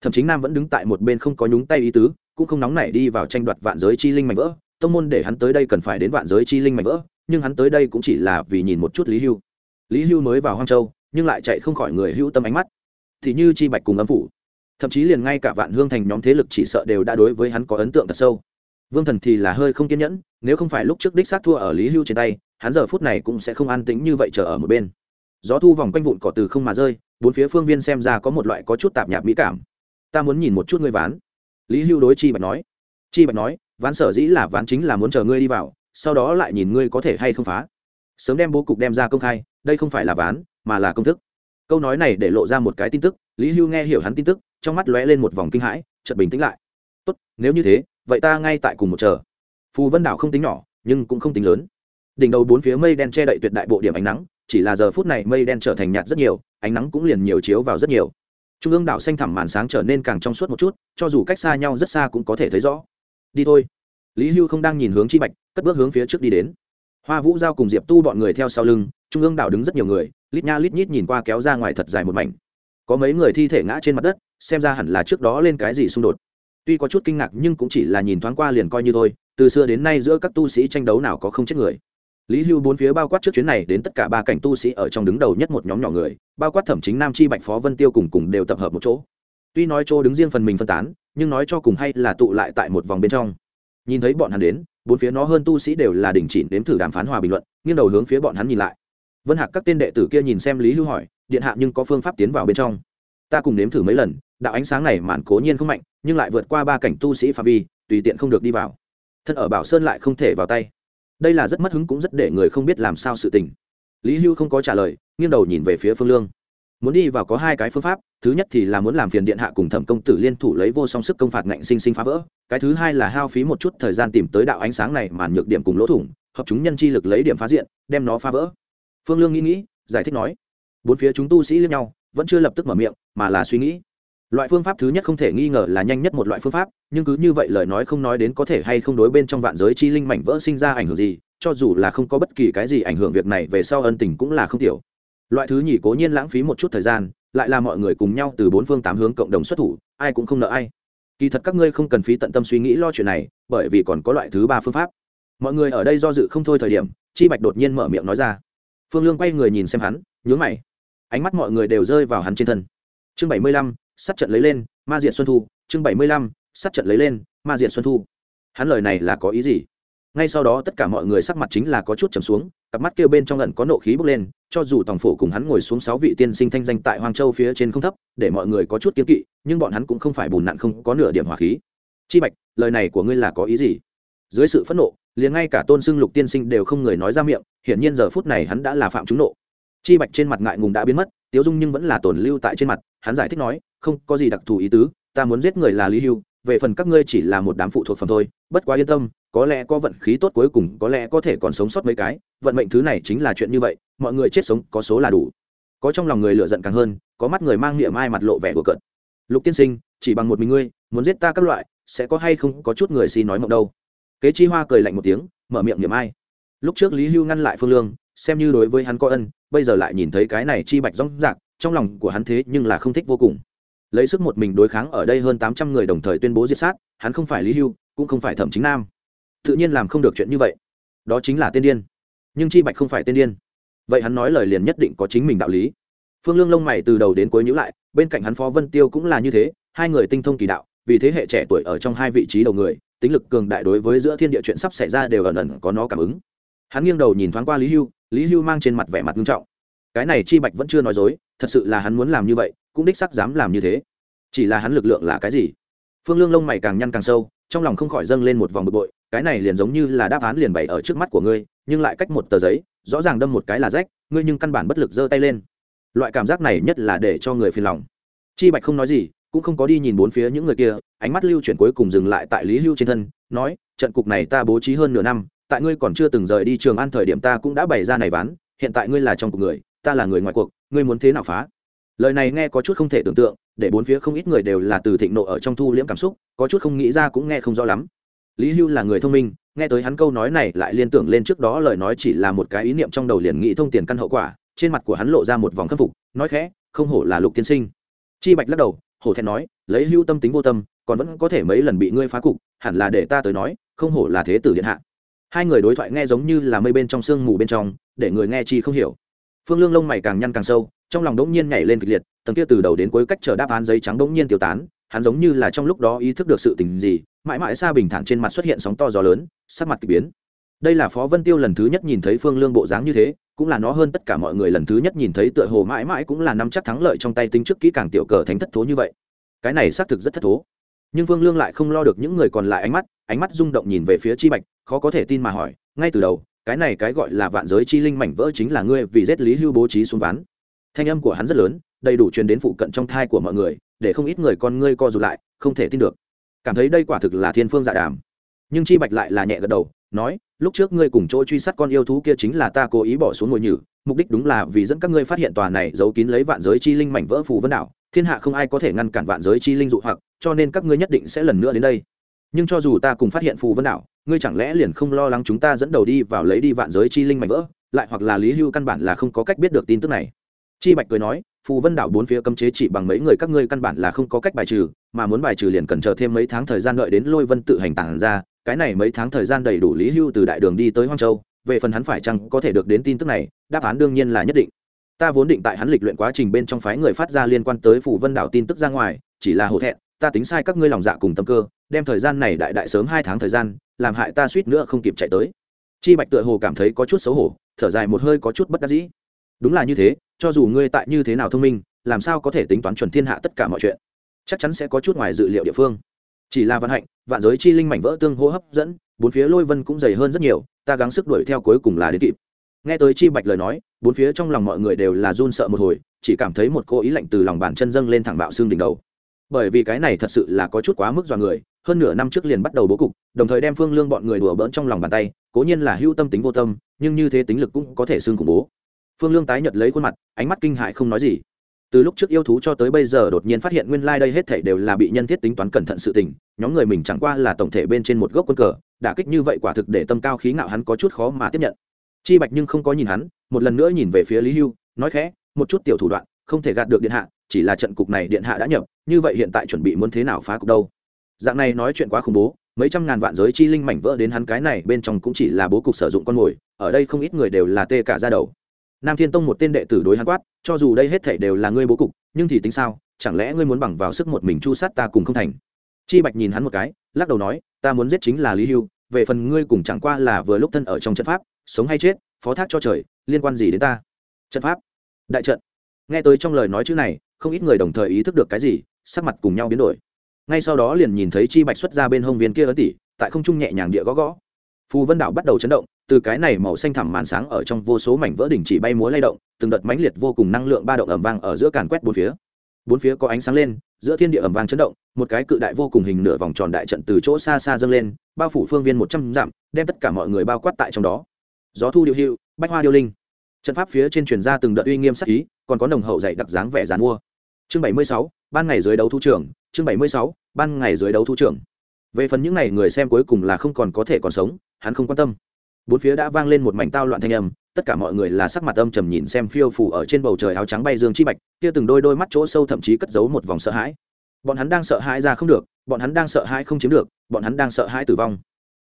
Speaker 1: Thậm chí nam vẫn đứng tại một bên không có nhúng tay ý tứ, cũng không nóng nảy đi vào tranh đoạt vạn giới chi linh mạnh vỡ. Tông môn để hắn tới đây cần phải đến vạn giới chi linh mạnh vỡ, nhưng hắn tới đây cũng chỉ là vì nhìn một chút lý hưu. Lý hưu mới vào hoang châu, nhưng lại chạy không khỏi người hưu tâm ánh mắt. Thì như chi bạch cùng âm phủ. Thậm chí liền ngay cả vạn hương thành nhóm thế lực chỉ sợ đều đã đối với hắn có ấn tượng thật sâu. Vương thần thì là hơi không kiên nhẫn, nếu không phải lúc trước đích sát thua ở lý hưu trên tay hắn giờ phút này cũng sẽ không an tĩnh như vậy chờ ở một bên. Gió thu vòng quanh vụn cỏ từ không mà rơi, bốn phía phương viên xem ra có một loại có chút tạp nhạp mỹ cảm. Ta muốn nhìn một chút ngươi ván. Lý hưu đối chi bạch nói. Chi bạch nói, ván sở dĩ là ván chính là muốn chờ ngươi đi vào, sau đó lại nhìn ngươi có thể hay không phá. Sớm đem bố cục đem ra công khai, đây không phải là ván, mà là công thức. Câu nói này để lộ ra một cái tin tức, lý hưu nghe hiểu hắn tin tức, trong mắt lóe lên một vòng kinh hãi, chợt bình tĩnh lại. Tốt, nếu như thế, vậy ta ngay tại cùng một chờ. Phù vân đảo không tính nhỏ, nhưng cũng không tính lớn đỉnh đầu bốn phía mây đen che đậy tuyệt đại bộ điểm ánh nắng, chỉ là giờ phút này mây đen trở thành nhạt rất nhiều, ánh nắng cũng liền nhiều chiếu vào rất nhiều. Trung ương đảo xanh thẳm màn sáng trở nên càng trong suốt một chút, cho dù cách xa nhau rất xa cũng có thể thấy rõ. Đi thôi. Lý hưu không đang nhìn hướng chi bạch, cất bước hướng phía trước đi đến. Hoa vũ giao cùng diệp tu bọn người theo sau lưng, trung ương đảo đứng rất nhiều người, lít nha lít nhít nhìn qua kéo ra ngoài thật dài một mảnh. Có mấy người thi thể ngã trên mặt đất, xem ra hẳn là trước đó lên cái gì xung đột. Tuy có chút kinh ngạc nhưng cũng chỉ là nhìn thoáng qua liền coi như thôi, từ xưa đến nay giữa các tu sĩ tranh đấu nào có không chết người lý hưu bốn phía bao quát trước chuyến này đến tất cả ba cảnh tu sĩ ở trong đứng đầu nhất một nhóm nhỏ người, bao quát thẩm chính nam, chi bạch, phó vân tiêu cùng cùng đều tập hợp một chỗ. Tuy nói chỗ đứng riêng phần mình phân tán, nhưng nói cho cùng hay là tụ lại tại một vòng bên trong. Nhìn thấy bọn hắn đến, bốn phía nó hơn tu sĩ đều là đình chỉ đếm thử đàm phán hòa bình luận, nghiêng đầu hướng phía bọn hắn nhìn lại. Vân hạc các tên đệ tử kia nhìn xem lý hưu hỏi, điện hạ nhưng có phương pháp tiến vào bên trong? Ta cùng nếm thử mấy lần, đạo ánh sáng này màn cố nhiên không mạnh, nhưng lại vượt qua ba cảnh tu sĩ pha vi, tùy tiện không được đi vào. Thân ở bảo sơn lại không thể vào tay đây là rất mất hứng cũng rất để người không biết làm sao sự tình. Lý hưu không có trả lời, nghiêng đầu nhìn về phía phương lương. Muốn đi vào có hai cái phương pháp, thứ nhất thì là muốn làm phiền điện hạ cùng thẩm công tử liên thủ lấy vô song sức công phạt ngạnh sinh sinh phá vỡ, cái thứ hai là hao phí một chút thời gian tìm tới đạo ánh sáng này màn nhược điểm cùng lỗ thủng, hợp chúng nhân chi lực lấy điểm phá diện, đem nó phá vỡ. Phương lương nghĩ nghĩ, giải thích nói, bốn phía chúng tu sĩ lẫn nhau, vẫn chưa lập tức mở miệng, mà là suy nghĩ loại phương pháp thứ nhất không thể nghi ngờ là nhanh nhất một loại phương pháp, nhưng cứ như vậy lời nói không nói đến có thể hay không đối bên trong vạn giới chi linh mảnh vỡ sinh ra ảnh hưởng gì, cho dù là không có bất kỳ cái gì ảnh hưởng việc này về sau ân tình cũng là không tiểu. Loại thứ nhì cố nhiên lãng phí một chút thời gian, lại là mọi người cùng nhau từ bốn phương tám hướng cộng đồng xuất thủ, ai cũng không nợ ai. Kỳ thật các ngươi không cần phí tận tâm suy nghĩ lo chuyện này, bởi vì còn có loại thứ ba phương pháp. Mọi người ở đây do dự không thôi thời điểm, chi bạch đột nhiên mở miệng nói ra. Phương lương quay người nhìn xem hắn, nhướng mày. Ánh mắt mọi người đều rơi vào hắn trên thân. Chương bảy mươi lăm sát trận lấy lên, ma diện xuân thu, chương bảy mươi lăm, sát trận lấy lên, ma diện xuân thu. Hắn lời này là có ý gì? Ngay sau đó tất cả mọi người sắc mặt chính là có chút trầm xuống, cặp mắt kêu bên trong lần có nộ khí bốc lên, cho dù tòng phổ cùng hắn ngồi xuống sáu vị tiên sinh thanh danh tại hoàng châu phía trên không thấp, để mọi người có chút kiếm kỵ, nhưng bọn hắn cũng không phải bùn nặn không có nửa điểm hỏa khí. Chi bạch, lời này của ngươi là có ý gì? Dưới sự phẫn nộ, liền ngay cả tôn xưng lục tiên sinh đều không người nói ra miệng, hiển nhiên giờ phút này hắn đã là phạm trúng nộ. Chi bạch trên mặt ngại ngùng đã biến mất tiếu dung nhưng vẫn là tồn lưu tại trên mặt, hắn giải thích nói, không, có gì đặc thù ý tứ, ta muốn giết người là lý hưu, về phần các ngươi chỉ là một đám phụ thuộc phẩm thôi, bất quá yên tâm, có lẽ có vận khí tốt cuối cùng, có lẽ có thể còn sống sót mấy cái, vận mệnh thứ này chính là chuyện như vậy, mọi người chết sống, có số là đủ. Có trong lòng người lựa giận càng hơn, có mắt người mang niệm ai mặt lộ vẻ của cận lục tiên sinh, chỉ bằng một mình ngươi, muốn giết ta các loại, sẽ có hay không, có chút người xin nói mộng đâu. Kế chi hoa cười lạnh một tiếng, mở miệng niệm ai. Lúc trước lý hưu ngăn lại phương lương xem như đối với hắn có ân, bây giờ lại nhìn thấy cái này chi bạch rong rạc, trong lòng của hắn thế nhưng là không thích vô cùng. Lấy sức một mình đối kháng ở đây hơn tám trăm người đồng thời tuyên bố diệt sát, hắn không phải lý hưu, cũng không phải thẩm chính nam. Tự nhiên làm không được chuyện như vậy. Đó chính là tiên điên. Nhưng chi bạch không phải tên điên. Vậy hắn nói lời liền nhất định có chính mình đạo lý. Phương lương lông mày từ đầu đến cuối nhữ lại, bên cạnh hắn phó vân tiêu cũng là như thế, hai người tinh thông kỳ đạo, vì thế hệ trẻ tuổi ở trong hai vị trí đầu người, tính lực cường đại đối với giữa thiên địa chuyện sắp xảy ra đều ẩn ẩn có nó cảm ứng. Hắn nghiêng đầu nhìn thoáng qua lý hưu lý hưu mang trên mặt vẻ mặt nghiêm trọng. Cái này chi bạch vẫn chưa nói dối, thật sự là hắn muốn làm như vậy, cũng đích sắc dám làm như thế. Chỉ là hắn lực lượng là cái gì? Phương lương lông mày càng nhăn càng sâu, trong lòng không khỏi dâng lên một vòng bực bội, cái này liền giống như là đáp án liền bày ở trước mắt của ngươi, nhưng lại cách một tờ giấy, rõ ràng đâm một cái là rách, ngươi nhưng căn bản bất lực giơ tay lên. Loại cảm giác này nhất là để cho người phiền lòng. Chi bạch không nói gì, cũng không có đi nhìn bốn phía những người kia, ánh mắt lưu chuyển cuối cùng dừng lại tại lý hưu trên thân, nói, trận cục này ta bố trí hơn nửa năm tại ngươi còn chưa từng rời đi trường an thời điểm ta cũng đã bày ra này ván, hiện tại ngươi là trong cuộc người, ta là người ngoài cuộc, ngươi muốn thế nào phá? Lời này nghe có chút không thể tưởng tượng, để bốn phía không ít người đều là từ thịnh nộ ở trong thu liễm cảm xúc, có chút không nghĩ ra cũng nghe không rõ lắm. Lý hưu là người thông minh, nghe tới hắn câu nói này lại liên tưởng lên trước đó lời nói chỉ là một cái ý niệm trong đầu liền nghĩ thông tiền căn hậu quả, trên mặt của hắn lộ ra một vòng khâm phục, nói khẽ, không hổ là lục tiên sinh. Chi bạch lắc đầu, hổ thẹn nói, lấy hưu tâm tính vô tâm, còn vẫn có thể mấy lần bị ngươi phá cục, hẳn là để ta tới nói, không hổ là thế tử điện hạ hai người đối thoại nghe giống như là mây bên trong sương mù bên trong, để người nghe chi không hiểu. Phương lương lông mày càng nhăn càng sâu, trong lòng đống nhiên nhảy lên kịch liệt, tầng kia từ đầu đến cuối cách chờ đáp án giấy trắng đống nhiên tiêu tán, hắn giống như là trong lúc đó ý thức được sự tình gì, mãi mãi xa bình thản trên mặt xuất hiện sóng to gió lớn, sắc mặt k ỳ biến. Đây là phó vân tiêu lần thứ nhất nhìn thấy phương lương bộ dáng như thế, cũng là nó hơn tất cả mọi người lần thứ nhất nhìn thấy tựa hồ mãi mãi cũng là nắm chắc thắng lợi trong tay tính trước kỹ càng tiểu cờ thánh thất thố như vậy. Cái này xác thực rất thất thố. Nhưng phương lương lại không lo được những người còn lại ánh mắt ánh mắt rung động nhìn về phía chi bạch khó có thể tin mà hỏi, ngay từ đầu, cái này cái gọi là vạn giới chi linh mảnh vỡ chính là ngươi vì giết lý hưu bố trí xuống ván. Thanh âm của hắn rất lớn, đầy đủ truyền đến phụ cận trong thai của mọi người, để không ít người con ngươi co rụt lại, không thể tin được. Cảm thấy đây quả thực là thiên phương dạ đàm. Nhưng chi bạch lại là nhẹ gật đầu, nói, lúc trước ngươi cùng chỗ truy sát con yêu thú kia chính là ta cố ý bỏ xuống ngồi nhử, mục đích đúng là vì dẫn các ngươi phát hiện tòa này giấu kín lấy vạn giới chi linh mảnh vỡ phù vân đảo. Thiên hạ không ai có thể ngăn cản vạn giới chi linh dụ hoặc, cho nên các ngươi nhất định sẽ lần nữa đến đây nhưng cho dù ta cùng phát hiện phù vân đảo, ngươi chẳng lẽ liền không lo lắng chúng ta dẫn đầu đi vào lấy đi vạn giới chi linh mảnh vỡ, lại hoặc là lý hưu căn bản là không có cách biết được tin tức này. Chi bạch cười nói, phù vân đảo bốn phía cấm chế chỉ bằng mấy người các ngươi căn bản là không có cách bài trừ, mà muốn bài trừ liền cần chờ thêm mấy tháng thời gian đợi đến lôi vân tự hành tản ra, cái này mấy tháng thời gian đầy đủ lý hưu từ đại đường đi tới hoang châu, về phần hắn phải chăng có thể được đến tin tức này, đáp án đương nhiên là nhất định. Ta vốn định tại hắn lịch luyện quá trình bên trong phái người phát ra liên quan tới phù vân đảo tin tức ra ngoài, chỉ là hổ thẹn ta tính sai các ngươi lòng dạ cùng tâm cơ, đem thời gian này đại đại sớm hai tháng thời gian, làm hại ta suýt nữa không kịp chạy tới. Chi bạch tựa hồ cảm thấy có chút xấu hổ, thở dài một hơi có chút bất đắc dĩ. Đúng là như thế, cho dù ngươi tại như thế nào thông minh, làm sao có thể tính toán chuẩn thiên hạ tất cả mọi chuyện? Chắc chắn sẽ có chút ngoài dự liệu địa phương. Chỉ là vận hạnh, vạn giới chi linh mảnh vỡ tương hô hấp dẫn, bốn phía lôi vân cũng dày hơn rất nhiều, ta gắng sức đuổi theo cuối cùng là đến kịp. Nghe tới chi bạch lời nói, bốn phía trong lòng mọi người đều là run sợ một hồi, chỉ cảm thấy một cô ý lạnh từ lòng bàn chân dâng lên thẳng bạo xương đỉnh đầu bởi vì cái này thật sự là có chút quá mức dọa người, hơn nửa năm trước liền bắt đầu bố cục, đồng thời đem phương lương bọn người đùa bỡn trong lòng bàn tay, cố nhiên là hưu tâm tính vô tâm, nhưng như thế tính lực cũng có thể xương khủng bố. Phương lương tái nhật lấy khuôn mặt, ánh mắt kinh hại không nói gì. Từ lúc trước yêu thú cho tới bây giờ đột nhiên phát hiện nguyên lai、like、đây hết thể đều là bị nhân thiết tính toán cẩn thận sự tình, nhóm người mình chẳng qua là tổng thể bên trên một gốc quân cờ, đả kích như vậy quả thực để tâm cao khí ngạo hắn có chút khó mà tiếp nhận. Chi bạch nhưng không có nhìn hắn, một lần nữa nhìn về phía lý hưu, nói khẽ, một chút tiểu thủ đoạn không thể gạt được điện hạ, chỉ là trận cục này điện hạ đã nhập, như vậy hiện tại chuẩn bị muốn thế nào phá cục đâu? Dạng này nói chuyện quá khủng bố, mấy trăm ngàn vạn giới chi linh mảnh vỡ đến hắn cái này bên trong cũng chỉ là bố cục sử dụng con mồi, ở đây không ít người đều là tê cả ra đầu. Nam thiên tông một tên đệ tử đối hắn quát, cho dù đây hết thảy đều là ngươi bố cục, nhưng thì tính sao, chẳng lẽ ngươi muốn bằng vào sức một mình chu sát ta cùng không thành? Chi bạch nhìn hắn một cái, lắc đầu nói, ta muốn giết chính là lý hưu, về phần ngươi cùng chẳng qua là vừa lúc thân ở trong trận pháp, sống hay chết, phó thác cho trời, liên quan gì đến ta? Trận pháp. Đại trận nghe tới trong lời nói chữ này, không ít người đồng thời ý thức được cái gì, sắc mặt cùng nhau biến đổi. Ngay sau đó liền nhìn thấy chi bạch xuất ra bên hông viên kia ấn tỷ tại không trung nhẹ nhàng địa gõ gõ. Phù vân đảo bắt đầu chấn động, từ cái này màu xanh thẳm màn sáng ở trong vô số mảnh vỡ đỉnh chỉ bay múa lay động, từng đợt mãnh liệt vô cùng năng lượng ba động ẩm vang ở giữa càn quét bốn phía. Bốn phía có ánh sáng lên, giữa thiên địa ẩm vang chấn động, một cái cự đại vô cùng hình nửa vòng tròn đại trận từ chỗ xa xa dâng lên, bao phủ phương viên một trăm dặm, đem tất cả mọi người bao quát tại trong đó. Gió thu điệu hiệu, bách hoa điêu linh trận pháp phía trên truyền ra từng đợt uy nghiêm sắc ý, còn có nồng hậu dạy đặc dáng vẻ dàn mua. Chương bảy mươi sáu, ban ngày dưới đấu thu trưởng, chương bảy mươi sáu, ban ngày dưới đấu thu trưởng. Về phần những n à y người xem cuối cùng là không còn có thể còn sống, hắn không quan tâm. Bốn phía đã vang lên một mảnh tao loạn thanh âm, tất cả mọi người là sắc mặt âm trầm nhìn xem phiêu phủ ở trên bầu trời áo trắng bay dương chi bạch, kia từng đôi đôi mắt chỗ sâu thậm chí cất giấu một vòng sợ hãi. Bọn hắn đang sợ hãi ra không được, bọn hắn đang sợ hãi không chiếm được, bọn hắn đang sợ hãi tử vong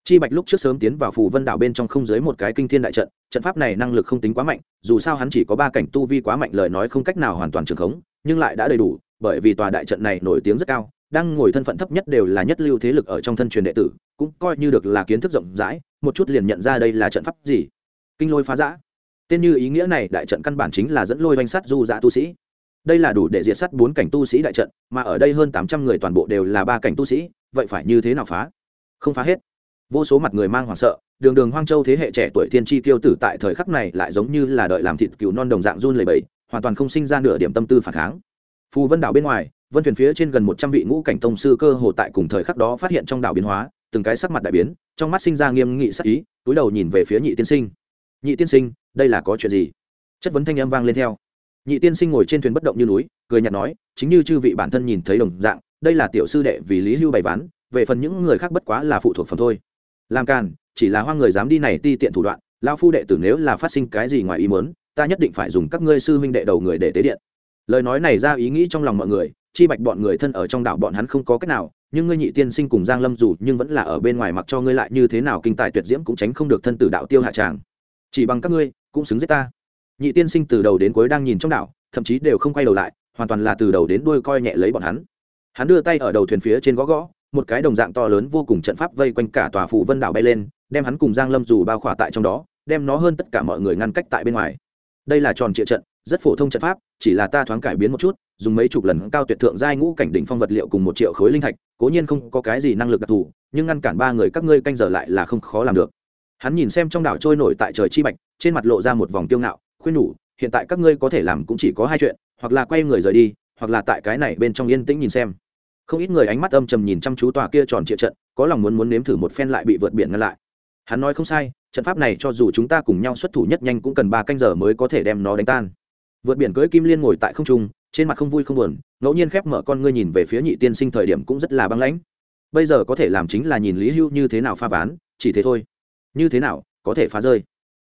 Speaker 1: chi bạch lúc trước sớm tiến vào phù vân đảo bên trong không dưới một cái kinh thiên đại trận trận pháp này năng lực không tính quá mạnh, dù sao hắn chỉ có ba cảnh tu vi quá mạnh lời nói không cách nào hoàn toàn trường khống, nhưng lại đã đầy đủ, bởi vì tòa đại trận này nổi tiếng rất cao, đang ngồi thân phận thấp nhất đều là nhất lưu thế lực ở trong thân truyền đệ tử, cũng coi như được là kiến thức rộng rãi, một chút liền nhận ra đây là trận pháp gì. Kinh lôi phá giã. Tên như ý nghĩa này đại trận căn bản chính là dẫn lôi oanh sắt du dã tu sĩ. Đây là đủ để diệt sắt bốn cảnh tu sĩ đại trận, mà ở đây hơn tám trăm người toàn bộ đều là ba cảnh tu sĩ, vậy phải như thế nào phá? Không phá hết vô số mặt người mang hoảng sợ, đường đường hoang châu thế hệ trẻ tuổi thiên tri tiêu tử tại thời khắc này lại giống như là đợi làm thịt cừu non đồng dạng run lầy bẫy hoàn toàn không sinh ra nửa điểm tâm tư phản kháng. Phù vân đảo bên ngoài, vân thuyền phía trên gần một trăm vị ngũ cảnh tông sư cơ hồ tại cùng thời khắc đó phát hiện trong đảo biến hóa, từng cái sắc mặt đại biến, trong mắt sinh ra nghiêm nghị sắc ý, túi đầu nhìn về phía nhị tiên sinh. Nhị tiên sinh, đây là có chuyện gì? Chất vấn thanh âm vang lên theo. Nhị tiên sinh ngồi trên thuyền bất động như núi, cười nhạt nói, chính như chư vị bản thân nhìn thấy đồng dạng, đây là tiểu sư đệ vì lý hưu bày ván, về phần những người khác bất quá là phụ thuộc phẩm thôi làm càn, chỉ là hoang người dám đi này ti tiện thủ đoạn lao phu đệ tử nếu là phát sinh cái gì ngoài ý muốn, ta nhất định phải dùng các ngươi sư huynh đệ đầu người để tế điện. Lời nói này ra ý nghĩ trong lòng mọi người, chi bạch bọn người thân ở trong đảo bọn hắn không có cách nào, nhưng ngươi nhị tiên sinh cùng giang lâm dù nhưng vẫn là ở bên ngoài mặc cho ngươi lại như thế nào kinh tài tuyệt diễm cũng tránh không được thân tử đạo tiêu hạ tràng. Chỉ bằng các ngươi, cũng xứng giết ta. Nhị tiên sinh từ đầu đến cuối đang nhìn trong đảo, thậm chí đều không quay đầu lại, hoàn toàn là từ đầu đến đuôi coi nhẹ lấy bọn hắn. Hắn đưa tay ở đầu thuyền phía trên gõ gõ một cái đồng dạng to lớn vô cùng trận pháp vây quanh cả tòa phụ vân đảo bay lên, đem hắn cùng giang lâm dù bao khỏa tại trong đó, đem nó hơn tất cả mọi người ngăn cách tại bên ngoài. Đây là tròn trịa trận, rất phổ thông trận pháp, chỉ là ta thoáng cải biến một chút, dùng mấy chục lần cao tuyệt thượng giai ngũ cảnh đỉnh phong vật liệu cùng một triệu khối linh thạch, cố nhiên không có cái gì năng lực đặc thù, nhưng ngăn cản ba người các ngươi canh giờ lại là không khó làm được. Hắn nhìn xem trong đảo trôi nổi tại trời chi bạch, trên mặt lộ ra một vòng tiêu ngạo, khuyên nhủ, hiện tại các ngươi có thể làm cũng chỉ có hai chuyện, hoặc là quay người rời đi, hoặc là tại cái này bên trong yên tĩnh nhìn xem không ít người ánh mắt âm trầm nhìn chăm chú tòa kia tròn trịa trận, có lòng muốn muốn nếm thử một phen lại bị vượt biển ngăn lại. Hắn nói không sai, trận pháp này cho dù chúng ta cùng nhau xuất thủ nhất nhanh cũng cần ba canh giờ mới có thể đem nó đánh tan. Vượt biển cưỡi kim liên ngồi tại không trung, trên mặt không vui không buồn, ngẫu nhiên khép mở con ngươi nhìn về phía nhị tiên sinh thời điểm cũng rất là băng lãnh. Bây giờ có thể làm chính là nhìn lý hưu như thế nào pha ván, chỉ thế thôi. Như thế nào, có thể phá rơi.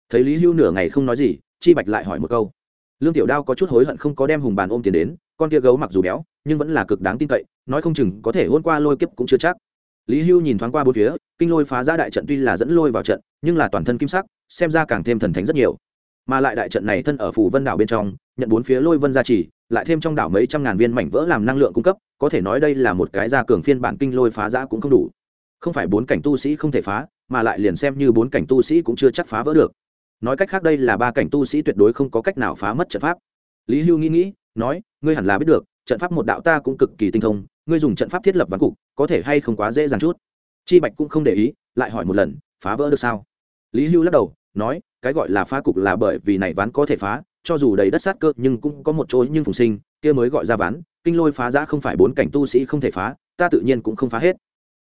Speaker 1: Thấy lý hưu nửa ngày không nói gì, chi bạch lại hỏi một câu. Lương tiểu đao có chút hối hận không có đem hùng bàn ôm tiền đến con kia gấu mặc dù béo, nhưng vẫn là cực đáng tin cậy, nói không chừng có thể hôn qua lôi kiếp cũng chưa chắc. Lý hưu nhìn thoáng qua bốn phía, kinh lôi phá ra đại trận tuy là dẫn lôi vào trận, nhưng là toàn thân kim sắc, xem ra càng thêm thần thánh rất nhiều. Mà lại đại trận này thân ở phủ vân đảo bên trong, nhận bốn phía lôi vân gia trì, lại thêm trong đảo mấy trăm ngàn viên mảnh vỡ làm năng lượng cung cấp, có thể nói đây là một cái gia cường phiên bản kinh lôi phá giã cũng không đủ. Không phải bốn cảnh tu sĩ không thể phá, mà lại liền xem như bốn cảnh tu sĩ cũng chưa chắc phá vỡ được. Nói cách khác đây là ba cảnh tu sĩ tuyệt đối không có cách nào phá mất trận pháp. Lý hưu nghĩ nghĩ nói, ngươi hẳn là biết được, trận pháp một đạo ta cũng cực kỳ tinh thông, ngươi dùng trận pháp thiết lập ván cục, có thể hay không quá dễ dàng chút? Chi bạch cũng không để ý, lại hỏi một lần, phá vỡ được sao? Lý hưu lắc đầu, nói, cái gọi là phá cục là bởi vì này ván có thể phá, cho dù đầy đất sát cơ, nhưng cũng có một chỗ nhưng phùng sinh, kia mới gọi ra ván, kinh lôi phá giã không phải bốn cảnh tu sĩ không thể phá, ta tự nhiên cũng không phá hết.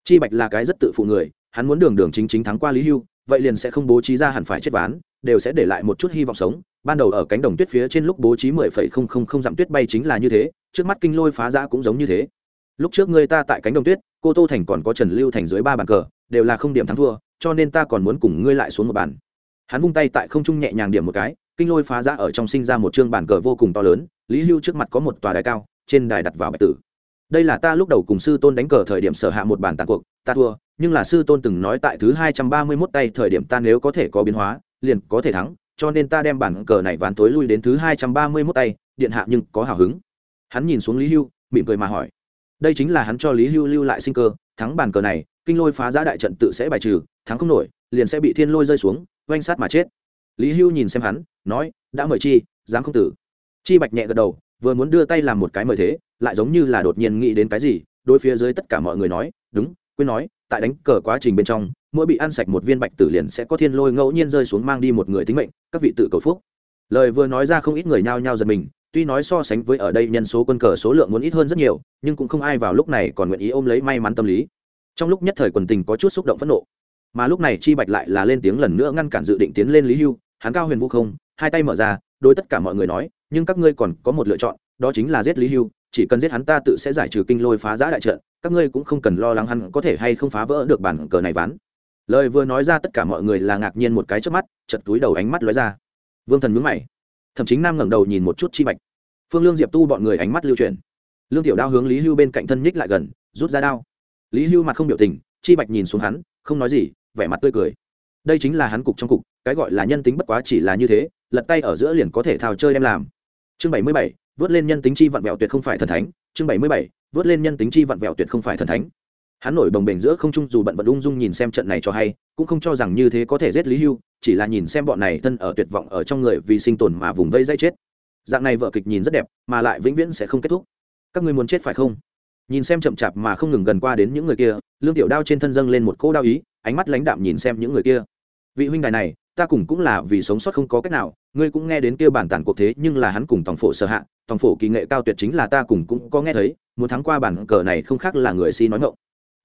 Speaker 1: Chi bạch là cái rất tự phụ người, hắn muốn đường đường chính chính thắng qua lý hưu vậy liền sẽ không bố trí ra hẳn phải chết ván, đều sẽ để lại một chút hy vọng sống. Ban đầu ở cánh đồng tuyết phía trên lúc bố trí mười phẩy không không không dặm tuyết bay chính là như thế, trước mắt kinh lôi phá giã cũng giống như thế. Lúc trước người ta tại cánh đồng tuyết, cô tô thành còn có trần lưu thành dưới ba bàn cờ, đều là không điểm thắng thua, cho nên ta còn muốn cùng ngươi lại xuống một bàn. Hắn vung tay tại không trung nhẹ nhàng điểm một cái, kinh lôi phá giã ở trong sinh ra một chương bàn cờ vô cùng to lớn, lý hưu trước mặt có một tòa đài cao, trên đài đặt vào bạch tử. Đây là ta lúc đầu cùng sư tôn đánh cờ thời điểm sở hạ một bàn tàn cuộc, ta thua nhưng là sư tôn từng nói tại thứ hai trăm ba mươi mốt tay thời điểm ta nếu có thể có biến hóa, liền có thể thắng, cho nên ta đem bản cờ này ván tối lui đến thứ hai trăm ba mươi mốt tay, điện hạ nhưng có hào hứng. Hắn nhìn xuống lý hưu, mỉm cười mà hỏi. Đây chính là hắn cho lý hưu lưu lại sinh cơ, thắng bản cờ này, kinh lôi phá giá đại trận tự sẽ bài trừ, thắng không nổi, liền sẽ bị thiên lôi rơi xuống, oanh sát mà chết. Lý hưu nhìn xem hắn, nói, đã mời chi, dám không tử? Chi bạch nhẹ gật đầu, vừa muốn đưa tay làm một cái mời thế, lại giống như là đột nhiên nghĩ đến cái gì, đối phía dưới tất cả mọi người nói, đúng, quên nói tại đánh cờ quá trình bên trong, mỗi bị ăn sạch một viên bạch tử liền sẽ có thiên lôi ngẫu nhiên rơi xuống mang đi một người tính mệnh, các vị tự cầu phúc. Lời vừa nói ra không ít người nhao nhao giật mình, tuy nói so sánh với ở đây nhân số quân cờ số lượng muốn ít hơn rất nhiều, nhưng cũng không ai vào lúc này còn nguyện ý ôm lấy may mắn tâm lý. Trong lúc nhất thời quần tình có chút xúc động phẫn nộ, mà lúc này chi bạch lại là lên tiếng lần nữa ngăn cản dự định tiến lên lý hưu, hắn cao huyền vũ không, hai tay mở ra, đối tất cả mọi người nói, nhưng các ngươi còn có một lựa chọn, đó chính là giết lý hưu chỉ cần giết hắn ta tự sẽ giải trừ kinh lôi phá giã đại trận, các ngươi cũng không cần lo lắng hắn có thể hay không phá vỡ được bản cờ này ván. Lời vừa nói ra tất cả mọi người là ngạc nhiên một cái trước mắt chật túi đầu ánh mắt lóe ra. Vương thần mướn mày, thậm chí nam ngẩng đầu nhìn một chút chi bạch. Phương lương diệp tu bọn người ánh mắt lưu truyền lương tiểu đao hướng lý hưu bên cạnh thân nhích lại gần, rút ra đao. Lý hưu mặt không biểu tình, chi bạch nhìn xuống hắn, không nói gì, vẻ mặt tươi cười. Đây chính là hắn cục trong cục, cái gọi là nhân tính bất quá chỉ là như thế, lật tay ở giữa liền có thể thao chơi đem làm. Chương bảy mươi bảy vớt lên nhân tính chi vặn vẹo tuyệt không phải thần thánh, chương bảy mươi bảy, vớt lên nhân tính chi vặn vẹo tuyệt không phải thần thánh. Hắn nổi bồng bềnh giữa không trung dù bận vận ung dung nhìn xem trận này cho hay, cũng không cho rằng như thế có thể giết lý hưu, chỉ là nhìn xem bọn này thân ở tuyệt vọng ở trong người vì sinh tồn mà vùng vây dây chết. Dạng này vợ kịch nhìn rất đẹp, mà lại vĩnh viễn sẽ không kết thúc. Các ngươi muốn chết phải không? Nhìn xem chậm chạp mà không ngừng gần qua đến những người kia, lương tiểu đao trên thân dâng lên một cỗ đao ý, ánh mắt lãnh đạm nhìn xem những người kia. Vị huynh đài này, ta cùng cũng là vì sống sót không có cách nào ngươi cũng nghe đến kia bản tản cuộc thế nhưng là hắn cùng tòng phổ sở hạ, tòng phổ kỳ nghệ cao tuyệt chính là ta cùng cũng có nghe thấy, muốn thắng qua bản cờ này không khác là người si nói ngộng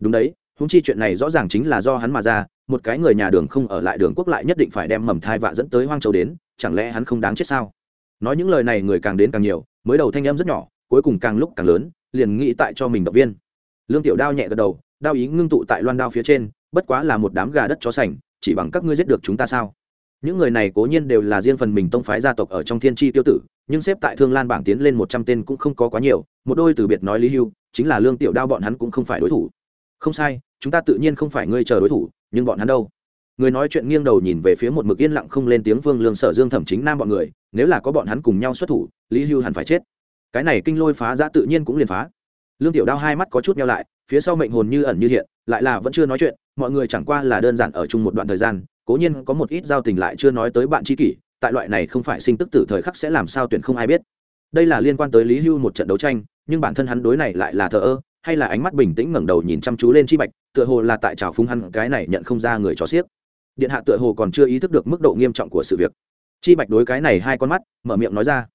Speaker 1: đúng đấy húng chi chuyện này rõ ràng chính là do hắn mà ra, một cái người nhà đường không ở lại đường quốc lại nhất định phải đem mầm thai vạ dẫn tới hoang châu đến, chẳng lẽ hắn không đáng chết sao? Nói những lời này người càng đến càng nhiều, mới đầu thanh em rất nhỏ, cuối cùng càng lúc càng lớn, liền nghĩ tại cho mình động viên. Lương tiểu đao nhẹ gật đầu, đao ý ngưng tụ tại loan đao phía trên, bất quá là một đám gà đất chó sành, chỉ bằng các ngươi giết được chúng ta sao? Những người này cố nhiên đều là riêng phần mình tông phái gia tộc ở trong thiên tri tiêu tử, nhưng xếp tại thương lan bảng tiến lên một trăm tên cũng không có quá nhiều, một đôi từ biệt nói lý hưu, chính là lương tiểu đao bọn hắn cũng không phải đối thủ. Không sai, chúng ta tự nhiên không phải ngươi chờ đối thủ, nhưng bọn hắn đâu? Người nói chuyện nghiêng đầu nhìn về phía một mực yên lặng không lên tiếng vương lương sở dương thẩm chính nam bọn người, nếu là có bọn hắn cùng nhau xuất thủ, lý hưu hẳn phải chết. Cái này kinh lôi phá giã tự nhiên cũng liền phá. Lương tiểu đao hai mắt có chút nhau lại, phía sau mệnh hồn như ẩn như hiện, lại là vẫn chưa nói chuyện, mọi người chẳng qua là đơn giản ở chung một đoạn thời gian cố nhiên có một ít giao tình lại chưa nói tới bạn tri kỷ, tại loại này không phải sinh tức tử thời khắc sẽ làm sao tuyển không ai biết. Đây là liên quan tới lý hưu một trận đấu tranh, nhưng bản thân hắn đối này lại là thờ ơ, hay là ánh mắt bình tĩnh ngẩng đầu nhìn chăm chú lên chi bạch, tựa hồ là tại trào phúng hắn, cái này nhận không ra người cho xiếc. Điện hạ tựa hồ còn chưa ý thức được mức độ nghiêm trọng của sự việc. Chi bạch đối cái này hai con mắt, mở miệng nói ra.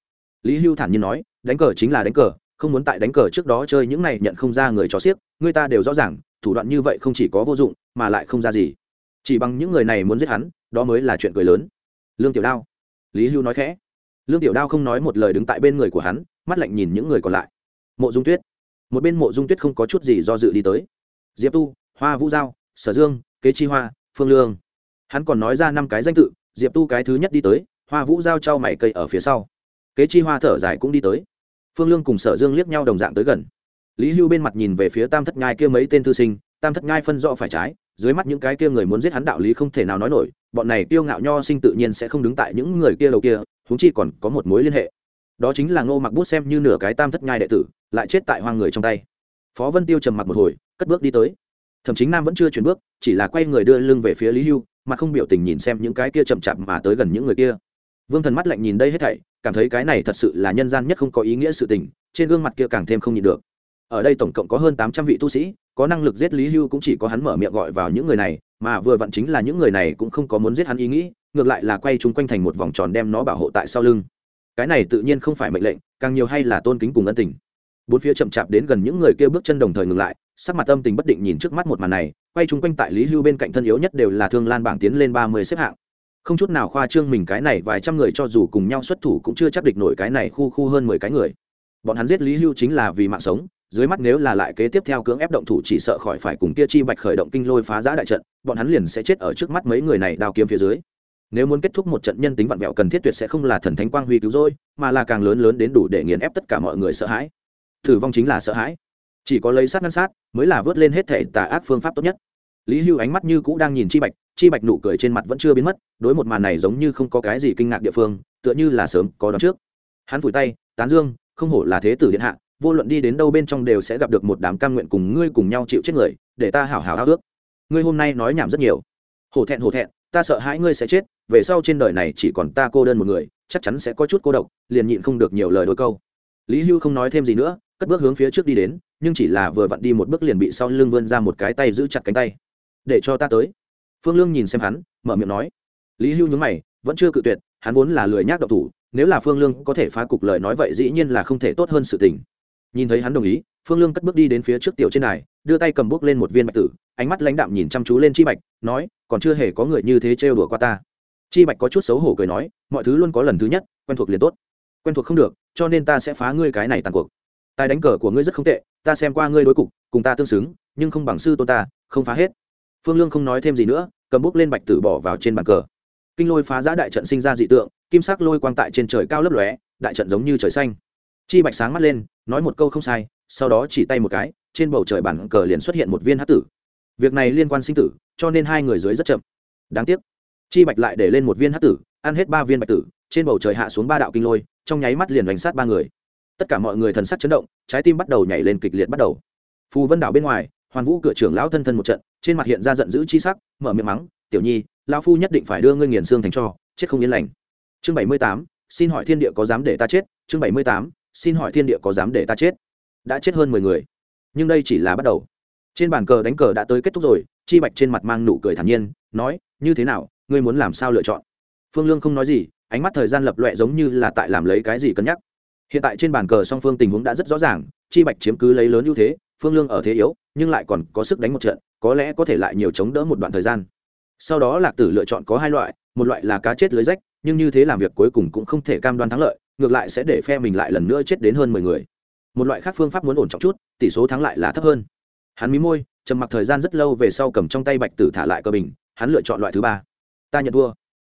Speaker 1: Lý hưu thản nhiên nói, đánh cờ chính là đánh cờ, không muốn tại đánh cờ trước đó chơi những này nhận không ra người cho xiếc, người ta đều rõ ràng, thủ đoạn như vậy không chỉ có vô dụng, mà lại không ra gì chỉ bằng những người này muốn giết hắn, đó mới là chuyện cười lớn. Lương tiểu đao. Lý hưu nói khẽ. Lương tiểu đao không nói một lời đứng tại bên người của hắn, mắt lạnh nhìn những người còn lại. Mộ dung tuyết. Một bên mộ dung tuyết không có chút gì do dự đi tới. Diệp tu, hoa vũ giao, sở dương, kế chi hoa, phương lương. Hắn còn nói ra năm cái danh tự, diệp tu cái thứ nhất đi tới, hoa vũ giao trao mày cây ở phía sau. Kế chi hoa thở dài cũng đi tới. Phương lương cùng sở dương liếc nhau đồng dạng tới gần. Lý hưu bên mặt nhìn về phía tam thất nhai kia mấy tên thư sinh, tam thất nhai phân rõ phải trái dưới mắt những cái kia người muốn giết hắn đạo lý không thể nào nói nổi, bọn này tiêu ngạo nho sinh tự nhiên sẽ không đứng tại những người kia đầu kia húng chi còn có một mối liên hệ. Đó chính là ngô mặc bút xem như nửa cái tam thất nhai đệ tử, lại chết tại hoang người trong tay. Phó vân tiêu trầm mặc một hồi, cất bước đi tới. Thậm chí nam vẫn chưa chuyển bước, chỉ là quay người đưa lưng về phía lý hưu, mà không biểu tình nhìn xem những cái kia chậm chạp mà tới gần những người kia. Vương thần mắt lạnh nhìn đây hết thảy, cảm thấy cái này thật sự là nhân gian nhất không có ý nghĩa sự tình, trên gương mặt kia càng thêm không nhịn được. Ở đây tổng cộng có hơn tám trăm vị tu sĩ có năng lực giết lý hưu cũng chỉ có hắn mở miệng gọi vào những người này, mà vừa vặn chính là những người này cũng không có muốn giết hắn ý nghĩ, ngược lại là quay chúng quanh thành một vòng tròn đem nó bảo hộ tại sau lưng. Cái này tự nhiên không phải mệnh lệnh, càng nhiều hay là tôn kính cùng ân tình. Bốn phía chậm chạp đến gần những người kia bước chân đồng thời ngừng lại, sắc mặt âm tình bất định nhìn trước mắt một màn này, quay chung quanh tại lý hưu bên cạnh thân yếu nhất đều là thương lan bảng tiến lên ba mươi xếp hạng. Không chút nào khoa trương mình cái này vài trăm người cho dù cùng nhau xuất thủ cũng chưa chắc địch nổi cái này khu khu hơn mười cái người. Bọn hắn giết lý hưu chính là vì mạng sống dưới mắt nếu là lại kế tiếp theo cưỡng ép động thủ chỉ sợ khỏi phải cùng kia chi bạch khởi động kinh lôi phá giã đại trận, bọn hắn liền sẽ chết ở trước mắt mấy người này đao kiếm phía dưới. Nếu muốn kết thúc một trận nhân tính vặn vẹo cần thiết tuyệt sẽ không là thần thánh quang huy cứu rỗi, mà là càng lớn lớn đến đủ để nghiền ép tất cả mọi người sợ hãi. Thử vong chính là sợ hãi. Chỉ có lấy sát ngăn sát mới là vớt lên hết thể tà ác phương pháp tốt nhất. Lý hưu ánh mắt như cũ đang nhìn chi bạch chi bạch nụ cười trên mặt vẫn chưa biến mất, đối một màn này giống như không có cái gì kinh ngạc địa phương, tựa như là sớm có đón trước. Hắn vùi tay, tán dương, không hổ là thế tử điện hạ vô luận đi đến đâu bên trong đều sẽ gặp được một đám cam nguyện cùng ngươi cùng nhau chịu chết người, để ta hảo hảo hao ước. Ngươi hôm nay nói nhảm rất nhiều. Hổ thẹn hổ thẹn, ta sợ hãi ngươi sẽ chết, về sau trên đời này chỉ còn ta cô đơn một người, chắc chắn sẽ có chút cô độc, liền nhịn không được nhiều lời đôi câu. Lý hưu không nói thêm gì nữa, cất bước hướng phía trước đi đến, nhưng chỉ là vừa vặn đi một bước liền bị sau lưng vươn ra một cái tay giữ chặt cánh tay. Để cho ta tới. Phương lương nhìn xem hắn, mở miệng nói. Lý hưu nhúng mày, vẫn chưa cự tuyệt, hắn vốn là lười nhác độc thủ, nếu là phương lương có thể phá cục lời nói vậy dĩ nhiên là không thể tốt hơn sự tình nhìn thấy hắn đồng ý, phương lương cất bước đi đến phía trước tiểu trên đài, đưa tay cầm bút lên một viên bạch tử, ánh mắt lãnh đạm nhìn chăm chú lên chi bạch, nói, còn chưa hề có người như thế trêu đùa qua ta. Chi bạch có chút xấu hổ cười nói, mọi thứ luôn có lần thứ nhất, quen thuộc liền tốt. Quen thuộc không được, cho nên ta sẽ phá ngươi cái này tàn cuộc. Tài đánh cờ của ngươi rất không tệ, ta xem qua ngươi đối cục, cùng ta tương xứng, nhưng không bằng sư tôn ta, không phá hết. Phương lương không nói thêm gì nữa, cầm bút lên bạch tử bỏ vào trên bàn cờ. Kinh lôi phá giã đại trận sinh ra dị tượng, kim sắc lôi quang tại trên trời cao lấp lóe, đại trận giống như trời xanh. Chi bạch sáng mắt lên nói một câu không sai, sau đó chỉ tay một cái, trên bầu trời bản cờ liền xuất hiện một viên hát tử. Việc này liên quan sinh tử, cho nên hai người dưới rất chậm. Đáng tiếc, chi bạch lại để lên một viên hát tử, ăn hết ba viên bạch tử, trên bầu trời hạ xuống ba đạo kinh lôi, trong nháy mắt liền đánh sát ba người. Tất cả mọi người thần sắc chấn động, trái tim bắt đầu nhảy lên kịch liệt bắt đầu. Phù vân đảo bên ngoài, hoàn vũ cửa trưởng lão thân thân một trận, trên mặt hiện ra giận dữ chi sắc, mở miệng mắng, tiểu nhi, lão phu nhất định phải đưa ngươi nghiền xương thành cho, chết không yên lành. Chương bảy mươi tám, xin hỏi thiên địa có dám để ta chết? Chương bảy mươi tám xin hỏi thiên địa có dám để ta chết? Đã chết hơn mười người. Nhưng đây chỉ là bắt đầu. Trên bàn cờ đánh cờ đã tới kết thúc rồi, chi bạch trên mặt mang nụ cười thản nhiên, nói, như thế nào, ngươi muốn làm sao lựa chọn? Phương lương không nói gì, ánh mắt thời gian lập loẹ giống như là tại làm lấy cái gì cân nhắc. Hiện tại trên bàn cờ song phương tình huống đã rất rõ ràng, chi bạch chiếm cứ lấy lớn ưu thế, phương lương ở thế yếu, nhưng lại còn có sức đánh một trận, có lẽ có thể lại nhiều chống đỡ một đoạn thời gian. Sau đó lạc tử lựa chọn có hai loại, một loại là cá chết lưới rách, nhưng như thế làm việc cuối cùng cũng không thể cam đoan thắng lợi ngược lại sẽ để phe mình lại lần nữa chết đến hơn mười người. Một loại khác phương pháp muốn ổn trọng chút, tỷ số thắng lại là thấp hơn. Hắn mí môi, trầm mặc thời gian rất lâu về sau cầm trong tay bạch tử thả lại cơ bình, hắn lựa chọn loại thứ ba. Ta nhận thua.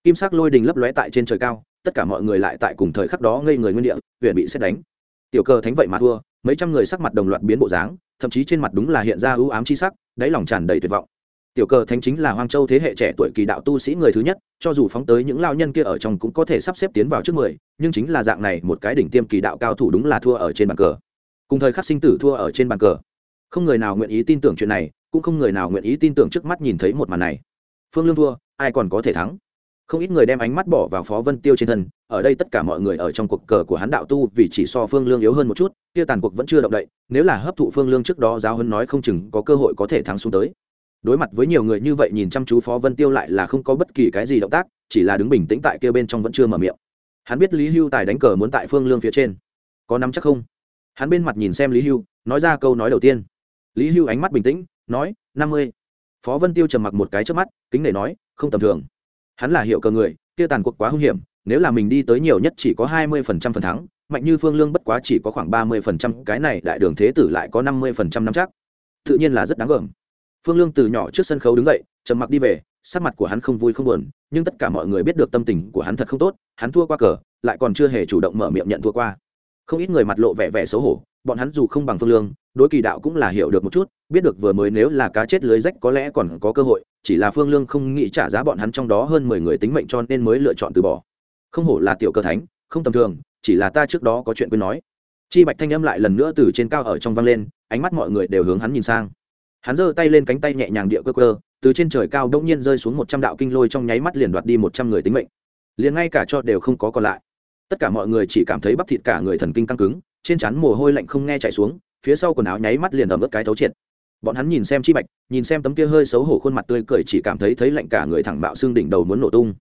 Speaker 1: Kim sắc lôi đình lấp lóe tại trên trời cao, tất cả mọi người lại tại cùng thời khắc đó ngây người nguyên địa huyện bị xét đánh. Tiểu cờ thánh vậy mà thua, mấy trăm người sắc mặt đồng loạt biến bộ dáng, thậm chí trên mặt đúng là hiện ra ưu ám chi sắc, đáy lòng tràn đầy tuyệt vọng tiểu cờ thánh chính là hoang châu thế hệ trẻ tuổi kỳ đạo tu sĩ người thứ nhất, cho dù phóng tới những lao nhân kia ở trong cũng có thể sắp xếp tiến vào trước mười, nhưng chính là dạng này một cái đỉnh tiêm kỳ đạo cao thủ đúng là thua ở trên bàn cờ. Cùng thời khắc sinh tử thua ở trên bàn cờ. Không người nào nguyện ý tin tưởng chuyện này, cũng không người nào nguyện ý tin tưởng trước mắt nhìn thấy một màn này. Phương lương thua, ai còn có thể thắng? Không ít người đem ánh mắt bỏ vào phó vân tiêu trên thân, ở đây tất cả mọi người ở trong cuộc cờ của hắn đạo tu vì chỉ so phương lương yếu hơn một chút, kia tàn cuộc vẫn chưa động đậy, nếu là hấp thụ phương lương trước đó giáo hơn nói không chừng có cơ hội có thể thắng xuống tới đối mặt với nhiều người như vậy nhìn chăm chú phó vân tiêu lại là không có bất kỳ cái gì động tác, chỉ là đứng bình tĩnh tại kia bên trong vẫn chưa mở miệng. Hắn biết lý hưu tài đánh cờ muốn tại phương lương phía trên. Có nắm chắc không? Hắn bên mặt nhìn xem lý hưu, nói ra câu nói đầu tiên. Lý hưu ánh mắt bình tĩnh, nói, năm mươi. Phó vân tiêu trầm mặc một cái trước mắt, kính để nói, không tầm thường. Hắn là hiệu cờ người, kia tàn cuộc quá hung hiểm, nếu là mình đi tới nhiều nhất chỉ có hai mươi phần trăm phần thắng, mạnh như phương lương bất quá chỉ có khoảng ba mươi phần trăm, cái này đại đường thế tử lại có năm mươi phần trăm nắm chắc. Tự nhiên là rất đáng gờm phương lương từ nhỏ trước sân khấu đứng dậy, trầm mặc đi về, sắc mặt của hắn không vui không buồn, nhưng tất cả mọi người biết được tâm tình của hắn thật không tốt, hắn thua qua cờ, lại còn chưa hề chủ động mở miệng nhận thua qua. Không ít người mặt lộ vẻ vẻ xấu hổ, bọn hắn dù không bằng phương lương, đối kỳ đạo cũng là hiểu được một chút, biết được vừa mới nếu là cá chết lưới rách có lẽ còn có cơ hội, chỉ là phương lương không nghĩ trả giá bọn hắn trong đó hơn mười người tính mệnh cho nên mới lựa chọn từ bỏ. Không hổ là tiểu cơ thánh, không tầm thường, chỉ là ta trước đó có chuyện quên nói. Chi bạch thanh âm lại lần nữa từ trên cao ở trong vang lên, ánh mắt mọi người đều hướng hắn nhìn sang hắn giơ tay lên cánh tay nhẹ nhàng địa cơ cơ từ trên trời cao đông nhiên rơi xuống một trăm đạo kinh lôi trong nháy mắt liền đoạt đi một trăm người tính mệnh. Liền ngay cả cho đều không có còn lại. Tất cả mọi người chỉ cảm thấy bắp thịt cả người thần kinh căng cứng, trên chắn mồ hôi lạnh không nghe chạy xuống, phía sau quần áo nháy mắt liền ẩm ướt cái thấu triệt. Bọn hắn nhìn xem chi bạch, nhìn xem tấm kia hơi xấu hổ khuôn mặt tươi cười chỉ cảm thấy thấy lạnh cả người thẳng bạo xương đỉnh đầu muốn nổ tung.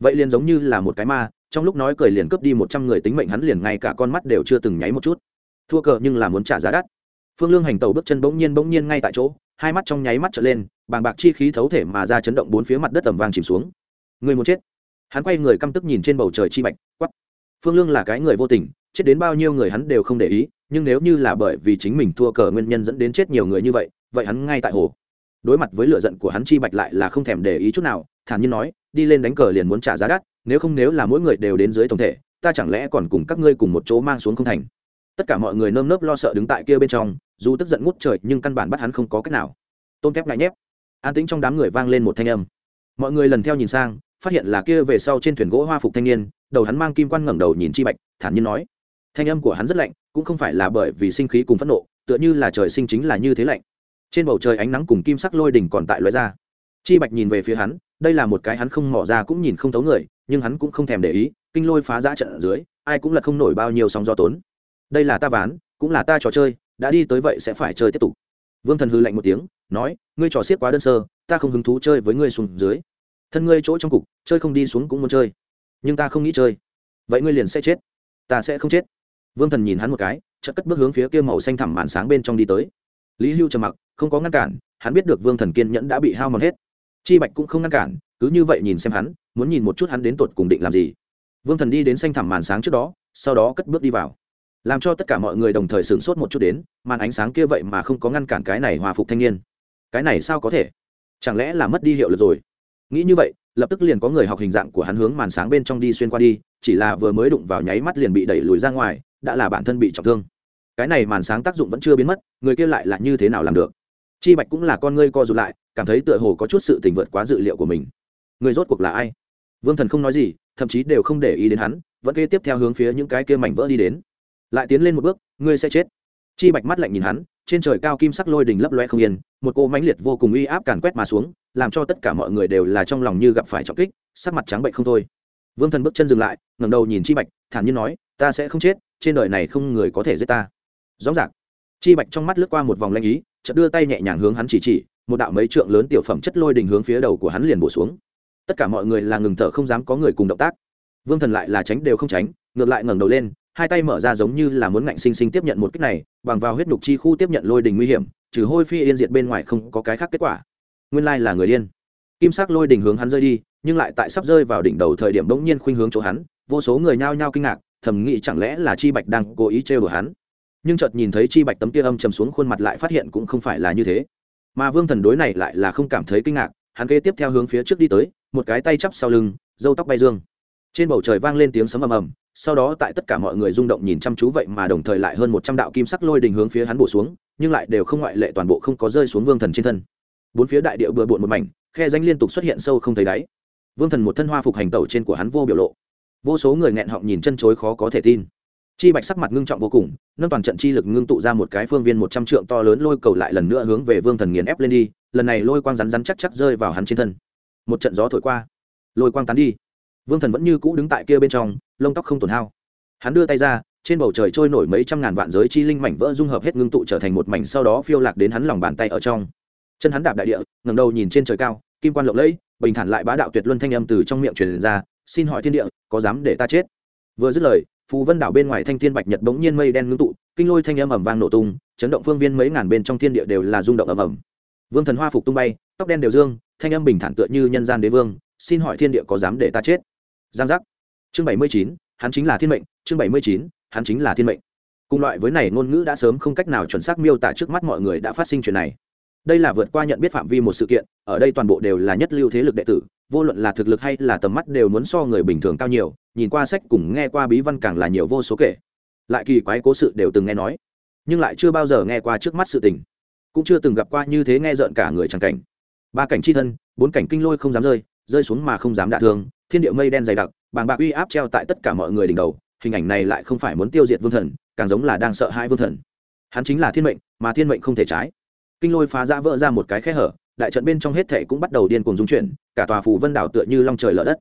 Speaker 1: Vậy liền giống như là một cái ma, trong lúc nói cười liền cướp đi một trăm người tính mệnh hắn liền ngay cả con mắt đều chưa từng nháy một chút. Thua cờ nhưng là muốn trả giá đắt phương lương hành tàu bước chân bỗng nhiên bỗng nhiên ngay tại chỗ, hai mắt trong nháy mắt trở lên, bàng bạc chi khí thấu thể mà ra chấn động bốn phía mặt đất tầm vang chìm xuống. Người muốn chết. Hắn quay người căm tức nhìn trên bầu trời chi bạch quắp phương lương là cái người vô tình, chết đến bao nhiêu người hắn đều không để ý, nhưng nếu như là bởi vì chính mình thua cờ nguyên nhân dẫn đến chết nhiều người như vậy vậy hắn ngay tại hồ. Đối mặt với lựa giận của hắn chi bạch lại là không thèm để ý chút nào, thản nhiên nói, đi lên đánh cờ liền muốn trả giá đắt, nếu không nếu là mỗi người đều đến dưới tổng thể, ta chẳng lẽ còn cùng các ngươi cùng một chỗ mang xuống không thành? Tất cả mọi người nơm nớp lo sợ đứng tại kia bên trong, dù tức giận ngút trời nhưng căn bản bắt hắn không có cách nào. Tôn thép ngại nhép. An tĩnh trong đám người vang lên một thanh âm. Mọi người lần theo nhìn sang, phát hiện là kia về sau trên thuyền gỗ hoa phục thanh niên, đầu hắn mang kim quan ngẩng đầu nhìn chi bạch, thản nhiên nói. Thanh âm của hắn rất lạnh, cũng không phải là bởi vì sinh khí cùng phẫn nộ, tựa như là trời sinh chính là như thế lạnh. Trên bầu trời ánh nắng cùng kim sắc lôi đỉnh còn tại loại ra. Chi bạch nhìn về phía hắn, đây là một cái hắn không mỏ ra cũng nhìn không thấu người, nhưng hắn cũng không thèm để ý, kinh lôi phá giã trận ở dưới, ai cũng là không nổi bao nhiêu sóng do tốn đây là ta ván, cũng là ta trò chơi, đã đi tới vậy sẽ phải chơi tiếp tục. Vương thần hư lạnh một tiếng, nói, ngươi trò xiết quá đơn sơ, ta không hứng thú chơi với ngươi xuống dưới. Thân ngươi chỗ trong cục, chơi không đi xuống cũng muốn chơi. Nhưng ta không nghĩ chơi. Vậy ngươi liền sẽ chết. Ta sẽ không chết. Vương thần nhìn hắn một cái, chợt cất bước hướng phía kia màu xanh thẳm màn sáng bên trong đi tới. Lý hưu trầm mặc, không có ngăn cản, hắn biết được vương thần kiên nhẫn đã bị hao mòn hết. Chi bạch cũng không ngăn cản, cứ như vậy nhìn xem hắn, muốn nhìn một chút hắn đến tột cùng định làm gì. Vương thần đi đến xanh thẳm màn sáng trước đó, sau đó cất bước đi vào làm cho tất cả mọi người đồng thời sửng sốt một chút đến, màn ánh sáng kia vậy mà không có ngăn cản cái này hòa phục thanh niên. Cái này sao có thể? Chẳng lẽ là mất đi hiệu lực rồi? Nghĩ như vậy, lập tức liền có người học hình dạng của hắn hướng màn sáng bên trong đi xuyên qua đi, chỉ là vừa mới đụng vào nháy mắt liền bị đẩy lùi ra ngoài, đã là bản thân bị trọng thương. Cái này màn sáng tác dụng vẫn chưa biến mất, người kia lại là như thế nào làm được? Chi bạch cũng là con ngươi co rụt lại, cảm thấy tựa hồ có chút sự tình vượt quá dự liệu của mình. Người rốt cuộc là ai? Vương thần không nói gì, thậm chí đều không để ý đến hắn, vẫn kế tiếp theo hướng phía những cái kia mảnh vỡ đi đến lại tiến lên một bước, ngươi sẽ chết. Chi bạch mắt lạnh nhìn hắn, trên trời cao kim sắc lôi đình lấp loe không yên, một cô mãnh liệt vô cùng uy áp càn quét mà xuống, làm cho tất cả mọi người đều là trong lòng như gặp phải trọng kích, sắc mặt trắng bệnh không thôi. Vương thần bước chân dừng lại, ngẩng đầu nhìn chi bạch, thản nhiên nói, ta sẽ không chết, trên đời này không người có thể giết ta. Rõ ràng, chi bạch trong mắt lướt qua một vòng lanh ý, chợt đưa tay nhẹ nhàng hướng hắn chỉ chỉ, một đạo mấy trượng lớn tiểu phẩm chất lôi đình hướng phía đầu của hắn liền bổ xuống. Tất cả mọi người là ngừng thở không dám có người cùng động tác. Vương thần lại là tránh đều không tránh, ngược lại ngẩng đầu lên hai tay mở ra giống như là muốn ngạnh sinh sinh tiếp nhận một kích này, bằng vào huyết nhục chi khu tiếp nhận lôi đình nguy hiểm, trừ hôi phi yên diệt bên ngoài không có cái khác kết quả. Nguyên lai là người điên. Kim sắc lôi đình hướng hắn rơi đi, nhưng lại tại sắp rơi vào đỉnh đầu thời điểm bỗng nhiên khuynh hướng chỗ hắn, vô số người nhao nhao kinh ngạc, thầm nghĩ chẳng lẽ là chi bạch đang cố ý trêu đùa hắn. Nhưng chợt nhìn thấy chi bạch tấm kia âm trầm xuống khuôn mặt lại phát hiện cũng không phải là như thế. Mà vương thần đối này lại là không cảm thấy kinh ngạc, hắn kế tiếp theo hướng phía trước đi tới, một cái tay chắp sau lưng dâu tóc bay dương. Trên bầu trời vang lên tiếng sấm ầm ầm sau đó tại tất cả mọi người rung động nhìn chăm chú vậy mà đồng thời lại hơn một trăm đạo kim sắc lôi đình hướng phía hắn bổ xuống, nhưng lại đều không ngoại lệ toàn bộ không có rơi xuống vương thần trên thân. Bốn phía đại địa bừa bộn một mảnh, khe danh liên tục xuất hiện sâu không thấy đáy. Vương thần một thân hoa phục hành tẩu trên của hắn vô biểu lộ. Vô số người nghẹn họng nhìn chân chối khó có thể tin. Chi bạch sắc mặt ngưng trọng vô cùng, nâng toàn trận chi lực ngưng tụ ra một cái phương viên một trăm trượng to lớn lôi cầu lại lần nữa hướng về vương thần nghiền ép lên đi, lần này lôi quang rắn rắn chắc chắc rơi vào hắn trên thân. Một trận gió thổi qua, lôi quang tán đi vương thần vẫn như cũ đứng tại kia bên trong, lông tóc không tổn hao. Hắn đưa tay ra, trên bầu trời trôi nổi mấy trăm ngàn vạn giới chi linh mảnh vỡ dung hợp hết ngưng tụ trở thành một mảnh, sau đó phiêu lạc đến hắn lòng bàn tay ở trong. Chân hắn đạp đại địa ngầm đầu nhìn trên trời cao, kim quan lộng lẫy, bình thản lại bá đạo tuyệt luân thanh âm từ trong miệng truyền ra, xin hỏi thiên địa, có dám để ta chết? Vừa dứt lời, phù vân đảo bên ngoài thanh thiên bạch nhật bỗng nhiên mây đen ngưng tụ, kinh lôi thanh âm ầm vang nổ tung, chấn động phương viên mấy ngàn bên trong thiên địa đều là rung động ầm ầm. Vương thần hoa phục tung bay, tóc đen đều dương, thanh âm bình thản tựa như nhân gian đế vương xin hỏi thiên địa có dám để ta chết? Giang giác. Chương bảy mươi chín, hắn chính là thiên mệnh, chương bảy mươi chín, hắn chính là thiên mệnh. Cùng loại với này, ngôn ngữ đã sớm không cách nào chuẩn xác miêu tả trước mắt mọi người đã phát sinh chuyện này. Đây là vượt qua nhận biết phạm vi một sự kiện, ở đây toàn bộ đều là nhất lưu thế lực đệ tử, vô luận là thực lực hay là tầm mắt đều muốn so người bình thường cao nhiều, nhìn qua sách cùng nghe qua bí văn càng là nhiều vô số kể. Lại kỳ quái cố sự đều từng nghe nói, nhưng lại chưa bao giờ nghe qua trước mắt sự tình. Cũng chưa từng gặp qua như thế nghe rợn cả người chẳng cảnh. Ba cảnh c h i thân, bốn cảnh kinh lôi không dám rơi rơi xuống mà không dám đả thương, thiên địa mây đen dày đặc, bàng bạc uy áp treo tại tất cả mọi người đỉnh đầu, hình ảnh này lại không phải muốn tiêu diệt vương thần, càng giống là đang sợ hai vương thần. Hắn chính là thiên mệnh, mà thiên mệnh không thể trái. Kinh lôi phá ra vỡ ra một cái khe hở, đại trận bên trong hết thảy cũng bắt đầu điên cuồng dung chuyển, cả tòa phủ vân đảo tựa như long trời lở đất.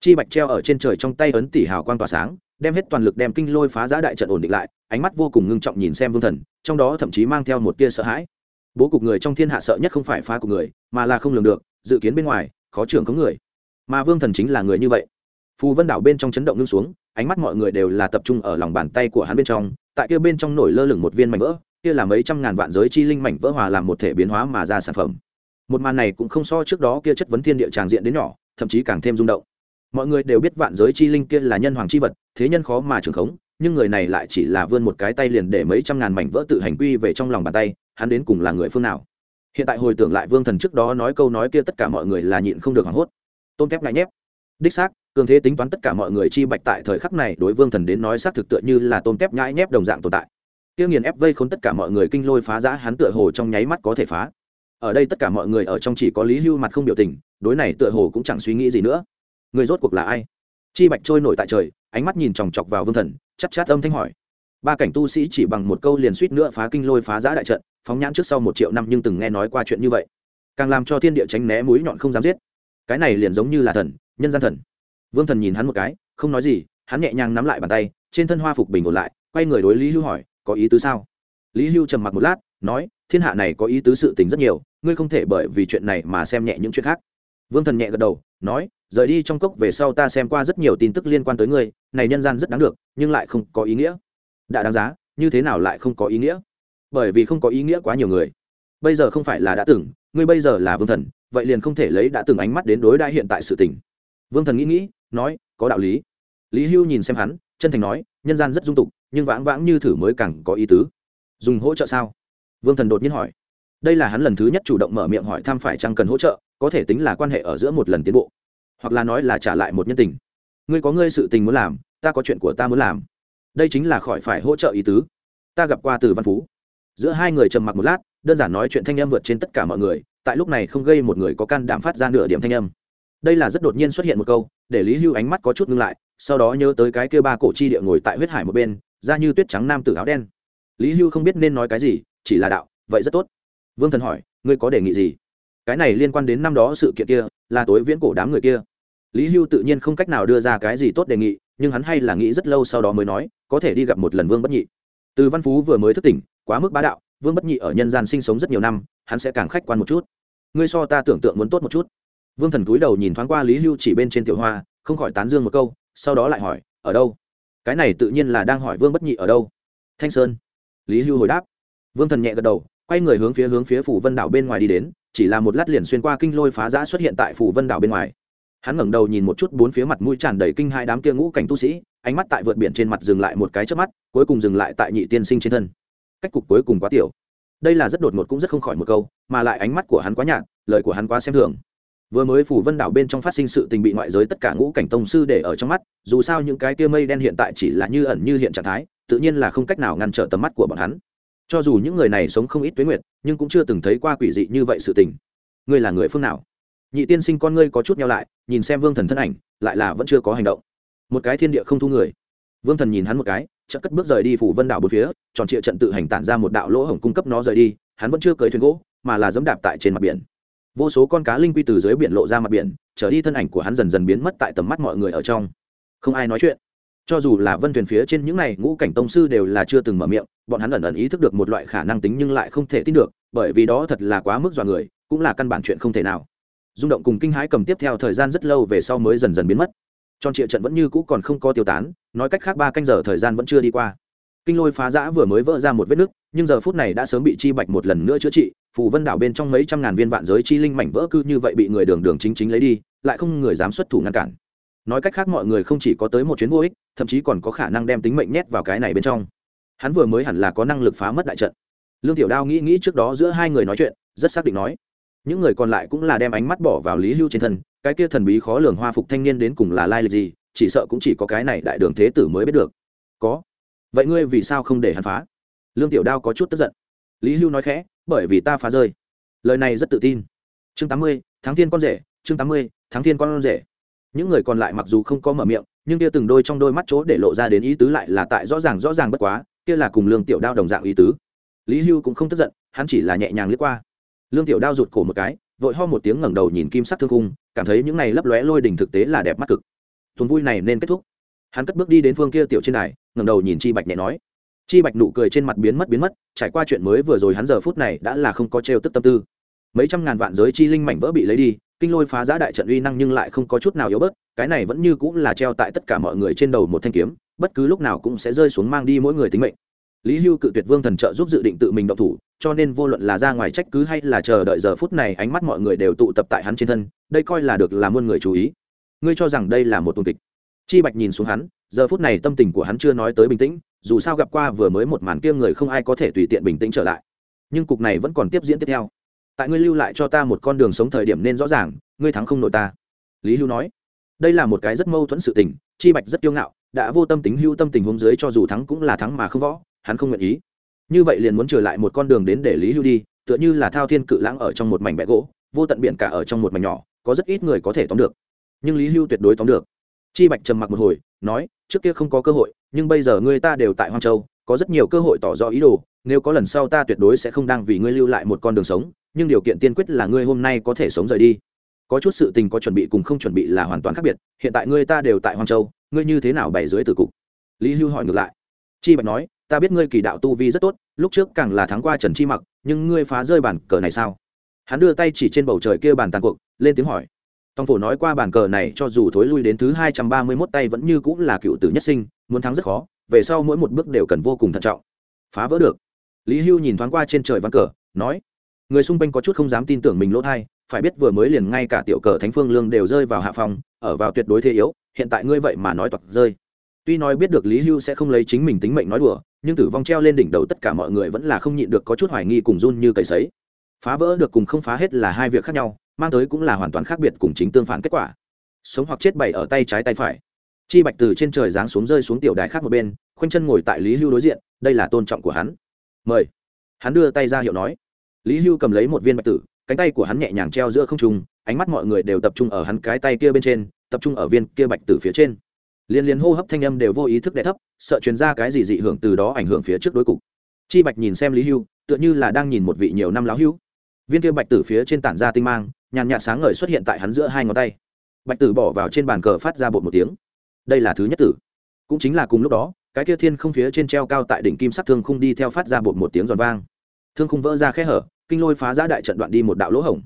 Speaker 1: Chi bạch treo ở trên trời trong tay ấn tỷ hào quang tỏa sáng, đem hết toàn lực đem kinh lôi phá giã đại trận ổn định lại, ánh mắt vô cùng ngưng trọng nhìn xem vương thần, trong đó thậm chí mang theo một tia sợ hãi. Bố cục người trong thiên hạ sợ nhất không phải phá cục người, mà là không lường được, dự kiến bên ngoài khó trưởng có người. Mà vương thần chính là người như vậy. Phù vân đảo bên trong chấn động ngưng xuống, ánh mắt mọi người đều là tập trung ở lòng bàn tay của hắn bên trong, tại kia bên trong nổi lơ lửng một viên mảnh vỡ, kia là mấy trăm ngàn vạn giới chi linh mảnh vỡ hòa làm một thể biến hóa mà ra sản phẩm. Một màn này cũng không so trước đó kia chất vấn thiên địa tràng diện đến nhỏ, thậm chí càng thêm rung động. Mọi người đều biết vạn giới chi linh kia là nhân hoàng chi vật, thế nhân khó mà trường khống, nhưng người này lại chỉ là vươn một cái tay liền để mấy trăm ngàn mảnh vỡ tự hành quy về trong lòng bàn tay, hắn đến cùng là người phương nào? Hiện tại hồi tưởng lại vương thần trước đó nói câu nói kia tất cả mọi người là nhịn không được hoảng hốt. Tôn kép ngại nhép. Đích xác, cường thế tính toán tất cả mọi người chi bạch tại thời khắc này đối vương thần đến nói xác thực tựa như là tôn kép nhãi nhép đồng dạng tồn tại. Tiêu nghiền ép vây khốn tất cả mọi người kinh lôi phá giã hắn tựa hồ trong nháy mắt có thể phá. Ở đây tất cả mọi người ở trong chỉ có lý hưu mặt không biểu tình, đối này tựa hồ cũng chẳng suy nghĩ gì nữa. Người rốt cuộc là ai? Chi bạch trôi nổi tại trời, ánh mắt nhìn chòng chọc vào vương thần chắc chát âm thanh hỏi. Ba cảnh tu sĩ chỉ bằng một câu liền suýt nữa phá kinh lôi phá giã đại trận phóng nhãn trước sau một triệu năm nhưng từng nghe nói qua chuyện như vậy. Càng làm cho thiên địa tránh né mũi nhọn không dám giết. Cái này liền giống như là thần, nhân gian thần. Vương thần nhìn hắn một cái, không nói gì, hắn nhẹ nhàng nắm lại bàn tay, trên thân hoa phục bình ổn lại, quay người đối lý hưu hỏi, có ý tứ sao? Lý hưu trầm mặc một lát, nói, thiên hạ này có ý tứ sự tình rất nhiều, ngươi không thể bởi vì chuyện này mà xem nhẹ những chuyện khác. Vương thần nhẹ gật đầu, nói, rời đi trong cốc về sau ta xem qua rất nhiều tin tức liên quan tới ngươi, này nhân gian rất đáng được, nhưng lại không có ý nghĩa. Đã đáng giá, như thế nào lại không có ý nghĩa? Bởi vì không có ý nghĩa quá nhiều người. Bây giờ không phải là đã từng, ngươi bây giờ là vương thần, vậy liền không thể lấy đã từng ánh mắt đến đối đãi hiện tại sự tình. Vương thần nghĩ nghĩ, nói, có đạo lý. Lý hưu nhìn xem hắn, chân thành nói, nhân gian rất dung tục, nhưng vãng vãng như thử mới càng có ý tứ. Dùng hỗ trợ sao? Vương thần đột nhiên hỏi. Đây là hắn lần thứ nhất chủ động mở miệng hỏi thăm phải chăng cần hỗ trợ, có thể tính là quan hệ ở giữa một lần tiến bộ. Hoặc là nói là trả lại một nhân tình. Ngươi có ngươi sự tình muốn làm, ta có chuyện của ta muốn làm. Đây chính là khỏi phải hỗ trợ ý tứ. Ta gặp qua từ văn phú giữa hai người trầm mặc một lát, đơn giản nói chuyện thanh âm vượt trên tất cả mọi người, tại lúc này không gây một người có can đảm phát ra nửa điểm thanh âm. Đây là rất đột nhiên xuất hiện một câu, để lý hưu ánh mắt có chút ngưng lại, sau đó nhớ tới cái kia ba cổ chi địa ngồi tại huyết hải một bên, da như tuyết trắng nam tử áo đen. Lý hưu không biết nên nói cái gì, chỉ là đạo, vậy rất tốt. Vương thần hỏi, ngươi có đề nghị gì? Cái này liên quan đến năm đó sự kiện kia, là tối viễn cổ đám người kia. Lý hưu tự nhiên không cách nào đưa ra cái gì tốt đề nghị, nhưng hắn hay là nghĩ rất lâu sau đó mới nói, có thể đi gặp một lần vương bất nhị. Từ văn phú vừa mới thức tỉnh quá mức bá đạo, vương bất nhị ở nhân gian sinh sống rất nhiều năm, hắn sẽ càng khách quan một chút. Ngươi so ta tưởng tượng muốn tốt một chút. Vương thần cúi đầu nhìn thoáng qua lý hưu chỉ bên trên tiểu hoa, không khỏi tán dương một câu, sau đó lại hỏi, ở đâu? Cái này tự nhiên là đang hỏi vương bất nhị ở đâu. Thanh sơn. Lý hưu hồi đáp. Vương thần nhẹ gật đầu, quay người hướng phía hướng phía phủ vân đảo bên ngoài đi đến, chỉ là một lát liền xuyên qua kinh lôi phá giã xuất hiện tại phủ vân đảo bên ngoài. Hắn ngẩng đầu nhìn một chút bốn phía mặt mũi tràn đầy kinh hai đám kia ngũ cảnh tu sĩ, ánh mắt tại vượt biển trên mặt dừng lại một cái trước mắt, cuối cùng dừng lại tại nhị tiên sinh trên thân cách cục cuối cùng quá tiểu. Đây là rất đột ngột cũng rất không khỏi một câu, mà lại ánh mắt của hắn quá nhạt, lời của hắn quá xem thường. Vừa mới phủ vân đảo bên trong phát sinh sự tình bị ngoại giới tất cả ngũ cảnh tông sư để ở trong mắt, dù sao những cái kia mây đen hiện tại chỉ là như ẩn như hiện trạng thái, tự nhiên là không cách nào ngăn trở tầm mắt của bọn hắn. Cho dù những người này sống không ít tuế nguyệt, nhưng cũng chưa từng thấy qua quỷ dị như vậy sự tình. Ngươi là người phương nào? Nhị tiên sinh con ngươi có chút nhau lại, nhìn xem vương thần thân ảnh, lại là vẫn chưa có hành động. Một cái thiên địa không thu người. Vương thần nhìn hắn một cái chợt cất bước rời đi phủ vân đảo bốn phía, tròn trịa trận tự hành tản ra một đạo lỗ hổng cung cấp nó rời đi, hắn vẫn chưa cưới thuyền gỗ, mà là dẫm đạp tại trên mặt biển. Vô số con cá linh quy từ dưới biển lộ ra mặt biển, trở đi thân ảnh của hắn dần dần biến mất tại tầm mắt mọi người ở trong. Không ai nói chuyện. Cho dù là vân thuyền phía trên những này ngũ cảnh tông sư đều là chưa từng mở miệng, bọn hắn ẩn ẩn ý thức được một loại khả năng tính nhưng lại không thể tin được, bởi vì đó thật là quá mức dọa người, cũng là căn bản chuyện không thể nào. Rung động cùng kinh hãi cầm tiếp theo thời gian rất lâu về sau mới dần dần biến mất tròn trịa trận vẫn như cũ còn không có tiêu tán, nói cách khác ba canh giờ thời gian vẫn chưa đi qua. Kinh lôi phá giã vừa mới vỡ ra một vết nứt, nhưng giờ phút này đã sớm bị chi bạch một lần nữa chữa trị, phù vân đảo bên trong mấy trăm ngàn viên vạn giới chi linh mảnh vỡ cư như vậy bị người đường đường chính chính lấy đi, lại không người dám xuất thủ ngăn cản. Nói cách khác mọi người không chỉ có tới một chuyến vô ích, thậm chí còn có khả năng đem tính mệnh nhét vào cái này bên trong. Hắn vừa mới hẳn là có năng lực phá mất đại trận. Lương tiểu đao nghĩ nghĩ trước đó giữa hai người nói chuyện, rất xác định nói, những người còn lại cũng là đem ánh mắt bỏ vào lý hưu trên thân cái kia thần bí khó lường hoa phục thanh niên đến cùng là lai lịch gì, chỉ sợ cũng chỉ có cái này đại đường thế tử mới biết được. Có. Vậy ngươi vì sao không để hắn phá? Lương tiểu đao có chút tức giận. Lý hưu nói khẽ, bởi vì ta phá rơi. Lời này rất tự tin. Chương tám mươi tháng thiên con rể, chương tám mươi tháng thiên con rể. Những người còn lại mặc dù không có mở miệng, nhưng kia từng đôi trong đôi mắt chỗ để lộ ra đến ý tứ lại là tại rõ ràng rõ ràng bất quá, kia là cùng lương tiểu đao đồng dạng ý tứ. Lý hưu cũng không tức giận, hắn chỉ là nhẹ nhàng liếc qua. Lương tiểu đao rụt cổ một cái vội ho một tiếng ngẩng đầu nhìn kim sắc thương cung cảm thấy những này lấp lóe lôi đỉnh thực tế là đẹp mắt cực. Tuần vui này nên kết thúc. Hắn cất bước đi đến phương kia tiểu trên này ngẩng đầu nhìn chi bạch nhẹ nói. Chi bạch nụ cười trên mặt biến mất biến mất, trải qua chuyện mới vừa rồi hắn giờ phút này đã là không có trêu tức tâm tư. Mấy trăm ngàn vạn giới chi linh mảnh vỡ bị lấy đi, kinh lôi phá giã đại trận uy năng nhưng lại không có chút nào yếu bớt, cái này vẫn như cũng là treo tại tất cả mọi người trên đầu một thanh kiếm, bất cứ lúc nào cũng sẽ rơi xuống mang đi mỗi người tính mệnh lý hưu cự tuyệt vương thần trợ giúp dự định tự mình động thủ, cho nên vô luận là ra ngoài trách cứ hay là chờ đợi giờ phút này, ánh mắt mọi người đều tụ tập tại hắn trên thân, đây coi là được là muôn người chú ý. Ngươi cho rằng đây là một tuần kịch? Chi bạch nhìn xuống hắn, giờ phút này tâm tình của hắn chưa nói tới bình tĩnh, dù sao gặp qua vừa mới một màn kia người không ai có thể tùy tiện bình tĩnh trở lại. Nhưng cục này vẫn còn tiếp diễn tiếp theo. Tại ngươi lưu lại cho ta một con đường sống thời điểm nên rõ ràng, ngươi thắng không nội ta. Lý hưu nói, đây là một cái rất mâu thuẫn sự tình, chi bạch rất kiêu ngạo, đã vô tâm tính hưu tâm tình hôm dưới cho dù thắng cũng là thắng mà không võ hắn không nguyện ý. Như vậy liền muốn trở lại một con đường đến để lý hưu đi, tựa như là thao thiên cự lãng ở trong một mảnh bẹ gỗ, vô tận biển cả ở trong một mảnh nhỏ, có rất ít người có thể tóm được. Nhưng lý hưu tuyệt đối tóm được. Chi bạch trầm mặc một hồi, nói, trước kia không có cơ hội, nhưng bây giờ ngươi ta đều tại hoang châu, có rất nhiều cơ hội tỏ rõ ý đồ, nếu có lần sau ta tuyệt đối sẽ không đang vì ngươi lưu lại một con đường sống, nhưng điều kiện tiên quyết là ngươi hôm nay có thể sống rời đi. Có chút sự tình có chuẩn bị cùng không chuẩn bị là hoàn toàn khác biệt, hiện tại ngươi ta đều tại hoang châu, ngươi như thế nào bày dưới tử cục? Lý hưu hỏi ngược lại. Chi bạch nói ta biết ngươi kỳ đạo tu vi rất tốt, lúc trước càng là thắng qua trần chi mặc, nhưng ngươi phá rơi bàn cờ này sao? Hắn đưa tay chỉ trên bầu trời kia bàn tàn cuộc, lên tiếng hỏi. Tòng phổ nói qua bàn cờ này cho dù thối lui đến thứ hai trăm ba mươi mốt tay vẫn như cũng là cựu tử nhất sinh, muốn thắng rất khó, về sau mỗi một bước đều cần vô cùng thận trọng. Phá vỡ được. Lý hưu nhìn thoáng qua trên trời ván cờ, nói, người xung quanh có chút không dám tin tưởng mình lỗ thai, phải biết vừa mới liền ngay cả tiểu cờ thánh phương lương đều rơi vào hạ phòng, ở vào tuyệt đối thế yếu, hiện tại ngươi vậy mà nói toặc rơi tuy nói biết được lý hưu sẽ không lấy chính mình tính mệnh nói đùa, nhưng tử vong treo lên đỉnh đầu tất cả mọi người vẫn là không nhịn được có chút hoài nghi cùng run như cầy sấy. Phá vỡ được cùng không phá hết là hai việc khác nhau, mang tới cũng là hoàn toàn khác biệt cùng chính tương phản kết quả. Sống hoặc chết bày ở tay trái tay phải. Chi bạch từ trên trời giáng xuống rơi xuống tiểu đài khác một bên, khoanh chân ngồi tại lý hưu đối diện, đây là tôn trọng của hắn. Mời. Hắn đưa tay ra hiệu nói. Lý hưu cầm lấy một viên bạch tử, cánh tay của hắn nhẹ nhàng treo giữa không trung, ánh mắt mọi người đều tập trung ở hắn cái tay kia bên trên, tập trung ở viên kia bạch tử phía trên liên liên hô hấp thanh âm đều vô ý thức đẻ thấp, sợ truyền ra cái gì dị hưởng từ đó ảnh hưởng phía trước đối cục. Chi bạch nhìn xem lý hưu, tựa như là đang nhìn một vị nhiều năm láo hưu. Viên kia bạch tử phía trên tản ra tinh mang, nhàn nhạt sáng ngời xuất hiện tại hắn giữa hai ngón tay. Bạch tử bỏ vào trên bàn cờ phát ra bột một tiếng. Đây là thứ nhất tử. Cũng chính là cùng lúc đó, cái kia thiên không phía trên treo cao tại đỉnh kim sắc thương khung đi theo phát ra bột một tiếng giòn vang. Thương khung vỡ ra khe hở, kinh lôi phá ra đại trận đoạn đi một đạo lỗ hổng.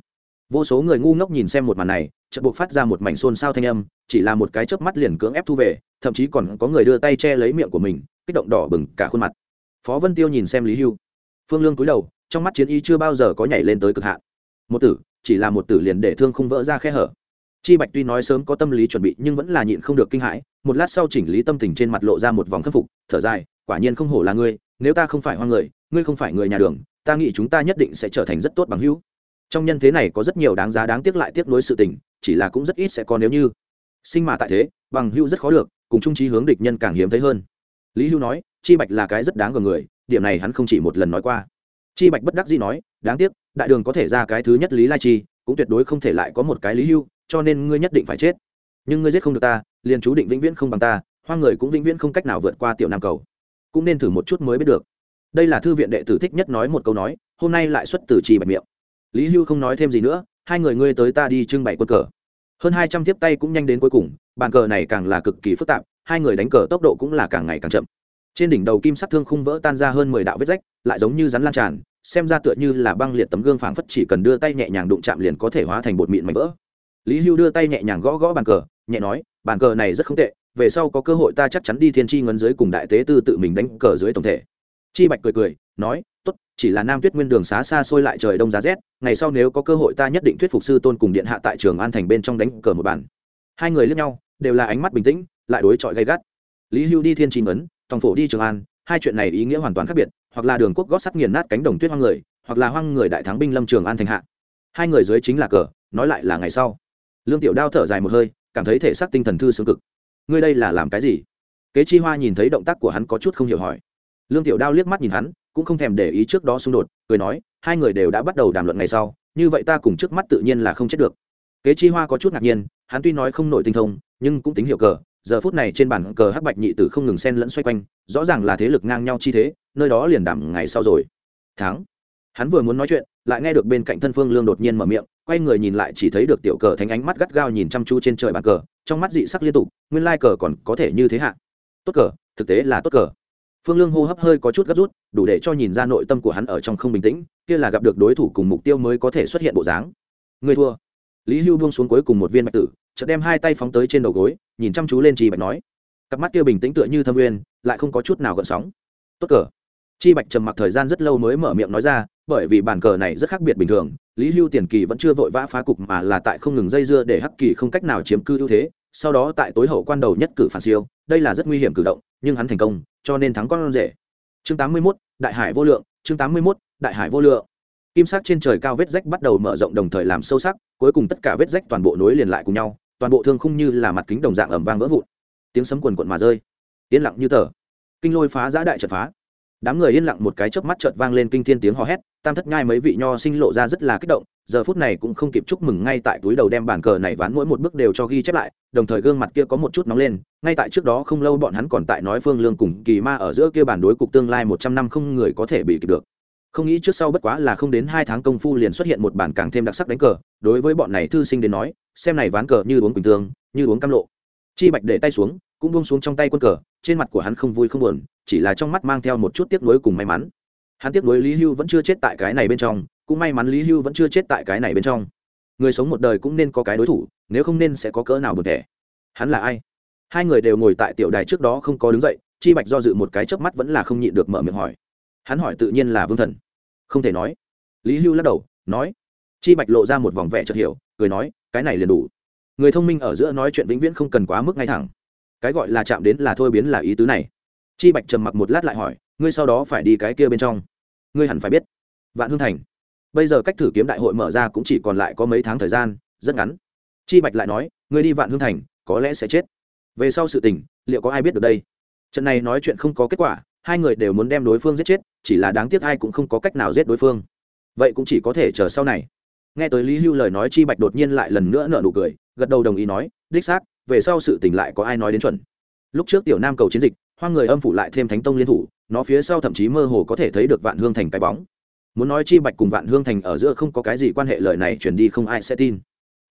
Speaker 1: Vô số người ngu ngốc nhìn xem một màn này chợt buộc phát ra một mảnh xôn xao thanh âm, chỉ là một cái chớp mắt liền cưỡng ép thu về, thậm chí còn có người đưa tay che lấy miệng của mình, kích động đỏ bừng cả khuôn mặt. Phó vân tiêu nhìn xem lý hưu. Phương lương cúi đầu, trong mắt chiến y chưa bao giờ có nhảy lên tới cực hạn. Một tử, chỉ là một tử liền để thương không vỡ ra khe hở. Chi bạch tuy nói sớm có tâm lý chuẩn bị nhưng vẫn là nhịn không được kinh hãi, một lát sau chỉnh lý tâm tình trên mặt lộ ra một vòng khắc phục, thở dài, quả nhiên không hổ là ngươi, nếu ta không phải hoang người, ngươi không phải người nhà đường, ta nghĩ chúng ta nhất định sẽ trở thành rất tốt bằng hữu. Trong nhân thế này có rất nhiều đáng giá đáng tiếc lại tiếc nối sự tình chỉ là cũng rất ít sẽ có nếu như. Sinh mà tại thế, bằng hữu rất khó được, cùng trung trí hướng địch nhân càng hiếm thấy hơn. Lý hưu nói, chi bạch là cái rất đáng gờ người, điểm này hắn không chỉ một lần nói qua. Chi bạch bất đắc dĩ nói, đáng tiếc, đại đường có thể ra cái thứ nhất lý lai chi, cũng tuyệt đối không thể lại có một cái lý hưu, cho nên ngươi nhất định phải chết. Nhưng ngươi giết không được ta, liền chú định vĩnh viễn không bằng ta, hoang người cũng vĩnh viễn không cách nào vượt qua tiểu nam cầu. Cũng nên thử một chút mới biết được. Đây là thư viện đệ tử thích nhất nói một câu nói, hôm nay lại xuất từ trì bạch miệng. Lý hưu không nói thêm gì nữa, hai người ngươi tới ta đi trưng bày quân cờ hơn hai trăm tiếp tay cũng nhanh đến cuối cùng, bàn cờ này càng là cực kỳ phức tạp, hai người đánh cờ tốc độ cũng là càng ngày càng chậm. Trên đỉnh đầu kim sắc thương khung vỡ tan ra hơn mười đạo vết rách, lại giống như rắn lan tràn, xem ra tựa như là băng liệt tấm gương phảng phất chỉ cần đưa tay nhẹ nhàng đụng chạm liền có thể hóa thành bột mịn mảnh vỡ. Lý hưu đưa tay nhẹ nhàng gõ gõ bàn cờ, nhẹ nói, bàn cờ này rất không tệ, về sau có cơ hội ta chắc chắn đi thiên tri ngấn dưới cùng đại tế tư tự mình đánh cờ dưới tổng thể. Chi bạch cười cười, nói chỉ là nam tuyết nguyên đường xá xa xôi lại trời đông giá rét, ngày sau nếu có cơ hội ta nhất định thuyết phục sư tôn cùng điện hạ tại trường an thành bên trong đánh cờ một bản hai người lướt nhau, đều là ánh mắt bình tĩnh, lại đối chọi gay gắt. Lý hưu đi thiên trình ấn, tòng phổ đi trường an, hai chuyện này ý nghĩa hoàn toàn khác biệt, hoặc là đường quốc gót sắt nghiền nát cánh đồng tuyết hoang người, hoặc là hoang người đại thắng binh lâm trường an thành hạ. Hai người dưới chính là cờ, nói lại là ngày sau. Lương tiểu đao thở dài một hơi, cảm thấy thể xác tinh thần thư xương cực. Ngươi đây là làm cái gì? Kế chi hoa nhìn thấy động tác của hắn có chút không hiểu hỏi. Lương tiểu đao liếc mắt nhìn hắn cũng không thèm để ý trước đó xung đột cười nói hai người đều đã bắt đầu đàm luận ngày sau như vậy ta cùng trước mắt tự nhiên là không chết được. Kế chi hoa có chút ngạc nhiên hắn tuy nói không nổi tinh thông nhưng cũng tính hiệu cờ giờ phút này trên bản cờ hắc bạch nhị tử không ngừng xen lẫn xoay quanh rõ ràng là thế lực ngang nhau chi thế nơi đó liền đảm ngày sau rồi. Tháng, hắn vừa muốn nói chuyện lại nghe được bên cạnh thân phương lương đột nhiên mở miệng quay người nhìn lại chỉ thấy được tiểu cờ thánh ánh mắt gắt gao nhìn chăm chú trên trời bàn cờ trong mắt dị sắc liên tục nguyên lai cờ còn có thể như thế hạ. Tốt cờ thực tế là tốt cờ phương lương hô hấp hơi có chút gấp rút đủ để cho nhìn ra nội tâm của hắn ở trong không bình tĩnh kia là gặp được đối thủ cùng mục tiêu mới có thể xuất hiện bộ dáng. Người thua. Lý hưu buông xuống cuối cùng một viên bạch tử chợt đem hai tay phóng tới trên đầu gối nhìn chăm chú lên chi bạch nói. Cặp mắt kia bình tĩnh tựa như thâm nguyên, lại không có chút nào gợn sóng. Tốt cờ. Chi bạch trầm mặc thời gian rất lâu mới mở miệng nói ra bởi vì bàn cờ này rất khác biệt bình thường lý hưu tiền kỳ vẫn chưa vội vã phá cục mà là tại không ngừng dây dưa để hắc kỳ không cách nào chiếm cư ưu thế sau đó tại tối hậu quan đầu nhất cử phản siêu đây là rất nguy hiểm cử động nhưng hắn thành công cho nên thắng con rể. Chương 81, đại hải vô lượng chương 81, đại hải vô lượng. Kim sắc trên trời cao vết rách bắt đầu mở rộng đồng thời làm sâu sắc cuối cùng tất cả vết rách toàn bộ nối liền lại cùng nhau toàn bộ thương khung như là mặt kính đồng dạng ẩm vang vỡ vụn. Tiếng sấm quần quận mà rơi. Yên lặng như tờ. Kinh lôi phá giã đại trận phá đám người yên lặng một cái chớp mắt chợt vang lên kinh thiên tiếng hò hét, tam thất nhai mấy vị nho sinh lộ ra rất là kích động, giờ phút này cũng không kịp chúc mừng ngay tại túi đầu đem bàn cờ này ván mỗi một bước đều cho ghi chép lại, đồng thời gương mặt kia có một chút nóng lên, ngay tại trước đó không lâu bọn hắn còn tại nói phương lương cùng kỳ ma ở giữa kia bản đối cục tương lai một trăm năm không người có thể bị kịp được. Không nghĩ trước sau bất quá là không đến hai tháng công phu liền xuất hiện một bản càng thêm đặc sắc đánh cờ, đối với bọn này thư sinh đến nói, xem này ván cờ như uống quỳnh tương, như uống cam lộ. Chi bạch để tay xuống, cũng buông xuống trong tay quân cờ, trên mặt của hắn không vui không buồn chỉ là trong mắt mang theo một chút tiếc nuối cùng may mắn. Hắn tiếc nuối lý hưu vẫn chưa chết tại cái này bên trong, cũng may mắn lý hưu vẫn chưa chết tại cái này bên trong. Người sống một đời cũng nên có cái đối thủ, nếu không nên sẽ có cỡ nào buồn thẻ. Hắn là ai? Hai người đều ngồi tại tiểu đài trước đó không có đứng dậy, chi bạch do dự một cái chớp mắt vẫn là không nhịn được mở miệng hỏi. Hắn hỏi tự nhiên là vương thần. Không thể nói. Lý hưu lắc đầu, nói. Chi bạch lộ ra một vòng vẻ chợt hiểu, cười nói, cái này liền đủ. Người thông minh ở giữa nói chuyện vĩnh viễn không cần quá mức ngay thẳng. Cái gọi là chạm đến là thôi biến là ý tứ này chi bạch trầm mặc một lát lại hỏi, ngươi sau đó phải đi cái kia bên trong. Ngươi hẳn phải biết. Vạn hương thành. Bây giờ cách thử kiếm đại hội mở ra cũng chỉ còn lại có mấy tháng thời gian, rất ngắn. Chi bạch lại nói, ngươi đi vạn hương thành, có lẽ sẽ chết. Về sau sự tình, liệu có ai biết được đây? Trận này nói chuyện không có kết quả, hai người đều muốn đem đối phương giết chết, chỉ là đáng tiếc ai cũng không có cách nào giết đối phương. Vậy cũng chỉ có thể chờ sau này. Nghe tới lý hưu lời nói, chi bạch đột nhiên lại lần nữa nợ nụ cười, gật đầu đồng ý nói, đích xác, về sau sự tình lại có ai nói đến chuẩn. Lúc trước tiểu nam cầu chiến dịch hoa người âm phủ lại thêm thánh tông liên thủ, nó phía sau thậm chí mơ hồ có thể thấy được vạn hương thành cái bóng. Muốn nói chi bạch cùng vạn hương thành ở giữa không có cái gì quan hệ lời này truyền đi không ai sẽ tin.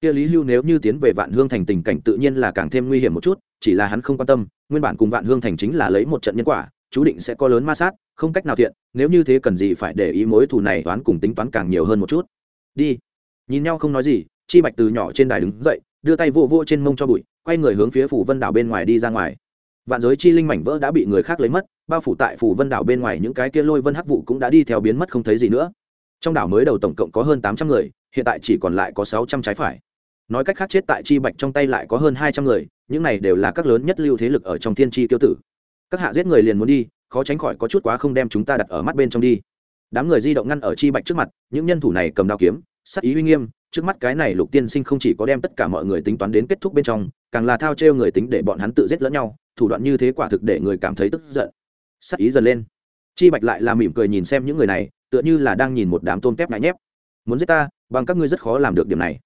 Speaker 1: Kia lý hưu nếu như tiến về vạn hương thành tình cảnh tự nhiên là càng thêm nguy hiểm một chút, chỉ là hắn không quan tâm, nguyên bản cùng vạn hương thành chính là lấy một trận nhân quả, chú định sẽ có lớn ma sát, không cách nào thiện, nếu như thế cần gì phải để ý mối thù này toán cùng tính toán càng nhiều hơn một chút. Đi. Nhìn nhau không nói gì, chi bạch từ nhỏ trên đài đứng dậy, đưa tay vô vô trên mông cho bụi, quay người hướng phía phủ vân đảo bên ngoài đi ra ngoài vạn giới chi linh mảnh vỡ đã bị người khác lấy mất, bao phủ tại phủ vân đảo bên ngoài những cái kia lôi vân hắc vụ cũng đã đi theo biến mất không thấy gì nữa. Trong đảo mới đầu tổng cộng có hơn tám trăm người, hiện tại chỉ còn lại có sáu trăm trái phải. Nói cách khác chết tại chi bạch trong tay lại có hơn hai trăm người, những này đều là các lớn nhất lưu thế lực ở trong thiên tri tiêu tử. Các hạ giết người liền muốn đi, khó tránh khỏi có chút quá không đem chúng ta đặt ở mắt bên trong đi. Đám người di động ngăn ở chi bạch trước mặt, những nhân thủ này cầm đao kiếm, sắc ý uy nghiêm, trước mắt cái này lục tiên sinh không chỉ có đem tất cả mọi người tính toán đến kết thúc bên trong, càng là thao trêu người tính để bọn hắn tự giết lẫn nhau thủ đoạn như thế quả thực để người cảm thấy tức giận. Sắc ý dần lên. Chi bạch lại là mỉm cười nhìn xem những người này, tựa như là đang nhìn một đám tôm tép ngại nhép. Muốn giết ta, bằng các ngươi rất khó làm được điểm này.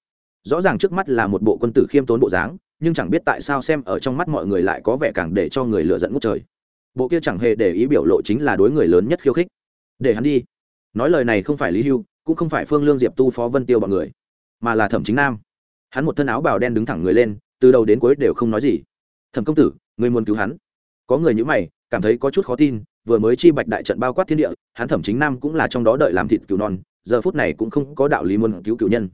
Speaker 1: Rõ ràng trước mắt là một bộ quân tử khiêm tốn bộ dáng, nhưng chẳng biết tại sao xem ở trong mắt mọi người lại có vẻ càng để cho người lựa dẫn ngút trời. Bộ kia chẳng hề để ý biểu lộ chính là đối người lớn nhất khiêu khích. Để hắn đi. Nói lời này không phải lý hưu, cũng không phải phương lương diệp tu phó vân tiêu bọn người, mà là thẩm chính nam. Hắn một thân áo bào đen đứng thẳng người lên, từ đầu đến cuối đều không nói gì. Thẩm công tử Ngươi muốn cứu hắn. Có người như mày, cảm thấy có chút khó tin, vừa mới chi bạch đại trận bao quát thiên địa, hắn thẩm chính nam cũng là trong đó đợi làm thịt cứu non, giờ phút này cũng không có đạo lý muốn cứu cựu nhân.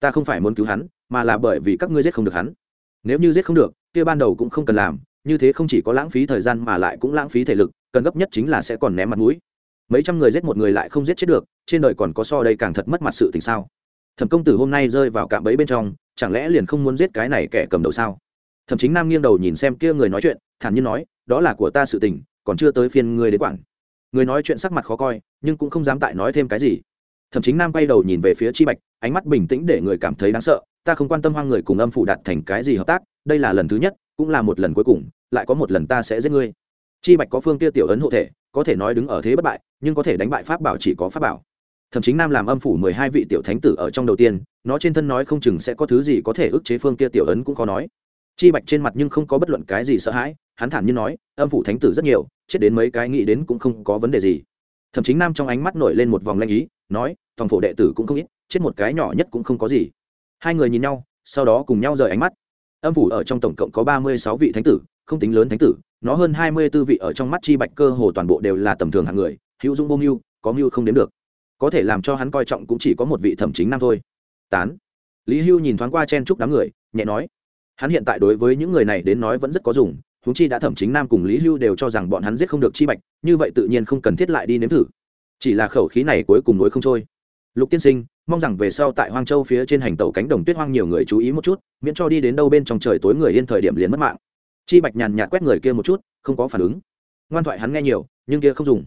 Speaker 1: Ta không phải muốn cứu hắn, mà là bởi vì các ngươi giết không được hắn. Nếu như giết không được, kia ban đầu cũng không cần làm, như thế không chỉ có lãng phí thời gian mà lại cũng lãng phí thể lực, cần gấp nhất chính là sẽ còn ném mặt mũi. Mấy trăm người giết một người lại không giết chết được, trên đời còn có so đây càng thật mất mặt sự tình sao? Thẩm công tử hôm nay rơi vào cạm bẫy bên trong, chẳng lẽ liền không muốn giết cái này kẻ cầm đầu sao? Thậm chí nam nghiêng đầu nhìn xem kia người nói chuyện, thản nhiên nói, đó là của ta sự tình, còn chưa tới phiên ngươi đến quản. Người nói chuyện sắc mặt khó coi, nhưng cũng không dám tại nói thêm cái gì. Thậm chí nam quay đầu nhìn về phía chi bạch, ánh mắt bình tĩnh để người cảm thấy đáng sợ, ta không quan tâm hoang người cùng âm phủ đạt thành cái gì hợp tác, đây là lần thứ nhất, cũng là một lần cuối cùng, lại có một lần ta sẽ giết ngươi. Chi bạch có phương kia tiểu ấn hộ thể, có thể nói đứng ở thế bất bại, nhưng có thể đánh bại pháp bảo chỉ có pháp bảo. Thậm chí nam làm âm phủ mười hai vị tiểu thánh tử ở trong đầu tiên, nó trên thân nói không chừng sẽ có thứ gì có thể ức chế phương kia tiểu ấn cũng khó nói chi bạch trên mặt nhưng không có bất luận cái gì sợ hãi, hắn thản nhiên nói, âm phủ thánh tử rất nhiều, chết đến mấy cái nghĩ đến cũng không có vấn đề gì. Thậm chí nam trong ánh mắt nổi lên một vòng lanh ý, nói thòng phổ đệ tử cũng không ít, chết một cái nhỏ nhất cũng không có gì. Hai người nhìn nhau, sau đó cùng nhau rời ánh mắt. Âm phủ ở trong tổng cộng có ba mươi sáu vị thánh tử, không tính lớn thánh tử, nó hơn hai mươi b ố vị ở trong mắt chi bạch cơ hồ toàn bộ đều là tầm thường hạng người, hữu dung vô mưu, có mưu không đếm được. Có thể làm cho hắn coi trọng cũng chỉ có một vị thẩm chính nam thôi. Tán. Lý hưu nhìn thoáng qua chen chúc đám người, nhẹ nói hắn hiện tại đối với những người này đến nói vẫn rất có dùng húng chi đã thẩm chính nam cùng lý hưu đều cho rằng bọn hắn giết không được chi bạch, như vậy tự nhiên không cần thiết lại đi nếm thử. Chỉ là khẩu khí này cuối cùng nối không trôi. Lục tiên sinh, mong rằng về sau tại hoang châu phía trên hành tàu cánh đồng tuyết hoang nhiều người chú ý một chút, miễn cho đi đến đâu bên trong trời tối người yên thời điểm liền mất mạng. Chi bạch nhàn nhạt quét người kia một chút, không có phản ứng. Ngoan thoại hắn nghe nhiều, nhưng kia không dùng.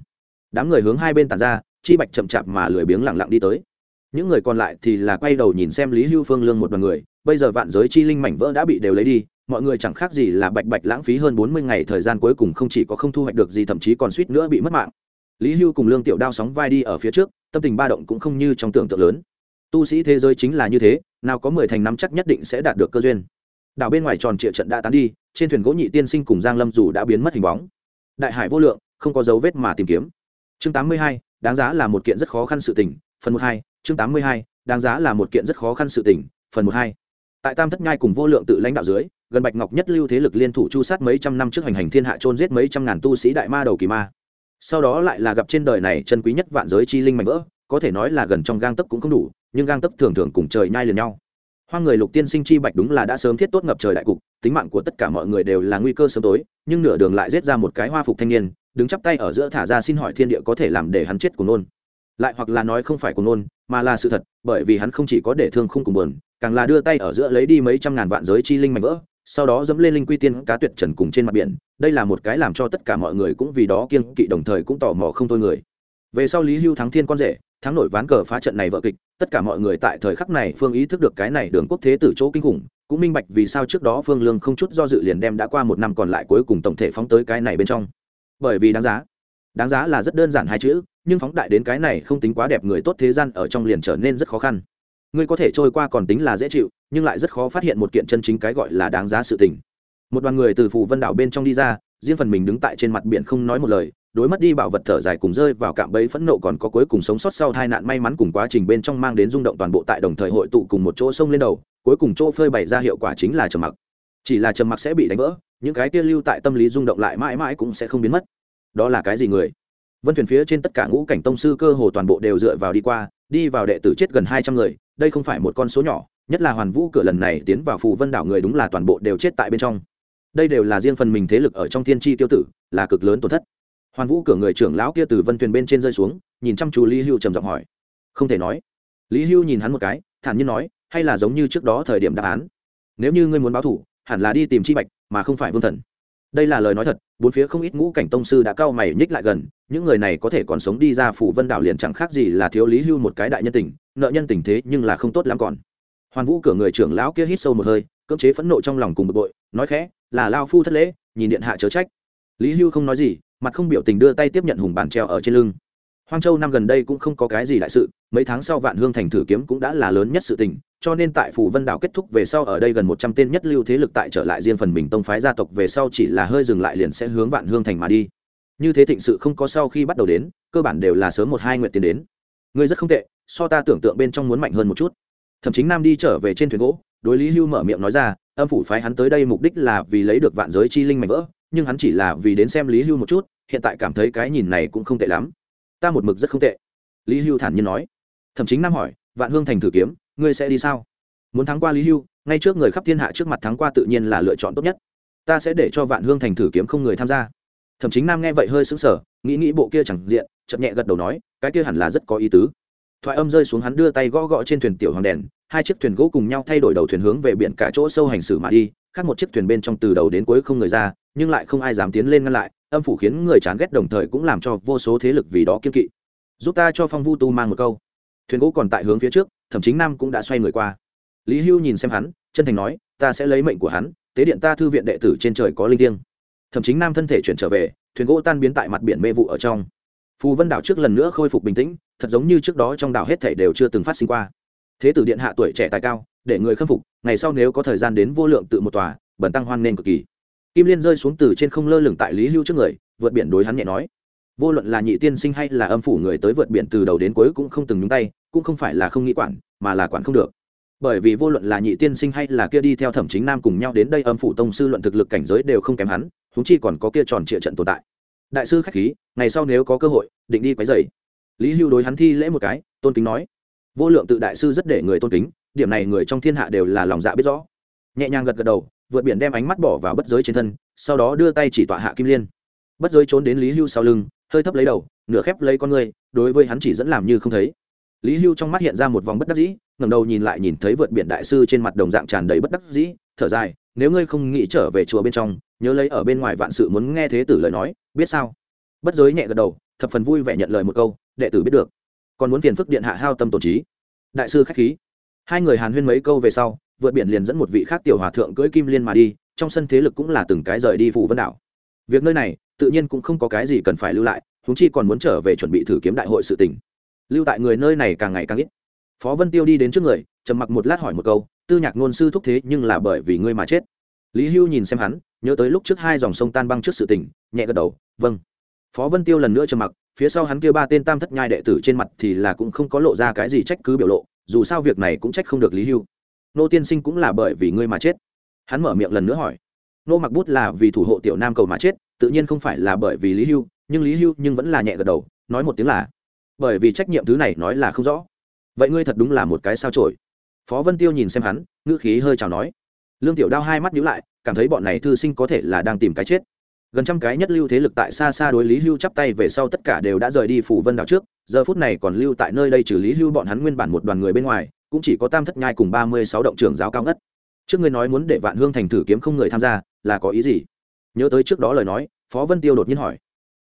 Speaker 1: Đám người hướng hai bên tàn ra, chi bạch chậm chạp mà lười biếng lặng lặng đi tới những người còn lại thì là quay đầu nhìn xem lý hưu phương lương một đoàn người, bây giờ vạn giới chi linh mảnh vỡ đã bị đều lấy đi, mọi người chẳng khác gì là bạch bạch lãng phí hơn bốn mươi ngày thời gian cuối cùng không chỉ có không thu hoạch được gì, thậm chí còn suýt nữa bị mất mạng. Lý hưu cùng lương tiểu đao sóng vai đi ở phía trước, tâm tình ba động cũng không như trong tưởng tượng lớn. Tu sĩ thế giới chính là như thế, nào có mười thành năm chắc nhất định sẽ đạt được cơ duyên. Đảo bên ngoài tròn trịa trận đã tán đi, trên thuyền gỗ nhị tiên sinh cùng giang lâm dù đã biến mất hình bóng. Đại hải vô lượng, không có dấu vết mà tìm kiếm. Chương tám mươi hai, đáng giá là một kiện rất khó khăn sự tình, phần một hai chương tám mươi hai, đáng giá là một kiện rất khó khăn sự tình, phần một hai. Tại tam thất nhai cùng vô lượng tự lãnh đạo dưới, gần bạch ngọc nhất lưu thế lực liên thủ chu sát mấy trăm năm trước hành hành thiên hạ trôn giết mấy trăm ngàn tu sĩ đại ma đầu kỳ ma. Sau đó lại là gặp trên đời này chân quý nhất vạn giới chi linh mạnh vỡ, có thể nói là gần trong gang tấc cũng không đủ, nhưng gang tấc thường thường cùng trời nhai liền nhau. Hoang người lục tiên sinh chi bạch đúng là đã sớm thiết tốt ngập trời đại cục, tính mạng của tất cả mọi người đều là nguy cơ sớm tối, nhưng nửa đường lại giết ra một cái hoa phục thanh niên, đứng chắp tay ở giữa thả ra xin hỏi thiên địa có thể làm để hắn chết cùng nôn lại hoặc là nói không phải cùng nôn mà là sự thật, bởi vì hắn không chỉ có để thương không cùng buồn, càng là đưa tay ở giữa lấy đi mấy trăm ngàn vạn giới chi linh mạnh vỡ, sau đó dẫm lên linh quy tiên cá tuyệt trần cùng trên mặt biển. Đây là một cái làm cho tất cả mọi người cũng vì đó kiêng kỵ, đồng thời cũng tò mò không thôi người. Về sau lý hưu thắng thiên con rể, thắng nổi ván cờ phá trận này vợ kịch, tất cả mọi người tại thời khắc này phương ý thức được cái này đường quốc thế tử chỗ kinh khủng, cũng minh bạch vì sao trước đó phương lương không chút do dự liền đem đã qua một năm còn lại cuối cùng tổng thể phóng tới cái này bên trong. Bởi vì đáng giá đáng giá là rất đơn giản hai chữ, nhưng phóng đại đến cái này không tính quá đẹp người tốt thế gian ở trong liền trở nên rất khó khăn. Ngươi có thể trôi qua còn tính là dễ chịu, nhưng lại rất khó phát hiện một kiện chân chính cái gọi là đáng giá sự tình. Một đoàn người từ phù vân đảo bên trong đi ra, riêng phần mình đứng tại trên mặt biển không nói một lời, đối mất đi bảo vật thở dài cùng rơi vào cạm bẫy phẫn nộ còn có cuối cùng sống sót sau tai nạn may mắn cùng quá trình bên trong mang đến rung động toàn bộ tại đồng thời hội tụ cùng một chỗ sông lên đầu, cuối cùng chỗ phơi bày ra hiệu quả chính là trầm mặc. Chỉ là trầm mặc sẽ bị đánh vỡ, những cái kia lưu tại tâm lý rung động lại mãi mãi cũng sẽ không biến mất đó là cái gì người? Vân thuyền phía trên tất cả ngũ cảnh tông sư cơ hồ toàn bộ đều dựa vào đi qua, đi vào đệ tử chết gần hai trăm người, đây không phải một con số nhỏ, nhất là hoàn vũ cửa lần này tiến vào phù vân đảo người đúng là toàn bộ đều chết tại bên trong. Đây đều là riêng phần mình thế lực ở trong thiên tri tiêu tử, là cực lớn tổn thất. Hoàn vũ cửa người trưởng lão kia từ vân thuyền bên trên rơi xuống, nhìn chăm chú lý hưu trầm giọng hỏi. Không thể nói. Lý hưu nhìn hắn một cái, thản nhiên nói, hay là giống như trước đó thời điểm đáp án. Nếu như ngươi muốn báo thủ, hẳn là đi tìm chi bạch, mà không phải vương thần đây là lời nói thật, bốn phía không ít ngũ cảnh tông sư đã cao mày nhích lại gần, những người này có thể còn sống đi ra phủ vân đảo liền chẳng khác gì là thiếu lý hưu một cái đại nhân tình, nợ nhân tình thế nhưng là không tốt lắm còn. Hoàn vũ cửa người trưởng lão kia hít sâu một hơi, cưỡng chế phẫn nộ trong lòng cùng bực bội, nói khẽ, là lao phu thất lễ, nhìn điện hạ chớ trách. Lý hưu không nói gì, mặt không biểu tình đưa tay tiếp nhận hùng bàn treo ở trên lưng. Hoang châu năm gần đây cũng không có cái gì đại sự, mấy tháng sau vạn hương thành thử kiếm cũng đã là lớn nhất sự tình cho nên tại phủ vân đảo kết thúc về sau ở đây gần một trăm tên nhất lưu thế lực tại trở lại riêng phần mình tông phái gia tộc về sau chỉ là hơi dừng lại liền sẽ hướng vạn hương thành mà đi. Như thế thịnh sự không có sau khi bắt đầu đến, cơ bản đều là sớm một hai nguyện tiền đến. Ngươi rất không tệ, so ta tưởng tượng bên trong muốn mạnh hơn một chút. Thậm chí nam đi trở về trên thuyền gỗ, đối lý hưu mở miệng nói ra, âm phủ phái hắn tới đây mục đích là vì lấy được vạn giới chi linh mạnh vỡ, nhưng hắn chỉ là vì đến xem lý hưu một chút, hiện tại cảm thấy cái nhìn này cũng không tệ lắm. Ta một mực rất không tệ. Lý hưu thản nhiên nói. Thậm chí nam hỏi, vạn hương thành thử kiếm? Ngươi sẽ đi sao? Muốn thắng qua lý hưu, ngay trước người khắp thiên hạ trước mặt thắng qua tự nhiên là lựa chọn tốt nhất. Ta sẽ để cho vạn hương thành thử kiếm không người tham gia. Thậm chí nam nghe vậy hơi sững sờ, nghĩ nghĩ bộ kia chẳng diện chậm nhẹ gật đầu nói, cái kia hẳn là rất có ý tứ. Thoại âm rơi xuống hắn đưa tay gõ gõ trên thuyền tiểu hoàng đèn, hai chiếc thuyền gỗ cùng nhau thay đổi đầu thuyền hướng về biển cả chỗ sâu hành xử mà đi, khác một chiếc thuyền bên trong từ đầu đến cuối không người ra, nhưng lại không ai dám tiến lên ngăn lại, âm phủ khiến người chán ghét đồng thời cũng làm cho vô số thế lực vì đó kiên kỵ. Giúp ta cho phong vu tu mang một câu. Thuyền gỗ còn tại hướng phía trước thậm chí nam cũng đã xoay người qua. Lý hưu nhìn xem hắn, chân thành nói, ta sẽ lấy mệnh của hắn, tế điện ta thư viện đệ tử trên trời có linh thiêng. Thậm chí nam thân thể chuyển trở về, thuyền gỗ tan biến tại mặt biển mê vụ ở trong. Phù vân đảo trước lần nữa khôi phục bình tĩnh, thật giống như trước đó trong đảo hết thể đều chưa từng phát sinh qua. Thế tử điện hạ tuổi trẻ tài cao, để người khâm phục, ngày sau nếu có thời gian đến vô lượng tự một tòa bẩn tăng hoan nên cực kỳ. Kim liên rơi xuống từ trên không lơ lửng tại lý hưu trước người, vượt biển đối hắn nhẹ nói vô luận là nhị tiên sinh hay là âm phủ người tới vượt biển từ đầu đến cuối cũng không từng nhúng tay, cũng không phải là không nghĩ quản, mà là quản không được. Bởi vì vô luận là nhị tiên sinh hay là kia đi theo thẩm chính nam cùng nhau đến đây âm phủ tông sư luận thực lực cảnh giới đều không kém hắn húng chi còn có kia tròn trịa trận tồn tại. Đại sư khách khí, ngày sau nếu có cơ hội, định đi quấy dày lý hưu đối hắn thi lễ một cái, tôn kính nói. Vô lượng tự đại sư rất để người tôn kính, điểm này người trong thiên hạ đều là lòng dạ biết rõ. Nhẹ nhàng gật gật đầu, vượt biển đem ánh mắt bỏ vào bất giới trên thân, sau đó đưa tay chỉ tọa hạ kim liên. Bất giới trốn đến lý hưu sau lưng hơi thấp lấy đầu, nửa khép lấy con người đối với hắn chỉ dẫn làm như không thấy. Lý hưu trong mắt hiện ra một vòng bất đắc dĩ, ngẩng đầu nhìn lại nhìn thấy vượt biển đại sư trên mặt đồng dạng tràn đầy bất đắc dĩ, thở dài, nếu ngươi không nghĩ trở về chùa bên trong, nhớ lấy ở bên ngoài vạn sự muốn nghe thế tử lời nói, biết sao? Bất giới nhẹ gật đầu, thập phần vui vẻ nhận lời một câu, đệ tử biết được. Còn muốn phiền phức điện hạ hao tâm tổn trí. Đại sư khách khí. Hai người hàn huyên mấy câu về sau, vượt biển liền dẫn một vị khác tiểu hòa thượng cưỡi kim liên mà đi, trong sân thế lực cũng là từng cái rời đi phủ vân đảo. Việc nơi này tự nhiên cũng không có cái gì cần phải lưu lại húng chi còn muốn trở về chuẩn bị thử kiếm đại hội sự tình. Lưu tại người nơi này càng ngày càng ít. Phó vân tiêu đi đến trước người, trầm mặc một lát hỏi một câu, tư nhạc ngôn sư thúc thế nhưng là bởi vì ngươi mà chết? Lý hưu nhìn xem hắn, nhớ tới lúc trước hai dòng sông tan băng trước sự tình, nhẹ gật đầu vâng. Phó vân tiêu lần nữa trầm mặc, phía sau hắn kia ba tên tam thất nhai đệ tử trên mặt thì là cũng không có lộ ra cái gì trách cứ biểu lộ, dù sao việc này cũng trách không được lý hưu. Nô tiên sinh cũng là bởi vì ngươi mà chết. Hắn mở miệng lần nữa hỏi. Nô mặc bút là vì thủ hộ tiểu nam cầu mà chết tự nhiên không phải là bởi vì lý hưu, nhưng lý hưu nhưng vẫn là nhẹ gật đầu, nói một tiếng là, bởi vì trách nhiệm thứ này nói là không rõ. Vậy ngươi thật đúng là một cái sao trổi phó vân tiêu nhìn xem hắn, ngữ khí hơi chào nói. Lương tiểu đao hai mắt nhíu lại, cảm thấy bọn này thư sinh có thể là đang tìm cái chết. Gần trăm cái nhất lưu thế lực tại xa xa đối lý hưu chắp tay về sau tất cả đều đã rời đi phủ vân đảo trước, giờ phút này còn lưu tại nơi đây trừ lý hưu bọn hắn nguyên bản một đoàn người bên ngoài, cũng chỉ có tam thất nhai cùng ba mươi sáu động trưởng giáo cao ngất. Trước ngươi nói muốn để vạn hương thành thử kiếm không người tham gia, là có ý gì? Nhớ tới trước đó lời nói, phó vân tiêu đột nhiên hỏi.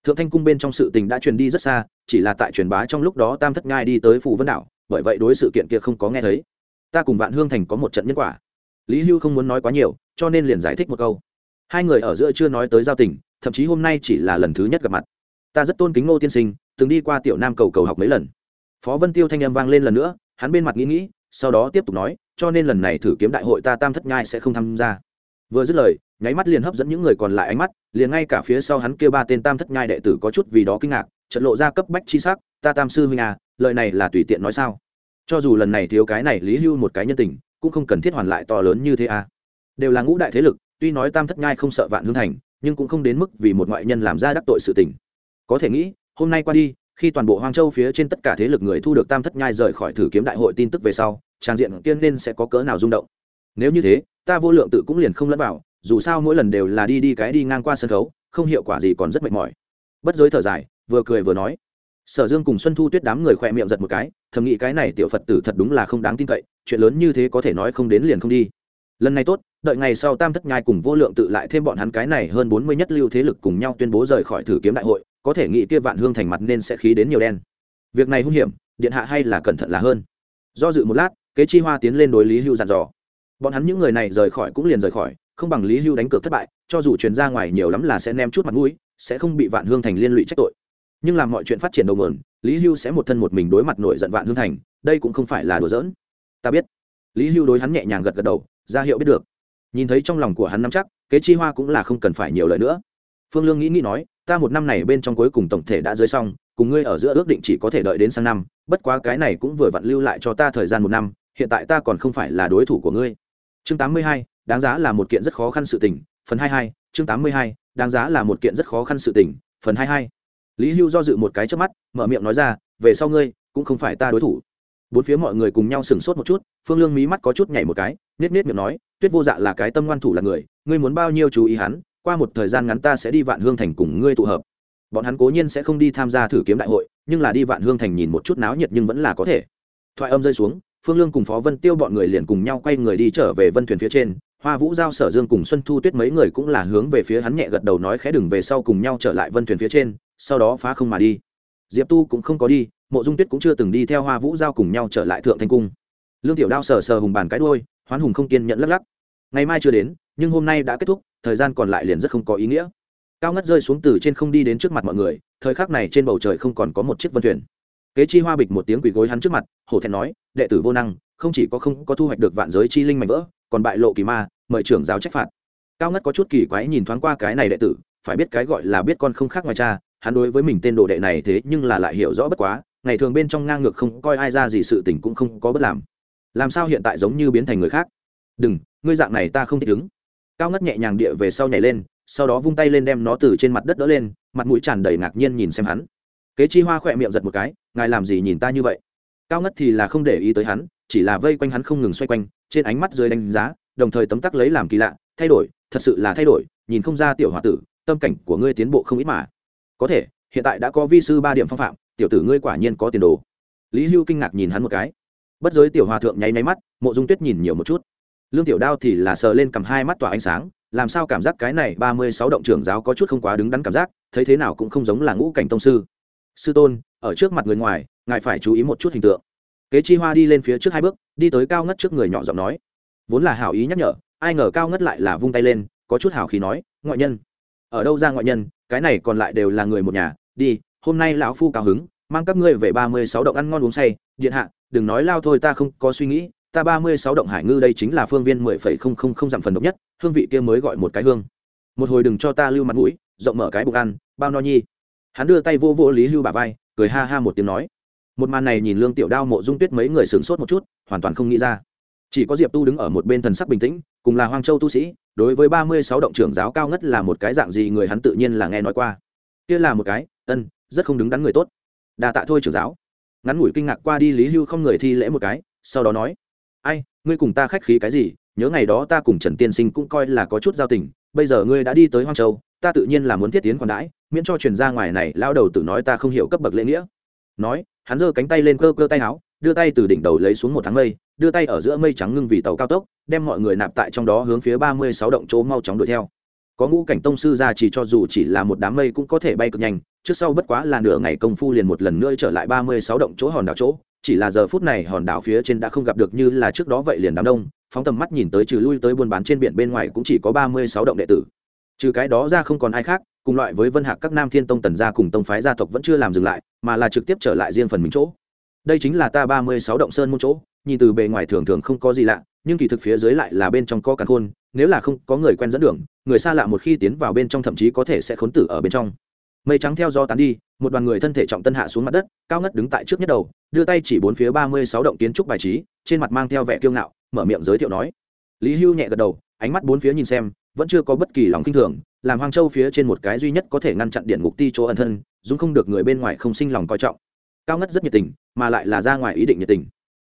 Speaker 1: Thượng thanh cung bên trong sự tình đã truyền đi rất xa, chỉ là tại truyền bá trong lúc đó tam thất ngai đi tới phủ vân đảo, bởi vậy đối sự kiện kia không có nghe thấy. Ta cùng vạn hương thành có một trận nhân quả. Lý hưu không muốn nói quá nhiều, cho nên liền giải thích một câu. Hai người ở giữa chưa nói tới giao tình, thậm chí hôm nay chỉ là lần thứ nhất gặp mặt. Ta rất tôn kính ngô tiên sinh, từng đi qua tiểu nam cầu cầu học mấy lần. Phó vân tiêu thanh âm vang lên lần nữa, hắn bên mặt nghĩ nghĩ, sau đó tiếp tục nói, cho nên lần này thử kiếm đại hội ta tam thất ngai sẽ không tham gia. Vừa dứt lời nháy mắt liền hấp dẫn những người còn lại ánh mắt, liền ngay cả phía sau hắn kia ba tên tam thất nhai đệ tử có chút vì đó kinh ngạc trận lộ ra cấp bách chi sắc, ta tam sư huynh à lời này là tùy tiện nói sao? Cho dù lần này thiếu cái này lý hưu một cái nhân tình, cũng không cần thiết hoàn lại to lớn như thế à. Đều là ngũ đại thế lực, tuy nói tam thất nhai không sợ vạn hương thành, nhưng cũng không đến mức vì một ngoại nhân làm ra đắc tội sự tình. Có thể nghĩ, hôm nay qua đi, khi toàn bộ hoang châu phía trên tất cả thế lực người thu được tam thất nhai rời khỏi thử kiếm đại hội tin tức về sau trang diện tiên nên sẽ có cỡ nào rung động. Nếu như thế, ta vô lượng tự cũng liền không lẫn vào dù sao mỗi lần đều là đi đi cái đi ngang qua sân khấu, không hiệu quả gì còn rất mệt mỏi. Bất giới thở dài, vừa cười vừa nói, sở dương cùng xuân thu tuyết đám người khỏe miệng giật một cái, thầm nghĩ cái này tiểu phật tử thật đúng là không đáng tin cậy, chuyện lớn như thế có thể nói không đến liền không đi. Lần này tốt, đợi ngày sau tam thất nhai cùng vô lượng tự lại thêm bọn hắn cái này hơn bốn mươi nhất lưu thế lực cùng nhau tuyên bố rời khỏi thử kiếm đại hội, có thể nghĩ kia vạn hương thành mặt nên sẽ khí đến nhiều đen. Việc này hung hiểm, điện hạ hay là cẩn thận là hơn. Do dự một lát, kế chi hoa tiến lên đối lý hưu dặn dò. Bọn hắn những người này rời khỏi cũng liền rời khỏi không bằng lý hưu đánh cược thất bại, cho dù chuyển ra ngoài nhiều lắm là sẽ ném chút mặt mũi, sẽ không bị vạn hương thành liên lụy trách tội. Nhưng làm mọi chuyện phát triển đầu mượn, lý hưu sẽ một thân một mình đối mặt nổi giận vạn hương thành, đây cũng không phải là đùa giỡn. Ta biết. Lý hưu đối hắn nhẹ nhàng gật gật đầu, ra hiệu biết được. Nhìn thấy trong lòng của hắn nắm chắc, kế chi hoa cũng là không cần phải nhiều lời nữa. Phương lương nghĩ nghĩ nói, ta một năm này bên trong cuối cùng tổng thể đã dưới xong, cùng ngươi ở giữa ước định chỉ có thể đợi đến sang năm, bất quá cái này cũng vừa vặn lưu lại cho ta thời gian một năm, hiện tại ta còn không phải là đối thủ của ngươi. Chương tám mươi hai đáng giá là một kiện rất khó khăn sự tình, phần hai hai, chương tám mươi hai, đáng giá là một kiện rất khó khăn sự tình, phần hai hai. Lý hưu do dự một cái trước mắt, mở miệng nói ra, về sau ngươi cũng không phải ta đối thủ. Bốn phía mọi người cùng nhau sửng sốt một chút, phương lương mí mắt có chút nhảy một cái, nết nết miệng nói, tuyết vô dạ là cái tâm ngoan thủ là người, ngươi muốn bao nhiêu chú ý hắn, qua một thời gian ngắn ta sẽ đi vạn hương thành cùng ngươi tụ hợp. Bọn hắn cố nhiên sẽ không đi tham gia thử kiếm đại hội, nhưng là đi vạn hương thành nhìn một chút náo nhiệt nhưng vẫn là có thể. Thoại âm rơi xuống, phương lương cùng phó vân tiêu bọn người liền cùng nhau quay người đi trở về vân thuyền phía trên hoa vũ giao sở dương cùng xuân thu tuyết mấy người cũng là hướng về phía hắn nhẹ gật đầu nói khẽ đừng về sau cùng nhau trở lại vân thuyền phía trên, sau đó phá không mà đi. Diệp tu cũng không có đi, mộ dung tuyết cũng chưa từng đi theo hoa vũ giao cùng nhau trở lại thượng thanh cung. Lương tiểu đao sờ sờ hùng bàn cái đôi hoán hùng không kiên nhận lắc lắc. Ngày mai chưa đến, nhưng hôm nay đã kết thúc, thời gian còn lại liền rất không có ý nghĩa. Cao ngất rơi xuống từ trên không đi đến trước mặt mọi người, thời khắc này trên bầu trời không còn có một chiếc vân thuyền. Kế chi hoa bịch một tiếng quỳ gối hắn trước mặt, hổ thẹn nói, đệ tử vô năng, không chỉ có không có thu hoạch được vạn giới chi linh mạnh vỡ còn bại lộ kỳ ma, mời trưởng giáo trách phạt. Cao ngất có chút kỳ quái nhìn thoáng qua cái này đệ tử, phải biết cái gọi là biết con không khác ngoài cha, hắn đối với mình tên đồ đệ này thế nhưng là lại hiểu rõ bất quá, ngày thường bên trong ngang ngược không coi ai ra gì sự tình cũng không có bất làm. Làm sao hiện tại giống như biến thành người khác? Đừng, ngươi dạng này ta không thích ứng. Cao ngất nhẹ nhàng địa về sau nhảy lên, sau đó vung tay lên đem nó từ trên mặt đất đỡ lên, mặt mũi tràn đầy ngạc nhiên nhìn xem hắn. Kế chi hoa khỏe miệng giật một cái, ngài làm gì nhìn ta như vậy? Cao ngất thì là không để ý tới hắn, chỉ là vây quanh hắn không ngừng xoay quanh trên ánh mắt dưới đánh giá, đồng thời tấm tắc lấy làm kỳ lạ, thay đổi, thật sự là thay đổi, nhìn không ra tiểu h o a tử, tâm cảnh của ngươi tiến bộ không ít mà. Có thể, hiện tại đã có vi sư ba điểm phong phạm, tiểu tử ngươi quả nhiên có tiền đồ. Lý hưu kinh ngạc nhìn hắn một cái. Bất giới tiểu hòa thượng nháy máy mắt, mộ dung tuyết nhìn nhiều một chút. Lương tiểu đao thì là sờ lên cầm hai mắt tỏa ánh sáng, làm sao cảm giác cái này ba mươi sáu động trưởng giáo có chút không quá đứng đắn cảm giác, thấy thế nào cũng không giống là ngũ cảnh tông sư. Sư tôn, ở trước mặt người ngoài, ngài phải chú ý một chút hình tượng. Kế chi hoa đi lên phía trước hai bước đi tới cao ngất trước người nhỏ giọng nói. Vốn là hảo ý nhắc nhở, ai ngờ cao ngất lại là vung tay lên, có chút hảo khí nói, ngoại nhân, ở đâu ra ngoại nhân, cái này còn lại đều là người một nhà, đi, hôm nay lão phu cao hứng, mang các ngươi về ba mươi sáu động ăn ngon uống say, điện hạ, đừng nói lao thôi ta không có suy nghĩ, ta ba mươi sáu động hải ngư đây chính là phương viên mười phẩy không không không dặm phần độc nhất, hương vị kia mới gọi một cái hương. Một hồi đừng cho ta lưu mặt mũi, rộng mở cái bụng ăn, bao no nhi. Hắn đưa tay vô vô lý hưu bà vai, cười ha ha một tiếng nói một màn này nhìn lương tiểu đao mộ dung tuyết mấy người sửng sốt một chút, hoàn toàn không nghĩ ra. Chỉ có diệp tu đứng ở một bên thần sắc bình tĩnh, cùng là hoang châu tu sĩ, đối với ba mươi sáu động trưởng giáo cao ngất là một cái dạng gì người hắn tự nhiên là nghe nói qua. Kia là một cái, ân, rất không đứng đắn người tốt. Đà tạ thôi trưởng giáo. Ngắn ngủi kinh ngạc qua đi lý hưu không người thi lễ một cái, sau đó nói, ai, ngươi cùng ta khách khí cái gì? Nhớ ngày đó ta cùng trần tiên sinh cũng coi là có chút giao tình, bây giờ ngươi đã đi tới hoang châu, ta tự nhiên là muốn thiết tiến còn đãi, miễn cho truyền ra ngoài này lao đầu tự nói ta không hiểu cấp bậc lễ nghĩa. Nói hắn giơ cánh tay lên cơ cơ tay áo, đưa tay từ đỉnh đầu lấy xuống một tháng mây, đưa tay ở giữa mây trắng ngưng vì tàu cao tốc, đem mọi người nạp tại trong đó hướng phía ba mươi sáu động chỗ mau chóng đuổi theo. Có ngũ cảnh tông sư ra chỉ cho dù chỉ là một đám mây cũng có thể bay cực nhanh, trước sau bất quá là nửa ngày công phu liền một lần nữa trở lại ba mươi sáu động chỗ hòn đảo chỗ, chỉ là giờ phút này hòn đảo phía trên đã không gặp được như là trước đó vậy liền đám đông, phóng tầm mắt nhìn tới trừ lui tới buôn bán trên biển bên ngoài cũng chỉ có ba mươi sáu động đệ tử. Trừ cái đó ra không còn ai khác cùng loại với vân hạc các nam thiên tông tần gia cùng tông phái gia tộc vẫn chưa làm dừng lại, mà là trực tiếp trở lại riêng phần mình chỗ. Đây chính là ta ba mươi sáu động sơn môn chỗ, nhìn từ bề ngoài thường thường không có gì lạ, nhưng kỳ thực phía dưới lại là bên trong có càn khôn, nếu là không có người quen dẫn đường, người xa lạ một khi tiến vào bên trong thậm chí có thể sẽ khốn tử ở bên trong. Mây trắng theo gió tán đi, một đoàn người thân thể trọng tân hạ xuống mặt đất, cao ngất đứng tại trước nhất đầu, đưa tay chỉ bốn phía ba mươi sáu động kiến trúc bài trí, trên mặt mang theo vẻ kiêu ngạo, mở miệng giới thiệu nói. Lý hưu nhẹ gật đầu, ánh mắt bốn phía nhìn xem vẫn chưa có bất kỳ lòng kinh thường, làm hoang châu phía trên một cái duy nhất có thể ngăn chặn điện ngục ti chỗ ẩn thân, dũng không được người bên ngoài không sinh lòng coi trọng. Cao ngất rất nhiệt tình, mà lại là ra ngoài ý định nhiệt tình.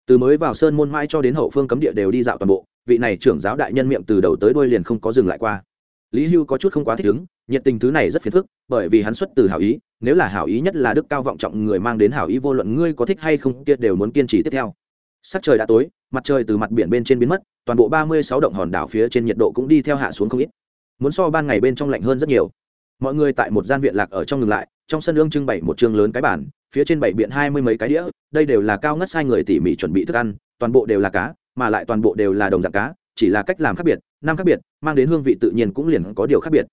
Speaker 1: Từ mới vào sơn môn mãi cho đến hậu phương cấm địa đều đi dạo toàn bộ, vị này trưởng giáo đại nhân miệng từ đầu tới đuôi liền không có dừng lại qua. Lý hưu có chút không quá thích ứng, nhiệt tình thứ này rất phiền phức, bởi vì hắn xuất từ hảo ý, nếu là hảo ý nhất là đức cao vọng trọng người mang đến hảo ý vô luận ngươi có thích hay không, kia đều muốn kiên trì tiếp theo. Sắc trời đã tối mặt trời từ mặt biển bên trên biến mất, toàn bộ ba mươi sáu động hòn đảo phía trên nhiệt độ cũng đi theo hạ xuống không ít. Muốn so ban ngày bên trong lạnh hơn rất nhiều. Mọi người tại một gian viện lạc ở trong ngừng lại, trong sân ương trưng bày một chương lớn cái bản phía trên bảy biện hai mươi mấy cái đĩa, đây đều là cao ngất sai người tỉ mỉ chuẩn bị thức ăn, toàn bộ đều là cá, mà lại toàn bộ đều là đồng dạng cá, chỉ là cách làm khác biệt, năm khác biệt, mang đến hương vị tự nhiên cũng liền có điều khác biệt.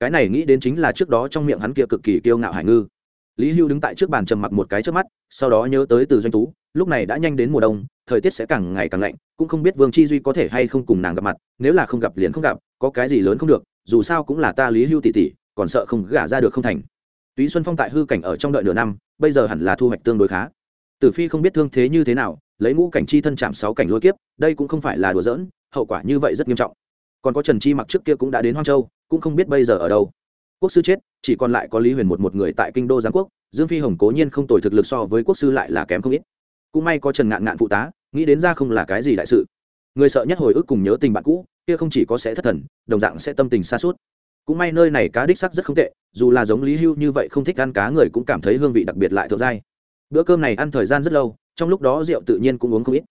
Speaker 1: Cái này nghĩ đến chính là trước đó trong miệng hắn kia cực kỳ kiêu ngạo hải ngư. Lý hưu đứng tại trước bàn trầm mặc một cái trước mắt, sau đó nhớ tới từ doanh tú, lúc này đã nhanh đến mùa đông thời tiết sẽ càng ngày càng lạnh, cũng không biết vương chi duy có thể hay không cùng nàng gặp mặt, nếu là không gặp liền không gặp, có cái gì lớn không được, dù sao cũng là ta lý hưu tỷ tỷ, còn sợ không gả ra được không thành. Túy xuân phong tại hư cảnh ở trong đợi nửa năm, bây giờ hẳn là thu hoạch tương đối khá. Tử phi không biết thương thế như thế nào, lấy ngũ cảnh chi thân chạm sáu cảnh lôi kiếp, đây cũng không phải là đùa giỡn, hậu quả như vậy rất nghiêm trọng. Còn có trần chi mặc trước kia cũng đã đến hoang châu, cũng không biết bây giờ ở đâu. Quốc sư chết, chỉ còn lại có lý huyền một một người tại kinh đô giáng quốc, dương phi hồng cố nhiên không tồi thực lực so với quốc sư lại là kém không ít. Cũng may có trần ngạn ngạn phụ tá nghĩ đến ra không là cái gì đại sự. Người sợ nhất hồi ức cùng nhớ tình bạn cũ, kia không chỉ có sẽ thất thần, đồng dạng sẽ tâm tình xa suốt cũng may nơi này cá đích sắc rất không tệ, dù là giống lý hưu như vậy không thích ăn cá người cũng cảm thấy hương vị đặc biệt lại thượng dai bữa cơm này ăn thời gian rất lâu, trong lúc đó rượu tự nhiên cũng uống không ít.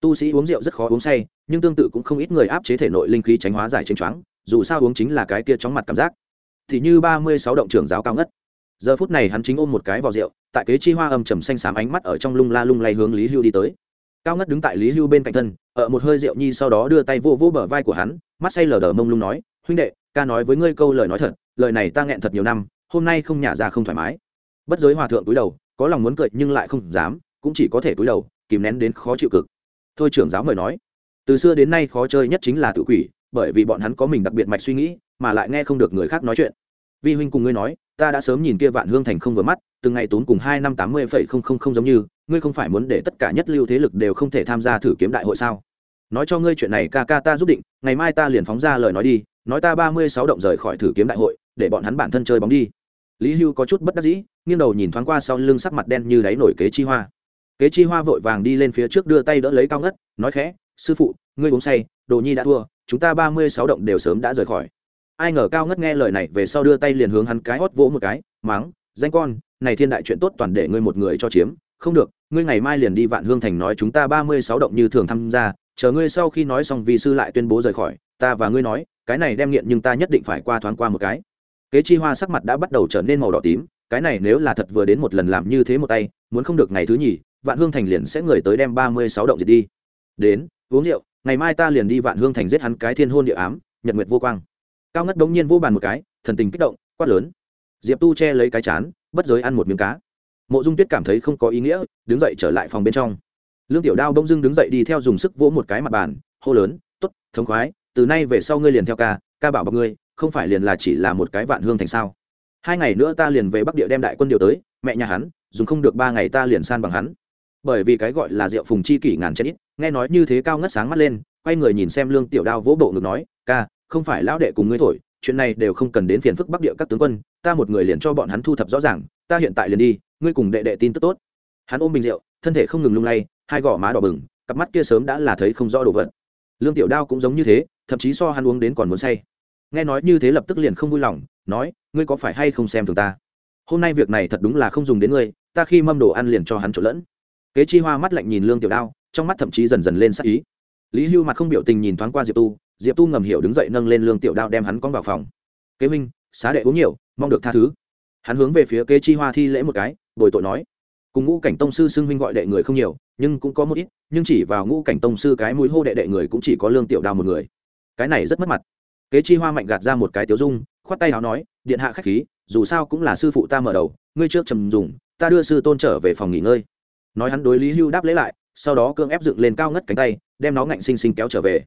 Speaker 1: Tu sĩ uống rượu rất khó uống say, nhưng tương tự cũng không ít người áp chế thể nội linh khí tránh hóa giải tranh choáng, dù sao uống chính là cái kia chóng mặt cảm giác. Thì như ba mươi sáu động trưởng giáo cao ngất. Giờ phút này hắn chính ôm một cái vò rượu, tại kế chi hoa âm trầm xanh xám ánh mắt ở trong lung la lung lay hướng lý hưu đi tới cao ngất đứng tại lý hưu bên cạnh thân, ở một hơi rượu nhi sau đó đưa tay vô vô bờ vai của hắn, mắt say lờ đờ mông lung nói, huynh đệ, ca nói với ngươi câu lời nói thật, lời này ta nghẹn thật nhiều năm, hôm nay không nhả ra không thoải mái. Bất giới hòa thượng túi đầu, có lòng muốn cười nhưng lại không dám, cũng chỉ có thể túi đầu, kìm nén đến khó chịu cực. Thôi trưởng giáo mời nói, từ xưa đến nay khó chơi nhất chính là tự quỷ, bởi vì bọn hắn có mình đặc biệt mạch suy nghĩ, mà lại nghe không được người khác nói chuyện. Vi huynh cùng ngươi nói, ta đã sớm nhìn kia vạn hương thành không vừa mắt từng ngày tốn cùng hai năm tám mươi phẩy không không không giống như, ngươi không phải muốn để tất cả nhất lưu thế lực đều không thể tham gia thử kiếm đại hội sao? Nói cho ngươi chuyện này, ca ca ta giúp định, ngày mai ta liền phóng ra lời nói đi, nói ta ba mươi sáu động rời khỏi thử kiếm đại hội, để bọn hắn bản thân chơi bóng đi. Lý hưu có chút bất đắc dĩ, nghiêng đầu nhìn thoáng qua sau lưng sắc mặt đen như đáy nổi kế chi hoa. Kế chi hoa vội vàng đi lên phía trước đưa tay đỡ lấy cao ngất, nói khẽ, sư phụ, ngươi uống say, đồ nhi đã thua, chúng ta ba mươi sáu động đều sớm đã rời khỏi. Ai ngờ cao ngất nghe lời này về sau đưa tay liền hướng hắn cái hót vỗ một cái mắng: danh con này thiên đại chuyện tốt toàn để ngươi một người cho chiếm. Không được, ngươi ngày mai liền đi vạn hương thành nói chúng ta ba mươi sáu động như thường tham gia, chờ ngươi sau khi nói xong vì sư lại tuyên bố rời khỏi, ta và ngươi nói, cái này đem nghiện nhưng ta nhất định phải qua thoáng qua một cái. Kế chi hoa sắc mặt đã bắt đầu trở nên màu đỏ tím, cái này nếu là thật vừa đến một lần làm như thế một tay, muốn không được ngày thứ nhì, vạn hương thành liền sẽ người tới đem ba mươi sáu động diệt đi. Đến, uống rượu, ngày mai ta liền đi vạn hương thành giết hắn cái thiên hôn địa ám, nhật nguyệt vô quang. Cao ngất đống nhiên vô bàn một cái, thần tình kích động, quát lớn. Diệp tu che lấy cái chán bất giới ăn một miếng cá. Mộ dung tuyết cảm thấy không có ý nghĩa, đứng dậy trở lại phòng bên trong. Lương tiểu đao Đông dưng đứng dậy đi theo dùng sức vỗ một cái mặt bàn, hô lớn t ố t thống khoái, từ nay về sau ngươi liền theo ca ca bảo bọc ngươi, không phải liền là chỉ là một cái vạn hương thành sao? Hai ngày nữa ta liền về bắc địa đem đại quân điều tới, mẹ nhà hắn, dùng không được ba ngày ta liền san bằng hắn. Bởi vì cái gọi là rượu phùng chi kỷ ngàn chết ít, nghe nói như thế cao ngất sáng mắt lên, quay người nhìn xem lương tiểu đao vỗ bộ ngực nói, ca, không phải lão đệ cùng ngươi thổi chuyện này đều không cần đến phiền phức bắc địa các tướng quân, ta một người liền cho bọn hắn thu thập rõ ràng, ta hiện tại liền đi, ngươi cùng đệ đệ tin tức tốt. Hắn ôm bình rượu, thân thể không ngừng lung lay, hai gò má đỏ bừng, cặp mắt kia sớm đã là thấy không rõ đồ vật. Lương tiểu đao cũng giống như thế, thậm chí so hắn uống đến còn muốn say. Nghe nói như thế lập tức liền không vui lòng, nói, ngươi có phải hay không xem thường ta? Hôm nay việc này thật đúng là không dùng đến ngươi, ta khi mâm đồ ăn liền cho hắn trộn lẫn. Kế chi hoa mắt lạnh nhìn lương tiểu đao, trong mắt thậm chí dần dần lên sắc ý. Lý hưu mặt không biểu tình nhìn thoáng qua diệp tu diệp tu ngầm hiểu đứng dậy nâng lên lương tiểu đao đem hắn con vào phòng. Kế minh xá đệ uống nhiều, mong được tha thứ. Hắn hướng về phía kế chi hoa thi lễ một cái, bồi tội nói, cùng ngũ cảnh tông sư xưng huynh gọi đệ người không nhiều, nhưng cũng có một ít, nhưng chỉ vào ngũ cảnh tông sư cái mũi hô đệ đệ người cũng chỉ có lương tiểu đao một người. Cái này rất mất mặt. Kế chi hoa mạnh gạt ra một cái tiểu dung, khoát tay áo nói, điện hạ khách khí, dù sao cũng là sư phụ ta mở đầu, ngươi trước trầm dùng, ta đưa sư tôn trở về phòng nghỉ ngơi. Nói hắn đối lý hưu đáp lễ lại, sau đó cưỡng ép dựng lên cao ngất cánh tay, đem nó ngạnh xinh xinh kéo trở về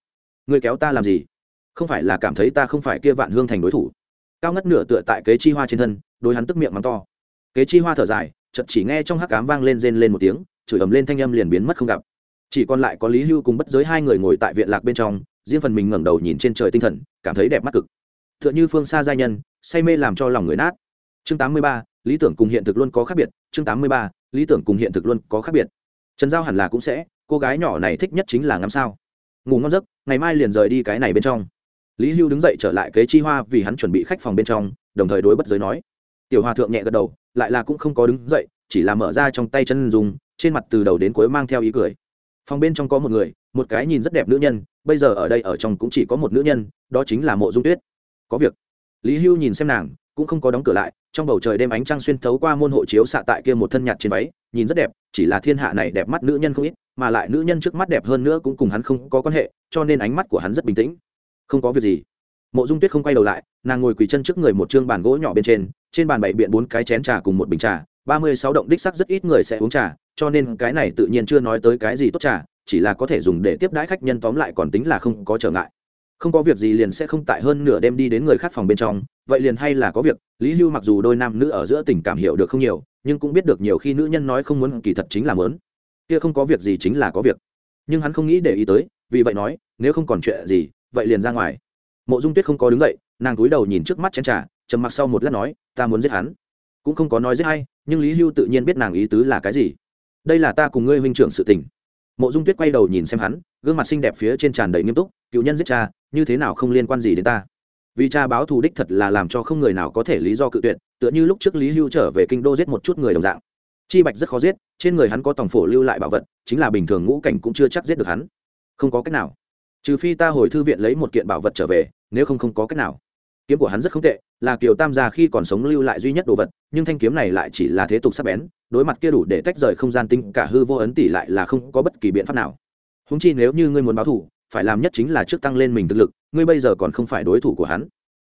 Speaker 1: ngươi kéo ta làm gì? Không phải là cảm thấy ta không phải kia vạn hương thành đối thủ. Cao ngất nửa tựa tại kế chi hoa trên thân, đối hắn tức miệng mắng to. Kế chi hoa thở dài, chợt chỉ nghe trong hắc cám vang lên rên lên một tiếng, chửi ầm lên thanh âm liền biến mất không gặp. Chỉ còn lại có lý hưu cùng bất giới hai người ngồi tại viện lạc bên trong, riêng phần mình ngẩng đầu nhìn trên trời tinh thần, cảm thấy đẹp mắt cực. T h ư ợ n h ư phương xa giai nhân, say mê làm cho lòng người nát. Chương tám mươi ba, lý tưởng cùng hiện thực luôn có khác biệt. Chương tám mươi ba, lý tưởng cùng hiện thực luôn có khác biệt. Trần giao hẳn là cũng sẽ, cô gái nhỏ này thích nhất chính là ngắm sao ngủ ngon giấc, ngày mai liền rời đi cái này bên trong. Lý hưu đứng dậy trở lại kế chi hoa vì hắn chuẩn bị khách phòng bên trong, đồng thời đối bất giới nói. Tiểu hòa thượng nhẹ gật đầu, lại là cũng không có đứng dậy, chỉ là mở ra trong tay chân dùng trên mặt từ đầu đến cuối mang theo ý cười. Phòng bên trong có một người, một cái nhìn rất đẹp nữ nhân, bây giờ ở đây ở trong cũng chỉ có một nữ nhân, đó chính là mộ dung tuyết. Có việc. Lý hưu nhìn xem nàng, cũng không có đóng cửa lại, trong bầu trời đêm ánh trăng xuyên thấu qua môn hộ chiếu xạ tại kia một thân nhạt trên váy nhìn rất đẹp, chỉ là thiên hạ này đẹp mắt nữ nhân không ít, mà lại nữ nhân trước mắt đẹp hơn nữa cũng cùng hắn không có quan hệ, cho nên ánh mắt của hắn rất bình tĩnh. Không có việc gì. Mộ dung tuyết không quay đầu lại, nàng ngồi quỳ chân trước người một chương bàn gỗ nhỏ bên trên trên bàn bày biện bốn cái chén trà cùng một bình trà, ba mươi sáu động đích sắc rất ít người sẽ uống trà, cho nên cái này tự nhiên chưa nói tới cái gì tốt trà, chỉ là có thể dùng để tiếp đãi khách nhân tóm lại còn tính là không có trở ngại không có việc gì liền sẽ không tại hơn nửa đêm đi đến người khác phòng bên trong, vậy liền hay là có việc. Lý hưu mặc dù đôi nam nữ ở giữa tình cảm hiểu được không nhiều, nhưng cũng biết được nhiều khi nữ nhân nói không muốn kỳ thật chính là mớn kia không có việc gì chính là có việc. Nhưng hắn không nghĩ để ý tới, vì vậy nói, nếu không còn chuyện gì, vậy liền ra ngoài. Mộ dung tuyết không có đứng dậy, nàng cúi đầu nhìn trước mắt chén trà, trầm mặc sau một lát nói, ta muốn giết hắn. Cũng không có nói giết hay nhưng lý hưu tự nhiên biết nàng ý tứ là cái gì. Đây là ta cùng ngươi huynh trưởng sự tình. Mộ dung tuyết quay đầu nhìn xem hắn, gương mặt xinh đẹp phía trên tràn đầy nghiêm túc, cựu nhân giết cha như thế nào không liên quan gì đến ta? Vì cha báo thù đích thật là làm cho không người nào có thể lý do cự tuyệt, tựa như lúc trước lý hưu trở về kinh đô giết một chút người đồng dạng. Chi bạch rất khó giết, trên người hắn có tòng phổ lưu lại bảo vật, chính là bình thường ngũ cảnh cũng chưa chắc giết được hắn. Không có cách nào. Trừ phi ta hồi thư viện lấy một kiện bảo vật trở về, nếu không không có cách nào. Kiếm của hắn rất không tệ, là kiều tam gia khi còn sống lưu lại duy nhất đồ vật, nhưng thanh kiếm này lại chỉ là thế tục sắp bén, đối mặt kia đủ để tách rời không gian tinh cả hư vô ấn tỷ lại là không có bất kỳ biện pháp nào. Húng chi nếu như ngươi muốn báo thủ phải làm nhất chính là trước tăng lên mình thực lực, ngươi bây giờ còn không phải đối thủ của hắn.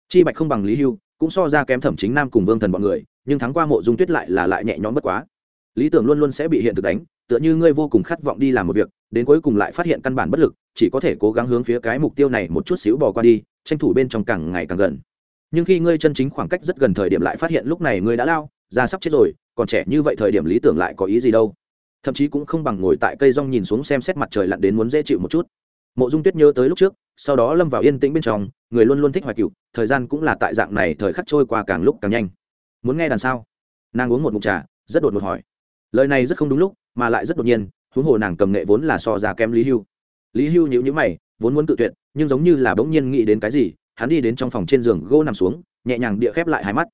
Speaker 1: Chi bạch không bằng lý hưu, cũng so ra kém thẩm chính nam cùng vương thần bọn người, nhưng thắng qua mộ dung tuyết lại là lại nhẹ nhõm bất quá. Lý tưởng luôn luôn sẽ bị hiện thực đánh, tựa như ngươi vô cùng khát vọng đi làm một việc, đến cuối cùng lại phát hiện căn bản bất lực, chỉ có thể cố gắng hướng phía cái mục tiêu này một chút xíu bỏ qua đi, tranh thủ bên trong càng ngày càng gần. Nhưng khi ngươi chân chính khoảng cách rất gần thời điểm lại phát hiện lúc này ngươi đã lao, ra sắp chết rồi, còn trẻ như vậy thời điểm lý tưởng lại có ý gì đâu? Thậm chí cũng không bằng ngồi tại cây rong nhìn xuống xem xét mặt trời lặn đến muốn dễ chịu một chút mộ dung tuyết nhớ tới lúc trước, sau đó lâm vào yên tĩnh bên trong, người luôn luôn thích hoài cựu thời gian cũng là tại dạng này thời khắc trôi qua càng lúc càng nhanh. Muốn nghe đàn sao? Nàng uống một mục trà, rất đột một hỏi. Lời này rất không đúng lúc, mà lại rất đột nhiên, huống hồ nàng cầm nghệ vốn là so ra kém lý hưu. Lý hưu nhữ nhữ mày, vốn muốn tự tuyệt, nhưng giống như là bỗng nhiên nghĩ đến cái gì, hắn đi đến trong phòng trên giường gỗ nằm xuống, nhẹ nhàng địa khép lại hai mắt.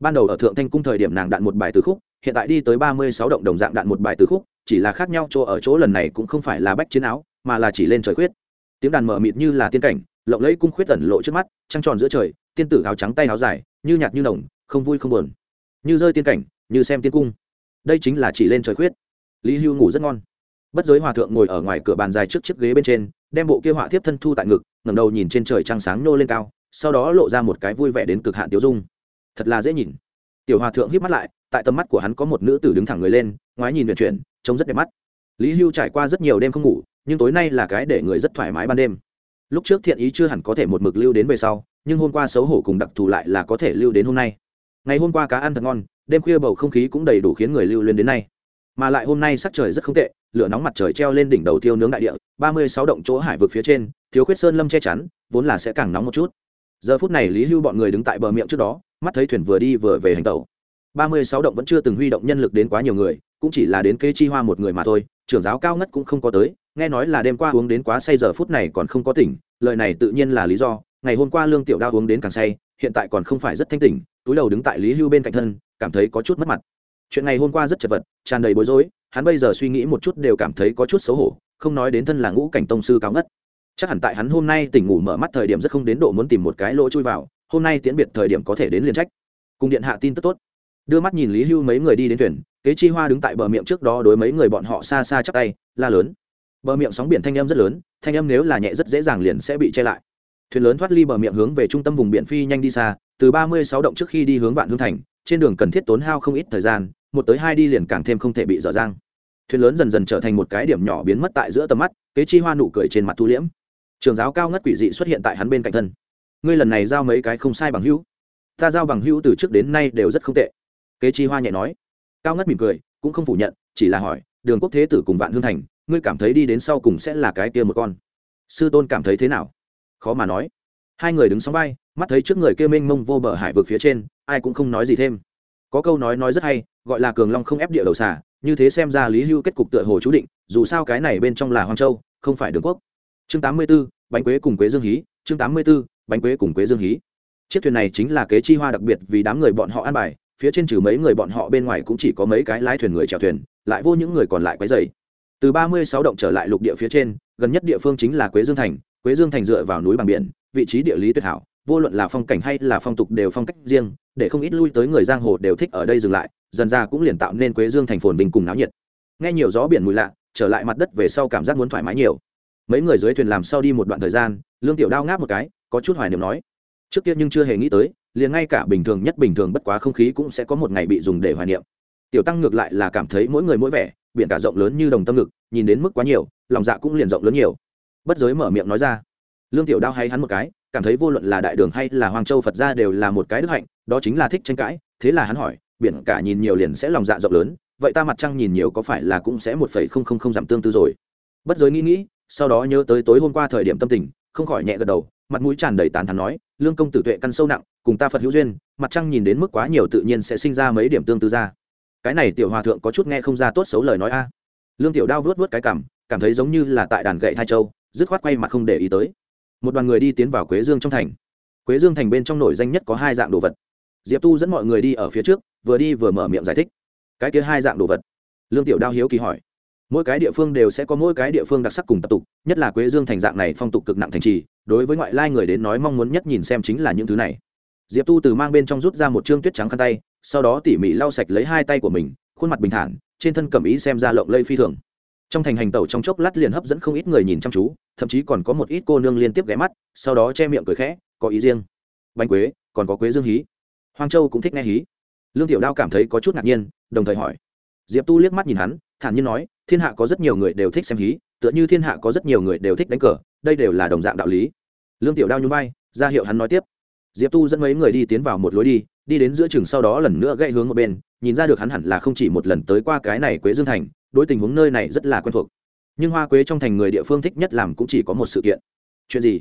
Speaker 1: Ban đầu ở thượng thanh cung thời điểm nàng đạn một bài từ khúc, hiện tại đi tới ba mươi sáu động đồng dạng đạn một bài từ khúc, chỉ là khác nhau chỗ ở chỗ lần này cũng không phải là bách chiến áo, mà là chỉ lên trời khuyết tiếng đàn mở mịt như là tiên cảnh, lộng lẫy cung khuyết tẩn lộ trước mắt, trăng tròn giữa trời, tiên tử áo trắng tay áo dài, như nhạt như nồng, không vui không buồn. Như rơi tiên cảnh, như xem tiên cung. Đây chính là chỉ lên trời khuyết. Lý hưu ngủ rất ngon. Bất giới hòa thượng ngồi ở ngoài cửa bàn dài trước chiếc ghế bên trên, đem bộ kia họa thiếp thân thu tại ngực, ngẩng đầu nhìn trên trời trăng sáng nô lên cao, sau đó lộ ra một cái vui vẻ đến cực hạn tiêu dung. Thật là dễ nhìn. Tiểu hòa thượng híp mắt lại, tại tầm mắt của hắn có một nữ tử đứng thẳng người lên, ngoái nhìn vận chuyển, trông rất đẹp mắt lý hưu trải qua rất nhiều đêm không ngủ, nhưng tối nay là cái để người rất thoải mái ban đêm. Lúc trước thiện ý chưa hẳn có thể một mực lưu đến về sau, nhưng hôm qua xấu hổ cùng đặc thù lại là có thể lưu đến hôm nay. Ngày hôm qua cá ăn thật ngon, đêm khuya bầu không khí cũng đầy đủ khiến người lưu lên đến nay. Mà lại hôm nay sắc trời rất không tệ, lửa nóng mặt trời treo lên đỉnh đầu tiêu nướng đại địa, ba mươi sáu động chỗ hải vực phía trên, thiếu khuyết sơn lâm che chắn, vốn là sẽ càng nóng một chút. Giờ phút này lý hưu bọn người đứng tại bờ miệng trước đó, mắt thấy thuyền vừa đi vừa về hành tàu ba mươi sáu động vẫn chưa từng huy động nhân lực đến quá nhiều người cũng chỉ là đến kế chi hoa một người mà thôi, trưởng giáo cao ngất cũng không có tới, nghe nói là đêm qua uống đến quá say giờ phút này còn không có tỉnh, lời này tự nhiên là lý do, ngày hôm qua lương tiểu đao uống đến càng say, hiện tại còn không phải rất thanh tỉnh, túi đầu đứng tại lý hưu bên cạnh thân, cảm thấy có chút mất mặt. Chuyện ngày hôm qua rất chật vật, tràn đầy bối rối, hắn bây giờ suy nghĩ một chút đều cảm thấy có chút xấu hổ, không nói đến thân là ngũ cảnh tông sư cao ngất. Chắc hẳn tại hắn hôm nay tỉnh ngủ mở mắt thời điểm rất không đến độ muốn tìm một cái lỗ chui vào, hôm nay tiễn biệt thời điểm có thể đến liền trách. Cùng điện hạ tin tức tốt đưa mắt nhìn lý hưu mấy người đi đến thuyền, kế chi hoa đứng tại bờ miệng trước đó đối mấy người bọn họ xa xa chắc tay, la lớn. Bờ miệng sóng biển thanh âm rất lớn, thanh âm nếu là nhẹ rất dễ dàng liền sẽ bị che lại. Thuyền lớn thoát ly bờ miệng hướng về trung tâm vùng biển phi nhanh đi xa, từ ba mươi sáu động trước khi đi hướng vạn hương thành, trên đường cần thiết tốn hao không ít thời gian, một tới hai đi liền càng thêm không thể bị dở dang. Thuyền lớn dần dần trở thành một cái điểm nhỏ biến mất tại giữa tầm mắt, kế chi hoa nụ cười trên mặt thu liễm. Trường giáo cao ngất quỷ dị xuất hiện tại hắn bên cạnh thân. Ngươi lần này giao mấy cái không sai bằng hữu. Ta giao bằng hữu từ trước đến nay đều rất không tệ kế chi hoa nhẹ nói. Cao ngất mỉm cười cũng không phủ nhận chỉ là hỏi đường quốc thế tử cùng vạn hương thành ngươi cảm thấy đi đến sau cùng sẽ là cái kia một con? Sư tôn cảm thấy thế nào? Khó mà nói. Hai người đứng sóng vai mắt thấy trước người kia mênh mông vô bờ hải vực phía trên ai cũng không nói gì thêm. Có câu nói nói rất hay gọi là cường long không ép địa đầu xả như thế xem ra lý hưu kết cục tựa hồ chú định dù sao cái này bên trong là hoang châu không phải đường quốc. Chương tám mươi 84, bánh quế cùng quế dương hí chương tám mươi 84, bánh quế cùng quế dương hí. Chiếc thuyền này chính là kế chi hoa đặc biệt vì đám người bọn họ ăn bài phía trên trừ mấy người bọn họ bên ngoài cũng chỉ có mấy cái lái thuyền người chèo thuyền, lại vô những người còn lại quấy dày từ ba mươi sáu động trở lại lục địa phía trên, gần nhất địa phương chính là quế dương thành, quế dương thành dựa vào núi bằng biển, vị trí địa lý tuyệt hảo, vô luận là phong cảnh hay là phong tục đều phong cách riêng, để không ít lui tới người giang hồ đều thích ở đây dừng lại, dần ra cũng liền tạo nên quế dương thành phồn bình cùng náo nhiệt. Nghe nhiều gió biển mùi lạ, trở lại mặt đất về sau cảm giác muốn thoải mái nhiều. Mấy người dưới thuyền làm sau đi một đoạn thời gian, lương tiểu đao ngáp một cái, có chút hoài niệm nói, trước kia nhưng chưa hề nghĩ tới liền ngay cả bình thường nhất bình thường bất quá không khí cũng sẽ có một ngày bị dùng để hoài niệm. Tiểu tăng ngược lại là cảm thấy mỗi người mỗi vẻ, biển cả rộng lớn như đồng tâm ngực, nhìn đến mức quá nhiều, lòng dạ cũng liền rộng lớn nhiều. Bất giới mở miệng nói ra. Lương tiểu đao hay hắn một cái, cảm thấy vô luận là đại đường hay là hoàng châu phật gia đều là một cái đức hạnh, đó chính là thích tranh cãi, thế là hắn hỏi, biển cả nhìn nhiều liền sẽ lòng dạ rộng lớn, vậy ta mặt trăng nhìn nhiều có phải là cũng sẽ một phẩy không không không giảm tương tư rồi? Bất giới nghĩ nghĩ, sau đó nhớ tới tối hôm qua thời điểm tâm tình, không khỏi nhẹ gật đầu, mặt mũi tràn đầy tán thắn nói, lương công tử tuệ căn sâu nặng cùng ta phật hữu duyên, mặt trăng nhìn đến mức quá nhiều tự nhiên sẽ sinh ra mấy điểm tương tư ra. Cái này tiểu hòa thượng có chút nghe không ra tốt xấu lời nói a. Lương tiểu đao vớt vớt cái cảm cảm thấy giống như là tại đàn gậy thai châu, dứt khoát quay mặt không để ý tới. Một đoàn người đi tiến vào quế dương trong thành. Quế dương thành bên trong nổi danh nhất có hai dạng đồ vật. Diệp tu dẫn mọi người đi ở phía trước, vừa đi vừa mở miệng giải thích. Cái kia hai dạng đồ vật. Lương tiểu đao hiếu kỳ hỏi. Mỗi cái địa phương đều sẽ có mỗi cái địa phương đặc sắc cùng tập tục, nhất là quế dương thành dạng này phong tục cực nặng thành trì, đối với ngoại lai người đến nói mong muốn nhất nhìn xem chính là những thứ này diệp tu từ mang bên trong rút ra một chương tuyết trắng khăn tay, sau đó tỉ mỉ lau sạch lấy hai tay của mình, khuôn mặt bình thản, trên thân cẩm ý xem ra lộng lây phi thường. Trong thành hành tẩu trong chốc lát liền hấp dẫn không ít người nhìn chăm chú, thậm chí còn có một ít cô nương liên tiếp ghé mắt, sau đó che miệng cười khẽ, có ý riêng. Bánh quế, còn có quế dương hí. Hoang châu cũng thích nghe hí. Lương tiểu đao cảm thấy có chút ngạc nhiên, đồng thời hỏi. Diệp tu liếc mắt nhìn hắn, thản nhiên nói, thiên hạ có rất nhiều người đều thích xem hí, tựa như thiên hạ có rất nhiều người đều thích đánh cờ, đây đều là đồng dạng đạo lý. Lương tiểu đao nhún vai, ra hiệu hắn nói tiếp diệp tu dẫn mấy người đi tiến vào một lối đi đi đến giữa chừng sau đó lần nữa gãy hướng một bên, nhìn ra được hắn hẳn là không chỉ một lần tới qua cái này quế dương thành, đối tình huống nơi này rất là quen thuộc. Nhưng hoa quế trong thành người địa phương thích nhất làm cũng chỉ có một sự kiện. Chuyện gì?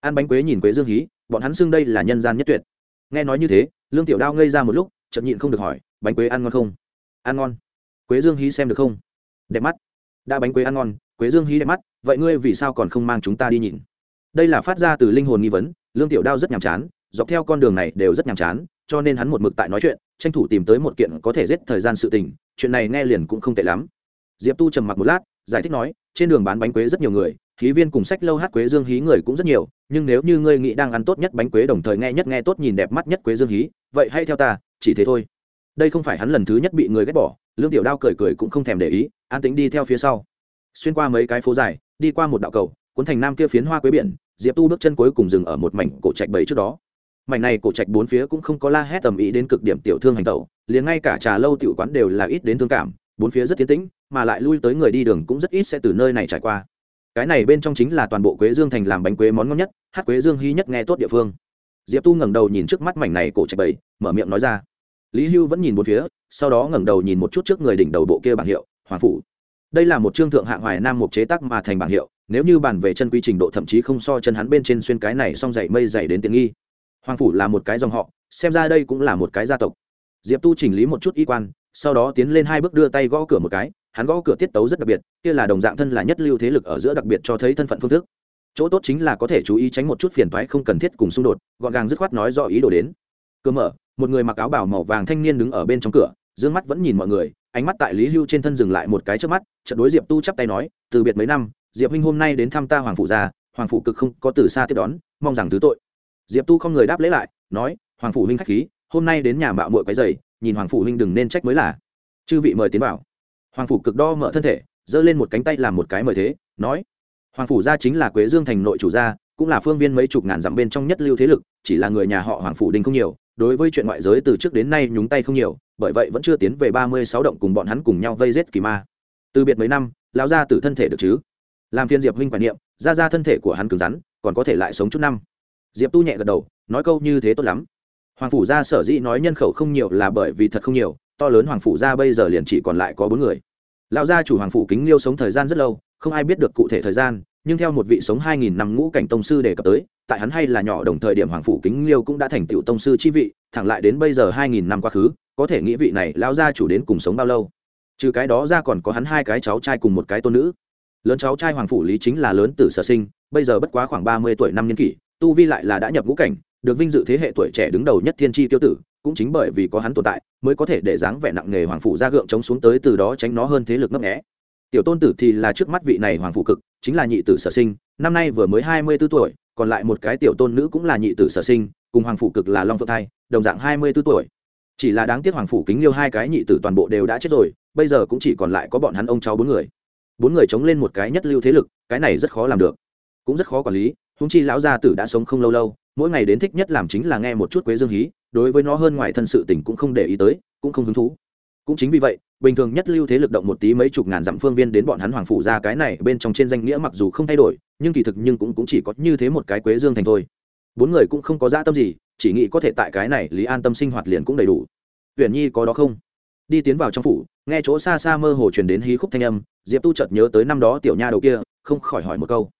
Speaker 1: Ăn bánh quế nhìn quế dương hí, bọn hắn xưng đây là nhân gian nhất tuyệt. Nghe nói như thế, lương tiểu đao ngây ra một lúc chậm nhịn không được hỏi, bánh quế ăn ngon không? Ăn ngon. Quế dương hí xem được không? Đẹp mắt. Đã bánh quế ăn ngon. Quế dương hí đẹp mắt, vậy ngươi vì sao còn không mang chúng ta đi nhìn? Đây là phát ra từ linh hồn nghi vấn, lương tiểu đao rất nhàm chán dọc theo con đường này đều rất nhàm chán, cho nên hắn một mực tại nói chuyện, tranh thủ tìm tới một kiện có thể giết thời gian sự tình, chuyện này nghe liền cũng không tệ lắm. Diệp tu trầm mặc một lát, giải thích nói, trên đường bán bánh quế rất nhiều người, khí viên cùng sách lâu hát quế dương hí người cũng rất nhiều, nhưng nếu như ngươi nghĩ đang ăn tốt nhất bánh quế đồng thời nghe nhất nghe tốt nhìn đẹp mắt nhất quế dương hí, vậy hãy theo ta, chỉ thế thôi. Đây không phải hắn lần thứ nhất bị người ghét bỏ, lương tiểu đao cười cười cũng không thèm để ý, an tính đi theo phía sau. Xuyên qua mấy cái phố dài, đi qua một đạo cầu, cuốn thành nam kia phiến hoa quế biển, diệp tu bước chân cuối cùng dừng ở một mảnh cổ trạch bầy trước đó mảnh này cổ trạch bốn phía cũng không có la hét tầm ý đến cực điểm tiểu thương hành tẩu, liền ngay cả trà lâu tiểu quán đều là ít đến thương cảm, bốn phía rất tiến tĩnh, mà lại lui tới người đi đường cũng rất ít sẽ từ nơi này trải qua. Cái này bên trong chính là toàn bộ quế dương thành làm bánh quế món ngon nhất, hát quế dương hy nhất nghe tốt địa phương. Diệp tu ngẩng đầu nhìn trước mắt mảnh này cổ trạch bầy mở miệng nói ra. Lý hưu vẫn nhìn một phía, sau đó ngẩng đầu nhìn một chút trước người đỉnh đầu bộ kia bảng hiệu, hoàng phủ. Đây là một trương thượng hạng hoài nam một chế tác mà thành bảng hiệu, nếu như bàn về chân quy trình độ thậm chí không so chân hắn bên trên xuyên cái này xong dày mây dày đến tiện nghi hoàng phủ là một cái dòng họ, xem ra đây cũng là một cái gia tộc. Diệp tu chỉnh lý một chút y quan, sau đó tiến lên hai bước đưa tay gõ cửa một cái, hắn gõ cửa tiết tấu rất đặc biệt, kia là đồng dạng thân là nhất lưu thế lực ở giữa đặc biệt cho thấy thân phận phương thức. Chỗ tốt chính là có thể chú ý tránh một chút phiền toái không cần thiết cùng xung đột, gọn gàng dứt khoát nói do ý đồ đến. Cửa mở, một người mặc áo bảo màu vàng thanh niên đứng ở bên trong cửa d mắt vẫn nhìn mọi người, ánh mắt tại lý hưu trên thân dừng lại một cái trước mắt trận đối diệp tu chắp tay nói, từ biệt mấy năm, diệp huynh hôm nay đến thăm ta hoàng phụ già hoàng phụ cực không có từ xa tiếp đón, mong rằng thứ tội diệp tu không người đáp lễ lại, nói, hoàng Phủ huynh khách khí, hôm nay đến nhà mạo muội quấy giày nhìn hoàng Phủ huynh đừng nên trách mới là. Chư vị mời tiến vào. Hoàng phủ cực đo mở thân thể, giơ lên một cánh tay làm một cái mời thế, nói, hoàng phủ gia chính là quế dương thành nội chủ gia, cũng là phương viên mấy chục ngàn dặm bên trong nhất lưu thế lực, chỉ là người nhà họ hoàng phủ đình không nhiều, đối với chuyện ngoại giới từ trước đến nay nhúng tay không nhiều, bởi vậy vẫn chưa tiến về ba mươi sáu động cùng bọn hắn cùng nhau vây giết kỳ ma. Từ biệt mấy năm, lão gia tử thân thể được chứ? Làm phiên diệp huynh quản niệm ra ra thân thể của hắn cứng rắn, còn có thể lại sống chút năm diệp tu nhẹ gật đầu, nói câu như thế tốt lắm. Hoàng phủ gia sở dĩ nói nhân khẩu không nhiều là bởi vì thật không nhiều, to lớn hoàng phủ gia bây giờ liền chỉ còn lại có bốn người. Lão gia chủ hoàng phủ kính liêu sống thời gian rất lâu, không ai biết được cụ thể thời gian, nhưng theo một vị sống hai nghìn năm ngũ cảnh tông sư đề cập tới, tại hắn hay là nhỏ đồng thời điểm hoàng phủ kính liêu cũng đã thành tựu tông sư chi vị, thẳng lại đến bây giờ hai nghìn năm quá khứ, có thể nghĩ vị này lão gia chủ đến cùng sống bao lâu. Trừ cái đó ra còn có hắn hai cái cháu trai cùng một cái tôn nữ. Lớn cháu trai hoàng phủ lý chính là lớn tử sở sinh, bây giờ bất quá khoảng ba mươi tuổi năm niên kỷ tu vi lại là đã nhập ngũ cảnh, được vinh dự thế hệ tuổi trẻ đứng đầu nhất thiên tri tiêu tử, cũng chính bởi vì có hắn tồn tại, mới có thể để dáng vẻ nặng nghề hoàng phủ ra gượng chống xuống tới từ đó tránh nó hơn thế lực ngấp nghẽ tiểu tôn tử thì là trước mắt vị này hoàng phủ cực, chính là nhị tử sở sinh, năm nay vừa mới hai mươi b ố tuổi, còn lại một cái tiểu tôn nữ cũng là nhị tử sở sinh, cùng hoàng phủ cực là long phượng thai, đồng dạng hai mươi b ố tuổi. Chỉ là đáng tiếc hoàng phủ kính liêu hai cái nhị tử toàn bộ đều đã chết rồi, bây giờ cũng chỉ còn lại có bọn hắn ông cháu bốn người. Bốn người chống lên một cái nhất lưu thế lực, cái này rất khó làm được. Cũng rất khó quản lý húng chi lão gia tử đã sống không lâu lâu mỗi ngày đến thích nhất làm chính là nghe một chút quế dương hí đối với nó hơn ngoài thân sự tình cũng không để ý tới cũng không hứng thú. Cũng chính vì vậy bình thường nhất lưu thế lực động một tí mấy chục ngàn dặm phương viên đến bọn hắn hoàng phủ ra cái này bên trong trên danh nghĩa mặc dù không thay đổi nhưng kỳ thực nhưng cũng, cũng chỉ có như thế một cái quế dương thành thôi. Bốn người cũng không có dã tâm gì chỉ nghĩ có thể tại cái này lý an tâm sinh hoạt liền cũng đầy đủ. Huyền nhi có đó không? Đi tiến vào trong phủ nghe chỗ xa xa mơ hồ truyền đến hí khúc thanh âm diệp tu chợt nhớ tới năm đó tiểu nha đầu kia không khỏi hỏi một câu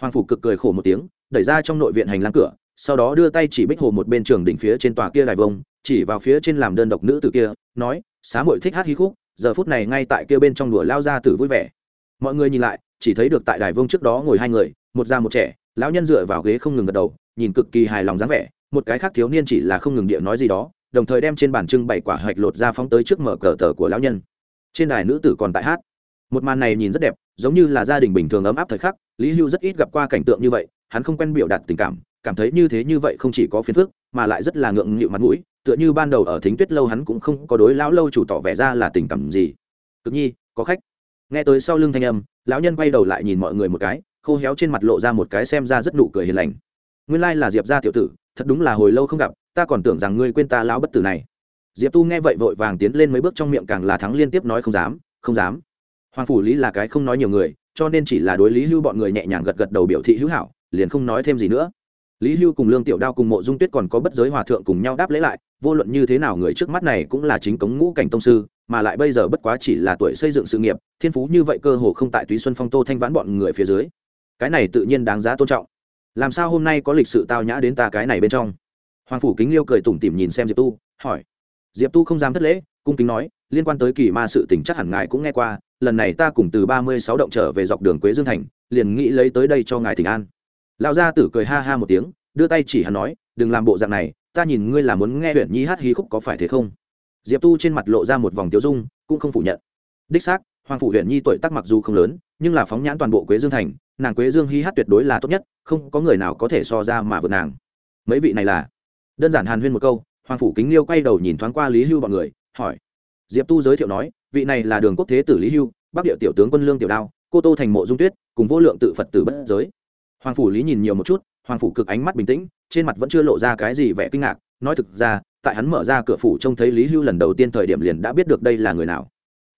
Speaker 1: hoàng phủ cực cười khổ một tiếng, đẩy ra trong nội viện hành lang cửa, sau đó đưa tay chỉ bích hồ một bên trường đỉnh phía trên tòa kia đài vông, chỉ vào phía trên làm đơn độc nữ tử kia, nói, xá muội thích hát hí khúc, giờ phút này ngay tại kia bên trong đùa lao ra tử vui vẻ. Mọi người nhìn lại, chỉ thấy được tại đài vông trước đó ngồi hai người, một già một trẻ, lão nhân dựa vào ghế không ngừng gật đầu, nhìn cực kỳ hài lòng dáng vẻ, một cái khác thiếu niên chỉ là không ngừng địa nói gì đó, đồng thời đem trên bàn trưng bày quả hạch lột ra phóng tới trước mở cờ tờ của lão nhân. Trên đài nữ tử còn tại hát. Một màn này nhìn rất đẹp, giống như là gia đình bình thường ấm áp thời khắc lý hưu rất ít gặp qua cảnh tượng như vậy, hắn không quen biểu đạt tình cảm cảm thấy như thế như vậy không chỉ có phiền phức, mà lại rất là ngượng nghịu mặt mũi, tựa như ban đầu ở thính tuyết lâu hắn cũng không có đối lão lâu chủ tỏ vẻ ra là tình cảm gì. Cực nhi, có khách. Nghe tới sau lưng thanh âm, lão nhân quay đầu lại nhìn mọi người một cái, khô héo trên mặt lộ ra một cái xem ra rất nụ cười hiền lành. Nguyên lai là diệp gia tiểu tử, thật đúng là hồi lâu không gặp, ta còn tưởng rằng ngươi quên ta lão bất tử này. Diệp tu nghe vậy vội vàng tiến lên mấy bước trong miệng càng là thắng liên tiếp nói, không dám không dám. Hoàng phủ lý là cái không nói nhiều người cho nên chỉ là đối lý hưu bọn người nhẹ nhàng gật gật đầu biểu thị hữu hảo, liền không nói thêm gì nữa. Lý hưu cùng lương tiểu đao cùng mộ dung tuyết còn có bất giới hòa thượng cùng nhau đáp lễ lại, vô luận như thế nào người trước mắt này cũng là chính cống ngũ cảnh tông sư, mà lại bây giờ bất quá chỉ là tuổi xây dựng sự nghiệp, thiên phú như vậy cơ hồ không tại túy xuân phong, tô thanh vãn bọn người phía dưới. Cái này tự nhiên đáng giá tôn trọng. Làm sao hôm nay có lịch sự tao nhã đến ta cái này bên trong? Hoàng phủ kính liêu cười tủm tỉm nhìn xem diệp tu, hỏi. Diệp tu không dám thất lễ cung kính nói, liên quan tới kỳ ma sự tình chắc hẳn ngài cũng nghe qua, lần này ta cùng từ ba mươi sáu động trở về dọc đường quế dương thành, liền nghĩ lấy tới đây cho ngài thỉnh an. Lão gia tử cười ha ha một tiếng, đưa tay chỉ hắn nói, đừng làm bộ dạng này, ta nhìn ngươi là muốn nghe huyện nhi hát hí khúc có phải thế không? Diệp tu trên mặt lộ ra một vòng tiêu dung, cũng không phủ nhận. Đích xác, hoàng phủ huyện nhi tuổi tác mặc dù không lớn, nhưng là phóng nhãn toàn bộ quế dương thành, nàng quế dương hí hát tuyệt đối là tốt nhất, không có người nào có thể so ra mà vượt nàng. Mấy vị này là? Đơn giản hàn huyên một câu, hoàng phủ kính liêu quay đầu nhìn thoáng qua lý hưu bọn người hỏi. Diệp tu giới thiệu nói, vị này là đường quốc thế tử lý hưu, bắc địa tiểu tướng quân lương tiểu đao, cô tô thành mộ dung tuyết, cùng vô lượng tự phật tử bất giới. Hoàng phủ lý nhìn nhiều một chút, hoàng phủ cực ánh mắt bình tĩnh, trên mặt vẫn chưa lộ ra cái gì vẻ kinh ngạc, nói thực ra, tại hắn mở ra cửa phủ trông thấy lý hưu lần đầu tiên thời điểm liền đã biết được đây là người nào.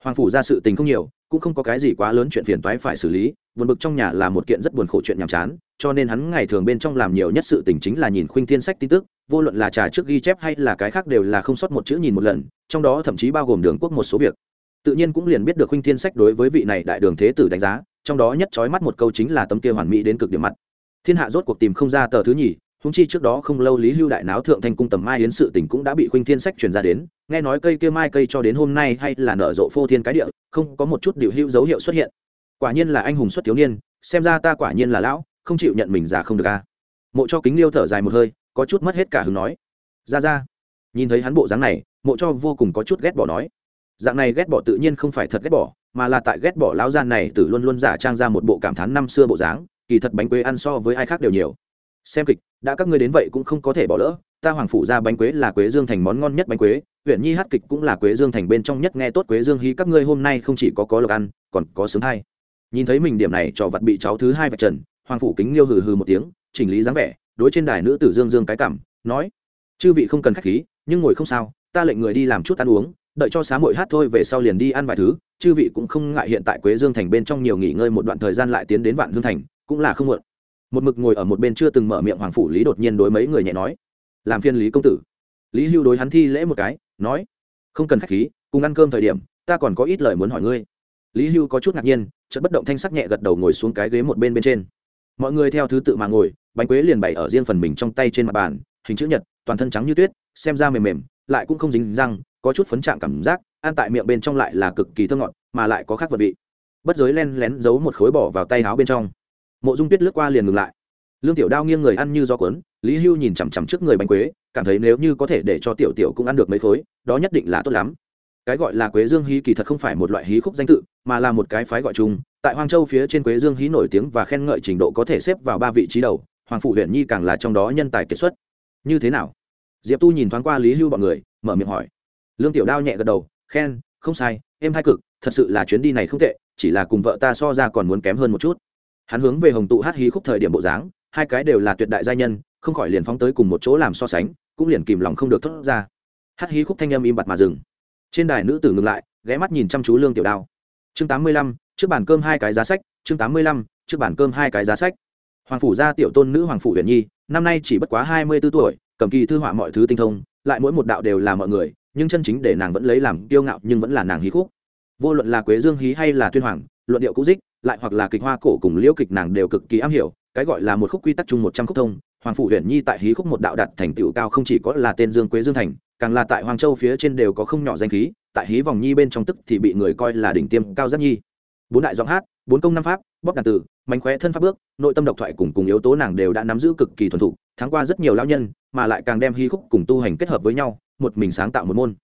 Speaker 1: Hoàng phủ ra sự tình không nhiều cũng không có cái gì quá lớn chuyện phiền toái phải xử lý, buồn bực trong nhà là một kiện rất buồn khổ chuyện nhàm chán, cho nên hắn ngày thường bên trong làm nhiều nhất sự tình chính là nhìn khuynh thiên sách tin tức, vô luận là trà trước ghi chép hay là cái khác đều là không sót một chữ nhìn một lần, trong đó thậm chí bao gồm đường quốc một số việc. Tự nhiên cũng liền biết được khuynh thiên sách đối với vị này đại đường thế tử đánh giá, trong đó nhất trói mắt một câu chính là tấm kia hoàn mỹ đến cực điểm mặt. Thiên hạ rốt cuộc tìm không ra tờ thứ nhì húng chi trước đó không lâu lý hưu đại náo thượng thanh cung tầm mai yến sự tình cũng đã bị khuynh thiên sách truyền ra đến, nghe nói cây kia mai cây cho đến hôm nay hay là nở rộ phô thiên cái địa, không có một chút điều hưu dấu hiệu xuất hiện. Quả nhiên là anh hùng xuất thiếu niên, xem ra ta quả nhiên là lão, không chịu nhận mình già không được a. Mộ cho kính liêu thở dài một hơi, có chút mất hết cả hứng nói. Ra ra. Nhìn thấy hắn bộ dáng này, mộ cho vô cùng có chút ghét bỏ nói. Dạng này ghét bỏ tự nhiên không phải thật ghét bỏ, mà là tại ghét bỏ lão gian này từ luôn luôn giả trang ra một bộ cảm thán năm xưa bộ dáng, kỳ thật bánh quế ăn so với ai khác đều nhiều xem kịch, đã các ngươi đến vậy cũng không có thể bỏ lỡ, ta hoàng phủ ra bánh quế là quế dương thành món ngon nhất bánh quế, huyện nhi hát kịch cũng là quế dương thành bên trong nhất nghe tốt quế dương hy các ngươi hôm nay không chỉ có có lộc ăn, còn có sướng hay nhìn thấy mình điểm này cho vật bị cháu thứ hai vạch trần, hoàng phủ kính liêu hừ hừ một tiếng, chỉnh lý dáng vẻ, đối trên đài nữ tử dương dương cái cảm, nói, chư vị không cần khách khí, nhưng ngồi không sao, ta lệnh người đi làm chút ăn uống, đợi cho xá mội hát thôi về sau liền đi ăn vài thứ, chư vị cũng không ngại hiện tại quế dương thành bên trong nhiều nghỉ ngơi một đoạn thời gian lại tiến đến vạn hương thành, cũng là không muộn một mực ngồi ở một bên chưa từng mở miệng hoàng phủ lý đột nhiên đối mấy người nhẹ nói, làm phiên lý công tử. Lý hưu đối hắn thi lễ một cái, nói, không cần k h á c h khí, cùng ăn cơm thời điểm, ta còn có ít lời muốn hỏi ngươi. Lý hưu có chút ngạc nhiên chất bất động thanh sắc nhẹ gật đầu ngồi xuống cái ghế một bên bên trên. Mọi người theo thứ tự mà ngồi, bánh quế liền bày ở riêng phần mình trong tay trên mặt bàn, hình chữ nhật, toàn thân trắng như tuyết, xem ra mềm mềm, lại cũng không dính răng, có chút phấn trạng cảm giác, ăn tại miệng bên trong lại là cực kỳ thơ ngọt, mà lại có khác vật vị. Bất giới len lén giấu một khối bỏ vào tay áo bên trong mộ dung tuyết lướt qua liền ngừng lại. Lương tiểu đao nghiêng người ăn như do cuốn, lý hưu nhìn chằm chằm trước người bánh quế, cảm thấy nếu như có thể để cho tiểu tiểu cũng ăn được mấy khối, đó nhất định là tốt lắm. Cái gọi là quế dương hí kỳ thật không phải một loại hí khúc danh tự, mà là một cái phái gọi chung. Tại hoang châu phía trên quế dương hí nổi tiếng và khen ngợi trình độ có thể xếp vào ba vị trí đầu, hoàng phụ huyện nhi càng là trong đó nhân tài kiệt xuất. Như thế nào? Diệp tu nhìn thoáng qua lý hưu bọn người, mở miệng hỏi. Lương tiểu đao nhẹ gật đầu, khen, không sai em hai cực, thật sự là chuyến đi này không tệ, chỉ là cùng vợ ta so ra còn muốn kém hơn một chút hắn hướng về hồng tụ hát hí khúc thời điểm bộ dáng, hai cái đều là tuyệt đại gia nhân, không khỏi liền phóng tới cùng một chỗ làm so sánh, cũng liền kìm lòng không được thốt ra. Hát hí khúc thanh âm im bặt mà dừng. Trên đài nữ tử ngừng lại, ghé mắt nhìn chăm chú lương tiểu đao. Chương tám mươi lăm, trước bàn cơm hai cái giá sách, chương tám mươi lăm, trước bàn cơm hai cái giá sách. Hoàng phủ gia tiểu tôn nữ hoàng phủ huyền nhi, năm nay chỉ bất quá hai mươi b ố tuổi, cầm kỳ thư họa mọi thứ tinh thông, lại mỗi một đạo đều là mọi người, nhưng chân chính để nàng vẫn lấy làm kiêu ngạo nhưng vẫn là nàng hí khúc. Vô luận là quế dương hí hay là tuyên hoàng luận điệu cũ dích, lại hoặc là kịch hoa cổ cùng liễu kịch nàng đều cực kỳ am hiểu, cái gọi là một khúc quy tắc chung một trăm khúc thông, hoàng phủ huyền nhi tại hí khúc một đạo đặt thành tựu cao không chỉ có là tên dương quế dương thành, càng là tại hoàng châu phía trên đều có không nhỏ danh khí, tại hí vòng nhi bên trong tức thì bị người coi là đỉnh tiêm cao giác nhi. Bốn đại giọng hát, bốn công năm pháp, bóp đàn tử, mánh khóe thân pháp bước, nội tâm độc thoại cùng cùng yếu tố nàng đều đã nắm giữ cực kỳ thuần thục Tháng qua rất nhiều lao nhân, mà lại càng đem hí khúc cùng tu hành kết hợp với nhau, một mình sáng tạo một môn.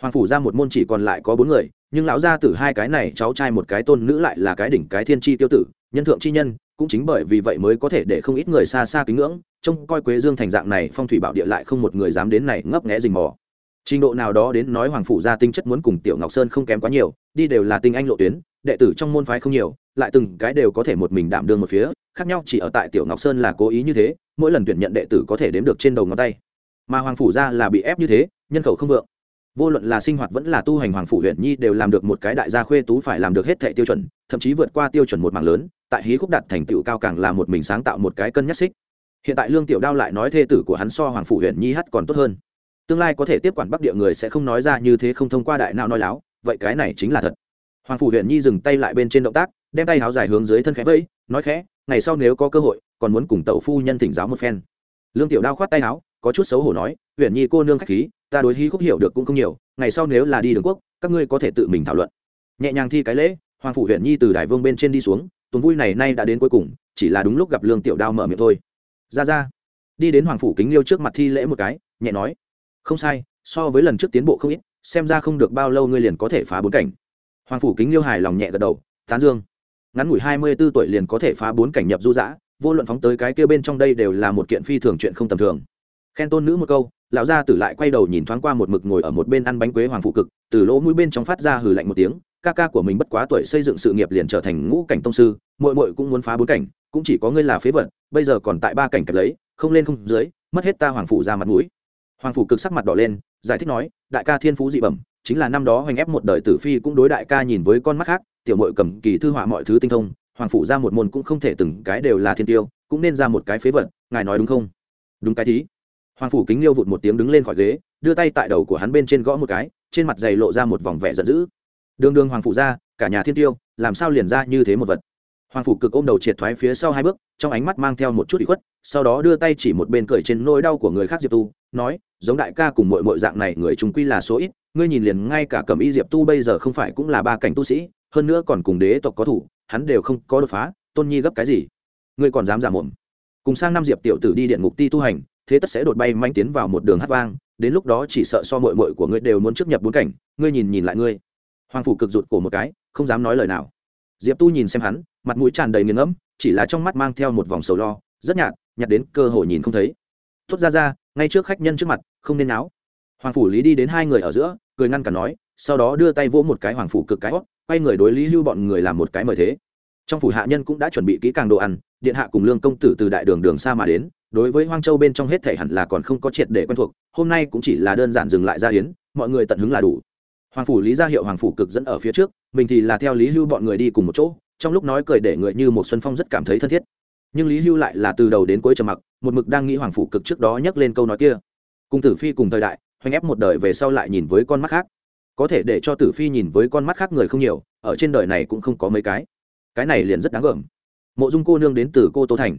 Speaker 1: Hoàng phủ ra một môn chỉ còn lại có bốn người nhưng lão gia tử hai cái này, cháu trai một cái tôn nữ lại là cái đỉnh cái thiên tri tiêu tử, nhân thượng chi nhân, cũng chính bởi vì vậy mới có thể để không ít người xa xa kính ngưỡng, trông coi quế dương thành dạng này, phong thủy bảo địa lại không một người dám đến này, ngấp nghẽ rình mò. Trình độ nào đó đến nói hoàng phủ gia tinh chất muốn cùng tiểu ngọc sơn không kém quá nhiều, đi đều là tinh anh lộ tuyến, đệ tử trong môn phái không nhiều, lại từng cái đều có thể một mình đảm đương một phía, khác nhau chỉ ở tại tiểu ngọc sơn là cố ý như thế, mỗi lần tuyển nhận đệ tử có thể đếm được trên đầu ngón tay. Mà hoàng phủ gia là bị ép như thế, nhân khẩu không vượng vô luận là sinh hoạt vẫn là tu hành hoàng phủ huyện nhi đều làm được một cái đại gia khuê tú phải làm được hết thệ tiêu chuẩn, thậm chí vượt qua tiêu chuẩn một mảng lớn, tại hí khúc đạt thành tựu cao càng là một mình sáng tạo một cái cân nhất xích. Hiện tại lương tiểu đao lại nói thê tử của hắn so hoàng phủ huyện nhi hát còn tốt hơn. Tương lai có thể tiếp quản bắc địa người sẽ không nói ra như thế không thông qua đại nào nói láo, vậy cái này chính là thật. Hoàng phủ huyện nhi dừng tay lại bên trên động tác, đem tay áo dài hướng dưới thân khẽ vẫy, nói khẽ, ngày sau nếu có cơ hội, còn muốn cùng tẩu phu nhân thỉnh giáo một phen. Lương tiểu đao khoát tay áo, có chút xấu hổ nói, huyện nhi cô nương khách khí ta đối hí khúc hiểu được cũng không nhiều, ngày sau nếu là đi đường quốc, các ngươi có thể tự mình thảo luận. Nhẹ nhàng thi cái lễ, hoàng phủ huyện nhi từ đài vương bên trên đi xuống, tuần vui này nay đã đến cuối cùng, chỉ là đúng lúc gặp lương tiểu đao mở miệng thôi. Ra ra. Đi đến hoàng phủ kính liêu trước mặt thi lễ một cái, nhẹ nói. Không sai, so với lần trước tiến bộ không ít, xem ra không được bao lâu ngươi liền có thể phá bốn cảnh. Hoàng phủ kính liêu hài lòng nhẹ gật đầu, tán dương. Ngắn ngủi hai mươi b ố tuổi liền có thể phá bốn cảnh nhập du dã vô luận phóng tới cái kia bên trong đây đều là một kiện phi thường chuyện không tầm thường. Khen tôn nữ một câu lão gia tử lại quay đầu nhìn thoáng qua một mực ngồi ở một bên ăn bánh quế hoàng phụ cực, từ lỗ mũi bên trong phát ra hừ lạnh một tiếng, ca ca của mình bất quá tuổi xây dựng sự nghiệp liền trở thành ngũ cảnh tông sư, muội muội cũng muốn phá bốn cảnh, cũng chỉ có ngươi là phế vật, bây giờ còn tại ba cảnh kẹp lấy, không lên không dưới, mất hết ta hoàng phụ ra mặt mũi. Hoàng phụ cực sắc mặt đỏ lên, giải thích nói, đại ca thiên phú dị bẩm, chính là năm đó hoành ép một đời tử phi cũng đối đại ca nhìn với con mắt khác, tiểu mội cầm kỳ thư họa mọi thứ tinh thông, hoàng phụ ra một môn cũng không thể từng cái đều là thiên tiêu, cũng nên ra một cái phế vật, ngài nói đúng không? Đúng cái thí hoàng phủ kính liêu vụt một tiếng đứng lên khỏi ghế, đưa tay tại đầu của hắn bên trên gõ một cái, trên mặt dày lộ ra một vòng vẻ giận dữ. Đường đường hoàng phủ ra, cả nhà thiên tiêu, làm sao liền ra như thế một vật? Hoàng phủ cực ôm đầu triệt thoái phía sau hai bước, trong ánh mắt mang theo một chút bị khuất, sau đó đưa tay chỉ một bên cởi trên nỗi đau của người khác diệp tu, nói, giống đại ca cùng mọi mọi dạng này, người chúng quy là số ít, ngươi nhìn liền ngay cả cầm y diệp tu bây giờ không phải cũng là ba cảnh tu sĩ, hơn nữa còn cùng đế tộc có thủ, hắn đều không có đột phá, tôn nhi gấp cái gì? Ngươi còn dám giả mồm? Cùng sang năm diệp tiểu tử đi điện ngục ti tu hành thế tất sẽ đột bay manh tiến vào một đường hát vang, đến lúc đó chỉ sợ so mội mội của ngươi đều muốn trước nhập bốn cảnh, ngươi nhìn nhìn lại ngươi. Hoàng phủ cực rụt cổ một cái, không dám nói lời nào. Diệp tu nhìn xem hắn, mặt mũi tràn đầy nghiền ngẫm, chỉ là trong mắt mang theo một vòng sầu lo, rất nhạt nhạt đến cơ hội nhìn không thấy. Thốt ra ra, ngay trước khách nhân trước mặt, không nên náo. Hoàng phủ lý đi đến hai người ở giữa, cười ngăn cả nói, sau đó đưa tay vỗ một cái hoàng phủ cực cái hót quay người đối lý hưu bọn người làm một cái mời thế. Trong phủ hạ nhân cũng đã chuẩn bị kỹ càng đồ ăn, điện hạ cùng lương công tử từ đại đường đường xa mà đến đối với hoang châu bên trong hết thể hẳn là còn không có triệt để quen thuộc, hôm nay cũng chỉ là đơn giản dừng lại ra hiến, mọi người tận hứng là đủ. Hoàng phủ lý ra hiệu hoàng phủ cực dẫn ở phía trước, mình thì là theo lý hưu bọn người đi cùng một chỗ, trong lúc nói cười để người như một xuân phong rất cảm thấy thân thiết. Nhưng lý hưu lại là từ đầu đến cuối trầm mặc, một mực đang nghĩ hoàng phủ cực trước đó nhắc lên câu nói kia. Cùng tử phi cùng thời đại, hoành ép một đời về sau lại nhìn với con mắt khác. Có thể để cho tử phi nhìn với con mắt khác người không nhiều, ở trên đời này cũng không có mấy cái. Cái này liền rất đáng gờm. Mộ dung cô nương đến từ cô tô thành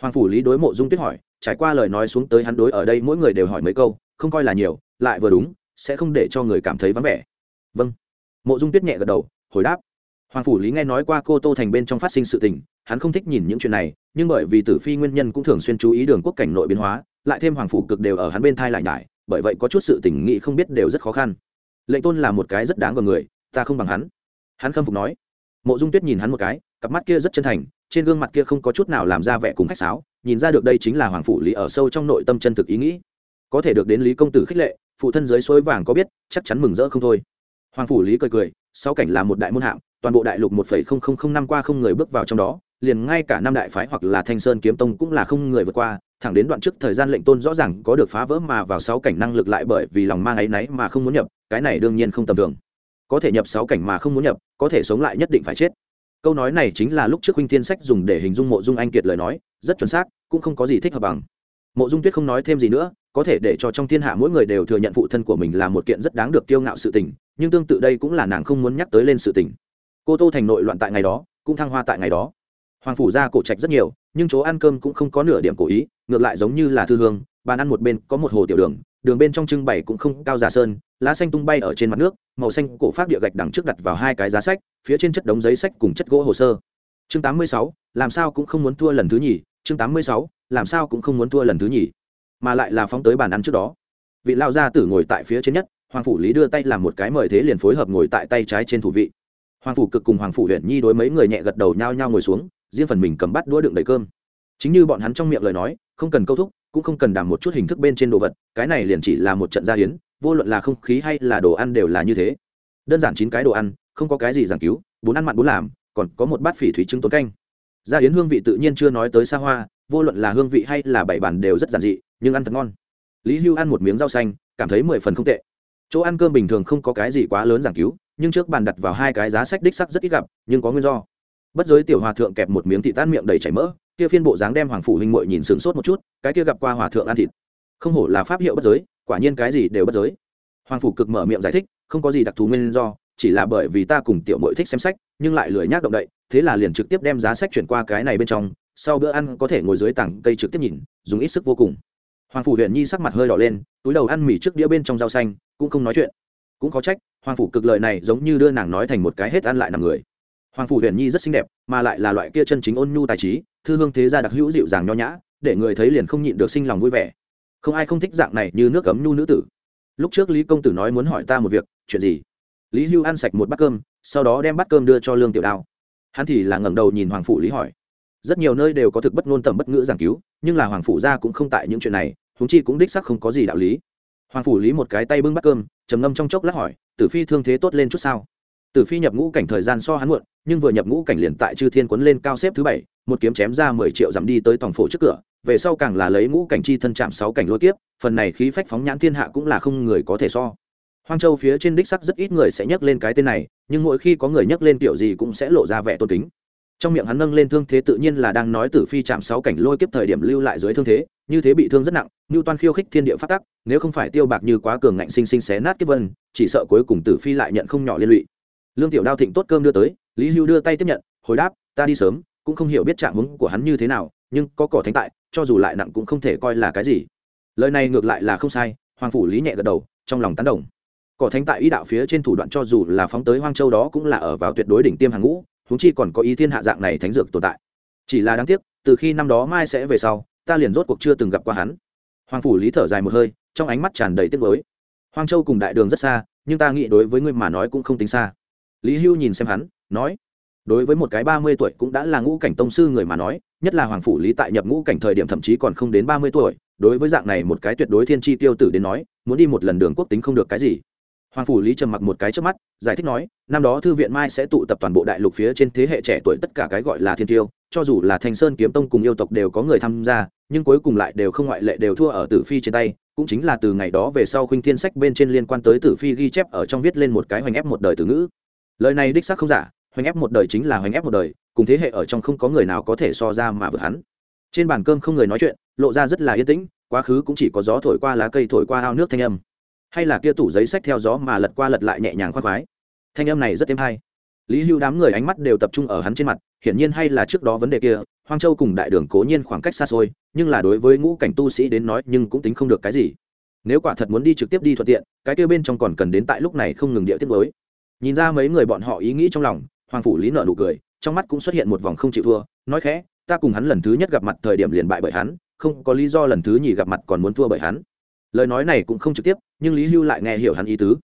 Speaker 1: hoàng phủ lý đối mộ dung tuyết hỏi, trải qua lời nói xuống tới hắn đối ở đây mỗi người đều hỏi mấy câu, không coi là nhiều, lại vừa đúng, sẽ không để cho người cảm thấy vắng vẻ. Vâng. Mộ dung tuyết nhẹ gật đầu, hồi đáp. Hoàng phủ lý nghe nói qua cô tô thành bên trong phát sinh sự tình, hắn không thích nhìn những chuyện này, nhưng bởi vì tử phi nguyên nhân cũng thường xuyên chú ý đường quốc cảnh nội biến hóa, lại thêm hoàng phủ cực đều ở hắn bên thai lại nhải, bởi vậy có chút sự tình nghị không biết đều rất khó khăn. Lệnh tôn là một cái rất đáng gờ người, ta không bằng hắn. Hắn khâm phục nói. Mộ dung tuyết nhìn hắn một cái, cặp mắt kia rất chân thành trên gương mặt kia không có chút nào làm ra vẻ cùng khách sáo, nhìn ra được đây chính là hoàng phủ lý ở sâu trong nội tâm chân thực ý nghĩ. Có thể được đến lý công tử khích lệ, phụ thân dưới suối vàng có biết, chắc chắn mừng rỡ không thôi. Hoàng phủ lý cười cười sau cảnh là một đại môn hạng, toàn bộ đại lục một phẩy không không không năm qua không người bước vào trong đó, liền ngay cả năm đại phái hoặc là thanh sơn kiếm tông cũng là không người vượt qua, thẳng đến đoạn trước thời gian lệnh tôn rõ ràng có được phá vỡ mà vào sáu cảnh năng lực lại bởi vì lòng mang áy náy mà không muốn nhập, cái này đương nhiên không tầm thường. Có thể nhập sáu cảnh mà không muốn nhập, có thể sống lại nhất định phải chết câu nói này chính là lúc trước huynh thiên sách dùng để hình dung mộ dung anh kiệt lời nói, rất chuẩn xác, cũng không có gì thích hợp bằng. Mộ dung tuyết không nói thêm gì nữa, có thể để cho trong thiên hạ mỗi người đều thừa nhận phụ thân của mình là một kiện rất đáng được kiêu ngạo sự tình, nhưng tương tự đây cũng là nàng không muốn nhắc tới lên sự tình. Cô tô thành nội loạn tại ngày đó, cũng thăng hoa tại ngày đó. Hoàng phủ ra cổ trạch rất nhiều, nhưng chỗ ăn cơm cũng không có nửa điểm cổ ý, ngược lại giống như là thư hương, bàn ăn một bên có một hồ tiểu đường đường bên trong trưng bày cũng không cao giả sơn lá xanh tung bay ở trên mặt nước màu xanh cổ phát địa gạch đằng trước đặt vào hai cái giá sách phía trên chất đống giấy sách cùng chất gỗ hồ sơ. Chương 86, làm sao cũng không muốn thua lần thứ nhì. Chương 86, làm sao cũng không muốn thua lần thứ nhì. Mà lại là phóng tới bàn ăn trước đó. Vị lao gia tử ngồi tại phía trên nhất hoàng phủ lý đưa tay làm một cái mời thế liền phối hợp ngồi tại tay trái trên thủ vị. Hoàng phủ cực cùng hoàng phủ huyện nhi đối mấy người nhẹ gật đầu nhao nhao ngồi xuống riêng phần mình cầm bát đũa đựng đầy cơm. Chính như bọn hắn trong miệng lời nói không cần câu thúc cũng không cần đảm một chút hình thức bên trên đồ vật, cái này liền chỉ là một trận gia hiến, vô luận là không khí hay là đồ ăn đều là như thế. Đơn giản chín cái đồ ăn, không có cái gì giảng cứu, bốn ăn mặn bốn làm, còn có một bát phỉ thủy trứng tốn canh. Gia hiến hương vị tự nhiên chưa nói tới xa hoa, vô luận là hương vị hay là bảy bản đều rất giản dị, nhưng ăn thật ngon. Lý hưu ăn một miếng rau xanh, cảm thấy mười phần không tệ. Chỗ ăn cơm bình thường không có cái gì quá lớn giảng cứu, nhưng trước bàn đặt vào hai cái giá sách đích sắc rất ít gặp, nhưng có nguyên do. Bất giới tiểu hòa thượng kẹp một miếng thịt tan miệng đầy chảy mỡ kia phiên bộ dáng đem hoàng phủ huynh muội nhìn sướng sốt một chút, cái kia gặp qua hòa thượng ăn thịt. Không hổ là pháp hiệu bất giới, quả nhiên cái gì đều bất giới. Hoàng phủ cực mở miệng giải thích, không có gì đặc thù nguyên do, chỉ là bởi vì ta cùng tiểu muội thích xem sách, nhưng lại lười nhác động đậy, thế là liền trực tiếp đem giá sách chuyển qua cái này bên trong, sau bữa ăn có thể ngồi dưới tảng cây trực tiếp nhìn, dùng ít sức vô cùng. Hoàng phủ huyện nhi sắc mặt hơi đỏ lên, túi đầu ăn mì trước đĩa bên trong rau xanh, cũng không nói chuyện. Cũng có trách, hoàng phủ cực lời này giống như đưa nàng nói thành một cái hết ăn lại nằm người. Hoàng phủ huyền nhi rất xinh đẹp, mà lại là loại kia chân chính ôn nhu tài trí thư hương thế gia đặc hữu dịu dàng nho nhã, để người thấy liền không nhịn được sinh lòng vui vẻ. Không ai không thích dạng này như nước cấm nhu nữ tử. Lúc trước lý công tử nói muốn hỏi ta một việc, chuyện gì? Lý hưu ăn sạch một bát cơm, sau đó đem bát cơm đưa cho lương tiểu đao. Hắn thì là ngẩng đầu nhìn hoàng phụ lý hỏi. Rất nhiều nơi đều có thực bất ngôn tầm bất ngữ giảng cứu, nhưng là hoàng phụ gia cũng không tại những chuyện này, huống chi cũng đích sắc không có gì đạo lý. Hoàng phủ lý một cái tay bưng bát cơm, trầm ngâm trong chốc lát hỏi, tử phi thương thế tốt lên chút sao? Tử phi nhập ngũ cảnh thời gian so hắn muộn, nhưng vừa nhập ngũ cảnh liền tại chư thiên quấn lên cao xếp thứ bảy một kiếm chém ra mười triệu dặm đi tới tổng phổ trước cửa, về sau càng là lấy ngũ cảnh chi thân chạm sáu cảnh lôi kiếp, phần này khí phách phóng nhãn thiên hạ cũng là không người có thể so. Hoang châu phía trên đích sắc rất ít người sẽ nhắc lên cái tên này, nhưng mỗi khi có người nhắc lên kiểu gì cũng sẽ lộ ra vẻ tôn kính. Trong miệng hắn nâng lên thương thế tự nhiên là đang nói tử phi chạm sáu cảnh lôi kiếp thời điểm lưu lại dưới thương thế, như thế bị thương rất nặng như toan khiêu khích thiên địa phát tắc, nếu không phải tiêu bạc như quá cường ngạnh sinh sinh xé nát kiếp vân, chỉ sợ cuối cùng tử phi lại nhận không nhỏ liên lụy. Lương tiểu đao thịnh tốt cơm đưa tới, lý hưu đưa tay tiếp nhận, hồi đáp, ta đi sớm cũng không hiểu biết trạng huống của hắn như thế nào, nhưng có cỏ thánh tại, cho dù lại nặng cũng không thể coi là cái gì. Lời này ngược lại là không sai, hoàng phủ lý nhẹ gật đầu, trong lòng tán đồng. Cỏ thánh tại ý đạo phía trên thủ đoạn cho dù là phóng tới hoang châu đó cũng là ở vào tuyệt đối đỉnh tiêm hàng ngũ húng chi còn có ý thiên hạ dạng này thánh dược tồn tại. Chỉ là đáng tiếc, từ khi năm đó mai sẽ về sau, ta liền rốt cuộc chưa từng gặp qua hắn. Hoàng phủ lý thở dài một hơi, trong ánh mắt tràn đầy tiếc mới hoang châu cùng đại đường rất xa, nhưng ta nghĩ đối với ngươi mà nói cũng không tính xa. Lý hưu nhìn xem hắn, nói đối với một cái ba mươi tuổi cũng đã là ngũ cảnh tông sư người mà nói, nhất là hoàng phủ lý tại nhập ngũ cảnh thời điểm thậm chí còn không đến ba mươi tuổi, đối với dạng này một cái tuyệt đối thiên tri tiêu tử đến nói, muốn đi một lần đường quốc tính không được cái gì. Hoàng phủ lý trầm mặc một cái trước mắt, giải thích nói, năm đó thư viện mai sẽ tụ tập toàn bộ đại lục phía trên thế hệ trẻ tuổi tất cả cái gọi là thiên tiêu, cho dù là thanh sơn kiếm tông cùng yêu tộc đều có người tham gia, nhưng cuối cùng lại đều không ngoại lệ đều thua ở tử phi trên tay, cũng chính là từ ngày đó về sau khuynh thiên sách bên trên liên quan tới tử phi ghi chép ở trong viết lên một cái hoành ép một đời từ ngữ. Lời này đích xác không giả hoành ép một đời chính là hoành ép một đời, cùng thế hệ ở trong không có người nào có thể so ra mà vượt hắn. Trên bàn cơm không người nói chuyện, lộ ra rất là yên tĩnh, quá khứ cũng chỉ có gió thổi qua lá cây thổi qua ao nước thanh âm. Hay là kia tủ giấy sách theo gió mà lật qua lật lại nhẹ nhàng khoác khoái. Thanh âm này rất êm hay. Lý hưu đám người ánh mắt đều tập trung ở hắn trên mặt, hiển nhiên hay là trước đó vấn đề kia, hoang châu cùng đại đường cố nhiên khoảng cách xa xôi, nhưng là đối với ngũ cảnh tu sĩ đến nói nhưng cũng tính không được cái gì. Nếu quả thật muốn đi trực tiếp đi thuận tiện, cái kia bên trong còn cần đến tại lúc này không ngừng địa tiết mới. Nhìn ra mấy người bọn họ ý nghĩ trong lòng hoàng phủ lý nợ nụ cười, trong mắt cũng xuất hiện một vòng không chịu thua, nói khẽ, ta cùng hắn lần thứ nhất gặp mặt thời điểm liền bại bởi hắn, không có lý do lần thứ nhì gặp mặt còn muốn thua bởi hắn. Lời nói này cũng không trực tiếp, nhưng lý hưu lại nghe hiểu hắn ý tứ.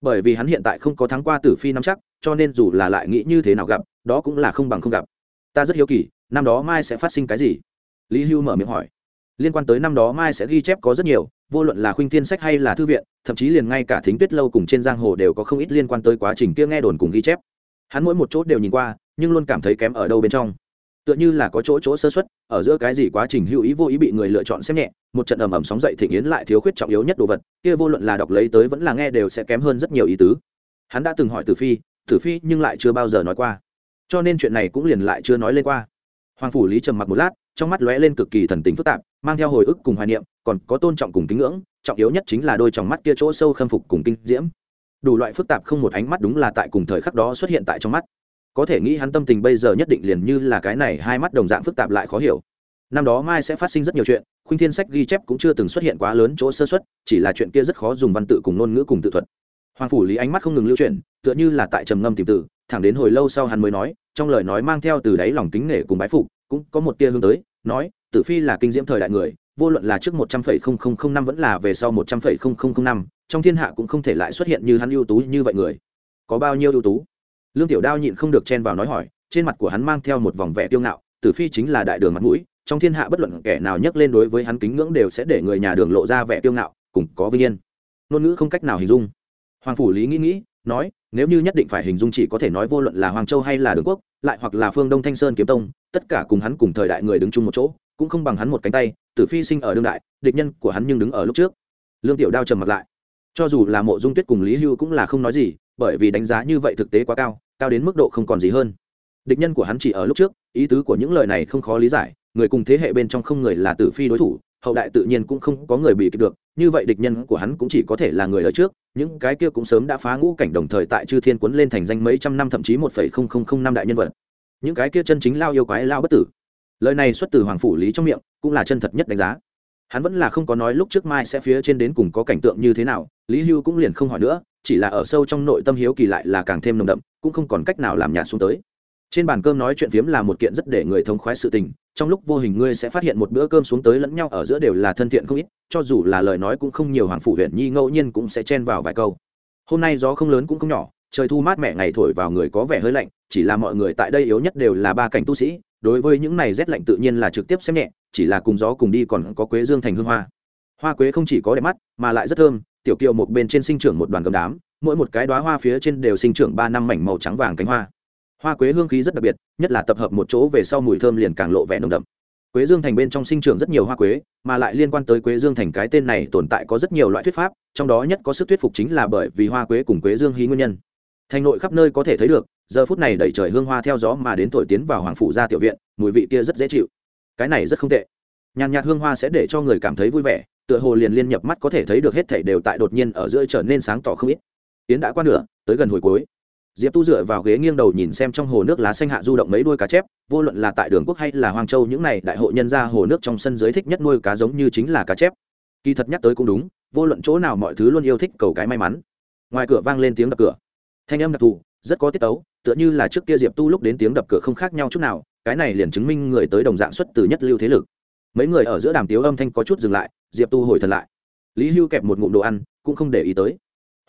Speaker 1: Bởi vì hắn hiện tại không có thắng qua tử phi nắm chắc, cho nên dù là lại nghĩ như thế nào gặp, đó cũng là không bằng không gặp. Ta rất hiếu kỳ, năm đó mai sẽ phát sinh cái gì? Lý hưu mở miệng hỏi. Liên quan tới năm đó mai sẽ ghi chép có rất nhiều, vô luận là khuynh thiên sách hay là thư viện, thậm chí liền ngay cả thính tuyết lâu cùng trên giang hồ đều có không ít liên quan tới quá trình kia nghe đồn cùng ghi chép hắn mỗi một chỗ đều nhìn qua, nhưng luôn cảm thấy kém ở đâu bên trong. Tựa như là có chỗ chỗ sơ xuất ở giữa cái gì quá trình hữu ý vô ý bị người lựa chọn xem nhẹ, một trận ầm ầm sóng dậy thịnh yến lại thiếu khuyết trọng yếu nhất đồ vật, kia vô luận là đọc lấy tới vẫn là nghe đều sẽ kém hơn rất nhiều ý tứ. Hắn đã từng hỏi tử phi tử phi, nhưng lại chưa bao giờ nói qua. Cho nên chuyện này cũng liền lại chưa nói lên qua. Hoàng phủ lý trầm mặc một lát, trong mắt lóe lên cực kỳ thần tình phức tạp, mang theo hồi ức cùng hoài niệm, còn có tôn trọng cùng kính ngưỡng, trọng yếu nhất chính là đôi tròng mắt kia chỗ sâu khâm phục cùng kinh diễm đủ loại phức tạp không một ánh mắt đúng là tại cùng thời khắc đó xuất hiện tại trong mắt. Có thể nghĩ hắn tâm tình bây giờ nhất định liền như là cái này, hai mắt đồng dạng phức tạp lại khó hiểu. Năm đó mai sẽ phát sinh rất nhiều chuyện, khuynh thiên sách ghi chép cũng chưa từng xuất hiện quá lớn chỗ sơ xuất chỉ là chuyện kia rất khó dùng văn tự cùng ngôn ngữ cùng tự thuật. Hoàng phủ lý ánh mắt không ngừng lưu chuyển, tựa như là tại trầm ngâm tìm tử thẳng đến hồi lâu sau hắn mới nói, trong lời nói mang theo từ đáy lòng kính nể cùng bái phục, cũng có một tia hướng tới, nói, tử phi là kinh diễm thời đại người, vô luận là trước một trăm phẩy không không không năm vẫn là về sau một trăm phẩy không không không năm trong thiên hạ cũng không thể lại xuất hiện như hắn ưu tú như vậy người. Có bao nhiêu ưu tú? Lương tiểu đao nhịn không được chen vào nói hỏi, trên mặt của hắn mang theo một vòng vẻ tiêu ngạo, tử phi chính là đại đường mặt mũi, trong thiên hạ bất luận kẻ nào nhắc lên đối với hắn kính ngưỡng đều sẽ để người nhà đường lộ ra vẻ tiêu ngạo, cùng có vinh yên. Ngôn ngữ không cách nào hình dung. Hoàng phủ lý nghĩ nghĩ, nói, nếu như nhất định phải hình dung chỉ có thể nói vô luận là hoàng châu hay là đường quốc, lại hoặc là phương đông thanh sơn kiếm tông, tất cả cùng hắn cùng thời đại người đứng chung một chỗ, cũng không bằng hắn một cánh tay, tử phi sinh ở đương đại, địch nhân của hắn nhưng đứng ở lúc trước. Lương tiểu đao trầm mặt lại cho dù là mộ dung tuyết cùng lý hưu cũng là không nói gì, bởi vì đánh giá như vậy thực tế quá cao cao đến mức độ không còn gì hơn. Địch nhân của hắn chỉ ở lúc trước, ý tứ của những lời này không khó lý giải, người cùng thế hệ bên trong không người là tử phi đối thủ, hậu đại tự nhiên cũng không có người bị kịp được, như vậy địch nhân của hắn cũng chỉ có thể là người ở trước, những cái kia cũng sớm đã phá ngũ cảnh đồng thời tại chư thiên quấn lên thành danh mấy trăm năm thậm chí một phẩy không không không năm đại nhân vật. Những cái kia chân chính lao yêu quái lao bất tử. Lời này xuất từ hoàng phủ lý trong miệng, cũng là chân thật nhất đánh giá hắn vẫn là không có nói lúc trước mai sẽ phía trên đến cùng có cảnh tượng như thế nào, lý hưu cũng liền không hỏi nữa, chỉ là ở sâu trong nội tâm hiếu kỳ lại là càng thêm nồng đậm, cũng không còn cách nào làm nhạt xuống tới. Trên bàn cơm nói chuyện phiếm là một kiện rất để người thống khoái sự tình, trong lúc vô hình ngươi sẽ phát hiện một bữa cơm xuống tới lẫn nhau ở giữa đều là thân thiện không ít, cho dù là lời nói cũng không nhiều hoàng phủ huyện nhi ngẫu nhiên cũng sẽ chen vào vài câu. Hôm nay gió không lớn cũng không nhỏ, trời thu mát mẻ ngày thổi vào người có vẻ hơi lạnh, chỉ là mọi người tại đây yếu nhất đều là ba cảnh tu sĩ đối với những này rét lạnh tự nhiên là trực tiếp xem nhẹ, chỉ là cùng gió cùng đi còn có quế dương thành hương hoa. Hoa quế không chỉ có đẹp mắt, mà lại rất thơm, tiểu kiều một bên trên sinh trưởng một đoàn gấm đám, mỗi một cái đoá hoa phía trên đều sinh trưởng ba năm mảnh màu trắng vàng cánh hoa. Hoa quế hương khí rất đặc biệt, nhất là tập hợp một chỗ về sau mùi thơm liền càng lộ vẻ nồng đậm. Quế dương thành bên trong sinh trưởng rất nhiều hoa quế, mà lại liên quan tới quế dương thành cái tên này tồn tại có rất nhiều loại thuyết pháp, trong đó nhất có sức thuyết phục chính là bởi vì hoa quế cùng quế dương hí nguyên nhân thành nội khắp nơi có thể thấy được, giờ phút này đẩy trời hương hoa theo gió mà đến thổi tiến vào hoàng phủ ra tiểu viện, mùi vị kia rất dễ chịu. Cái này rất không tệ. Nhàn nhạt hương hoa sẽ để cho người cảm thấy vui vẻ, tựa hồ liền liên nhập mắt có thể thấy được hết thảy đều tại đột nhiên ở giữa trở nên sáng tỏ không ít. Tiến đã qua nửa, tới gần hồi cuối. Diệp tu dựa vào ghế nghiêng đầu nhìn xem trong hồ nước lá xanh hạ du động mấy đuôi cá chép, vô luận là tại đường quốc hay là hoang châu, những này đại hội nhân ra hồ nước trong sân giới thích nhất nuôi cá giống như chính là cá chép. Kỳ thật nhắc tới cũng đúng, vô luận chỗ nào mọi thứ luôn yêu thích cầu cái may mắn. Ngoài cửa vang lên tiếng đập cửa thanh âm đặc thù, rất có tiết tấu, tựa như là trước kia diệp tu lúc đến tiếng đập cửa không khác nhau chút nào, cái này liền chứng minh người tới đồng dạng xuất từ nhất lưu thế lực. Mấy người ở giữa đàm tiếu âm thanh có chút dừng lại, diệp tu hồi thần lại. Lý hưu kẹp một ngụm đồ ăn, cũng không để ý tới.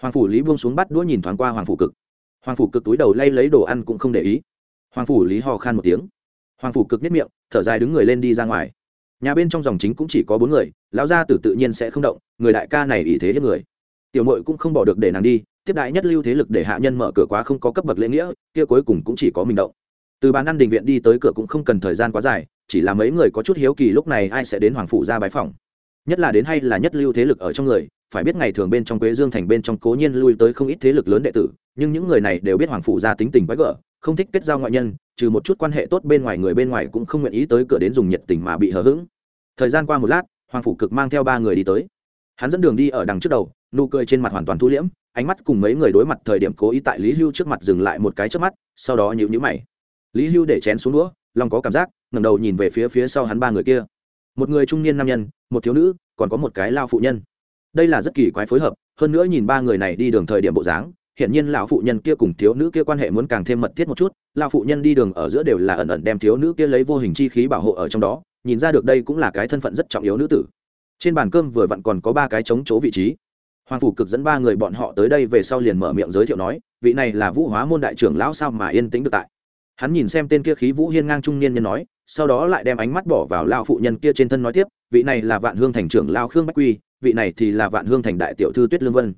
Speaker 1: Hoàng phủ lý buông xuống bắt đũa nhìn thoáng qua hoàng phủ cực. Hoàng phủ cực túi đầu lay lấy đồ ăn cũng không để ý. Hoàng phủ lý hò khan một tiếng. Hoàng phủ cực nhất miệng, thở dài đứng người lên đi ra ngoài. Nhà bên trong dòng chính cũng chỉ có bốn người, lão gia tử tự nhiên sẽ không động, người đại ca này ý thế hết người. Tiểu mội cũng không bỏ được để nàng đi tiếp đại nhất lưu thế lực để hạ nhân mở cửa quá không có cấp bậc lễ nghĩa, kia cuối cùng cũng chỉ có mình động. Từ bàn ăn đình viện đi tới cửa cũng không cần thời gian quá dài, chỉ là mấy người có chút hiếu kỳ lúc này ai sẽ đến hoàng phủ ra bái phòng nhất là đến hay là nhất lưu thế lực ở trong người, phải biết ngày thường bên trong quế dương thành bên trong cố nhiên lui tới không ít thế lực lớn đệ tử, nhưng những người này đều biết hoàng phủ ra tính tình quái gở, không thích kết giao ngoại nhân, trừ một chút quan hệ tốt bên ngoài người bên ngoài cũng không nguyện ý tới cửa đến dùng nhiệt tình mà bị hờ hững. Thời gian qua một lát, hoàng phủ cực mang theo ba người đi tới. Hắn dẫn đường đi ở đằng trước đầu, nụ cười trên mặt hoàn toàn thu liễm ánh mắt cùng mấy người đối mặt thời điểm cố ý tại lý hưu trước mặt dừng lại một cái trước mắt, sau đó nhịu nhữ mày. Lý hưu để chén xuống đũa, lòng có cảm giác ngầm đầu nhìn về phía phía sau hắn ba người kia. Một người trung niên nam nhân, một thiếu nữ, còn có một cái lao phụ nhân. Đây là rất kỳ quái phối hợp, hơn nữa nhìn ba người này đi đường thời điểm bộ dáng hiện nhiên lão phụ nhân kia cùng thiếu nữ kia quan hệ muốn càng thêm mật thiết một chút, lão phụ nhân đi đường ở giữa đều là ẩn ẩn đem thiếu nữ kia lấy vô hình chi khí bảo hộ ở trong đó, nhìn ra được đây cũng là cái thân phận rất trọng yếu nữ tử. Trên bàn cơm vừa vặn còn có ba cái chống chỗ vị trí hoàng phủ cực dẫn ba người bọn họ tới đây về sau liền mở miệng giới thiệu nói, vị này là vũ hóa môn đại trưởng lão sao mà yên tĩnh được tại? Hắn nhìn xem tên kia khí vũ hiên ngang trung niên nhân nói, sau đó lại đem ánh mắt bỏ vào lao phụ nhân kia trên thân nói tiếp, vị này là vạn hương thành trưởng lao khương bách quy, vị này thì là vạn hương thành đại tiểu thư tuyết lương vân.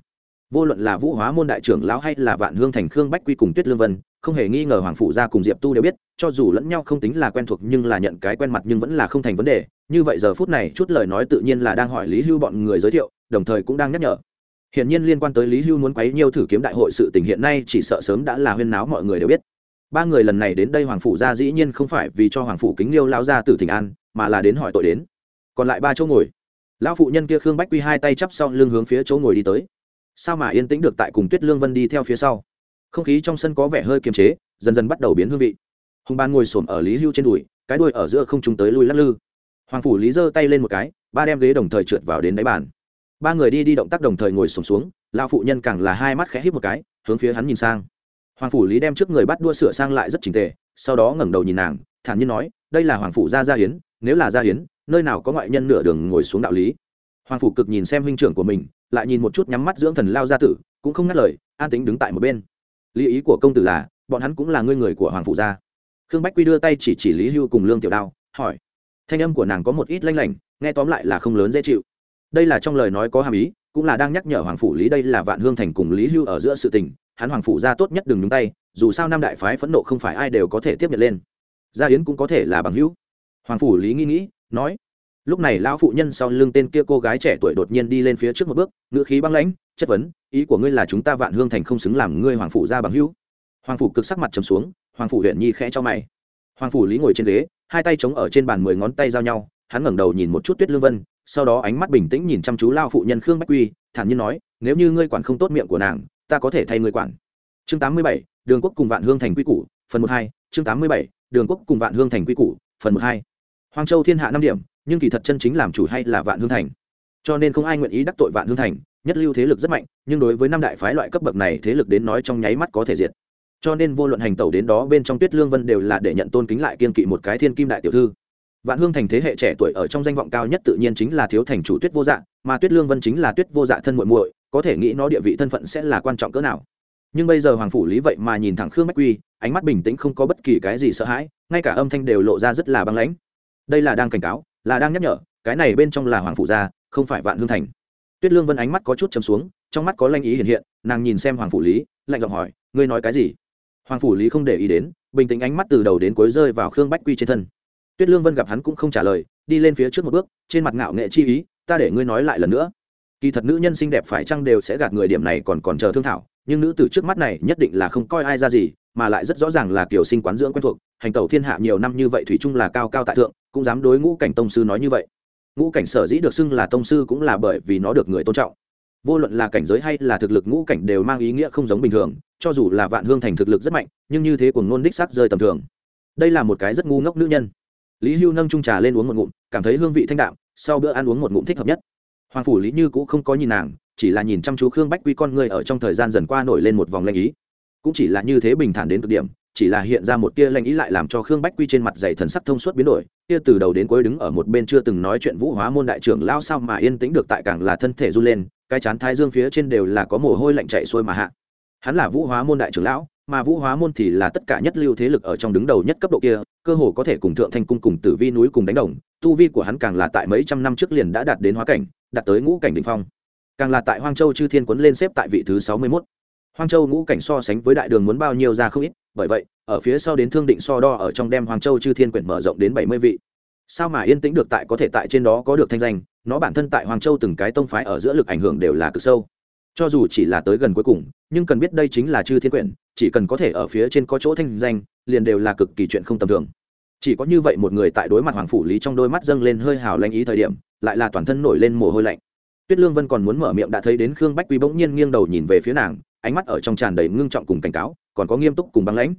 Speaker 1: Vô luận là vũ hóa môn đại trưởng lão hay là vạn hương thành khương bách quy cùng tuyết lương vân, không hề nghi ngờ hoàng phụ gia cùng diệp tu đều biết, cho dù lẫn nhau không tính là quen thuộc nhưng là nhận cái quen mặt nhưng vẫn là không thành vấn đề. Như vậy giờ phút này chút lời nói tự nhiên là đang hỏi lý hưu bọn người giới thiệu, đồng thời cũng đang nhắc nhở hiện nhiên liên quan tới lý hưu muốn quấy nhiều thử kiếm đại hội sự tình hiện nay chỉ sợ sớm đã là huyên náo mọi người đều biết. Ba người lần này đến đây hoàng phủ gia dĩ nhiên không phải vì cho hoàng phủ kính liêu lao ra từ thỉnh an, mà là đến hỏi tội đến. Còn lại ba chỗ ngồi. Lão phụ nhân kia khương bách quy hai tay chắp sau lưng hướng phía chỗ ngồi đi tới. Sao mà yên tĩnh được tại cùng tuyết lương vân đi theo phía sau? Không khí trong sân có vẻ hơi kiềm chế, dần dần bắt đầu biến hương vị. Hùng ban ngồi xổm ở lý hưu trên đùi, cái đuôi ở giữa không chúng tới lui lắc lư. Hoàng phủ lý giơ tay lên một cái, ba đem ghế đồng thời trượt vào đến đáy bàn ba người đi đi động tác đồng thời ngồi sổm xuống lao phụ nhân càng là hai mắt khẽ hít một cái, hướng phía hắn nhìn sang. Hoàng phủ lý đem trước người bắt đua sửa sang lại rất trình tề, sau đó ngẩng đầu nhìn nàng, thản nhiên nói, đây là hoàng phủ gia gia hiến, nếu là gia hiến, nơi nào có ngoại nhân nửa đường ngồi xuống đạo lý? Hoàng phủ cực nhìn xem huynh trưởng của mình, lại nhìn một chút nhắm mắt dưỡng thần lao gia tử, cũng không ngắt lời, an tính đứng tại một bên. Lý ý của công tử là, bọn hắn cũng là ngươi người của hoàng phủ gia. Khương bách quy đưa tay chỉ chỉ lý hưu cùng lương tiểu đao, hỏi. Thanh âm của nàng có một ít lanh lảnh, nghe tóm lại là không lớn dễ chịu đây là trong lời nói có hàm ý, cũng là đang nhắc nhở hoàng phủ lý đây là vạn hương thành cùng lý hưu ở giữa sự tình, hắn hoàng phủ gia tốt nhất đừng nhúng tay, dù sao năm đại phái phẫn nộ không phải ai đều có thể tiếp nhận lên. Gia yến cũng có thể là bằng hữu. Hoàng phủ lý nghĩ nghĩ, nói, lúc này lão phụ nhân sau lưng tên kia cô gái trẻ tuổi đột nhiên đi lên phía trước một bước, ngữ khí băng lãnh, chất vấn, ý của ngươi là chúng ta vạn hương thành không xứng làm ngươi hoàng phủ gia bằng hữu? Hoàng phủ cực sắc mặt trầm xuống, hoàng phủ huyện nhi khẽ cho mày. Hoàng phủ lý ngồi trên ghế, hai tay chống ở trên bàn mười ngón tay giao nhau, hắn ngẩng đầu nhìn một chút tuyết lương vân sau đó ánh mắt bình tĩnh nhìn chăm chú lao phụ nhân khương bách quy, thản nhiên nói, nếu như ngươi quản không tốt miệng của nàng, ta có thể thay ngươi quản. Chương tám mươi bảy, đường quốc cùng vạn hương thành quy củ, phần một hai. Chương tám mươi bảy, đường quốc cùng vạn hương thành quy củ, phần một hai. Hoang châu thiên hạ năm điểm, nhưng kỳ thật chân chính làm chủ hay là vạn hương thành. Cho nên không ai nguyện ý đắc tội vạn hương thành, nhất lưu thế lực rất mạnh, nhưng đối với năm đại phái loại cấp bậc này thế lực đến nói trong nháy mắt có thể diệt. Cho nên vô luận hành tẩu đến đó bên trong tuyết lương vân đều là để nhận tôn kính lại kiên kỵ một cái thiên kim đại tiểu thư vạn hương thành thế hệ trẻ tuổi ở trong danh vọng cao nhất tự nhiên chính là thiếu thành chủ tuyết vô dạ mà tuyết lương vân chính là tuyết vô dạ thân muội muội, có thể nghĩ nó địa vị thân phận sẽ là quan trọng cỡ nào. Nhưng bây giờ hoàng phủ lý vậy mà nhìn thẳng khương bách quy, ánh mắt bình tĩnh không có bất kỳ cái gì sợ hãi, ngay cả âm thanh đều lộ ra rất là băng lãnh. Đây là đang cảnh cáo, là đang nhắc nhở, cái này bên trong là hoàng phủ gia, không phải vạn hương thành. Tuyết lương vân ánh mắt có chút chấm xuống, trong mắt có lanh ý hiện hiện, nàng nhìn xem hoàng phủ lý, lạnh giọng hỏi, ngươi nói cái gì? Hoàng phủ lý không để ý đến, bình tĩnh ánh mắt từ đầu đến cuối rơi vào khương bách quy trên thân tuyết lương vân gặp hắn cũng không trả lời, đi lên phía trước một bước, trên mặt ngạo nghệ chi ý, ta để ngươi nói lại lần nữa. Kỳ thật nữ nhân xinh đẹp phải chăng đều sẽ gạt người điểm này còn còn chờ thương thảo, nhưng nữ tử trước mắt này nhất định là không coi ai ra gì, mà lại rất rõ ràng là kiểu sinh quán dưỡng quen thuộc, hành tẩu thiên hạ nhiều năm như vậy thủy chung là cao cao tại thượng, cũng dám đối ngũ cảnh tông sư nói như vậy. Ngũ cảnh sở dĩ được xưng là tông sư cũng là bởi vì nó được người tôn trọng. Vô luận là cảnh giới hay là thực lực ngũ cảnh đều mang ý nghĩa không giống bình thường, cho dù là vạn hương thành thực lực rất mạnh, nhưng như thế cuồng ngôn đích sắc rơi tầm thường. Đây là một cái rất ngu ngốc nữ nhân lý hưu nâng trung trà lên uống một ngụm, cảm thấy hương vị thanh đạm, sau bữa ăn uống một ngụm thích hợp nhất. Hoàng phủ lý như cũng không có nhìn nàng, chỉ là nhìn chăm chú khương bách quy con người ở trong thời gian dần qua nổi lên một vòng lanh ý. Cũng chỉ là như thế bình thản đến cực điểm, chỉ là hiện ra một tia lanh ý lại làm cho khương bách quy trên mặt dày thần sắc thông suốt biến đổi, tia từ đầu đến cuối đứng ở một bên chưa từng nói chuyện vũ hóa môn đại trưởng lao sao mà yên tĩnh được tại càng là thân thể run lên, cái chán thái dương phía trên đều là có mồ hôi lạnh chạy xuôi mà hạ. Hắn là vũ hóa môn đại trưởng lão mà vũ hóa môn thì là tất cả nhất lưu thế lực ở trong đứng đầu nhất cấp độ kia, cơ hồ có thể cùng thượng thanh cung cùng tử vi núi cùng đánh đồng, tu vi của hắn càng là tại mấy trăm năm trước liền đã đạt đến hóa cảnh, đạt tới ngũ cảnh đ ỉ n h phong. Càng là tại hoang châu chư thiên quấn lên xếp tại vị thứ sáu mươi mốt. Hoang châu ngũ cảnh so sánh với đại đường muốn bao nhiêu ra không ít, bởi vậy, ở phía sau đến thương định so đo ở trong đem hoàng châu chư thiên quyển mở rộng đến bảy mươi vị. Sao mà yên tĩnh được tại có thể tại trên đó có được thanh danh, nó bản thân tại hoàng châu từng cái tông phái ở giữa lực ảnh hưởng đều là cực sâu. Cho dù chỉ là tới gần cuối cùng, nhưng cần biết đây chính là chư thiên quyển chỉ cần có thể ở phía trên có chỗ thanh danh, liền đều là cực kỳ chuyện không tầm thường. Chỉ có như vậy một người tại đối mặt hoàng phủ lý trong đôi mắt dâng lên hơi hào lanh ý thời điểm, lại là toàn thân nổi lên mồ hôi lạnh. Tuyết lương vân còn muốn mở miệng đã thấy đến khương bách quy bỗng nhiên nghiêng đầu nhìn về phía nàng, ánh mắt ở trong tràn đầy ngưng trọng cùng cảnh cáo, còn có nghiêm túc cùng băng lãnh.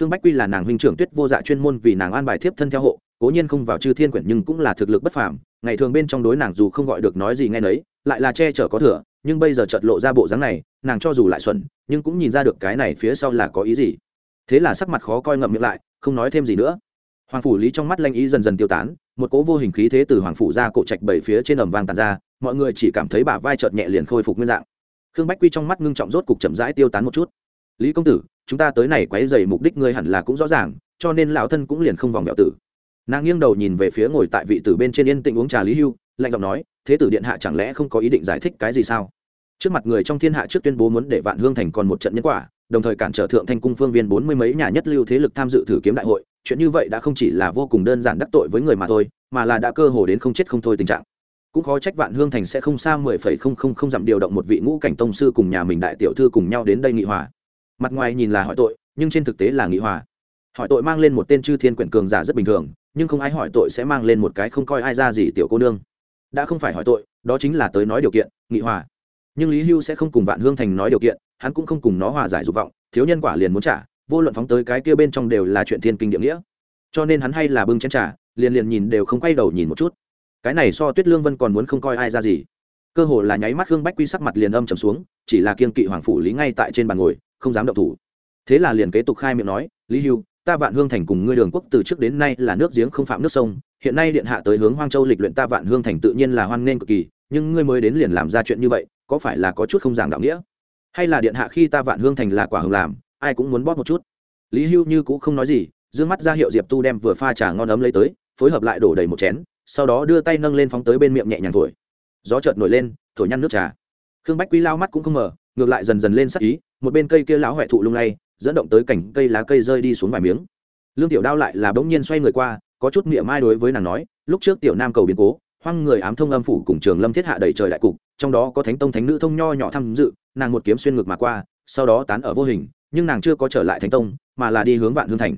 Speaker 1: Khương bách quy là nàng huynh trưởng tuyết vô dạ chuyên môn vì nàng an bài thiếp thân theo hộ, cố nhiên không vào chư thiên quyển nhưng cũng là thực lực bất phàm, ngày thường bên trong đối nàng dù không gọi được nói gì nghe nấy lại là che chở có thừa, nhưng bây giờ chợt lộ ra bộ dáng này, nàng cho dù lại xuẩn, nhưng cũng nhìn ra được cái này phía sau là có ý gì. Thế là sắc mặt khó coi ngậm miệng lại, không nói thêm gì nữa. Hoàng phủ lý trong mắt lanh ý dần dần tiêu tán, một cố vô hình khí thế từ hoàng phủ ra cổ trạch bảy phía trên ẩm vàng tàn ra, mọi người chỉ cảm thấy bả vai chợt nhẹ liền khôi phục nguyên dạng. Khương bách quy trong mắt ngưng trọng rốt cục chậm rãi tiêu tán một chút. Lý công tử, chúng ta tới này quấy dày mục đích ngươi hẳn là cũng rõ ràng, cho nên lão thân cũng liền không vòng vẹo tử. Nàng nghiêng đầu nhìn về phía ngồi tại vị tử bên trên yên tĩnh uống trà lý hưu lạnh giọng nói, thế tử điện hạ chẳng lẽ không có ý định giải thích cái gì sao? Trước mặt người trong thiên hạ trước tuyên bố muốn để vạn hương thành còn một trận nhân quả, đồng thời cản trở thượng thanh cung phương viên bốn mươi mấy nhà nhất lưu thế lực tham dự thử kiếm đại hội, chuyện như vậy đã không chỉ là vô cùng đơn giản đắc tội với người mà thôi, mà là đã cơ hồ đến không chết không thôi tình trạng. Cũng khó trách vạn hương thành sẽ không xa mười phẩy không không không dặm điều động một vị ngũ cảnh tông sư cùng nhà mình đại tiểu thư cùng nhau đến đây nghị hòa. Mặt ngoài nhìn là hỏi tội, nhưng trên thực tế là nghị hòa. Hỏi tội mang lên một tên chư thiên quyển cường giả rất bình thường, nhưng không ai hỏi tội sẽ mang lên một cái không coi ai ra gì tiểu cô nương đã không phải hỏi tội, đó chính là tới nói điều kiện, nghị hòa. Nhưng lý hưu sẽ không cùng vạn hương thành nói điều kiện, hắn cũng không cùng nó hòa giải dục vọng, thiếu nhân quả liền muốn trả, vô luận phóng tới cái kia bên trong đều là chuyện thiên kinh địa nghĩa. Cho nên hắn hay là bưng chén trả liền liền nhìn đều không quay đầu nhìn một chút. Cái này so tuyết lương vân còn muốn không coi ai ra gì. Cơ hồ là nháy mắt hương bách quy sắc mặt liền âm trầm xuống, chỉ là kiên kỵ hoàng phủ lý ngay tại trên bàn ngồi, không dám động thủ. Thế là liền kế tục khai miệng nói, lý hưu, ta vạn hương thành cùng ngươi đường quốc từ trước đến nay là nước giếng không phạm nước sông hiện nay điện hạ tới hướng hoang châu lịch luyện ta vạn hương thành tự nhiên là hoan nghênh cực kỳ, nhưng ngươi mới đến liền làm ra chuyện như vậy, có phải là có chút không giảng đạo nghĩa? Hay là điện hạ khi ta vạn hương thành là quả hồng làm, ai cũng muốn bóp một chút? Lý hưu như cũng không nói gì d ư ơ n g mắt ra hiệu diệp tu đem vừa pha trà ngon ấm lấy tới, phối hợp lại đổ đầy một chén, sau đó đưa tay nâng lên phóng tới bên miệng nhẹ nhàng thổi. Gió chợt nổi lên, thổi nhăn nước trà. Khương bách quý lao mắt cũng không mở, ngược lại dần dần lên sắc ý, một bên cây kia lão huệ thụ lung lay, dẫn động tới cảnh cây lá cây rơi đi xuống vài miếng. Lương tiểu đao lại là bỗng nhiên xoay người qua có chút miệng mai đối với nàng nói, lúc trước tiểu nam cầu biến cố, hoang người ám thông âm phủ cùng trường lâm thiết hạ đầy trời đại cục, trong đó có thánh tông thánh nữ thông nho nhỏ tham dự, nàng một kiếm xuyên ngược mà qua, sau đó tán ở vô hình, nhưng nàng chưa có trở lại thánh tông, mà là đi hướng vạn hương thành.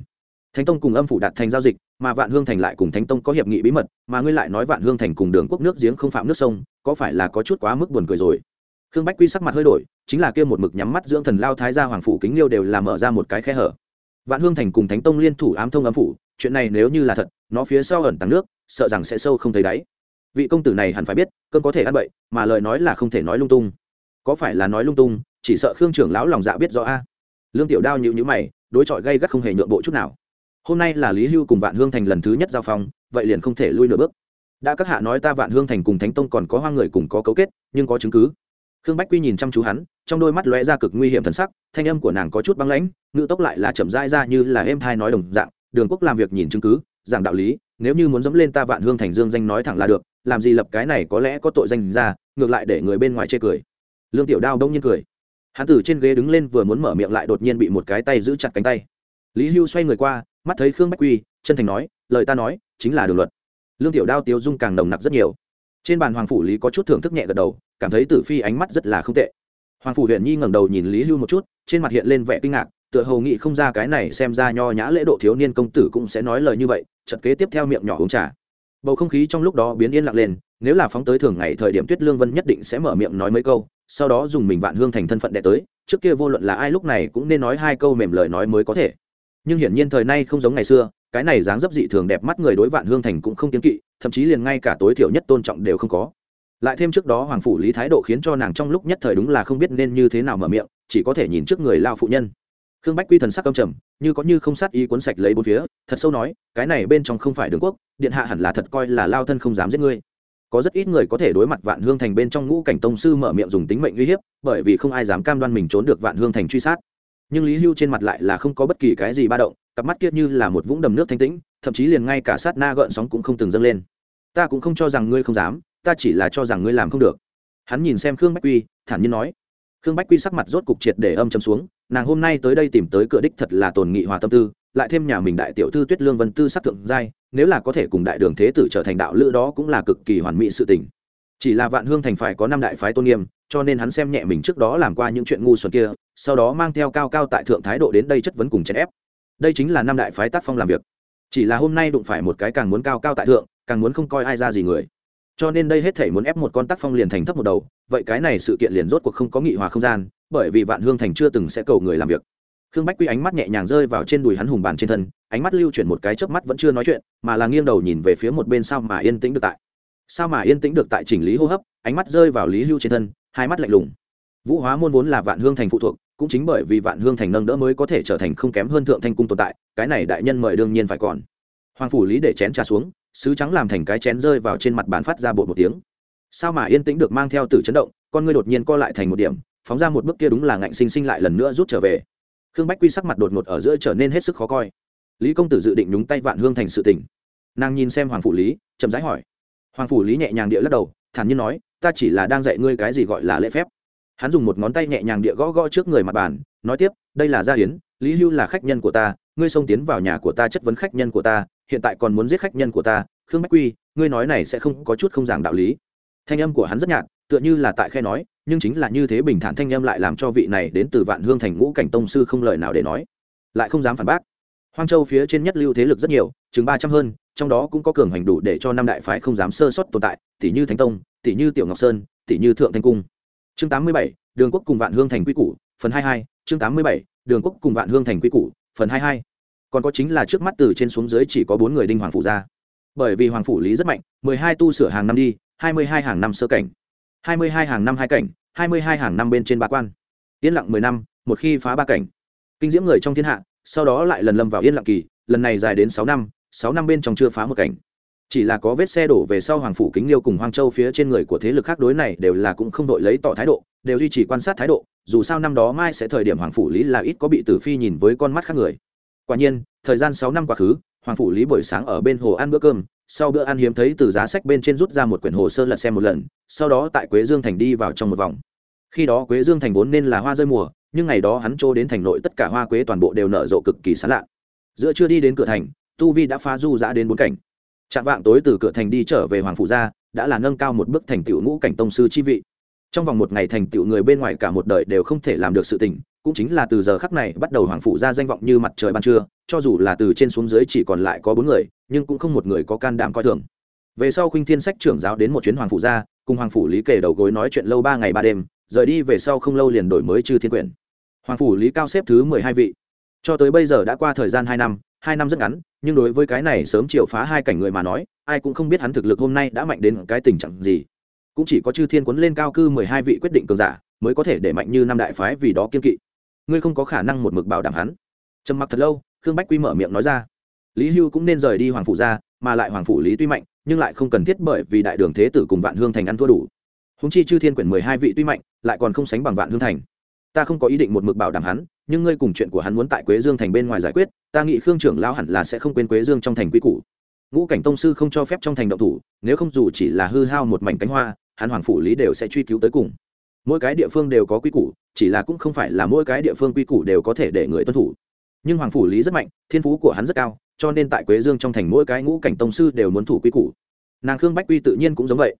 Speaker 1: Thánh tông cùng âm phủ đạt thành giao dịch, mà vạn hương thành lại cùng thánh tông có hiệp nghị bí mật, mà ngươi lại nói vạn hương thành cùng đường quốc nước giếng không phạm nước sông, có phải là có chút quá mức buồn cười rồi? Khương bách quy sắc mặt hơi đổi, chính là kia một mực nhắm mắt dưỡng thần lao thái gia hoàng phủ kính liêu đều là mở ra một cái khe hở vạn hương thành cùng thánh tông liên thủ ám thông âm phủ, chuyện này nếu như là thật, nó phía sau ẩn tàng nước, sợ rằng sẽ sâu không thấy đáy. Vị công tử này hẳn phải biết, cơn có thể ăn bậy, mà lời nói là không thể nói lung tung. Có phải là nói lung tung, chỉ sợ khương trưởng lão lòng dạ biết rõ a? Lương tiểu đao nhịu nhữ mày, đối chọi gây gắt không hề nhượng bộ chút nào. Hôm nay là lý hưu cùng vạn hương thành lần thứ nhất giao phong, vậy liền không thể lui nửa bước. Đã các hạ nói ta vạn hương thành cùng thánh tông còn có hoang người cùng có cấu kết, nhưng có chứng cứ khương bách quy nhìn chăm chú hắn, trong đôi mắt lóe ra cực nguy hiểm thần sắc, thanh âm của nàng có chút băng lãnh, ngữ tốc lại là chậm dai ra như là êm thai nói đồng dạng, đường quốc làm việc nhìn chứng cứ, giảng đạo lý, nếu như muốn dẫm lên ta vạn hương thành dương danh nói thẳng là được, làm gì lập cái này có lẽ có tội danh ra, ngược lại để người bên ngoài chê cười. Lương tiểu đao đông nhiên cười. Hắn từ trên ghế đứng lên vừa muốn mở miệng lại đột nhiên bị một cái tay giữ chặt cánh tay. Lý hưu xoay người qua, mắt thấy khương bách quy, chân thành nói, lời ta nói, chính là đường luật. Lương tiểu đao tiêu dung càng nồng nặc rất nhiều trên bàn hoàng phủ lý có chút thưởng thức nhẹ gật đầu, cảm thấy tử phi ánh mắt rất là không tệ. Hoàng phủ huyện nhi ngẩng đầu nhìn lý hưu một chút, trên mặt hiện lên vẻ kinh ngạc, tựa hồ nghĩ không ra cái này xem ra nho nhã lễ độ thiếu niên công tử cũng sẽ nói lời như vậy chật kế tiếp theo miệng nhỏ uống trà. Bầu không khí trong lúc đó biến yên lặng lên, nếu là phóng tới thường ngày thời điểm tuyết lương vân nhất định sẽ mở miệng nói mấy câu, sau đó dùng mình vạn hương thành thân phận đệ tới, trước kia vô luận là ai lúc này cũng nên nói hai câu mềm lời nói mới có thể. Nhưng hiển nhiên thời nay không giống ngày xưa, cái này dáng dấp dị thường đẹp mắt người đối vạn hương thành cũng không kiến kỵ thậm chí liền ngay cả tối thiểu nhất tôn trọng đều không có. Lại thêm trước đó hoàng phủ lý thái độ khiến cho nàng trong lúc nhất thời đúng là không biết nên như thế nào mở miệng, chỉ có thể nhìn trước người lao phụ nhân. Khương bách quy thần sắc âm trầm, như có như không sát ý cuốn sạch lấy bốn phía, thật sâu nói, cái này bên trong không phải đường quốc, điện hạ hẳn là thật coi là lao thân không dám giết ngươi. Có rất ít người có thể đối mặt vạn hương thành bên trong ngũ cảnh tông sư mở miệng dùng tính mệnh uy hiếp, bởi vì không ai dám cam đoan mình trốn được vạn hương thành truy sát. Nhưng lý hưu trên mặt lại là không có bất kỳ cái gì ba động cặp mắt kia như là một vũng đầm nước thanh tĩnh, thậm chí liền ngay cả sát na gợn sóng cũng không từng dâng lên. Ta cũng không cho rằng ngươi không dám, ta chỉ là cho rằng ngươi làm không được. Hắn nhìn xem khương bách quy, thản nhiên nói. Khương bách quy sắc mặt rốt cục triệt để âm chấm xuống, nàng hôm nay tới đây tìm tới cửa đích thật là tồn nghị hòa tâm tư, lại thêm nhà mình đại tiểu thư tuyết lương vân tư sắc thượng giai, nếu là có thể cùng đại đường thế tử trở thành đạo lữ đó cũng là cực kỳ hoàn mỹ sự tình. Chỉ là vạn hương thành phải có năm đại phái tôn nghiêm, cho nên hắn xem nhẹ mình trước đó làm qua những chuyện ngu xuẩn kia, sau đó mang theo cao cao tại thượng thái độ đến đây chất vấn cùng chèn ép đây chính là năm đại phái tác phong làm việc. Chỉ là hôm nay đụng phải một cái càng muốn cao cao tại thượng, càng muốn không coi ai ra gì người. Cho nên đây hết thể muốn ép một con tác phong liền thành thấp một đầu, vậy cái này sự kiện liền rốt cuộc không có nghị hòa không gian, bởi vì vạn hương thành chưa từng sẽ cầu người làm việc. Khương bách quy ánh mắt nhẹ nhàng rơi vào trên đùi hắn hùng bàn trên thân, ánh mắt lưu chuyển một cái chớp mắt vẫn chưa nói chuyện, mà là nghiêng đầu nhìn về phía một bên sao mà yên tĩnh được tại. Sao mà yên tĩnh được tại chỉnh lý hô hấp, ánh mắt rơi vào lý hưu trên thân, hai mắt lạnh lùng. Vũ hóa môn vốn là vạn hương thành phụ thuộc cũng chính bởi vì vạn hương thành nâng đỡ mới có thể trở thành không kém hơn thượng thanh cung tồn tại, cái này đại nhân mời đương nhiên phải còn. Hoàng phủ lý để chén trà xuống, sứ trắng làm thành cái chén rơi vào trên mặt bàn phát ra bột một tiếng. Sao mà yên tĩnh được mang theo từ chấn động, con ngươi đột nhiên co lại thành một điểm, phóng ra một bước kia đúng là ngạnh sinh sinh lại lần nữa rút trở về. Khương bách quy sắc mặt đột ngột ở giữa trở nên hết sức khó coi. Lý công tử dự định nhúng tay vạn hương thành sự tình. Nàng nhìn xem hoàng phủ lý, chậm rãi hỏi. Hoàng phủ lý nhẹ nhàng địa lắc đầu, thản nhiên nói, ta chỉ là đang dạy ngươi cái gì gọi là lễ phép hắn dùng một ngón tay nhẹ nhàng địa gõ gõ trước người mặt bàn, nói tiếp, đây là gia hiến lý hưu là khách nhân của ta, ngươi xông tiến vào nhà của ta chất vấn khách nhân của ta, hiện tại còn muốn giết khách nhân của ta, khương bách quy, ngươi nói này sẽ không có chút không giảng đạo lý. Thanh âm của hắn rất nhạt, tựa như là tại khe nói, nhưng chính là như thế bình thản thanh âm lại làm cho vị này đến từ vạn hương thành ngũ cảnh tông sư không lời nào để nói. Lại không dám phản bác. Hoang châu phía trên nhất lưu thế lực rất nhiều, chừng ba trăm hơn, trong đó cũng có cường hành đủ để cho năm đại phái không dám sơ xuất tồn tại, tỷ như thánh tông, tỷ như tiểu ngọc sơn, tỷ như thượng thanh cung chương tám mươi bảy, đường quốc cùng vạn hương thành quy củ, phần hai hai, chương tám mươi bảy, đường quốc cùng vạn hương thành quy củ, phần hai hai. Còn có chính là trước mắt từ trên xuống dưới chỉ có bốn người đinh hoàng phủ ra. Bởi vì hoàng phủ lý rất mạnh, mười hai tu sửa hàng năm đi, hai mươi hai hàng năm sơ cảnh. Hai mươi hai hàng năm hai cảnh, hai mươi hai hàng năm bên trên ba quan. Yên lặng mười năm, một khi phá ba cảnh. Kinh diễm người trong thiên hạ, sau đó lại lần lâm vào yên lặng kỳ, lần này dài đến sáu năm sáu năm bên trong chưa phá một cảnh chỉ là có vết xe đổ về sau hoàng phủ kính liêu cùng hoang châu phía trên người của thế lực khác đối này đều là cũng không đội lấy tỏ thái độ, đều duy trì quan sát thái độ, dù sao năm đó mai sẽ thời điểm hoàng phủ lý là ít có bị tử phi nhìn với con mắt khác người. Quả nhiên, thời gian sáu năm quá khứ, hoàng phủ lý buổi sáng ở bên hồ ăn bữa cơm, sau bữa ăn hiếm thấy từ giá sách bên trên rút ra một quyển hồ sơ lật xem một lần, sau đó tại quế dương thành đi vào trong một vòng. Khi đó quế dương thành vốn nên là hoa rơi mùa, nhưng ngày đó hắn trô đến thành nội tất cả hoa quế toàn bộ đều nở rộ cực kỳ sán lạ. Giữa chưa đi đến cửa thành, tu vi đã phá du giã đến bốn cảnh. Trạng vạng tối từ cửa thành đi trở về hoàng phủ gia, đã là nâng cao một bước thành tựu ngũ cảnh tông sư chi vị. Trong vòng một ngày thành tựu người bên ngoài cả một đời đều không thể làm được sự tình, cũng chính là từ giờ khắc này bắt đầu hoàng phủ gia danh vọng như mặt trời ban trưa, cho dù là từ trên xuống dưới chỉ còn lại có bốn người, nhưng cũng không một người có can đảm coi thường. Về sau khuynh thiên sách trưởng giáo đến một chuyến hoàng phủ gia, cùng hoàng phủ lý kề đầu gối nói chuyện lâu ba ngày ba đêm, rời đi về sau không lâu liền đổi mới chư thiên quyển hoàng phủ lý cao xếp thứ mười hai vị. Cho tới bây giờ đã qua thời gian hai năm hai năm rất ngắn nhưng đối với cái này sớm chiều phá hai cảnh người mà nói, ai cũng không biết hắn thực lực hôm nay đã mạnh đến cái tình trạng gì. Cũng chỉ có chư thiên quấn lên cao cư mười hai vị quyết định cường giả, mới có thể để mạnh như năm đại phái vì đó kiên kỵ. Ngươi không có khả năng một mực bảo đảm hắn. Trầm mặc thật lâu, khương bách quy mở miệng nói ra. Lý hưu cũng nên rời đi hoàng phủ ra, mà lại hoàng phủ lý tuy mạnh, nhưng lại không cần thiết bởi vì đại đường thế tử cùng vạn hương thành ăn thua đủ. Húng chi chư thiên quyển mười hai vị tuy mạnh, lại còn không sánh bằng vạn hương thành. Ta không có ý định một mực bảo đảm hắn nhưng ngươi cùng chuyện của hắn muốn tại quế dương thành bên ngoài giải quyết, ta nghĩ khương trưởng lao hẳn là sẽ không quên quế dương trong thành quy củ. Ngũ cảnh tông sư không cho phép trong thành động thủ, nếu không dù chỉ là hư hao một mảnh cánh hoa, hắn hoàng phủ lý đều sẽ truy cứu tới cùng. Mỗi cái địa phương đều có quy củ, chỉ là cũng không phải là mỗi cái địa phương quy củ đều có thể để người tuân thủ. Nhưng hoàng phủ lý rất mạnh, thiên phú của hắn rất cao, cho nên tại quế dương trong thành mỗi cái ngũ cảnh tông sư đều muốn thủ quy củ. Nàng khương bách quy tự nhiên cũng giống vậy.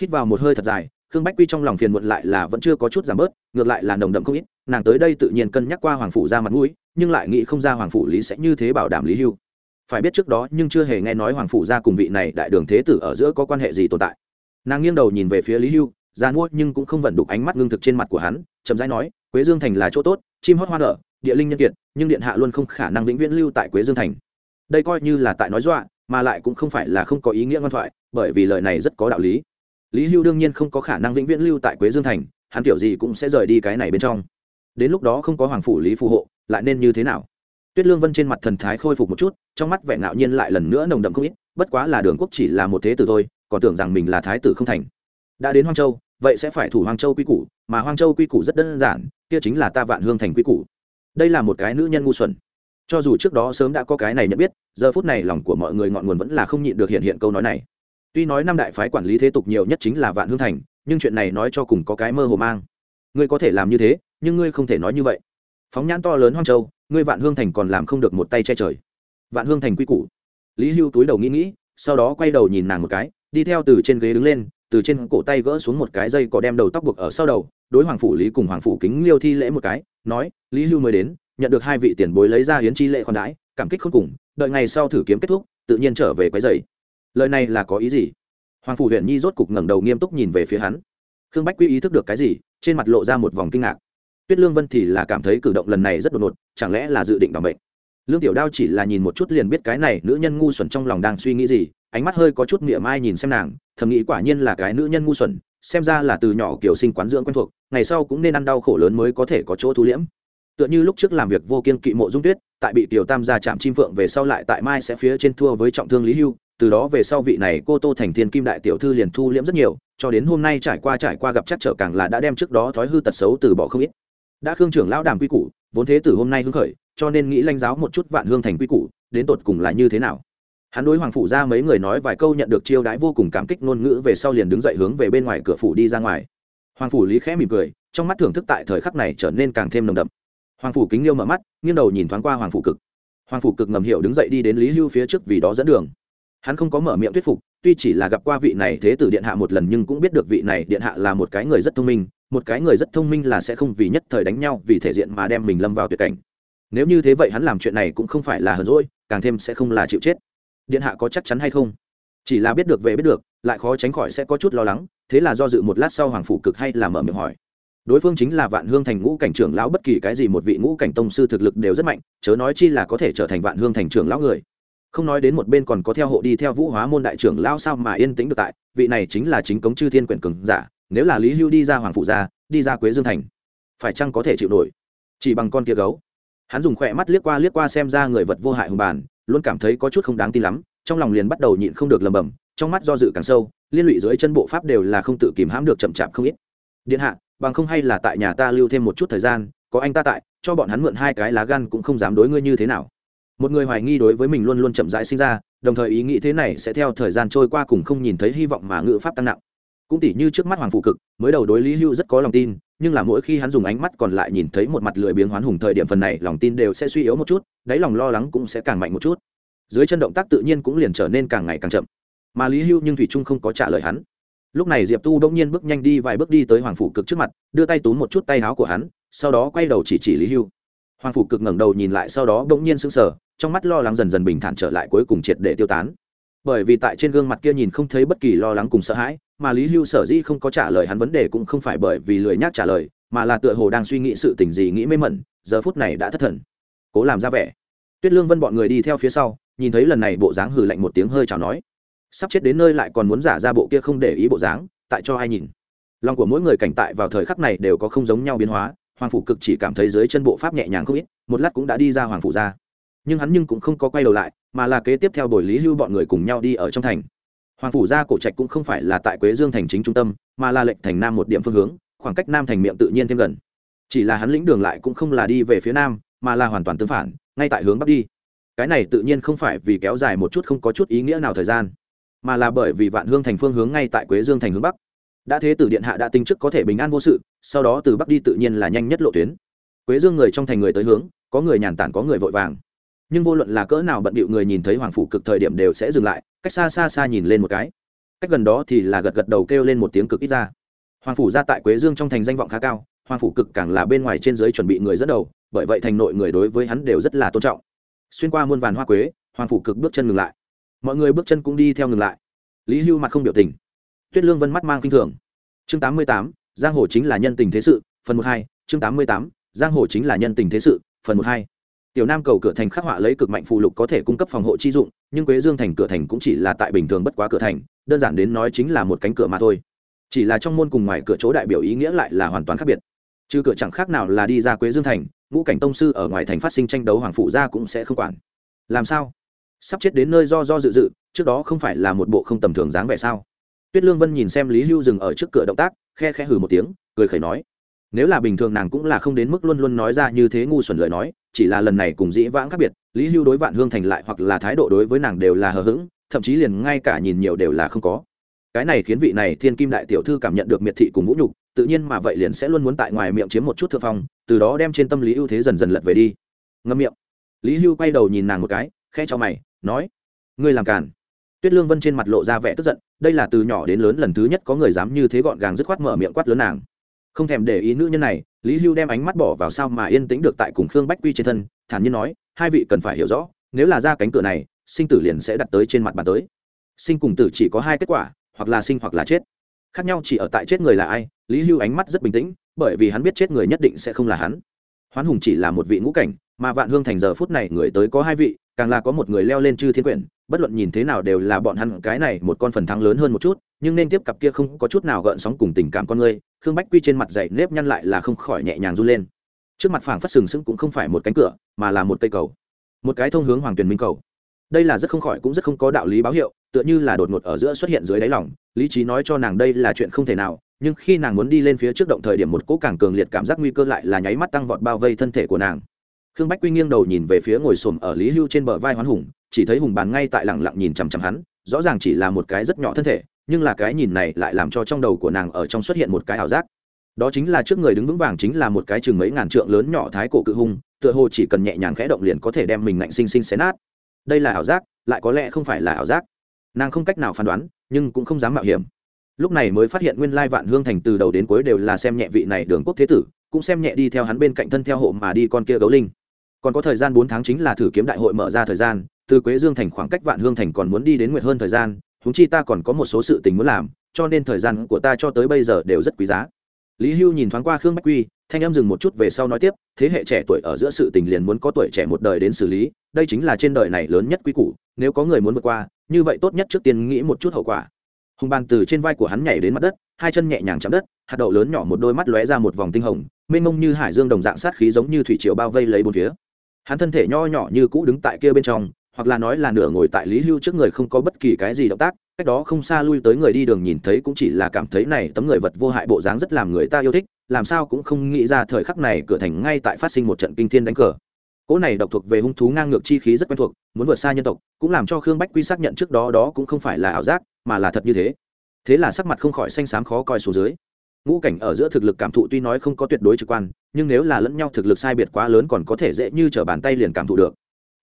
Speaker 1: Hít vào một hơi thật dài, khương bách quy trong lòng phiền muộn lại là vẫn chưa có chút giảm bớt, ngược lại là nồng đậm không ít nàng tới đây tự nhiên cân nhắc qua hoàng phủ ra mặt mũi, nhưng lại nghĩ không ra hoàng phủ lý sẽ như thế bảo đảm lý hưu. Phải biết trước đó nhưng chưa hề nghe nói hoàng phủ ra cùng vị này đại đường thế tử ở giữa có quan hệ gì tồn tại. Nàng nghiêng đầu nhìn về phía lý hưu ra mua nhưng cũng không vận đục ánh mắt ngưng thực trên mặt của hắn, chậm rãi nói, quế dương thành là chỗ tốt, chim hót hoa nở, địa linh nhân kiệt, nhưng điện hạ luôn không khả năng vĩnh viễn lưu tại quế dương thành. Đây coi như là tại nói dọa, mà lại cũng không phải là không có ý nghĩa ngoan thoại, bởi vì lời này rất có đạo lý. Lý hưu đương nhiên không có khả năng vĩnh viễn lưu tại quế dương thành, hắn kiểu gì cũng sẽ rời đi cái này bên trong đến lúc đó không có hoàng phủ lý phù hộ, lại nên như thế nào? Tuyết lương vân trên mặt thần thái khôi phục một chút, trong mắt vẻ ngạo nhiên lại lần nữa nồng đậm không ít, bất quá là đường quốc chỉ là một thế tử thôi, còn tưởng rằng mình là thái tử không thành. Đã đến hoang châu, vậy sẽ phải thủ hoang châu quy củ, mà hoang châu quy củ rất đơn giản, kia chính là ta vạn hương thành quy củ. Đây là một cái nữ nhân ngu xuẩn. Cho dù trước đó sớm đã có cái này nhận biết, giờ phút này lòng của mọi người ngọn nguồn vẫn là không nhịn được hiện hiện câu nói này. Tuy nói năm đại phái quản lý thế tục nhiều nhất chính là vạn hương thành, nhưng chuyện này nói cho cùng có cái mơ hồ mang. Ngươi có thể làm như thế nhưng ngươi không thể nói như vậy. Phóng nhãn to lớn hoang châu, ngươi vạn hương thành còn làm không được một tay che trời. Vạn hương thành quy củ. Lý hưu túi đầu nghĩ nghĩ, sau đó quay đầu nhìn nàng một cái, đi theo từ trên ghế đứng lên, từ trên cổ tay gỡ xuống một cái dây có đem đầu tóc buộc ở sau đầu, đối hoàng phủ lý cùng hoàng phủ kính liêu thi lễ một cái, nói, lý hưu mới đến, nhận được hai vị tiền bối lấy ra hiến chi lễ khoản đãi, cảm kích không cùng, đợi ngày sau thử kiếm kết thúc, tự nhiên trở về quấy dày lời này là có ý gì? Hoàng phủ huyện nhi rốt cục ngẩng đầu nghiêm túc nhìn về phía hắn. Khương bách quy ý thức được cái gì, trên mặt lộ ra một vòng kinh ngạc tuyết lương vân thì là cảm thấy cử động lần này rất đột ngột, chẳng lẽ là dự định bằng bệnh lương tiểu đao chỉ là nhìn một chút liền biết cái này nữ nhân ngu xuẩn trong lòng đang suy nghĩ gì, ánh mắt hơi có chút miệng mai nhìn xem nàng, thầm nghĩ quả nhiên là cái nữ nhân ngu xuẩn, xem ra là từ nhỏ kiểu sinh quán dưỡng quen thuộc, ngày sau cũng nên ăn đau khổ lớn mới có thể có chỗ thu liễm. Tựa như lúc trước làm việc vô kiên kỵ mộ dung tuyết, tại bị tiểu tam gia chạm chim phượng về sau lại tại mai sẽ phía trên thua với trọng thương lý hưu, từ đó về sau vị này cô tô thành thiên kim đại tiểu thư liền thu liễm rất nhiều, cho đến hôm nay trải qua trải qua gặp chắc trở càng là đã đem trước đó thói hư tật xấu từ bỏ không ít đã khương trưởng lão đàm quy củ, vốn thế tử hôm nay hưng khởi, cho nên nghĩ lãnh giáo một chút vạn hương thành quy củ, đến tột cùng là như thế nào? Hắn đối hoàng phủ ra mấy người nói vài câu nhận được chiêu đãi vô cùng cảm kích ngôn ngữ về sau liền đứng dậy hướng về bên ngoài cửa phủ đi ra ngoài. Hoàng phủ lý khẽ mỉm cười, trong mắt thưởng thức tại thời khắc này trở nên càng thêm nồng đậm. Hoàng phủ kính liêu mở mắt, nghiêng đầu nhìn thoáng qua hoàng phủ cực. Hoàng phủ cực ngầm hiểu đứng dậy đi đến lý hưu phía trước vì đó dẫn đường. Hắn không có mở miệng thuyết phục, tuy chỉ là gặp qua vị này thế tử điện hạ một lần nhưng cũng biết được vị này điện hạ là một cái người rất thông minh một cái người rất thông minh là sẽ không vì nhất thời đánh nhau vì thể diện mà đem mình lâm vào tuyệt cảnh. Nếu như thế vậy hắn làm chuyện này cũng không phải là hờn rỗi càng thêm sẽ không là chịu chết. Điện hạ có chắc chắn hay không? Chỉ là biết được về biết được, lại khó tránh khỏi sẽ có chút lo lắng, thế là do dự một lát sau hoàng phủ cực hay là mở miệng hỏi. Đối phương chính là vạn hương thành ngũ cảnh trưởng lão, bất kỳ cái gì một vị ngũ cảnh tông sư thực lực đều rất mạnh, chớ nói chi là có thể trở thành vạn hương thành trưởng lão người. Không nói đến một bên còn có theo hộ đi theo vũ hóa môn đại trưởng lão sao mà yên tĩnh được tại, vị này chính là chính cống chư thiên quyển cường giả nếu là lý hưu đi ra hoàng phụ gia, đi ra quế dương thành, phải chăng có thể chịu nổi? Chỉ bằng con kia gấu. Hắn dùng khỏe mắt liếc qua liếc qua xem ra người vật vô hại hùng bàn luôn cảm thấy có chút không đáng tin lắm, trong lòng liền bắt đầu nhịn không được lầm bầm trong mắt do dự càng sâu, liên lụy dưới chân bộ pháp đều là không tự kìm hãm được chậm chạp không ít. Điện hạ, bằng không hay là tại nhà ta lưu thêm một chút thời gian, có anh ta tại, cho bọn hắn mượn hai cái lá gan cũng không dám đối ngươi như thế nào. Một người hoài nghi đối với mình luôn luôn chậm rãi sinh ra, đồng thời ý nghĩ thế này sẽ theo thời gian trôi qua cùng không nhìn thấy hy vọng mà ngự pháp tăng nặng cũng tỉ như trước mắt hoàng phụ cực, mới đầu đối lý hưu rất có lòng tin, nhưng là mỗi khi hắn dùng ánh mắt còn lại nhìn thấy một mặt lười biếng hoán hùng thời điểm phần này, lòng tin đều sẽ suy yếu một chút, đáy lòng lo lắng cũng sẽ càng mạnh một chút. Dưới chân động tác tự nhiên cũng liền trở nên càng ngày càng chậm. Mà lý hưu nhưng thủy trung không có trả lời hắn. Lúc này diệp tu đông nhiên bước nhanh đi vài bước đi tới hoàng phủ cực trước mặt, đưa tay túm một chút tay áo của hắn, sau đó quay đầu chỉ chỉ lý hưu. Hoàng phủ cực ngẩng đầu nhìn lại, sau đó bỗng nhiên sững sờ, trong mắt lo lắng dần dần bình thản trở lại, cuối cùng triệt để tiêu tán bởi vì tại trên gương mặt kia nhìn không thấy bất kỳ lo lắng cùng sợ hãi, mà lý hưu sở dĩ không có trả lời hắn vấn đề cũng không phải bởi vì lười nhác trả lời, mà là tựa hồ đang suy nghĩ sự tình gì nghĩ mê mẩn, giờ phút này đã thất thần. Cố làm ra vẻ. Tuyết lương vân bọn người đi theo phía sau, nhìn thấy lần này bộ dáng hừ lạnh một tiếng hơi chào nói. Sắp chết đến nơi lại còn muốn giả ra bộ kia không để ý bộ dáng, tại cho ai nhìn. Lòng của mỗi người cảnh tại vào thời khắc này đều có không giống nhau biến hóa, hoàng phủ cực chỉ cảm thấy dưới chân bộ pháp nhẹ nhàng không ít, một lát cũng đã đi ra hoàng phủ ra. Nhưng hắn nhưng cũng không có quay đầu lại mà là kế tiếp theo buổi lý hưu bọn người cùng nhau đi ở trong thành. Hoàng phủ gia cổ trạch cũng không phải là tại quế dương thành chính trung tâm, mà là lệnh thành nam một điểm phương hướng, khoảng cách nam thành miệng tự nhiên thêm gần. Chỉ là hắn lĩnh đường lại cũng không là đi về phía nam, mà là hoàn toàn tương phản, ngay tại hướng bắc đi. Cái này tự nhiên không phải vì kéo dài một chút không có chút ý nghĩa nào thời gian, mà là bởi vì vạn hương thành phương hướng ngay tại quế dương thành hướng bắc. Đã thế tử điện hạ đã tinh chức có thể bình an vô sự, sau đó từ bắc đi tự nhiên là nhanh nhất lộ tuyến. Quế dương người trong thành người tới hướng, có người nhàn tản có người vội vàng nhưng vô luận là cỡ nào bận bịu người nhìn thấy hoàng phủ cực thời điểm đều sẽ dừng lại, cách xa xa xa nhìn lên một cái. Cách gần đó thì là gật gật đầu kêu lên một tiếng cực ít ra. Hoàng phủ ra tại quế dương trong thành danh vọng khá cao, hoàng phủ cực càng là bên ngoài trên dưới chuẩn bị người dẫn đầu, bởi vậy thành nội người đối với hắn đều rất là tôn trọng. Xuyên qua muôn vàn hoa quế, hoàng phủ cực bước chân ngừng lại. Mọi người bước chân cũng đi theo ngừng lại. Lý hưu mặt không biểu tình. Tuyết lương vân mắt mang kinh thường. Chương tám mươi tám, giang hồ chính là nhân tình thế sự, phần một hai, chương tám mươi tám, giang hồ chính là nhân tình thế sự, phần một hai tiểu nam cầu cửa thành khắc họa lấy cực mạnh phụ lục có thể cung cấp phòng hộ chi dụng, nhưng quế dương thành cửa thành cũng chỉ là tại bình thường bất quá cửa thành, đơn giản đến nói chính là một cánh cửa mà thôi. Chỉ là trong môn cùng ngoài cửa chỗ đại biểu ý nghĩa lại là hoàn toàn khác biệt. Chứ cửa chẳng khác nào là đi ra quế dương thành, ngũ cảnh tông sư ở ngoài thành phát sinh tranh đấu hoàng phụ gia cũng sẽ không quản. Làm sao? Sắp chết đến nơi do do dự dự, trước đó không phải là một bộ không tầm thường dáng vẻ sao? Tuyết lương vân nhìn xem lý hưu dừng ở trước cửa động tác, khe khe hừ một tiếng, cười khẩy nói nếu là bình thường nàng cũng là không đến mức luôn luôn nói ra như thế ngu xuẩn lời nói, chỉ là lần này cùng dĩ vãng khác biệt, lý hưu đối vạn hương thành lại hoặc là thái độ đối với nàng đều là hờ hững, thậm chí liền ngay cả nhìn nhiều đều là không có. Cái này khiến vị này thiên kim đại tiểu thư cảm nhận được miệt thị cùng vũ nhục, tự nhiên mà vậy liền sẽ luôn muốn tại ngoài miệng chiếm một chút thượng phong, từ đó đem trên tâm lý ưu thế dần dần lật về đi. Ngâm miệng. Lý hưu quay đầu nhìn nàng một cái khe cho mày, nói, ngươi làm càn. Tuyết lương vân trên mặt lộ ra vẻ tức giận, đây là từ nhỏ đến lớn lần thứ nhất có người dám như thế gọn gàng dứt khoát mở miệng quát lớn nàng không thèm để ý nữ nhân này, lý hưu đem ánh mắt bỏ vào sao mà yên tĩnh được tại cùng khương bách quy trên thân, thản nhiên nói, hai vị cần phải hiểu rõ, nếu là ra cánh cửa này, sinh tử liền sẽ đặt tới trên mặt bàn tới. Sinh cùng tử chỉ có hai kết quả, hoặc là sinh hoặc là chết. Khác nhau chỉ ở tại chết người là ai, lý hưu ánh mắt rất bình tĩnh, bởi vì hắn biết chết người nhất định sẽ không là hắn. Hoán hùng chỉ là một vị ngũ cảnh, mà vạn hương thành giờ phút này người tới có hai vị, càng là có một người leo lên chư thiên quyển, bất luận nhìn thế nào đều là bọn hắn cái này một con phần thắng lớn hơn một chút nhưng nên tiếp cặp kia không có chút nào gợn sóng cùng tình cảm con người, khương bách quy trên mặt dày nếp nhăn lại là không khỏi nhẹ nhàng run lên. Trước mặt phảng phất sừng sững cũng không phải một cánh cửa, mà là một cây cầu. Một cái thông hướng hoàng tuyền minh cầu. Đây là rất không khỏi cũng rất không có đạo lý báo hiệu, tựa như là đột ngột ở giữa xuất hiện dưới đáy lòng, lý trí nói cho nàng đây là chuyện không thể nào, nhưng khi nàng muốn đi lên phía trước động thời điểm một cỗ càng cường liệt cảm giác nguy cơ lại là nháy mắt tăng vọt bao vây thân thể của nàng. Khương bách quy nghiêng đầu nhìn về phía ngồi xổm ở lý hưu trên bờ vai hoán hùng, chỉ thấy hùng bàn ngay tại lẳng lặng nhìn chằm chằm hắn, rõ ràng chỉ là một cái rất nhỏ thân thể nhưng là cái nhìn này lại làm cho trong đầu của nàng ở trong xuất hiện một cái ảo giác. Đó chính là trước người đứng vững vàng chính là một cái chừng mấy ngàn trượng lớn nhỏ thái cổ cự hung, tựa hồ chỉ cần nhẹ nhàng khẽ động liền có thể đem mình ngạnh sinh sinh xé nát. Đây là ảo giác, lại có lẽ không phải là ảo giác. Nàng không cách nào phán đoán, nhưng cũng không dám mạo hiểm. Lúc này mới phát hiện nguyên lai vạn hương thành từ đầu đến cuối đều là xem nhẹ vị này đường quốc thế tử, cũng xem nhẹ đi theo hắn bên cạnh thân theo hộ mà đi con kia gấu linh. Còn có thời gian bốn tháng chính là thử kiếm đại hội mở ra thời gian, từ quế dương thành khoảng cách vạn hương thành còn muốn đi đến nguyệt hơn thời gian húng chi ta còn có một số sự tình muốn làm, cho nên thời gian của ta cho tới bây giờ đều rất quý giá. Lý hưu nhìn thoáng qua khương bách quy, thanh em dừng một chút về sau nói tiếp, thế hệ trẻ tuổi ở giữa sự tình liền muốn có tuổi trẻ một đời đến xử lý, đây chính là trên đời này lớn nhất quy củ, nếu có người muốn vượt qua, như vậy tốt nhất trước tiên nghĩ một chút hậu quả. Hùng bàn từ trên vai của hắn nhảy đến mặt đất, hai chân nhẹ nhàng chạm đất, hạt đậu lớn nhỏ một đôi mắt lóe ra một vòng tinh hồng, mênh mông như hải dương đồng dạng sát khí giống như thủy triều bao vây lấy bốn phía. Hắn thân thể nho nhỏ như cũ đứng tại kia bên trong hoặc là nói là nửa ngồi tại lý hưu trước người không có bất kỳ cái gì động tác, cách đó không xa lui tới người đi đường nhìn thấy cũng chỉ là cảm thấy này tấm người vật vô hại bộ dáng rất làm người ta yêu thích, làm sao cũng không nghĩ ra thời khắc này cửa thành ngay tại phát sinh một trận kinh thiên đánh cờ. Cỗ này độc thuộc về hung thú ngang ngược chi khí rất quen thuộc, muốn vượt xa nhân tộc, cũng làm cho khương bách quy xác nhận trước đó đó cũng không phải là ảo giác, mà là thật như thế. Thế là sắc mặt không khỏi xanh xám khó coi xuống dưới. Ngũ cảnh ở giữa thực lực cảm thụ tuy nói không có tuyệt đối trực quan, nhưng nếu là lẫn nhau thực lực sai biệt quá lớn còn có thể dễ như t r ở bàn tay liền cảm thụ được.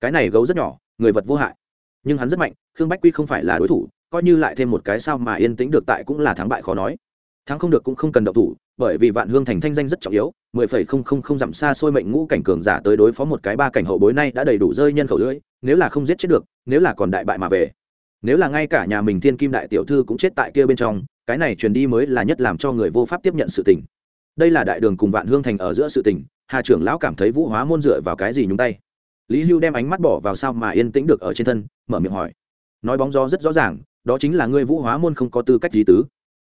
Speaker 1: Cái này gấu rất nhỏ người vật vô hại. Nhưng hắn rất mạnh, khương bách quy không phải là đối thủ, coi như lại thêm một cái sao mà yên tĩnh được tại cũng là thắng bại khó nói. Thắng không được cũng không cần động thủ, bởi vì vạn hương thành thanh danh rất trọng yếu, mười phẩy không không không dặm xa xôi mệnh ngũ cảnh cường giả tới đối phó một cái ba cảnh hậu bối nay đã đầy đủ rơi nhân khẩu lưỡi, nếu là không giết chết được, nếu là còn đại bại mà về. Nếu là ngay cả nhà mình thiên kim đại tiểu thư cũng chết tại kia bên trong, cái này truyền đi mới là nhất làm cho người vô pháp tiếp nhận sự tình. Đây là đại đường cùng vạn hương thành ở giữa sự tình, hà trưởng lão cảm thấy vũ hóa môn dựa vào cái gì nhúng tay? Lý hưu đem ánh mắt bỏ vào sao mà yên tĩnh được ở trên thân, mở miệng hỏi. Nói bóng gió rất rõ ràng, đó chính là ngươi vũ hóa môn không có tư cách gì tứ.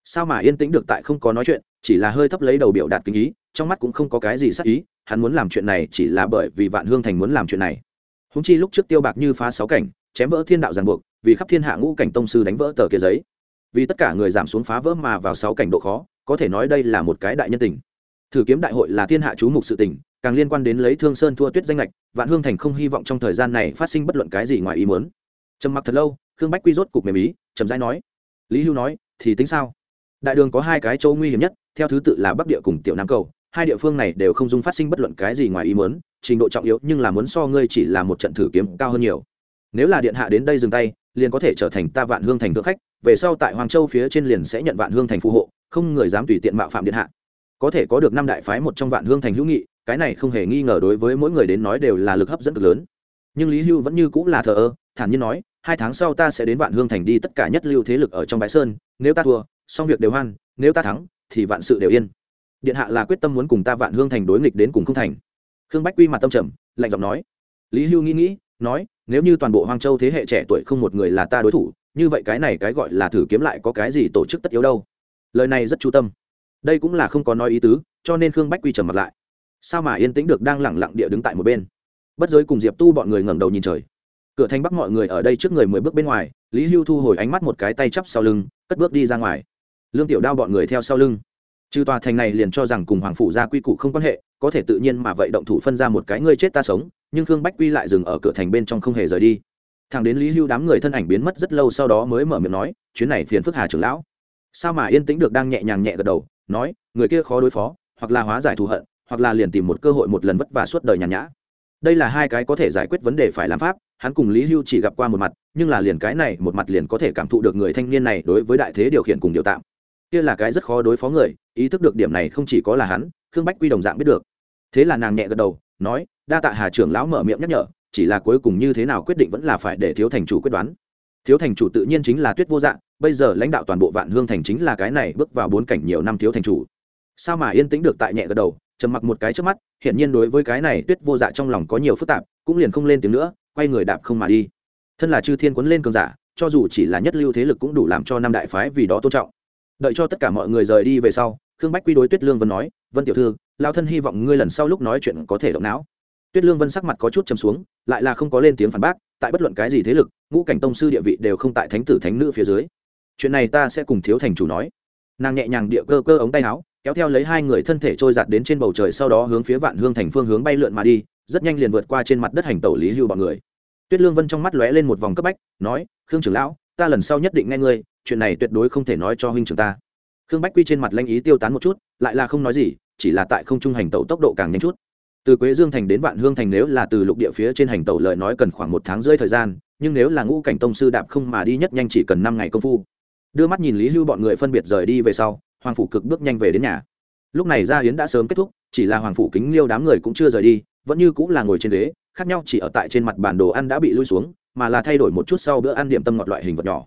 Speaker 1: Sao mà yên tĩnh được tại không có nói chuyện, chỉ là hơi thấp lấy đầu biểu đạt kinh ý, trong mắt cũng không có cái gì sắc ý, hắn muốn làm chuyện này chỉ là bởi vì vạn hương thành muốn làm chuyện này. Húng chi lúc trước tiêu bạc như phá sáu cảnh, chém vỡ thiên đạo giàn buộc, vì khắp thiên hạ ngũ cảnh tông sư đánh vỡ tờ kia giấy. Vì tất cả người giảm xuống phá vỡ mà vào sáu cảnh độ khó, có thể nói đây là một cái đại nhân tình. Thử kiếm đại hội là thiên hạ chú mục sự tình càng liên quan đến lấy thương sơn thua tuyết danh lệch, vạn hương thành không hy vọng trong thời gian này phát sinh bất luận cái gì ngoài ý muốn. Trầm mặc thật lâu, khương bách quy rốt cục mềm ý trầm rãi nói, lý hưu nói, thì tính sao? Đại đường có hai cái chỗ nguy hiểm nhất, theo thứ tự là bắc địa cùng tiểu nam cầu, hai địa phương này đều không dung phát sinh bất luận cái gì ngoài ý muốn, trình độ trọng yếu nhưng là muốn so ngươi chỉ là một trận thử kiếm cao hơn nhiều. Nếu là điện hạ đến đây dừng tay, liền có thể trở thành ta vạn hương thành thượng khách, về sau tại hoàng châu phía trên liền sẽ nhận vạn hương thành phù hộ, không người dám tùy tiện mạo phạm điện hạ. Có thể có được năm đại phái một trong vạn hương thành hữu nghị cái này không hề nghi ngờ đối với mỗi người đến nói đều là lực hấp dẫn cực lớn. Nhưng lý hưu vẫn như cũng là thờ ơ, thản nhiên nói, hai tháng sau ta sẽ đến vạn hương thành đi tất cả nhất lưu thế lực ở trong bãi sơn, nếu ta thua, xong việc đều hoan, nếu ta thắng, thì vạn sự đều yên. Điện hạ là quyết tâm muốn cùng ta vạn hương thành đối nghịch đến cùng không thành. Khương bách quy mặt tâm trầm, lạnh giọng nói. Lý hưu nghĩ nghĩ, nói, nếu như toàn bộ hoang châu thế hệ trẻ tuổi không một người là ta đối thủ, như vậy cái này cái gọi là thử kiếm lại có cái gì tổ chức tất yếu đâu? Lời này rất chú tâm. Đây cũng là không có nói ý tứ, cho nên khương bách quy trầm mặt lại sao mà yên tĩnh được đang lẳng lặng địa đứng tại một bên? Bất giới cùng diệp tu bọn người ngẩng đầu nhìn trời. Cửa thành bắc mọi người ở đây trước người mười bước bên ngoài, lý hưu thu hồi ánh mắt một cái tay chắp sau lưng, cất bước đi ra ngoài. Lương tiểu đao bọn người theo sau lưng. Trừ tòa thành này liền cho rằng cùng hoàng phủ gia quy củ không quan hệ, có thể tự nhiên mà vậy động thủ phân ra một cái ngươi chết ta sống, nhưng khương bách quy lại dừng ở cửa thành bên trong không hề rời đi. Thằng đến lý hưu đám người thân ảnh biến mất rất lâu sau đó mới mở miệng nói, chuyến này phiền phức hà trưởng lão. Sao mà yên tĩnh được đang nhẹ nhàng nhẹ gật đầu, nói, người kia khó đối phó, hoặc là hóa giải thù hận hoặc là liền tìm một cơ hội một lần vất vả suốt đời nhàn nhã. Đây là hai cái có thể giải quyết vấn đề phải làm pháp, hắn cùng lý hưu chỉ gặp qua một mặt, nhưng là liền cái này một mặt liền có thể cảm thụ được người thanh niên này đối với đại thế điều khiển cùng điều tạm. Kia là cái rất khó đối phó người, ý thức được điểm này không chỉ có là hắn, khương bách quy đồng dạng biết được. Thế là nàng nhẹ gật đầu, nói, đa tạ hà trưởng lão mở miệng nhắc nhở, chỉ là cuối cùng như thế nào quyết định vẫn là phải để thiếu thành chủ quyết đoán. Thiếu thành chủ tự nhiên chính là tuyết vô dạng bây giờ lãnh đạo toàn bộ vạn hương thành chính là cái này bước vào bốn cảnh nhiều năm thiếu thành chủ. Sao mà yên tĩnh được tại nhẹ gật đầu trầm mặc một cái trước mắt, hiển nhiên đối với cái này tuyết vô dạ trong lòng có nhiều phức tạp, cũng liền không lên tiếng nữa, quay người đạp không mà đi. Thân là chư thiên quấn lên cường giả, cho dù chỉ là nhất lưu thế lực cũng đủ làm cho năm đại phái vì đó tôn trọng. Đợi cho tất cả mọi người rời đi về sau, khương bách quy đối tuyết lương vân nói, vân tiểu thư lao thân hy vọng ngươi lần sau lúc nói chuyện có thể động não. Tuyết lương vân sắc mặt có chút chầm xuống, lại là không có lên tiếng phản bác, tại bất luận cái gì thế lực, ngũ cảnh tông sư địa vị đều không tại thánh tử thánh nữ phía dưới. Chuyện này ta sẽ cùng thiếu thành chủ nói. Nàng nhẹ nhàng địa cơ cơ ống tay áo kéo theo lấy hai người thân thể trôi giạt đến trên bầu trời sau đó hướng phía vạn hương thành phương hướng bay lượn mà đi, rất nhanh liền vượt qua trên mặt đất hành tẩu lý hưu bọn người. Tuyết lương vân trong mắt lóe lên một vòng cấp bách, nói, khương trưởng lão, ta lần sau nhất định nghe ngươi, chuyện này tuyệt đối không thể nói cho huynh trưởng ta. Khương bách quy trên mặt lanh ý tiêu tán một chút, lại là không nói gì, chỉ là tại không trung hành tẩu tốc độ càng nhanh chút. Từ quế dương thành đến vạn hương thành nếu là từ lục địa phía trên hành tẩu lời nói cần khoảng một tháng rưỡi thời gian, nhưng nếu là ngũ cảnh tông sư đạp không mà đi nhất nhanh chỉ cần năm ngày công phu. Đưa mắt nhìn lý hưu bọn người phân biệt rời đi về sau hoàng phủ cực bước nhanh về đến nhà. Lúc này gia hiến đã sớm kết thúc chỉ là hoàng phủ kính liêu đám người cũng chưa rời đi vẫn như cũng là ngồi trên ghế khác nhau chỉ ở tại trên mặt bản đồ ăn đã bị lui xuống mà là thay đổi một chút sau bữa ăn điểm tâm ngọt loại hình vật nhỏ.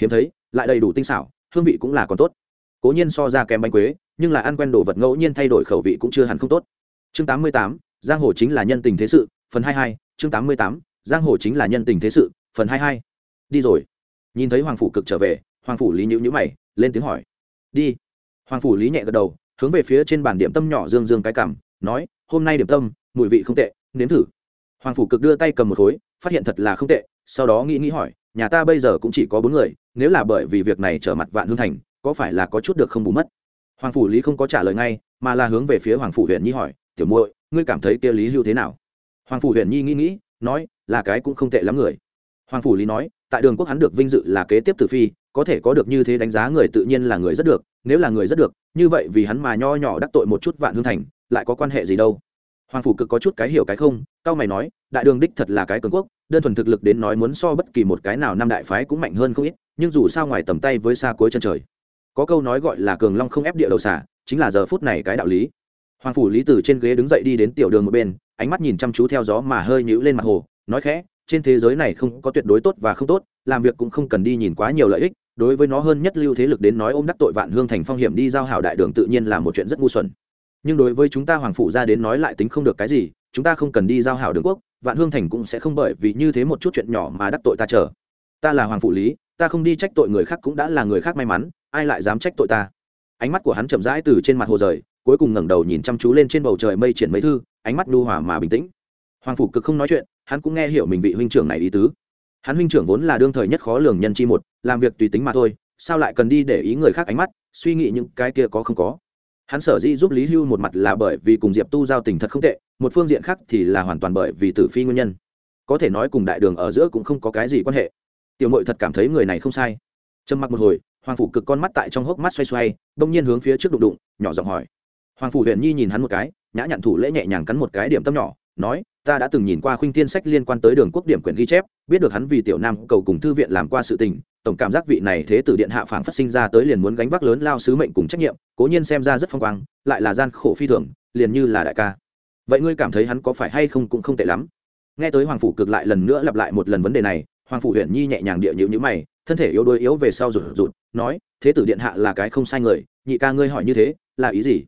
Speaker 1: Hiếm thấy lại đầy đủ tinh xảo hương vị cũng là còn tốt. Cố nhiên so ra kém bánh quế nhưng là ăn quen đồ vật ngẫu nhiên thay đổi khẩu vị cũng chưa hẳn không tốt. Chương 88, giang hồ chính là nhân tình thế sự phần 22, chương 88, giang hồ chính là nhân tình thế sự phần 22. đi rồi. Nhìn thấy hoàng phủ cực trở về hoàng phủ lý nhữ nhữ mày lên tiếng hỏi. Đi hoàng phủ lý nhẹ gật đầu, hướng về phía trên bàn điểm tâm nhỏ dương dương cái cảm, nói, hôm nay điểm tâm, mùi vị không tệ, nếm thử. Hoàng phủ cực đưa tay cầm một khối, phát hiện thật là không tệ, sau đó nghĩ nghĩ hỏi, nhà ta bây giờ cũng chỉ có bốn người, nếu là bởi vì việc này trở mặt vạn hương thành, có phải là có chút được không bù mất? Hoàng phủ lý không có trả lời ngay, mà là hướng về phía hoàng phủ huyện nhi hỏi, tiểu muội, ngươi cảm thấy kia lý hưu thế nào? Hoàng phủ huyện nhi nghĩ nghĩ, nói, là cái cũng không tệ lắm người. Hoàng phủ lý nói, tại đường quốc hắn được vinh dự là kế tiếp tử phi có thể có được như thế đánh giá người tự nhiên là người rất được, nếu là người rất được, như vậy vì hắn mà nho nhỏ đắc tội một chút vạn hương thành, lại có quan hệ gì đâu? Hoàng phủ cực có chút cái hiểu cái không, cao mày nói, đại đường đích thật là cái cường quốc, đơn thuần thực lực đến nói muốn so bất kỳ một cái nào năm đại phái cũng mạnh hơn không ít, nhưng dù sao ngoài tầm tay với xa cuối chân trời. Có câu nói gọi là cường long không ép địa đầu xả, chính là giờ phút này cái đạo lý. Hoàng phủ lý từ trên ghế đứng dậy đi đến tiểu đường một bên, ánh mắt nhìn chăm chú theo gió mà hơi nhũ lên mặt hồ, nói khẽ, trên thế giới này không có tuyệt đối tốt và không tốt, làm việc cũng không cần đi nhìn quá nhiều lợi ích đối với nó hơn nhất lưu thế lực đến nói ôm đắc tội vạn hương thành phong hiểm đi giao hảo đại đường tự nhiên là một chuyện rất ngu xuẩn. Nhưng đối với chúng ta hoàng phủ ra đến nói lại tính không được cái gì, chúng ta không cần đi giao hảo đường quốc, vạn hương thành cũng sẽ không bởi vì như thế một chút chuyện nhỏ mà đắc tội ta chờ. Ta là hoàng phụ lý, ta không đi trách tội người khác cũng đã là người khác may mắn, ai lại dám trách tội ta? Ánh mắt của hắn chậm rãi từ trên mặt hồ rời, cuối cùng ngẩng đầu nhìn chăm chú lên trên bầu trời mây triển mấy thư, ánh mắt lưu hòa mà bình tĩnh. Hoàng phủ cực không nói chuyện, hắn cũng nghe hiểu mình vị huynh trưởng này ý tứ hắn huynh trưởng vốn là đương thời nhất khó lường nhân chi một, làm việc tùy tính mà thôi, sao lại cần đi để ý người khác ánh mắt, suy nghĩ những cái kia có không có. Hắn sở dĩ giúp lý hưu một mặt là bởi vì cùng diệp tu giao tình thật không tệ, một phương diện khác thì là hoàn toàn bởi vì tử phi nguyên nhân. Có thể nói cùng đại đường ở giữa cũng không có cái gì quan hệ. Tiểu mội thật cảm thấy người này không sai. Trầm mặc một hồi, hoàng phủ cực con mắt tại trong hốc mắt xoay xoay, bỗng nhiên hướng phía trước đụng đụng, nhỏ giọng hỏi. Hoàng phủ huyền nhi nhìn hắn một cái, nhã nhặn thủ lễ nhẹ nhàng cắn một cái điểm tâm nhỏ, nói ta đã từng nhìn qua khuynh tiên sách liên quan tới đường quốc điểm quyển ghi chép, biết được hắn vì tiểu nam cầu cùng thư viện làm qua sự tình, tổng cảm giác vị này thế tử điện hạ phảng phát sinh ra tới liền muốn gánh vác lớn lao sứ mệnh cùng trách nhiệm, cố nhiên xem ra rất phong quang, lại là gian khổ phi thường, liền như là đại ca. Vậy ngươi cảm thấy hắn có phải hay không cũng không tệ lắm. Nghe tới hoàng phủ cực lại lần nữa lặp lại một lần vấn đề này, hoàng phủ huyện nhi nhẹ nhàng địa nhịu nhữ mày, thân thể yếu đuối yếu về sau rụt rụt, nói, thế tử điện hạ là cái không sai người, nhị ca ngươi hỏi như thế, là ý gì?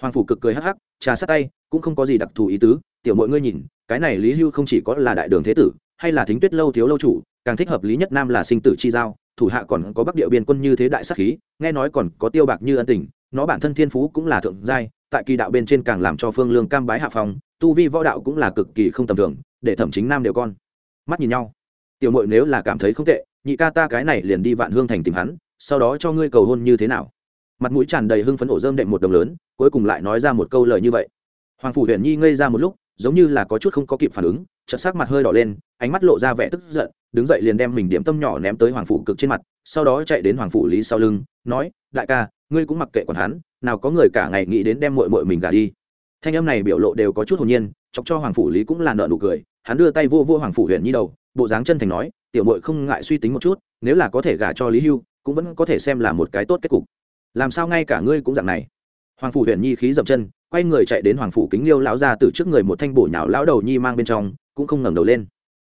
Speaker 1: Hoàng phủ cực cười hắc hắc, trà sát tay cũng không có gì đặc thù ý tứ, tiểu mọi ngươi nhìn, cái này lý hưu không chỉ có là đại đường thế tử, hay là thính tuyết lâu thiếu lâu chủ, càng thích hợp lý nhất nam là sinh tử chi giao, thủ hạ còn có bắc địa biên quân như thế đại sắc khí, nghe nói còn có tiêu bạc như ân tình, nó bản thân thiên phú cũng là thượng giai, tại kỳ đạo bên trên càng làm cho phương lương cam bái hạ phòng tu vi võ đạo cũng là cực kỳ không tầm thường, để thẩm chính nam đều con. Mắt nhìn nhau. Tiểu mội nếu là cảm thấy không tệ, nhị ca ta cái này liền đi vạn hương thành tìm hắn, sau đó cho ngươi cầu hôn như thế nào? Mặt mũi tràn đầy hưng phấn ổ dơm đệm một đồng lớn, cuối cùng lại nói ra một câu lời như vậy hoàng phủ huyền nhi ngây ra một lúc, giống như là có chút không có kịp phản ứng, chợt sắc mặt hơi đỏ lên, ánh mắt lộ ra vẻ tức giận, đứng dậy liền đem mình điểm tâm nhỏ ném tới hoàng phủ cực trên mặt, sau đó chạy đến hoàng phủ lý sau lưng, nói, đại ca, ngươi cũng mặc kệ còn hắn, nào có người cả ngày nghĩ đến đem mội mội mình gả đi. Thanh âm này biểu lộ đều có chút hồn nhiên, chọc cho hoàng phủ lý cũng là nợ nụ cười, hắn đưa tay vô vô hoàng phủ huyện nhi đầu, bộ dáng chân thành nói, tiểu mội không ngại suy tính một chút, nếu là có thể gả cho lý hưu, cũng vẫn có thể xem là một cái tốt kết cục. Làm sao ngay cả ngươi cũng dạng này? Hoàng phủ huyền nhi khí dậm chân quay người chạy đến hoàng phủ kính liêu lão ra từ trước người một thanh bổ nhào lão đầu nhi mang bên trong, cũng không ngẩng đầu lên.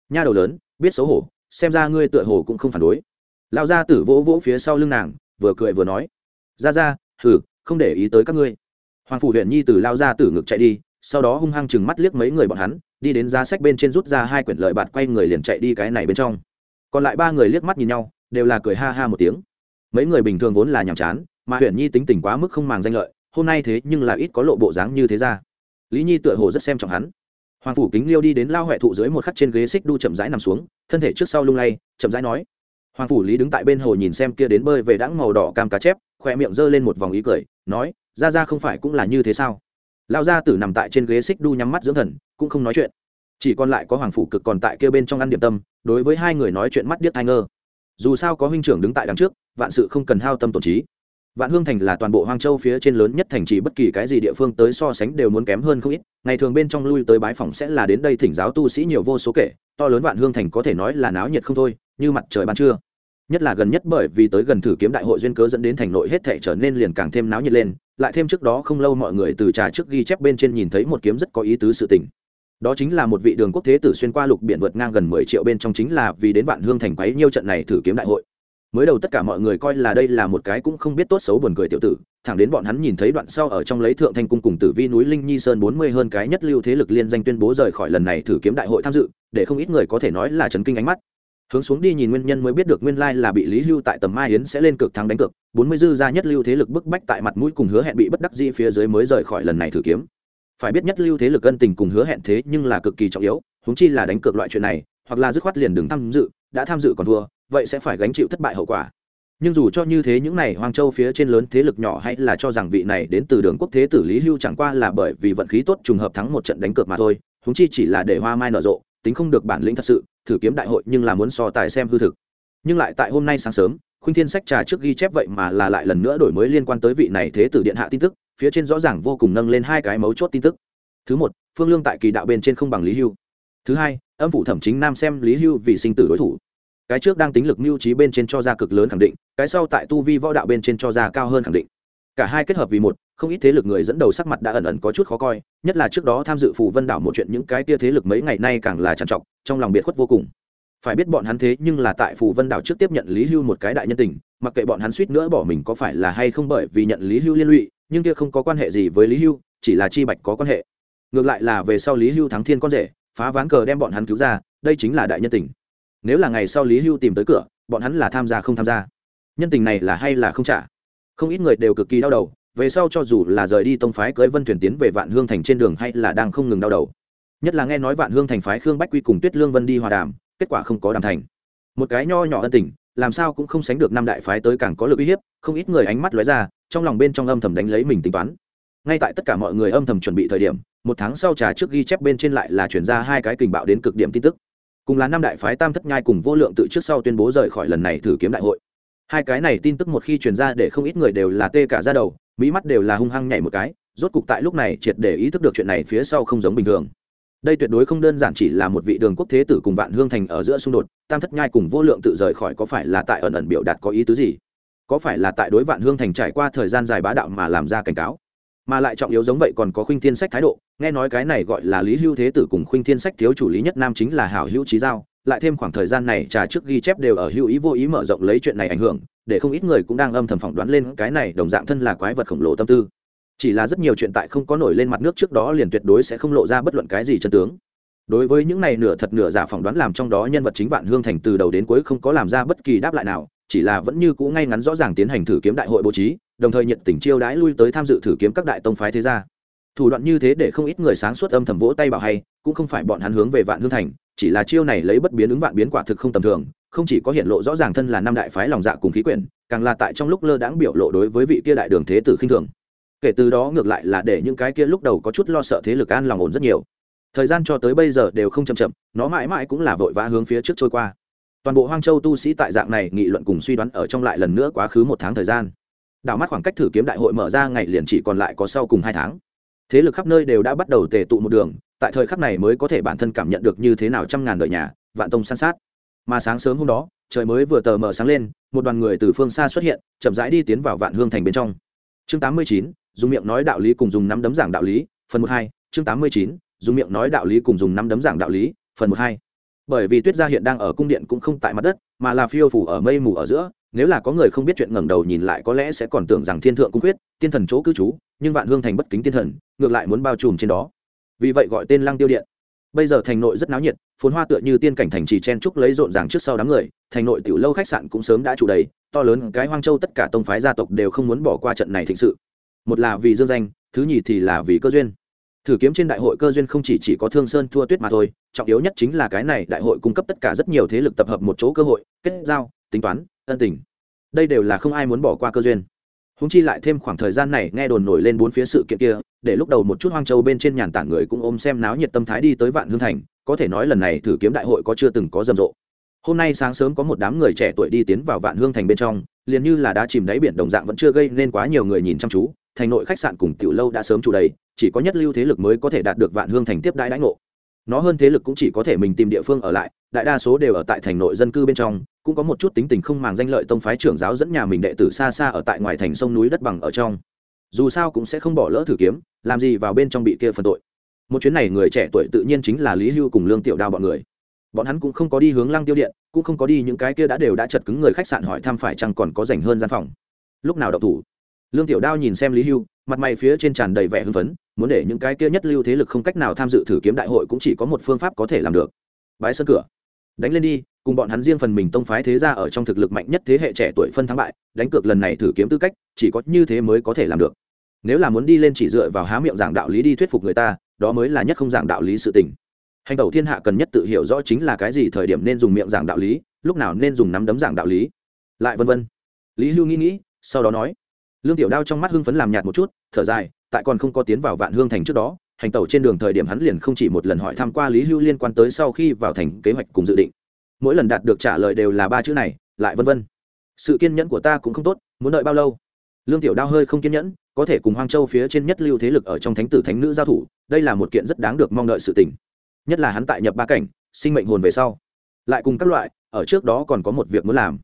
Speaker 1: Nha đầu lớn, biết xấu hổ, xem ra ngươi tựa hồ cũng không phản đối. Lão gia tử vỗ vỗ phía sau lưng nàng, vừa cười vừa nói. Ra ra, hừ, không để ý tới các ngươi. Hoàng phủ huyện nhi từ lao ra tử ngực chạy đi, sau đó hung hăng chừng mắt liếc mấy người bọn hắn, đi đến giá sách bên trên rút ra hai quyển lợi bạt quay người liền chạy đi cái này bên trong. Còn lại ba người liếc mắt nhìn nhau, đều là cười ha ha một tiếng. Mấy người bình thường vốn là nhàm chán, mà huyện nhi tính tình quá mức không màng danh lợi hôm nay thế nhưng là ít có lộ bộ dáng như thế ra. Lý nhi tựa hồ rất xem trọng hắn. Hoàng phủ kính liêu đi đến lao huệ thụ dưới một khắc trên ghế xích đu chậm rãi nằm xuống, thân thể trước sau lung lay, chậm rãi nói. Hoàng phủ lý đứng tại bên hồ nhìn xem kia đến bơi về đãng màu đỏ cam cá chép khoe miệng giơ lên một vòng ý cười, nói, ra ra không phải cũng là như thế sao? Lao gia tử nằm tại trên ghế xích đu nhắm mắt dưỡng thần, cũng không nói chuyện. Chỉ còn lại có hoàng phủ cực còn tại kia bên trong ăn điểm tâm, đối với hai người nói chuyện mắt điếc thai ngơ. Dù sao có huynh trưởng đứng tại đằng trước, vạn sự không cần hao tâm tổn trí vạn hương thành là toàn bộ hoang châu phía trên lớn nhất thành trì, bất kỳ cái gì địa phương tới so sánh đều muốn kém hơn không ít. Ngày thường bên trong lui tới bái phòng sẽ là đến đây thỉnh giáo tu sĩ nhiều vô số kể, to lớn vạn hương thành có thể nói là náo nhiệt không thôi, như mặt trời ban trưa. Nhất là gần nhất bởi vì tới gần thử kiếm đại hội duyên cớ dẫn đến thành nội hết thể trở nên liền càng thêm náo nhiệt lên, lại thêm trước đó không lâu mọi người từ trà trước ghi chép bên trên nhìn thấy một kiếm rất có ý tứ sự tình. Đó chính là một vị đường quốc thế tử xuyên qua lục biển vượt ngang gần mười triệu bên trong chính là vì đến vạn hương thành quấy nhiêu trận này thử kiếm đại hội mới đầu tất cả mọi người coi là đây là một cái cũng không biết tốt xấu buồn cười tiểu tử, thẳng đến bọn hắn nhìn thấy đoạn sau ở trong lấy thượng thanh cung cùng tử vi núi linh nhi sơn bốn mươi hơn cái nhất lưu thế lực liên danh tuyên bố rời khỏi lần này thử kiếm đại hội tham dự, để không ít người có thể nói là chấn kinh ánh mắt. Hướng xuống đi nhìn nguyên nhân mới biết được nguyên lai là bị lý hưu tại tầm mai yến sẽ lên cực thắng đánh cực bốn mươi dư ra nhất lưu thế lực bức bách tại mặt mũi cùng hứa hẹn bị bất đắc dĩ phía dưới mới rời khỏi lần này thử kiếm. Phải biết nhất lưu thế lực ân tình cùng hứa hẹn thế nhưng là cực kỳ trọng yếu húng chi là đánh cược loại chuyện này, hoặc là dứt khoát liền đừng tham dự, đã tham dự còn thua vậy sẽ phải gánh chịu thất bại hậu quả. Nhưng dù cho như thế, những này hoang châu phía trên lớn thế lực nhỏ hay là cho rằng vị này đến từ đường quốc thế tử lý hưu chẳng qua là bởi vì vận khí tốt trùng hợp thắng một trận đánh cược mà thôi húng chi chỉ là để hoa mai nở rộ, tính không được bản lĩnh thật sự, thử kiếm đại hội nhưng là muốn so tài xem hư thực. Nhưng lại tại hôm nay sáng sớm, khuynh thiên sách trà trước ghi chép vậy mà là lại lần nữa đổi mới liên quan tới vị này thế tử điện hạ tin tức, phía trên rõ ràng vô cùng nâng lên hai cái mấu chốt tin tức. Thứ một, phương lương tại kỳ đạo bên trên không bằng lý hưu. Thứ hai, âm phủ thẩm chính nam xem lý hưu vì sinh tử đối thủ cái trước đang tính lực mưu trí bên trên cho ra cực lớn khẳng định, cái sau tại tu vi võ đạo bên trên cho ra cao hơn khẳng định. Cả hai kết hợp vì một, không ít thế lực người dẫn đầu sắc mặt đã ẩn ẩn có chút khó coi, nhất là trước đó tham dự phù vân đảo một chuyện những cái tia thế lực mấy ngày nay càng là trằn trọc, trong lòng biệt khuất vô cùng. Phải biết bọn hắn thế nhưng là tại phù vân đảo trước tiếp nhận lý hưu một cái đại nhân tình, mặc kệ bọn hắn suýt nữa bỏ mình có phải là hay không bởi vì nhận lý hưu liên lụy, nhưng kia không có quan hệ gì với lý hưu, chỉ là chi bạch có quan hệ. Ngược lại là về sau lý hưu thắng thiên con rể, phá ván cờ đem bọn hắn cứu ra, đây chính là đại nhân tình nếu là ngày sau lý hưu tìm tới cửa, bọn hắn là tham gia không tham gia? Nhân tình này là hay là không trả? Không ít người đều cực kỳ đau đầu, về sau cho dù là rời đi tông phái cưới vân thuyền tiến về vạn hương thành trên đường hay là đang không ngừng đau đầu. Nhất là nghe nói vạn hương thành phái khương bách quy cùng tuyết lương vân đi hòa đàm, kết quả không có đàm thành. Một cái nho nhỏ ân tình, làm sao cũng không sánh được năm đại phái tới càng có lực uy hiếp, không ít người ánh mắt lóe ra, trong lòng bên trong âm thầm đánh lấy mình tính toán. Ngay tại tất cả mọi người âm thầm chuẩn bị thời điểm, một tháng sau trà trước ghi chép bên trên lại là chuyển ra hai cái kình bạo đến cực điểm tin tức cùng là năm đại phái tam thất nhai cùng vô lượng tự trước sau tuyên bố rời khỏi lần này thử kiếm đại hội. Hai cái này tin tức một khi truyền ra để không ít người đều là tê cả ra đầu, mỹ mắt đều là hung hăng nhảy một cái, rốt cục tại lúc này triệt để ý thức được chuyện này phía sau không giống bình thường. Đây tuyệt đối không đơn giản chỉ là một vị đường quốc thế tử cùng vạn hương thành ở giữa xung đột, tam thất nhai cùng vô lượng tự rời khỏi có phải là tại ẩn ẩn biểu đạt có ý tứ gì? Có phải là tại đối vạn hương thành trải qua thời gian dài bá đạo mà làm ra cảnh cáo? Mà lại trọng yếu giống vậy còn có khuynh thiên sách thái độ, nghe nói cái này gọi là lý hưu thế tử cùng khuynh thiên sách thiếu chủ lý nhất nam chính là hảo hữu trí giao, lại thêm khoảng thời gian này trà trước ghi chép đều ở hữu ý vô ý mở rộng lấy chuyện này ảnh hưởng, để không ít người cũng đang âm thầm phỏng đoán lên cái này đồng dạng thân là quái vật khổng lồ tâm tư. Chỉ là rất nhiều chuyện tại không có nổi lên mặt nước trước đó liền tuyệt đối sẽ không lộ ra bất luận cái gì chân tướng. Đối với những này nửa thật nửa giả phỏng đoán làm trong đó nhân vật chính vạn hương thành từ đầu đến cuối không có làm ra bất kỳ đáp lại nào, chỉ là vẫn như cũ ngay ngắn rõ ràng tiến hành thử kiếm đại hội bố trí đồng thời nhiệt tình chiêu đãi lui tới tham dự thử kiếm các đại tông phái thế gia. Thủ đoạn như thế để không ít người sáng suốt âm thầm vỗ tay bảo hay, cũng không phải bọn hắn hướng về vạn hương thành, chỉ là chiêu này lấy bất biến ứng vạn biến quả thực không tầm thường, không chỉ có hiện lộ rõ ràng thân là năm đại phái lòng dạ cùng khí quyển, càng là tại trong lúc lơ đãng biểu lộ đối với vị kia đại đường thế tử khinh thường. Kể từ đó ngược lại là để những cái kia lúc đầu có chút lo sợ thế lực an lòng ổn rất nhiều. Thời gian cho tới bây giờ đều không chậm chậm, nó mãi mãi cũng là vội vã hướng phía trước trôi qua. Toàn bộ hoang châu tu sĩ tại dạng này nghị luận cùng suy đoán ở trong lại lần nữa quá khứ một tháng thời gian đảo mắt khoảng cách thử kiếm đại hội mở ra ngày liền chỉ còn lại có sau cùng hai tháng. Thế lực khắp nơi đều đã bắt đầu tề tụ một đường, tại thời khắc này mới có thể bản thân cảm nhận được như thế nào trăm ngàn đời nhà, vạn tông san sát. Mà sáng sớm hôm đó, trời mới vừa tờ mờ sáng lên, một đoàn người từ phương xa xuất hiện, chậm rãi đi tiến vào vạn hương thành bên trong. Chương tám mươi chín, dùng miệng nói đạo lý cùng dùng nắm đấm giảng đạo lý, phần một hai. Chương tám mươi chín, dùng miệng nói đạo lý cùng dùng nắm đấm giảng đạo lý, phần một hai. Bởi vì tuyết gia hiện đang ở cung điện cũng không tại mặt đất, mà là phiêu phủ ở mây mù ở giữa nếu là có người không biết chuyện ngẩng đầu nhìn lại có lẽ sẽ còn tưởng rằng thiên thượng cung quyết tiên thần chỗ cư trú nhưng vạn hương thành bất kính tiên thần ngược lại muốn bao trùm trên đó. Vì vậy gọi tên lăng tiêu điện. Bây giờ thành nội rất náo nhiệt phồn hoa tựa như tiên cảnh thành trì chen trúc lấy rộn ràng trước sau đám người thành nội tiểu lâu khách sạn cũng sớm đã trụ đầy to lớn cái hoang châu tất cả tông phái gia tộc đều không muốn bỏ qua trận này thịnh sự. Một là vì dương danh thứ nhì thì là vì cơ duyên. Thử kiếm trên đại hội cơ duyên không chỉ, chỉ có thương sơn thua tuyết mà thôi trọng yếu nhất chính là cái này đại hội cung cấp tất cả rất nhiều thế lực tập hợp một chỗ cơ hội kết giao tính toán ân tình. Đây đều là không ai muốn bỏ qua cơ duyên. Húng chi lại thêm khoảng thời gian này nghe đồn nổi lên bốn phía sự kiện kia, để lúc đầu một chút hoang châu bên trên nhàn tản người cũng ôm xem náo nhiệt tâm thái đi tới vạn hương thành, có thể nói lần này thử kiếm đại hội có chưa từng có rầm rộ. Hôm nay sáng sớm có một đám người trẻ tuổi đi tiến vào vạn hương thành bên trong, liền như là đã chìm đáy biển đồng dạng vẫn chưa gây nên quá nhiều người nhìn chăm chú, thành nội khách sạn cùng tiểu lâu đã sớm trụ đầy, chỉ có nhất lưu thế lực mới có thể đạt được vạn hương thành tiếp đãi đãi ngộ. Nó hơn thế lực cũng chỉ có thể mình tìm địa phương ở lại đại đa số đều ở tại thành nội dân cư bên trong, cũng có một chút tính tình không màng danh lợi tông phái trưởng giáo dẫn nhà mình đệ tử xa xa ở tại ngoài thành sông núi đất bằng ở trong. Dù sao cũng sẽ không bỏ lỡ thử kiếm, làm gì vào bên trong bị kia phân tội. Một chuyến này người trẻ tuổi tự nhiên chính là lý hưu cùng lương tiểu đao bọn người. Bọn hắn cũng không có đi hướng lăng tiêu điện, cũng không có đi những cái kia đã đều đã chật cứng người khách sạn hỏi thăm phải chăng còn có dành hơn gian phòng. Lúc nào đậu thủ? Lương tiểu đao nhìn xem lý hưu, mặt mày phía trên tràn đầy vẻ hưng phấn, muốn để những cái kia nhất lưu thế lực không cách nào tham dự thử kiếm đại hội cũng chỉ có một phương pháp có thể làm được. Bãi sân cửa đánh lên đi, cùng bọn hắn riêng phần mình tông phái thế ra ở trong thực lực mạnh nhất thế hệ trẻ tuổi phân thắng bại, đánh cược lần này thử kiếm tư cách, chỉ có như thế mới có thể làm được. Nếu là muốn đi lên chỉ dựa vào há miệng giảng đạo lý đi thuyết phục người ta, đó mới là nhất không giảng đạo lý sự tình. Hành tẩu thiên hạ cần nhất tự hiểu rõ chính là cái gì thời điểm nên dùng miệng giảng đạo lý, lúc nào nên dùng nắm đấm giảng đạo lý. Lại vân vân. Lý hưu nghĩ nghĩ, sau đó nói. Lương tiểu đao trong mắt hưng phấn làm nhạt một chút, thở dài, tại còn không có tiến vào vạn hương thành trước đó hành tẩu trên đường thời điểm hắn liền không chỉ một lần hỏi thăm qua lý hưu liên quan tới sau khi vào thành kế hoạch cùng dự định. Mỗi lần đạt được trả lời đều là ba chữ này, lại vân vân. Sự kiên nhẫn của ta cũng không tốt, muốn đợi bao lâu? Lương tiểu đao hơi không kiên nhẫn, có thể cùng hoang châu phía trên nhất lưu thế lực ở trong thánh tử thánh nữ giao thủ, đây là một kiện rất đáng được mong đợi sự tình. Nhất là hắn tại nhập ba cảnh, sinh mệnh hồn về sau. Lại cùng các loại, ở trước đó còn có một việc muốn làm.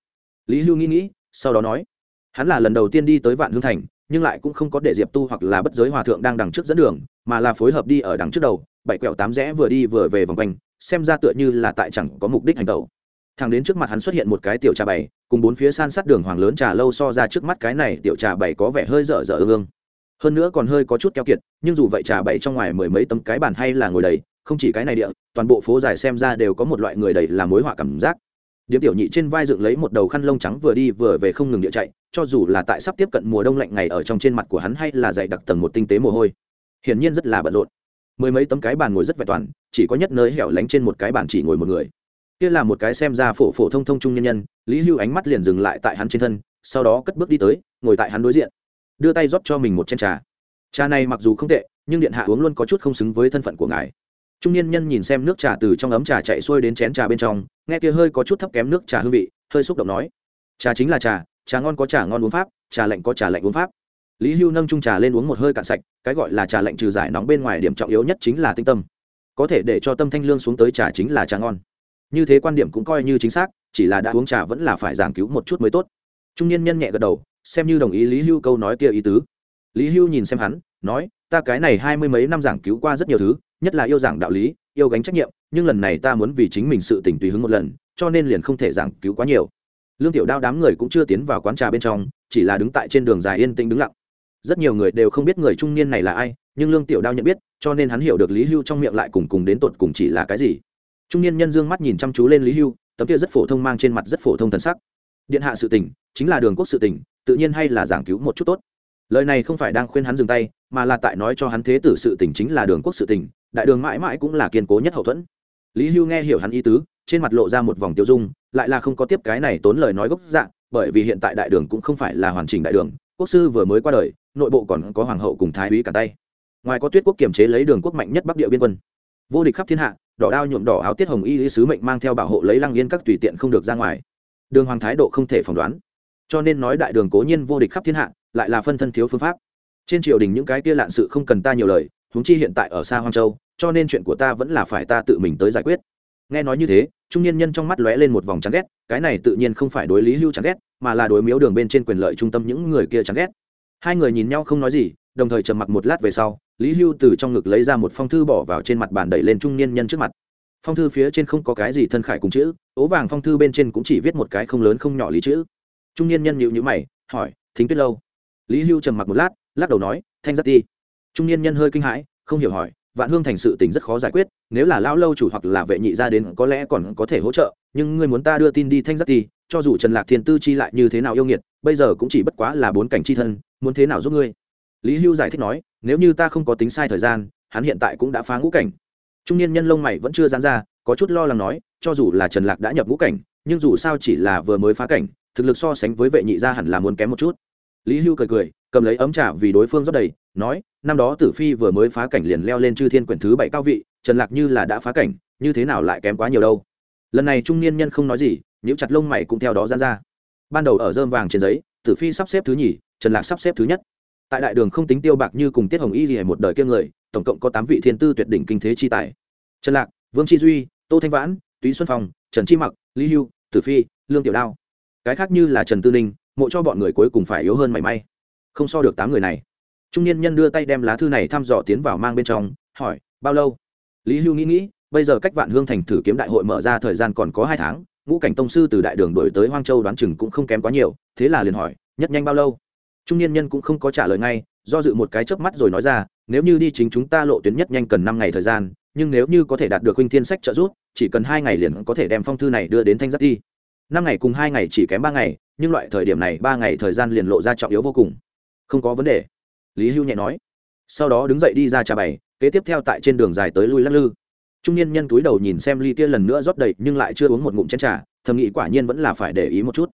Speaker 1: Lý hưu nghĩ nghĩ, sau đó nói, hắn là lần đầu tiên đi tới vạn hương thành nhưng lại cũng không có để diệp tu hoặc là bất giới hòa thượng đang đằng trước dẫn đường, mà là phối hợp đi ở đằng trước đầu, bảy quẹo tám rẽ vừa đi vừa về vòng quanh, xem ra tựa như là tại chẳng có mục đích hành tẩu thằng đến trước mặt hắn xuất hiện một cái tiểu trà bày, cùng bốn phía san sát đường hoàng lớn trà lâu so ra trước mắt cái này tiểu trà bày có vẻ hơi dở dở ương. Hơn nữa còn hơi có chút keo kiệt, nhưng dù vậy trà bày trong ngoài mười mấy tấm cái bàn hay là ngồi đầy, không chỉ cái này địa, toàn bộ phố dài xem ra đều có một loại người đầy là mối họa cảm giác điếm tiểu nhị trên vai dựng lấy một đầu khăn lông trắng vừa đi vừa về không ngừng địa chạy, cho dù là tại sắp tiếp cận mùa đông lạnh ngày ở trong trên mặt của hắn hay là dày đặc tầng một tinh tế mồ hôi. Hiển nhiên rất là bận rộn. Mười mấy tấm cái bàn ngồi rất vẹn toàn, chỉ có nhất nơi hẻo lánh trên một cái bàn chỉ ngồi một người. Kia là một cái xem ra phổ phổ thông thông trung nhân nhân, lý hưu ánh mắt liền dừng lại tại hắn trên thân, sau đó cất bước đi tới, ngồi tại hắn đối diện. Đưa tay rót cho mình một chén trà. Trà này mặc dù không tệ, nhưng điện hạ uống luôn có chút không xứng với thân phận của ngài trung niên nhân nhìn xem nước trà từ trong ấm trà chạy xuôi đến chén trà bên trong, nghe kia hơi có chút thấp kém nước trà hương vị, hơi xúc động nói, trà chính là trà trà ngon có trà ngon uống pháp, trà lạnh có trà lạnh uống pháp. Lý hưu nâng trung trà lên uống một hơi cạn sạch, cái gọi là trà lạnh trừ giải nóng bên ngoài điểm trọng yếu nhất chính là tinh tâm. Có thể để cho tâm thanh lương xuống tới trà chính là trà ngon. Như thế quan điểm cũng coi như chính xác, chỉ là đã uống trà vẫn là phải giảng cứu một chút mới tốt. Trung niên nhân nhẹ gật đầu, xem như đồng ý lý hưu câu nói kia ý tứ. Lý hưu nhìn xem hắn nói, ta cái này hai mươi mấy năm giảng cứu qua rất nhiều thứ, nhất là yêu giảng đạo lý, yêu gánh trách nhiệm, nhưng lần này ta muốn vì chính mình sự tỉnh tùy hứng một lần, cho nên liền không thể giảng cứu quá nhiều. Lương tiểu đao đám người cũng chưa tiến vào quán trà bên trong, chỉ là đứng tại trên đường dài yên tĩnh đứng lặng. Rất nhiều người đều không biết người trung niên này là ai, nhưng lương tiểu đao nhận biết, cho nên hắn hiểu được lý hưu trong miệng lại cùng cùng đến tột cùng chỉ là cái gì. Trung niên nhân dương mắt nhìn chăm chú lên lý hưu, tấm kia rất phổ thông mang trên mặt rất phổ thông thần sắc. Điện hạ sự tình chính là đường quốc sự tình tự nhiên hay là giảng cứu một chút tốt lời này không phải đang khuyên hắn dừng tay, mà là tại nói cho hắn thế tử sự tình chính là đường quốc sự tình, đại đường mãi mãi cũng là kiên cố nhất hậu thuẫn. Lý hưu nghe hiểu hắn ý tứ, trên mặt lộ ra một vòng tiêu dung, lại là không có tiếp cái này tốn lời nói gốc dạng bởi vì hiện tại đại đường cũng không phải là hoàn chỉnh đại đường, quốc sư vừa mới qua đời, nội bộ còn có hoàng hậu cùng thái úy cả tay. Ngoài có tuyết quốc kiềm chế lấy đường quốc mạnh nhất bắc địa biên quân. Vô địch khắp thiên hạ, đỏ đao nhuộm đỏ áo tiết hồng y lý sứ mệnh mang theo bảo hộ lấy lăng yên các tùy tiện không được ra ngoài. Đường hoàng thái độ không thể phỏng đoán. Cho nên nói đại đường cố nhiên vô địch khắp thiên hạ lại là phân thân thiếu phương pháp. Trên triều đình những cái kia lạn sự không cần ta nhiều lời, huống chi hiện tại ở xa hoang châu, cho nên chuyện của ta vẫn là phải ta tự mình tới giải quyết. Nghe nói như thế, trung niên nhân trong mắt lóe lên một vòng chán ghét, cái này tự nhiên không phải đối lý hưu chán ghét, mà là đối miếu đường bên trên quyền lợi trung tâm những người kia chán ghét. Hai người nhìn nhau không nói gì, đồng thời trầm mặc một lát về sau, lý hưu từ trong ngực lấy ra một phong thư bỏ vào trên mặt bàn đẩy lên trung niên nhân trước mặt. Phong thư phía trên không có cái gì thân khải cùng chữ, ố vàng phong thư bên trên cũng chỉ viết một cái không lớn không nhỏ lý chữ. Trung niên nhân nhịu nhữ mày, hỏi, thính tuyết lâu? Lý hưu trầm mặc một lát, lắc đầu nói, thanh giác ti. Trung niên nhân hơi kinh hãi, không hiểu hỏi, vạn hương thành sự tình rất khó giải quyết, nếu là lão lâu chủ hoặc là vệ nhị gia đến có lẽ còn có thể hỗ trợ, nhưng ngươi muốn ta đưa tin đi thanh giác ti, cho dù trần lạc thiên tư chi lại như thế nào yêu nghiệt, bây giờ cũng chỉ bất quá là bốn cảnh chi thân, muốn thế nào giúp ngươi? Lý hưu giải thích nói, nếu như ta không có tính sai thời gian, hắn hiện tại cũng đã phá ngũ cảnh. Trung niên nhân lông mày vẫn chưa dán ra, có chút lo lắng nói, cho dù là trần lạc đã nhập ngũ cảnh, nhưng dù sao chỉ là vừa mới phá cảnh, thực lực so sánh với vệ nhị gia hẳn là muốn kém một chút lý hưu cười cười, cầm lấy ấm trà vì đối phương rót đầy, nói, năm đó tử phi vừa mới phá cảnh liền leo lên chư thiên quyển thứ bảy cao vị, trần lạc như là đã phá cảnh, như thế nào lại kém quá nhiều đâu? Lần này trung niên nhân không nói gì những chặt lông mày cũng theo đó ra ra. Ban đầu ở dơm vàng trên giấy, tử phi sắp xếp thứ nhì, trần lạc sắp xếp thứ nhất. Tại đại đường không tính tiêu bạc như cùng tiết hồng y gì một đời kiêm người, tổng cộng có tám vị thiên tư tuyệt đỉnh kinh thế chi tài. Trần lạc, vương chi duy, tô thanh vãn, túy xuân phong, trần chi mặc, lý hưu, tử phi, lương tiểu đao. Cái khác như là trần tư ninh mộ cho bọn người cuối cùng phải yếu hơn mảy may. Không so được tám người này. Trung niên nhân đưa tay đem lá thư này thăm dò tiến vào mang bên trong, hỏi, bao lâu? Lý hưu nghĩ nghĩ, bây giờ cách vạn hương thành thử kiếm đại hội mở ra thời gian còn có hai tháng, ngũ cảnh tông sư từ đại đường đổi tới hoang châu đoán chừng cũng không kém quá nhiều, thế là liền hỏi, nhất nhanh bao lâu? Trung niên nhân cũng không có trả lời ngay, do dự một cái chớp mắt rồi nói ra, nếu như đi chính chúng ta lộ tuyến nhất nhanh cần năm ngày thời gian, nhưng nếu như có thể đạt được huynh thiên sách trợ giúp, chỉ cần hai ngày liền có thể đem phong thư này đưa đến thanh giác thi năm ngày cùng hai ngày chỉ kém ba ngày nhưng loại thời điểm này ba ngày thời gian liền lộ ra trọng yếu vô cùng. Không có vấn đề. Lý hưu nhẹ nói. Sau đó đứng dậy đi ra trà bày kế tiếp theo tại trên đường dài tới lui lắc lư. Trung niên nhân túi đầu nhìn xem ly kia lần nữa rót đầy nhưng lại chưa uống một ngụm chén trà thầm nghĩ quả nhiên vẫn là phải để ý một chút.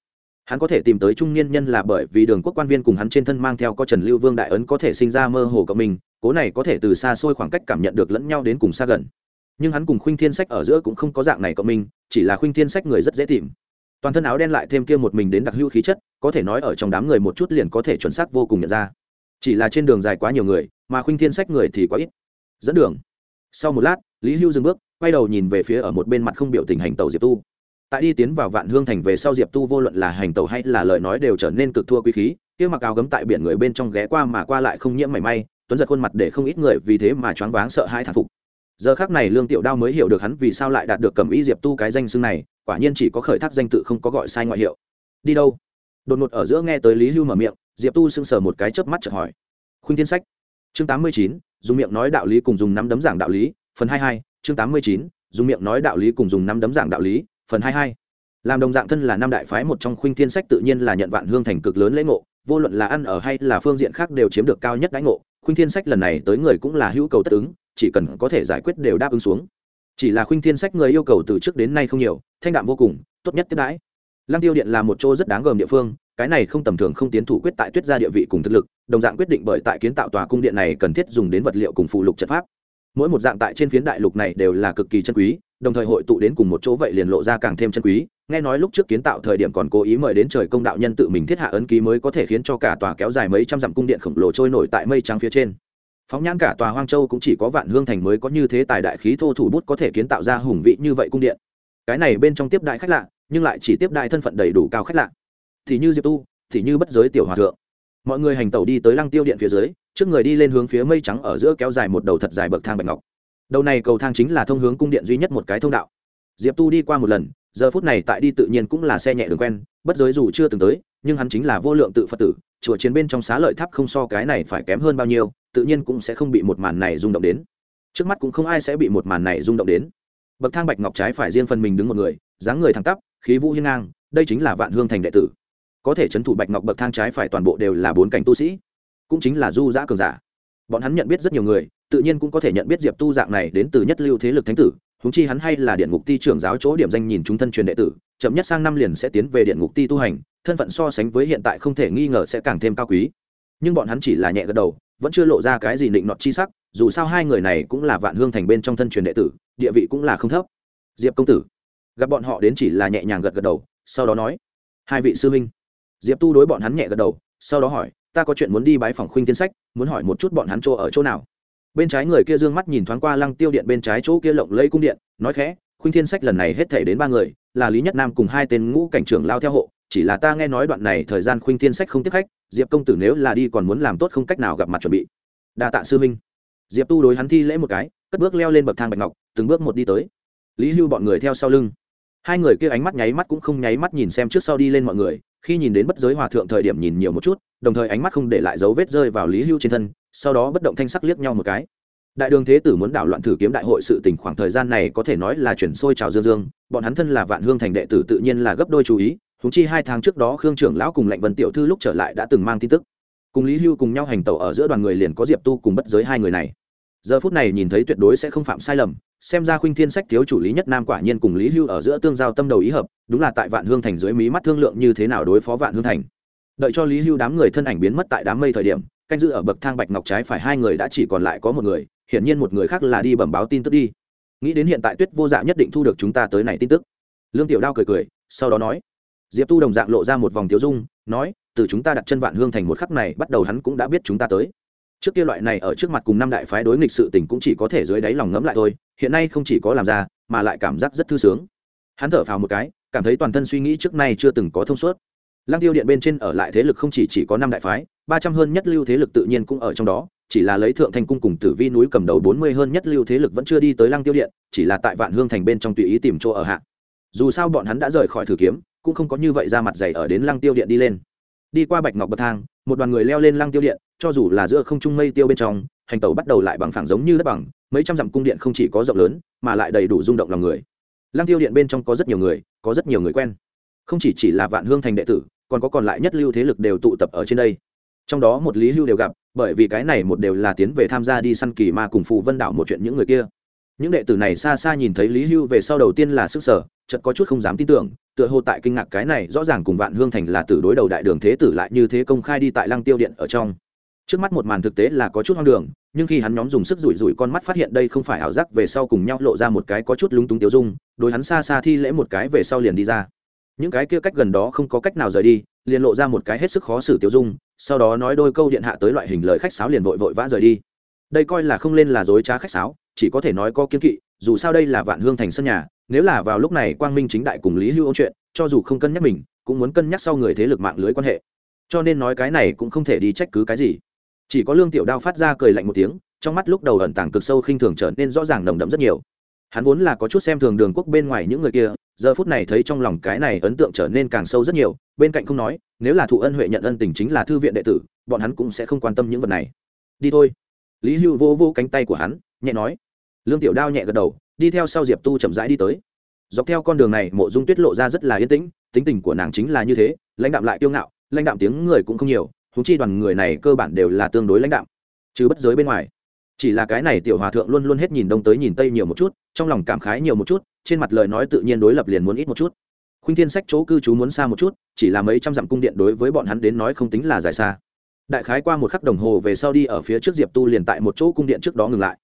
Speaker 1: Hắn có thể tìm tới trung niên nhân là bởi vì đường quốc quan viên cùng hắn trên thân mang theo có trần lưu vương đại ấn có thể sinh ra mơ hồ cộng mình cố này có thể từ xa xôi khoảng cách cảm nhận được lẫn nhau đến cùng xa gần. Nhưng hắn cùng khuynh thiên sách ở giữa cũng không có dạng này cộng mình, chỉ là khuynh thiên sách người rất dễ tìm toàn thân áo đen lại thêm kia một mình đến đặc hữu khí chất, có thể nói ở trong đám người một chút liền có thể chuẩn xác vô cùng nhận ra. Chỉ là trên đường dài quá nhiều người, mà khuynh thiên sách người thì quá ít. Dẫn đường. Sau một lát, lý hưu dừng bước, quay đầu nhìn về phía ở một bên mặt không biểu tình hành tàu diệp tu. Tại đi tiến vào vạn hương thành về sau diệp tu vô luận là hành tàu hay là lời nói đều trở nên cực thua quý khí, kia mặc áo gấm tại biển người bên trong ghé qua mà qua lại không nhiễm mảy may, tuấn giật khuôn mặt để không ít người vì thế mà choáng váng sợ hãi thản phục giờ khác này lương tiểu đao mới hiểu được hắn vì sao lại đạt được cầm ý diệp tu cái danh xưng này, quả nhiên chỉ có khởi thác danh tự không có gọi sai ngoại hiệu. Đi đâu? Đột ngột ở giữa nghe tới lý hưu mở miệng, diệp tu sưng sờ một cái chớp mắt chợt hỏi. Khuynh thiên sách. Chương tám mươi chín, dùng miệng nói đạo lý cùng dùng nắm đấm giảng đạo lý, phần hai hai, chương tám mươi chín, dùng miệng nói đạo lý cùng dùng nắm đấm giảng đạo lý, phần hai hai. Làm đồng dạng thân là năm đại phái, một trong khuynh thiên sách tự nhiên là nhận vạn hương thành cực lớn lễ ngộ, vô luận là ăn ở hay là phương diện khác đều chiếm được cao nhất đãi ngộ. Khuynh thiên sách lần này tới người cũng là hữu cầu tất ứng chỉ cần có thể giải quyết đều đáp ứng xuống. Chỉ là khuynh thiên sách người yêu cầu từ trước đến nay không nhiều, thanh đạm vô cùng, tốt nhất tiếp đãi. Lăng tiêu điện là một chỗ rất đáng gờm địa phương, cái này không tầm thường không tiến thủ quyết tại tuyết gia địa vị cùng thực lực, đồng dạng quyết định bởi tại kiến tạo tòa cung điện này cần thiết dùng đến vật liệu cùng phụ lục trận pháp. Mỗi một dạng tại trên phiến đại lục này đều là cực kỳ chân quý, đồng thời hội tụ đến cùng một chỗ vậy liền lộ ra càng thêm chân quý. Nghe nói lúc trước kiến tạo thời điểm còn cố ý mời đến trời công đạo nhân tự mình thiết hạ ấn ký mới có thể khiến cho cả tòa kéo dài mấy trăm dặm cung điện khổng lồ trôi nổi tại mây trắng phía trên phóng nhãn cả tòa hoang châu cũng chỉ có vạn hương thành mới có như thế tài đại khí thô thủ bút có thể kiến tạo ra hùng vị như vậy cung điện. Cái này bên trong tiếp đại khách lạ, nhưng lại chỉ tiếp đại thân phận đầy đủ cao khách lạ. Thì như diệp tu, thì như bất giới tiểu hòa thượng. Mọi người hành tẩu đi tới lăng tiêu điện phía dưới, trước người đi lên hướng phía mây trắng ở giữa kéo dài một đầu thật dài bậc thang bạch ngọc. Đầu này cầu thang chính là thông hướng cung điện duy nhất một cái thông đạo diệp tu đi qua một lần, giờ phút này tại đi tự nhiên cũng là xe nhẹ đường quen, bất giới dù chưa từng tới, nhưng hắn chính là vô lượng tự phật tử, chùa chiến bên trong xá lợi tháp không so cái này phải kém hơn bao nhiêu, tự nhiên cũng sẽ không bị một màn này rung động đến. Trước mắt cũng không ai sẽ bị một màn này rung động đến. Bậc thang bạch ngọc trái phải riêng phần mình đứng một người, dáng người thẳng tắp, khí vũ hiên ngang, đây chính là vạn hương thành đệ tử. Có thể c thủ bạch ngọc bậc thang trái phải toàn bộ đều là bốn cảnh tu sĩ, cũng chính là du giã cường giả. Bọn hắn nhận biết rất nhiều người, tự nhiên cũng có thể nhận biết diệp tu dạng này đến từ nhất lưu thế lực thánh tử húng chi hắn hay là điện ngục ti trưởng giáo chỗ điểm danh nhìn chúng thân truyền đệ tử, chậm nhất sang năm liền sẽ tiến về điện ngục ti tu hành, thân phận so sánh với hiện tại không thể nghi ngờ sẽ càng thêm cao quý. Nhưng bọn hắn chỉ là nhẹ gật đầu, vẫn chưa lộ ra cái gì định nọt chi sắc, dù sao hai người này cũng là vạn hương thành bên trong thân truyền đệ tử, địa vị cũng là không thấp. Diệp công tử, gặp bọn họ đến chỉ là nhẹ nhàng gật gật đầu, sau đó nói, hai vị sư huynh. Diệp tu đối bọn hắn nhẹ gật đầu, sau đó hỏi, ta có chuyện muốn đi bái phòng khuynh tiên sách, muốn hỏi một chút bọn hắn chỗ ở chỗ nào? Bên trái người kia dương mắt nhìn thoáng qua lăng tiêu điện bên trái chỗ kia lộng lây cung điện, nói khẽ, khuynh thiên sách lần này hết thể đến ba người, là lý nhất nam cùng hai tên ngũ cảnh trưởng lao theo hộ, chỉ là ta nghe nói đoạn này thời gian khuynh thiên sách không tiếp khách, diệp công tử nếu là đi còn muốn làm tốt không cách nào gặp mặt chuẩn bị. Đa tạ sư minh diệp tu đối hắn thi lễ một cái, cất bước leo lên bậc thang bạch ngọc, từng bước một đi tới. Lý hưu bọn người theo sau lưng. Hai người kia ánh mắt nháy mắt cũng không nháy mắt nhìn xem trước sau đi lên mọi người, khi nhìn đến bất giới hòa thượng thời điểm nhìn nhiều một chút, đồng thời ánh mắt không để lại dấu vết rơi vào lý hưu trên thân sau đó bất động thanh sắc liếc nhau một cái. Đại đường thế tử muốn đảo loạn thử kiếm đại hội sự tình khoảng thời gian này có thể nói là chuyển sôi trào dương dương, bọn hắn thân là vạn hương thành đệ tử tự nhiên là gấp đôi chú ý húng chi hai tháng trước đó khương trưởng lão cùng lệnh vân tiểu thư lúc trở lại đã từng mang tin tức. Cùng lý hưu cùng nhau hành tẩu ở giữa đoàn người liền có diệp tu cùng bất giới hai người này. Giờ phút này nhìn thấy tuyệt đối sẽ không phạm sai lầm, xem ra khuynh thiên sách thiếu chủ lý nhất nam quả nhiên cùng lý hưu ở giữa tương giao tâm đầu ý hợp, đúng là tại vạn hương thành dưới mí mắt thương lượng như thế nào đối phó vạn hương thành đợi cho lý hưu đám người thân ảnh biến mất tại đám mây thời điểm, canh giữ ở bậc thang bạch ngọc trái phải hai người đã chỉ còn lại có một người, hiển nhiên một người khác là đi bẩm báo tin tức đi. Nghĩ đến hiện tại tuyết vô dạ nhất định thu được chúng ta tới này tin tức. Lương tiểu đao cười cười, sau đó nói, diệp tu đồng dạng lộ ra một vòng tiêu dung, nói, từ chúng ta đặt chân vạn hương thành một khắc này, bắt đầu hắn cũng đã biết chúng ta tới. Trước kia loại này ở trước mặt cùng năm đại phái đối nghịch sự tình cũng chỉ có thể dưới đáy lòng ngẫm lại thôi, hiện nay không chỉ có làm ra, mà lại cảm giác rất thư sướng. Hắn thở phào một cái, cảm thấy toàn thân suy nghĩ trước nay chưa từng có thông suốt lăng tiêu điện bên trên ở lại thế lực không chỉ chỉ có năm đại phái, ba trăm hơn nhất lưu thế lực tự nhiên cũng ở trong đó, chỉ là lấy thượng thanh cung cùng tử vi núi cầm đầu bốn mươi hơn nhất lưu thế lực vẫn chưa đi tới lăng tiêu điện, chỉ là tại vạn hương thành bên trong tùy ý tìm chỗ ở hạ. Dù sao bọn hắn đã rời khỏi thử kiếm, cũng không có như vậy ra mặt dày ở đến lăng tiêu điện đi lên. Đi qua bạch ngọc bậc thang, một đoàn người leo lên lăng tiêu điện, cho dù là giữa không trung mây tiêu bên trong, hành tàu bắt đầu lại bằng phẳng giống như đất bằng, mấy trăm dặm cung điện không chỉ có rộng lớn, mà lại đầy đủ rung động lòng người. Lăng tiêu điện bên trong có rất nhiều người, có rất nhiều người quen. Không chỉ chỉ là vạn hương thành đệ tử còn có còn lại nhất lưu thế lực đều tụ tập ở trên đây. Trong đó một lý hưu đều gặp, bởi vì cái này một đều là tiến về tham gia đi săn kỳ ma cùng phù vân đảo một chuyện những người kia. Những đệ tử này xa xa nhìn thấy lý hưu về sau đầu tiên là sức sở, chợt có chút không dám tin tưởng, tựa hồ tại kinh ngạc cái này rõ ràng cùng vạn hương thành là tử đối đầu đại đường thế tử lại như thế công khai đi tại lăng tiêu điện ở trong. Trước mắt một màn thực tế là có chút hoang đường, nhưng khi hắn nhóm dùng sức rủi rủi con mắt phát hiện đây không phải ảo giác về sau cùng nhau lộ ra một cái có chút lúng túng tiêu dung, đối hắn xa xa thi lễ một cái về sau liền đi ra những cái kia cách gần đó không có cách nào rời đi, liền lộ ra một cái hết sức khó xử tiêu dung, sau đó nói đôi câu điện hạ tới loại hình lời khách sáo liền vội vội vã rời đi. Đây coi là không lên là dối trá khách sáo, chỉ có thể nói có kiên kỵ, dù sao đây là vạn hương thành sân nhà, nếu là vào lúc này quang minh chính đại cùng lý hưu ôn chuyện, cho dù không cân nhắc mình, cũng muốn cân nhắc sau người thế lực mạng lưới quan hệ. Cho nên nói cái này cũng không thể đi trách cứ cái gì. Chỉ có lương tiểu đao phát ra cười lạnh một tiếng, trong mắt lúc đầu ẩn tàng cực sâu khinh thường trở nên rõ ràng nồng đậm rất nhiều. Hắn vốn là có chút xem thường đường quốc bên ngoài những người kia giờ phút này thấy trong lòng cái này ấn tượng trở nên càng sâu rất nhiều, bên cạnh không nói, nếu là thụ ân huệ nhận ân tình chính là thư viện đệ tử, bọn hắn cũng sẽ không quan tâm những vật này. Đi thôi. Lý hưu vô vô cánh tay của hắn, nhẹ nói. Lương tiểu đao nhẹ gật đầu, đi theo sau diệp tu chậm rãi đi tới. Dọc theo con đường này, mộ dung tuyết lộ ra rất là yên tĩnh, tính tình của nàng chính là như thế, lãnh đạm lại kiêu ngạo, lãnh đạm tiếng người cũng không nhiều thú chi đoàn người này cơ bản đều là tương đối lãnh đạm. Chứ bất giới bên ngoài chỉ là cái này tiểu hòa thượng luôn luôn hết nhìn đông tới nhìn tây nhiều một chút, trong lòng cảm khái nhiều một chút, trên mặt lời nói tự nhiên đối lập liền muốn ít một chút. Khuynh thiên sách chỗ cư trú muốn xa một chút, chỉ là mấy trăm dặm cung điện đối với bọn hắn đến nói không tính là dài xa. Đại khái qua một khắc đồng hồ về sau đi ở phía trước diệp tu liền tại một chỗ cung điện trước đó ngừng lại.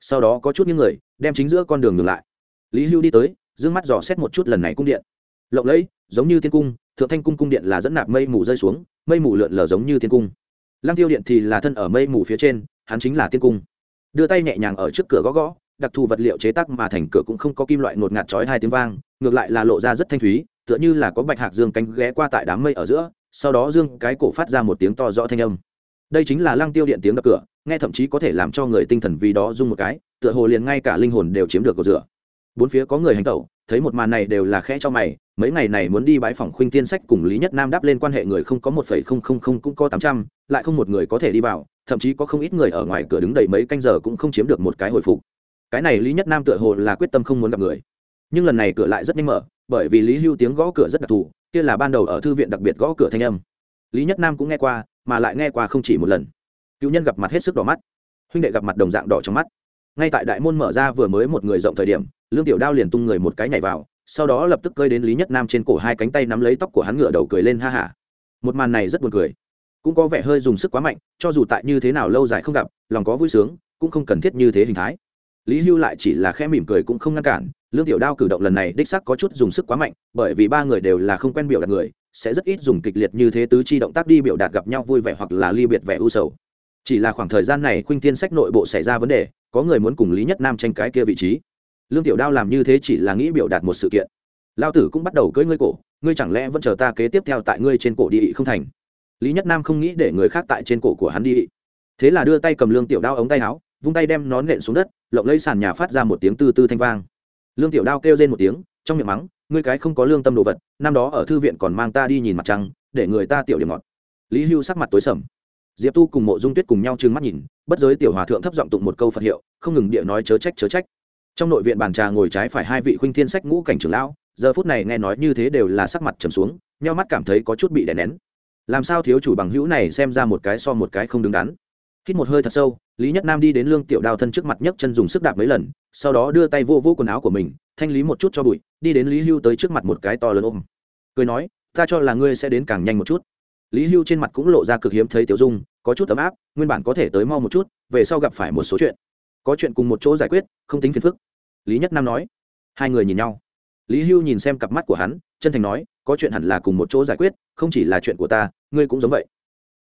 Speaker 1: Sau đó có chút những người, đem chính giữa con đường ngừng lại. Lý hưu đi tới d ư ơ n g mắt dò xét một chút lần này cung điện. Lộng lẫy, giống như tiên cung, thượng thanh cung cung điện là dẫn nạp mây mù rơi xuống, mây mù lượn lờ giống như tiên cung. Lăng tiêu điện thì là thân ở mây mù phía trên, hắn chính là tiên cung đưa tay nhẹ nhàng ở trước cửa gõ gõ, đặc thù vật liệu chế tác mà thành cửa cũng không có kim loại ngột ngạt chói hai tiếng vang, ngược lại là lộ ra rất thanh thúy, tựa như là có bạch hạc dương cánh ghé qua tại đám mây ở giữa, sau đó dương cái cổ phát ra một tiếng to rõ thanh âm. Đây chính là lăng tiêu điện tiếng đập cửa, nghe thậm chí có thể làm cho người tinh thần vì đó rung một cái, tựa hồ liền ngay cả linh hồn đều chiếm được cầu rửa. Bốn phía có người hành tẩu, thấy một màn này đều là khẽ cho mày, mấy ngày này muốn đi bãi phòng khuynh tiên sách cùng lý nhất nam đáp lên quan hệ người không có một phẩy không không không cũng có tám trăm, lại không một người có thể đi vào thậm chí có không ít người ở ngoài cửa đứng đầy mấy canh giờ cũng không chiếm được một cái hồi phục. Cái này lý nhất nam tựa hồ là quyết tâm không muốn gặp người. Nhưng lần này cửa lại rất nhanh mở, bởi vì lý hưu tiếng gõ cửa rất đặc thù, kia là ban đầu ở thư viện đặc biệt gõ cửa thanh âm. Lý nhất nam cũng nghe qua, mà lại nghe qua không chỉ một lần. Cựu nhân gặp mặt hết sức đỏ mắt, huynh đệ gặp mặt đồng dạng đỏ trong mắt. Ngay tại đại môn mở ra vừa mới một người rộng thời điểm, lương tiểu đao liền tung người một cái nhảy vào, sau đó lập tức cơi đến lý nhất nam trên cổ hai cánh tay nắm lấy tóc của hắn ngựa đầu cười lên ha hả một màn này rất buồn cười cũng có vẻ hơi dùng sức quá mạnh, cho dù tại như thế nào lâu dài không gặp, lòng có vui sướng, cũng không cần thiết như thế hình thái. Lý hưu lại chỉ là khẽ mỉm cười cũng không ngăn cản, lương tiểu đao cử động lần này đích sắc có chút dùng sức quá mạnh, bởi vì ba người đều là không quen biểu đạt người, sẽ rất ít dùng kịch liệt như thế tứ chi động tác đi biểu đạt gặp nhau vui vẻ hoặc là ly biệt vẻ u sầu. Chỉ là khoảng thời gian này khuynh tiên sách nội bộ xảy ra vấn đề, có người muốn cùng lý nhất nam tranh cái kia vị trí. Lương tiểu đao làm như thế chỉ là nghĩ biểu đạt một sự kiện. Lao tử cũng bắt đầu cưỡi ngươi cổ, ngươi chẳng lẽ vẫn chờ ta kế tiếp theo tại ngươi trên cổ đi không thành? Lý nhất nam không nghĩ để người khác tại trên cổ của hắn đi. Thế là đưa tay cầm lương tiểu đao ống tay áo, vung tay đem nón nện xuống đất, lộng lấy sàn nhà phát ra một tiếng tư tư thanh vang. Lương tiểu đao kêu lên một tiếng, trong miệng mắng, ngươi cái không có lương tâm đồ vật, năm đó ở thư viện còn mang ta đi nhìn mặt trăng, để người ta tiểu điểm ngọt. Lý hưu sắc mặt tối sầm. Diệp tu cùng mộ dung tuyết cùng nhau trừng mắt nhìn, bất giới tiểu hòa thượng thấp giọng tụng một câu phật hiệu, không ngừng địa nói chớ trách chớ trách. Trong nội viện bàn trà ngồi trái phải hai vị khuynh thiên sách ngũ cảnh trưởng lão, giờ phút này nghe nói như thế đều là sắc mặt trầm xuống, nheo mắt cảm thấy có chút bị đè nén làm sao thiếu chủ bằng hữu này xem ra một cái so một cái không đứng đắn. Hít một hơi thật sâu, lý nhất nam đi đến lương tiểu đao thân trước mặt nhấc chân dùng sức đạp mấy lần, sau đó đưa tay vô vô quần áo của mình, thanh lý một chút cho bụi, đi đến lý hưu tới trước mặt một cái to lớn ôm. Cười nói, ta cho là ngươi sẽ đến càng nhanh một chút. Lý hưu trên mặt cũng lộ ra cực hiếm thấy tiểu dung, có chút ấm áp, nguyên bản có thể tới mau một chút, về sau gặp phải một số chuyện. Có chuyện cùng một chỗ giải quyết, không tính phiền phức. Lý nhất nam nói. Hai người nhìn nhau. Lý hưu nhìn xem cặp mắt của hắn chân thành nói, có chuyện hẳn là cùng một chỗ giải quyết, không chỉ là chuyện của ta, ngươi cũng giống vậy.